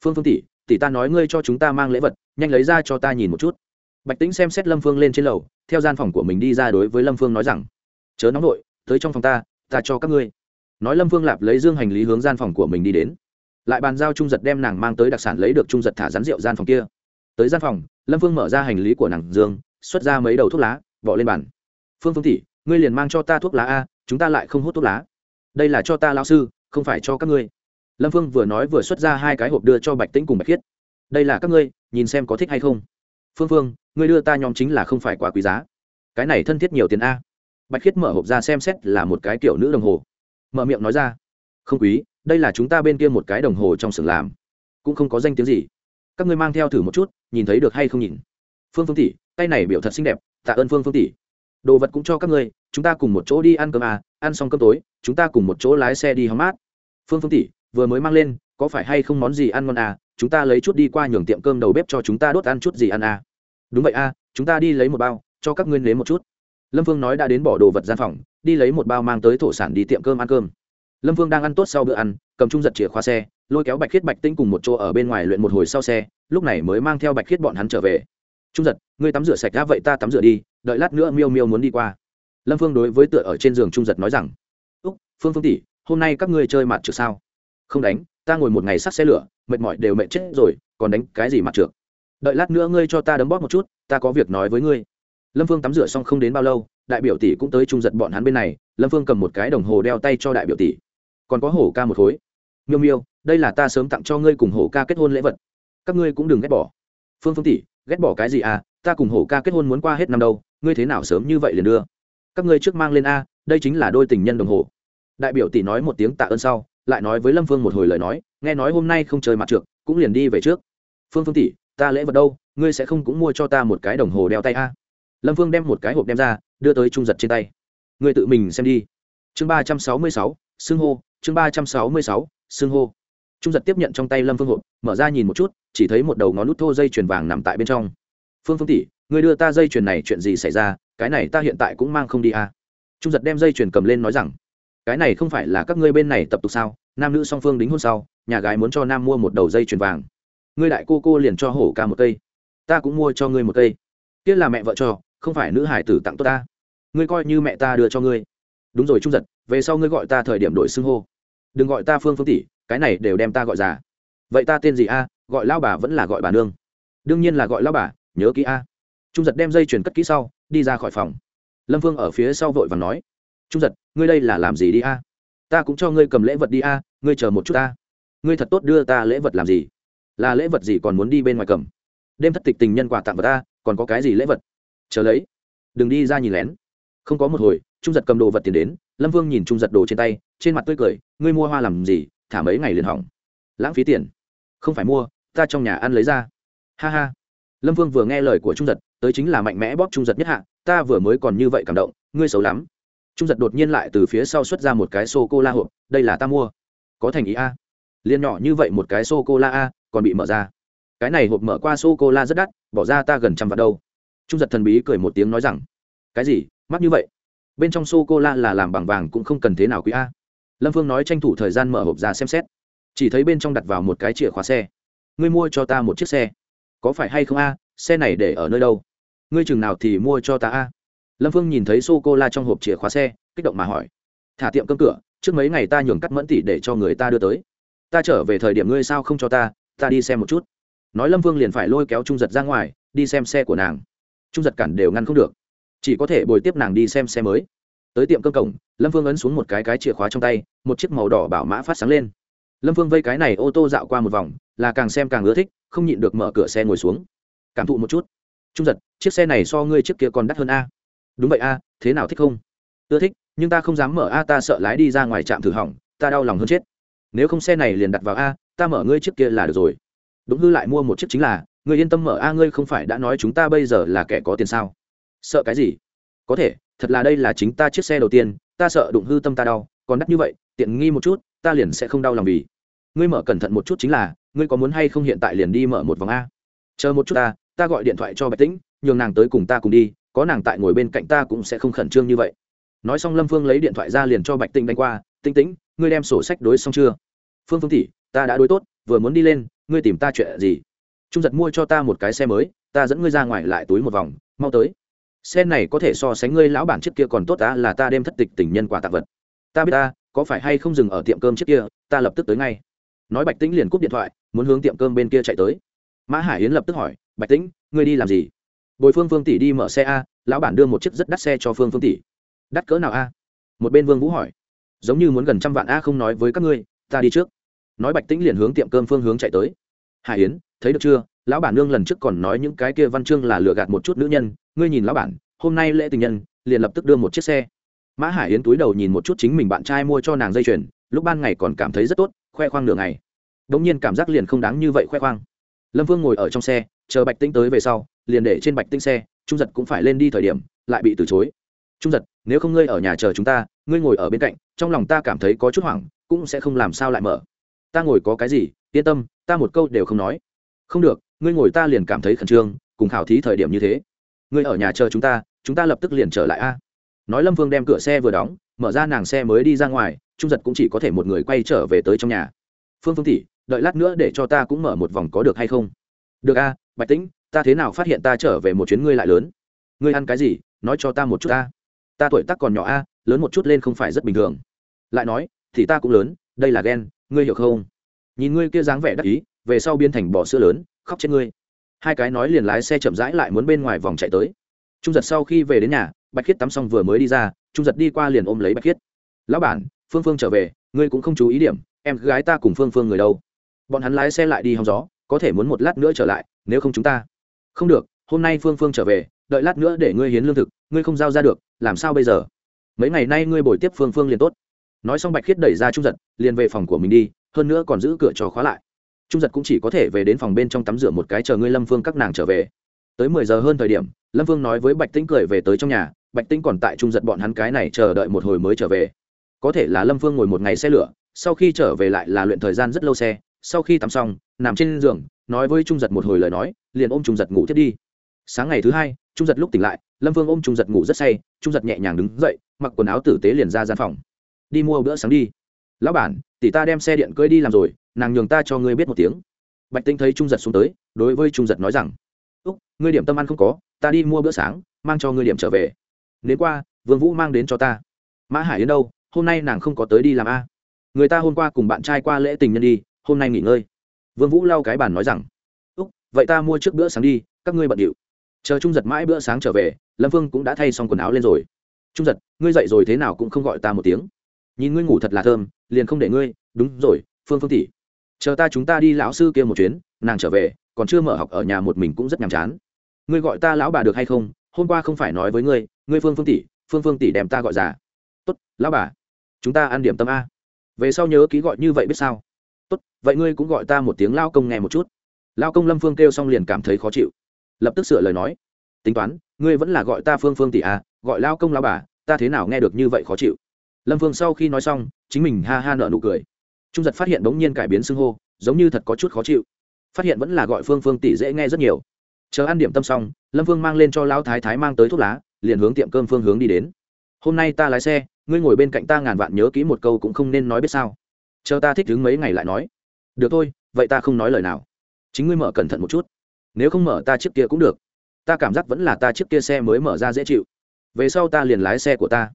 Phương phương tỷ tỷ ta nói ngươi cho chúng ta mang lễ vật, nhanh lấy ra cho ta nhìn một chút. Bạch tĩnh xem xét lâm phương lên trên lầu, theo gian phòng của mình đi ra đối với lâm phương nói rằng, chớ nóng vội, tới trong phòng ta ta cho các ngươi. Nói lâm Vương lạp lấy dương hành lý hướng gian phòng của mình đi đến. Lại bàn giao trung giật đem nàng mang tới đặc sản lấy được trung giật thả rắn rượu gian phòng kia. Tới gian phòng, lâm Vương mở ra hành lý của nàng dương, xuất ra mấy đầu thuốc lá, bỏ lên bàn. Phương phương tỷ, ngươi liền mang cho ta thuốc lá a, chúng ta lại không hút thuốc lá. Đây là cho ta lao sư, không phải cho các ngươi. Lâm phương vừa nói vừa xuất ra hai cái hộp đưa cho bạch tĩnh cùng bạch khiết. Đây là các ngươi, nhìn xem có thích hay không. Phương phương, ngươi đưa ta nhóm chính là không phải quá quý giá. Cái này thân thiết nhiều tiền a bạch khiết mở hộp ra xem xét là một cái kiểu nữ đồng hồ. Mở miệng nói ra, không quý, đây là chúng ta bên kia một cái đồng hồ trong xưởng làm. Cũng không có danh tiếng gì. Các ngươi mang theo thử một chút, nhìn thấy được hay không nhìn. Phương phương tỷ, tay này biểu thật xinh đẹp, tạ ơn phương phương tỷ. Đồ vật cũng cho các ngươi, chúng ta cùng một chỗ đi ăn cơm à ăn xong cơm tối, chúng ta cùng một chỗ lái xe đi hóng mát. Phương phương tỷ, vừa mới mang lên, có phải hay không món gì ăn ngon à chúng ta lấy chút đi qua nhường tiệm cơm đầu bếp cho chúng ta đốt ăn chút gì ăn à. Đúng vậy à chúng ta đi lấy một bao, cho các ngươi nếm một chút lâm phương nói đã đến bỏ đồ vật gian phòng, đi lấy một bao mang tới thổ sản đi tiệm cơm ăn cơm. Lâm phương đang ăn tốt sau bữa ăn, cầm trung giật chìa khóa xe, lôi kéo bạch khiết bạch tinh cùng một chỗ ở bên ngoài luyện một hồi sau xe, lúc này mới mang theo bạch khiết bọn hắn trở về. Trung giật, ngươi tắm rửa sạch đã, vậy ta tắm rửa đi, đợi lát nữa miêu miêu muốn đi qua. Lâm phương đối với tựa ở trên giường trung giật nói rằng, úc, phương phương tỷ, hôm nay các ngươi chơi mặt trượt sao? Không đánh, ta ngồi một ngày sắt xe lửa, mệt mỏi đều mệt chết rồi, còn đánh cái gì mặt trượt đợi lát nữa ngươi cho ta đấm bóp một chút, ta có việc nói với ngươi lâm phương tắm rửa xong không đến bao lâu, đại biểu tỷ cũng tới trung giật bọn hắn bên này, lâm phương cầm một cái đồng hồ đeo tay cho đại biểu tỷ. Còn có hổ ca một khối. Miêu miêu, đây là ta sớm tặng cho ngươi cùng hổ ca kết hôn lễ vật. Các ngươi cũng đừng ghét bỏ. Phương phương tỷ, ghét bỏ cái gì à? Ta cùng hổ ca kết hôn muốn qua hết năm đâu. Ngươi thế nào sớm như vậy liền đưa? Các ngươi trước mang lên a, đây chính là đôi tình nhân đồng hồ. Đại biểu tỷ nói một tiếng tạ ơn sau, lại nói với lâm phương một hồi lời nói, nghe nói hôm nay không chơi mặt trượt, cũng liền đi về trước. Phương phương tỷ, ta lễ vật đâu? Ngươi sẽ không cũng mua cho ta một cái đồng hồ đeo tay a? Lâm phương đem một cái hộp đem ra, đưa tới trung giật trên tay. Ngươi tự mình xem đi. Chương ba trăm sáu mươi sáu, xưng hô, chương ba trăm sáu mươi sáu, xưng hô. Trung giật tiếp nhận trong tay lâm phương hộp, mở ra nhìn một chút, chỉ thấy một đầu ngón nút thô dây chuyền vàng nằm tại bên trong. Phương phương tỷ người đưa ta dây chuyền này chuyện gì xảy ra? Cái này ta hiện tại cũng mang không đi à. trung giật đem dây chuyền cầm lên nói rằng, cái này không phải là các ngươi bên này tập tục sao? Nam nữ song phương đính hôn sau, nhà gái muốn cho nam mua một đầu dây chuyền vàng. Ngươi đại cô cô liền cho hổ ca một cây, ta cũng mua cho ngươi một cây. Kia là mẹ vợ cho không phải nữ hải tử tặng tốt ta. Ngươi coi như mẹ ta đưa cho ngươi. Đúng rồi trung giật, về sau ngươi gọi ta thời điểm đổi xưng hô. Đừng gọi ta phương phương tỷ, cái này đều đem ta gọi già. Vậy ta tên gì a? Gọi lao bà vẫn là gọi bà nương. Đương nhiên là gọi lao bà, nhớ kỹ a. Trung giật đem dây chuyền cất kỹ sau, đi ra khỏi phòng. Lâm Phương ở phía sau vội và nói, trung giật, ngươi đây là làm gì đi a? Ta cũng cho ngươi cầm lễ vật đi a, ngươi chờ một chút ta. Ngươi thật tốt đưa ta lễ vật làm gì? Là lễ vật gì còn muốn đi bên ngoài cầm? Đêm thất tịch tình nhân quà tặng vật ta, còn có cái gì lễ vật? Chờ lấy. Đừng đi ra nhìn lén. Không có một hồi, trung giật cầm đồ vật tiền đến, lâm vương nhìn trung giật đồ trên tay, trên mặt tươi cười, ngươi mua hoa làm gì, thả mấy ngày liền hỏng. Lãng phí tiền. Không phải mua, ta trong nhà ăn lấy ra. Ha ha. Lâm vương vừa nghe lời của trung giật, tới chính là mạnh mẽ bóp trung giật nhất hạ, ta vừa mới còn như vậy cảm động, ngươi xấu lắm. Trung giật đột nhiên lại từ phía sau xuất ra một cái sô cô la hộp, đây là ta mua. Có thành ý a. Liên nhỏ như vậy một cái sô cô la a, còn bị mở ra. Cái này hộp mở qua sô cô la rất đắt, bỏ ra ta gần trăm vạn đâu trung giật thần bí cười một tiếng nói rằng, cái gì? Mắc như vậy? Bên trong sô cô la là làm bằng vàng cũng không cần thế nào quý a. Lâm phương nói tranh thủ thời gian mở hộp ra xem xét. Chỉ thấy bên trong đặt vào một cái chìa khóa xe. Ngươi mua cho ta một chiếc xe. Có phải hay không a? Xe này để ở nơi đâu? Ngươi chừng nào thì mua cho ta a? Lâm phương nhìn thấy sô cô la trong hộp chìa khóa xe, kích động mà hỏi. Thả tiệm cơm cửa, trước mấy ngày ta nhường cắt mẫn tỉ để cho người ta đưa tới. Ta trở về thời điểm ngươi sao không cho ta ta đi xem một chút. Nói lâm vương liền phải lôi kéo trung giật ra ngoài, đi xem xe của nàng trung giật cản đều ngăn không được. Chỉ có thể bồi tiếp nàng đi xem xe mới. Tới tiệm cơm cổng, lâm phương ấn xuống một cái cái chìa khóa trong tay, một chiếc màu đỏ bảo mã phát sáng lên. Lâm phương vây cái này ô tô dạo qua một vòng, là càng xem càng ưa thích, không nhịn được mở cửa xe ngồi xuống. Cảm thụ một chút. Trung giật, chiếc xe này so ngươi trước kia còn đắt hơn a. Đúng vậy a, thế nào thích không? Ưa thích, nhưng ta không dám mở a, ta sợ lái đi ra ngoài trạm thử hỏng, ta đau lòng hơn chết. Nếu không xe này liền đặt vào a, ta mở ngươi chiếc kia là được rồi. Đúng hư lại mua một chiếc chính là ngươi yên tâm mở a, ngươi không phải đã nói chúng ta bây giờ là kẻ có tiền sao? Sợ cái gì? Có thể, thật là đây là chính ta chiếc xe đầu tiên, ta sợ đụng hư tâm ta đau, còn đắt như vậy, tiện nghi một chút, ta liền sẽ không đau lòng vì. Ngươi mở cẩn thận một chút chính là, ngươi có muốn hay không hiện tại liền đi mở một vòng a? Chờ một chút ta ta gọi điện thoại cho bạch tĩnh, nhường nàng tới cùng ta cùng đi, có nàng tại ngồi bên cạnh ta cũng sẽ không khẩn trương như vậy. Nói xong lâm phương lấy điện thoại ra liền cho bạch tĩnh đánh qua, Tĩnh tĩnh, ngươi đem sổ sách đối xong chưa? Phương phương tỷ, ta đã đối tốt, vừa muốn đi lên, ngươi tìm ta chuyện gì? Trung giật mua cho ta một cái xe mới, ta dẫn ngươi ra ngoài lại túi một vòng, mau tới. Xe này có thể so sánh ngươi lão bản trước kia còn tốt ta là ta đem thất tịch tình nhân quà tặng vật. Ta biết ta, có phải hay không dừng ở tiệm cơm trước kia, ta lập tức tới ngay. Nói bạch tĩnh liền cúp điện thoại, muốn hướng tiệm cơm bên kia chạy tới. Mã hải yến lập tức hỏi, bạch tĩnh, ngươi đi làm gì? Bồi phương phương tỷ đi mở xe a, lão bản đưa một chiếc rất đắt xe cho phương phương tỷ. Đắt cỡ nào a? Một bên vương vũ hỏi. Giống như muốn gần trăm vạn a, không nói với các ngươi, ta đi trước. Nói bạch tĩnh liền hướng tiệm cơm phương hướng chạy tới hải yến, thấy được chưa? Lão bản nương lần trước còn nói những cái kia văn chương là lừa gạt một chút nữ nhân. Ngươi nhìn lão bản, hôm nay lễ tình nhân, liền lập tức đưa một chiếc xe. Mã hải yến túi đầu nhìn một chút chính mình bạn trai mua cho nàng dây chuyền, lúc ban ngày còn cảm thấy rất tốt, khoe khoang nửa ngày. Đ nhiên cảm giác liền không đáng như vậy khoe khoang. Lâm vương ngồi ở trong xe, chờ bạch Tinh tới về sau, liền để trên bạch Tinh xe, trung giật cũng phải lên đi thời điểm, lại bị từ chối. Trung giật, nếu không ngươi ở nhà chờ chúng ta, ngươi ngồi ở bên cạnh, trong lòng ta cảm thấy có chút hoảng, cũng sẽ không làm sao lại mở. Ta ngồi có cái gì, yên tâm ta một câu đều không nói. Không được, ngươi ngồi ta liền cảm thấy khẩn trương, cùng khảo thí thời điểm như thế. Ngươi ở nhà chờ chúng ta chúng ta lập tức liền trở lại a. Nói lâm vương đem cửa xe vừa đóng, mở ra nàng xe mới đi ra ngoài, trung giật cũng chỉ có thể một người quay trở về tới trong nhà. Phương phương tỷ, đợi lát nữa để cho ta cũng mở một vòng có được hay không? Được a, bạch tĩnh, ta thế nào phát hiện ta trở về một chuyến ngươi lại lớn? Ngươi ăn cái gì? Nói cho ta một chút a. ta tuổi tác còn nhỏ a, lớn một chút lên không phải rất bình thường. Lại nói, thì ta cũng lớn, đây là ghen ngươi hiểu không? Nhìn ngươi kia dáng vẻ đắc ý, về sau biên thành bò sữa lớn, khóc chết ngươi. Hai cái nói liền lái xe chậm rãi lại muốn bên ngoài vòng chạy tới. Trung giật sau khi về đến nhà, bạch khiết tắm xong vừa mới đi ra, trung giật đi qua liền ôm lấy bạch khiết. Lão bản, phương phương trở về, ngươi cũng không chú ý điểm, em gái ta cùng phương phương người đâu. Bọn hắn lái xe lại đi hòng gió, có thể muốn một lát nữa trở lại, nếu không chúng ta. Không được, hôm nay phương phương trở về, đợi lát nữa để ngươi hiến lương thực, ngươi không giao ra được, làm sao bây giờ? Mấy ngày nay ngươi bồi tiếp phương phương liền tốt. Nói xong bạch khiết đẩy ra trung giật, liền về phòng của mình đi hơn nữa còn giữ cửa cho khóa lại. Trung giật cũng chỉ có thể về đến phòng bên trong tắm rửa một cái chờ ngươi lâm phương các nàng trở về. Tới mười giờ hơn thời điểm, lâm phương nói với bạch tĩnh cười về tới trong nhà, bạch tĩnh còn tại trung giật bọn hắn cái này chờ đợi một hồi mới trở về. Có thể là lâm phương ngồi một ngày xe lửa, sau khi trở về lại là luyện thời gian rất lâu xe, sau khi tắm xong, nằm trên giường, nói với trung giật một hồi lời nói, liền ôm trung giật ngủ thiết đi. Sáng ngày thứ hai, trung giật lúc tỉnh lại, lâm phương ôm trung giật ngủ rất say, trung giật nhẹ nhàng đứng dậy, mặc quần áo tử tế liền ra gian phòng. Đi mua bữa sáng đi lão bản, tỷ ta đem xe điện cưới đi làm rồi, nàng nhường ta cho ngươi biết một tiếng. Bạch tinh thấy trung giật xuống tới, đối với trung giật nói rằng, úc, ngươi điểm tâm ăn không có, ta đi mua bữa sáng, mang cho ngươi điểm trở về. Nếu qua, vương vũ mang đến cho ta. Mã hải đến đâu, hôm nay nàng không có tới đi làm a. Người ta hôm qua cùng bạn trai qua lễ tình nhân đi, hôm nay nghỉ ngơi. Vương vũ lau cái bàn nói rằng, úc, vậy ta mua trước bữa sáng đi, các ngươi bận điệu. Chờ trung giật mãi bữa sáng trở về, lâm Vương cũng đã thay xong quần áo lên rồi. Trung giật, ngươi dậy rồi thế nào cũng không gọi ta một tiếng nhìn ngươi ngủ thật là thơm, liền không để ngươi. Đúng rồi, phương phương tỷ. Chờ ta chúng ta đi lão sư kia một chuyến, nàng trở về, còn chưa mở học ở nhà một mình cũng rất nhàm chán. Ngươi gọi ta lão bà được hay không? Hôm qua không phải nói với ngươi ngươi phương phương tỷ, phương phương tỷ đem ta gọi già. Tốt, lão bà, chúng ta ăn điểm tâm a. Về sau nhớ ký gọi như vậy biết sao? Tốt, vậy ngươi cũng gọi ta một tiếng lao công nghe một chút. Lao công lâm phương kêu xong liền cảm thấy khó chịu. Lập tức sửa lời nói. Tính toán, ngươi vẫn là gọi ta phương phương tỷ a, gọi lao công lao bà, ta thế nào nghe được như vậy khó chịu? Lâm phương sau khi nói xong, chính mình ha ha nợ nụ cười. Trung giật phát hiện bỗng nhiên cải biến xưng hô, giống như thật có chút khó chịu. Phát hiện vẫn là gọi phương phương tỷ dễ nghe rất nhiều. Chờ ăn điểm tâm xong, lâm phương mang lên cho lão thái thái mang tới thuốc lá, liền hướng tiệm cơm phương hướng đi đến. Hôm nay ta lái xe, ngươi ngồi bên cạnh ta ngàn vạn nhớ kỹ một câu cũng không nên nói biết sao. Chờ ta thích đứng mấy ngày lại nói. Được thôi, vậy ta không nói lời nào. Chính ngươi mở cẩn thận một chút. Nếu không mở ta chiếc kia cũng được. Ta cảm giác vẫn là ta chiếc kia xe mới mở ra dễ chịu. Về sau ta liền lái xe của ta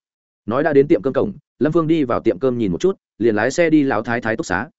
nói đã đến tiệm cơm cổng, lâm phương đi vào tiệm cơm nhìn một chút, liền lái xe đi lão thái thái túc xá.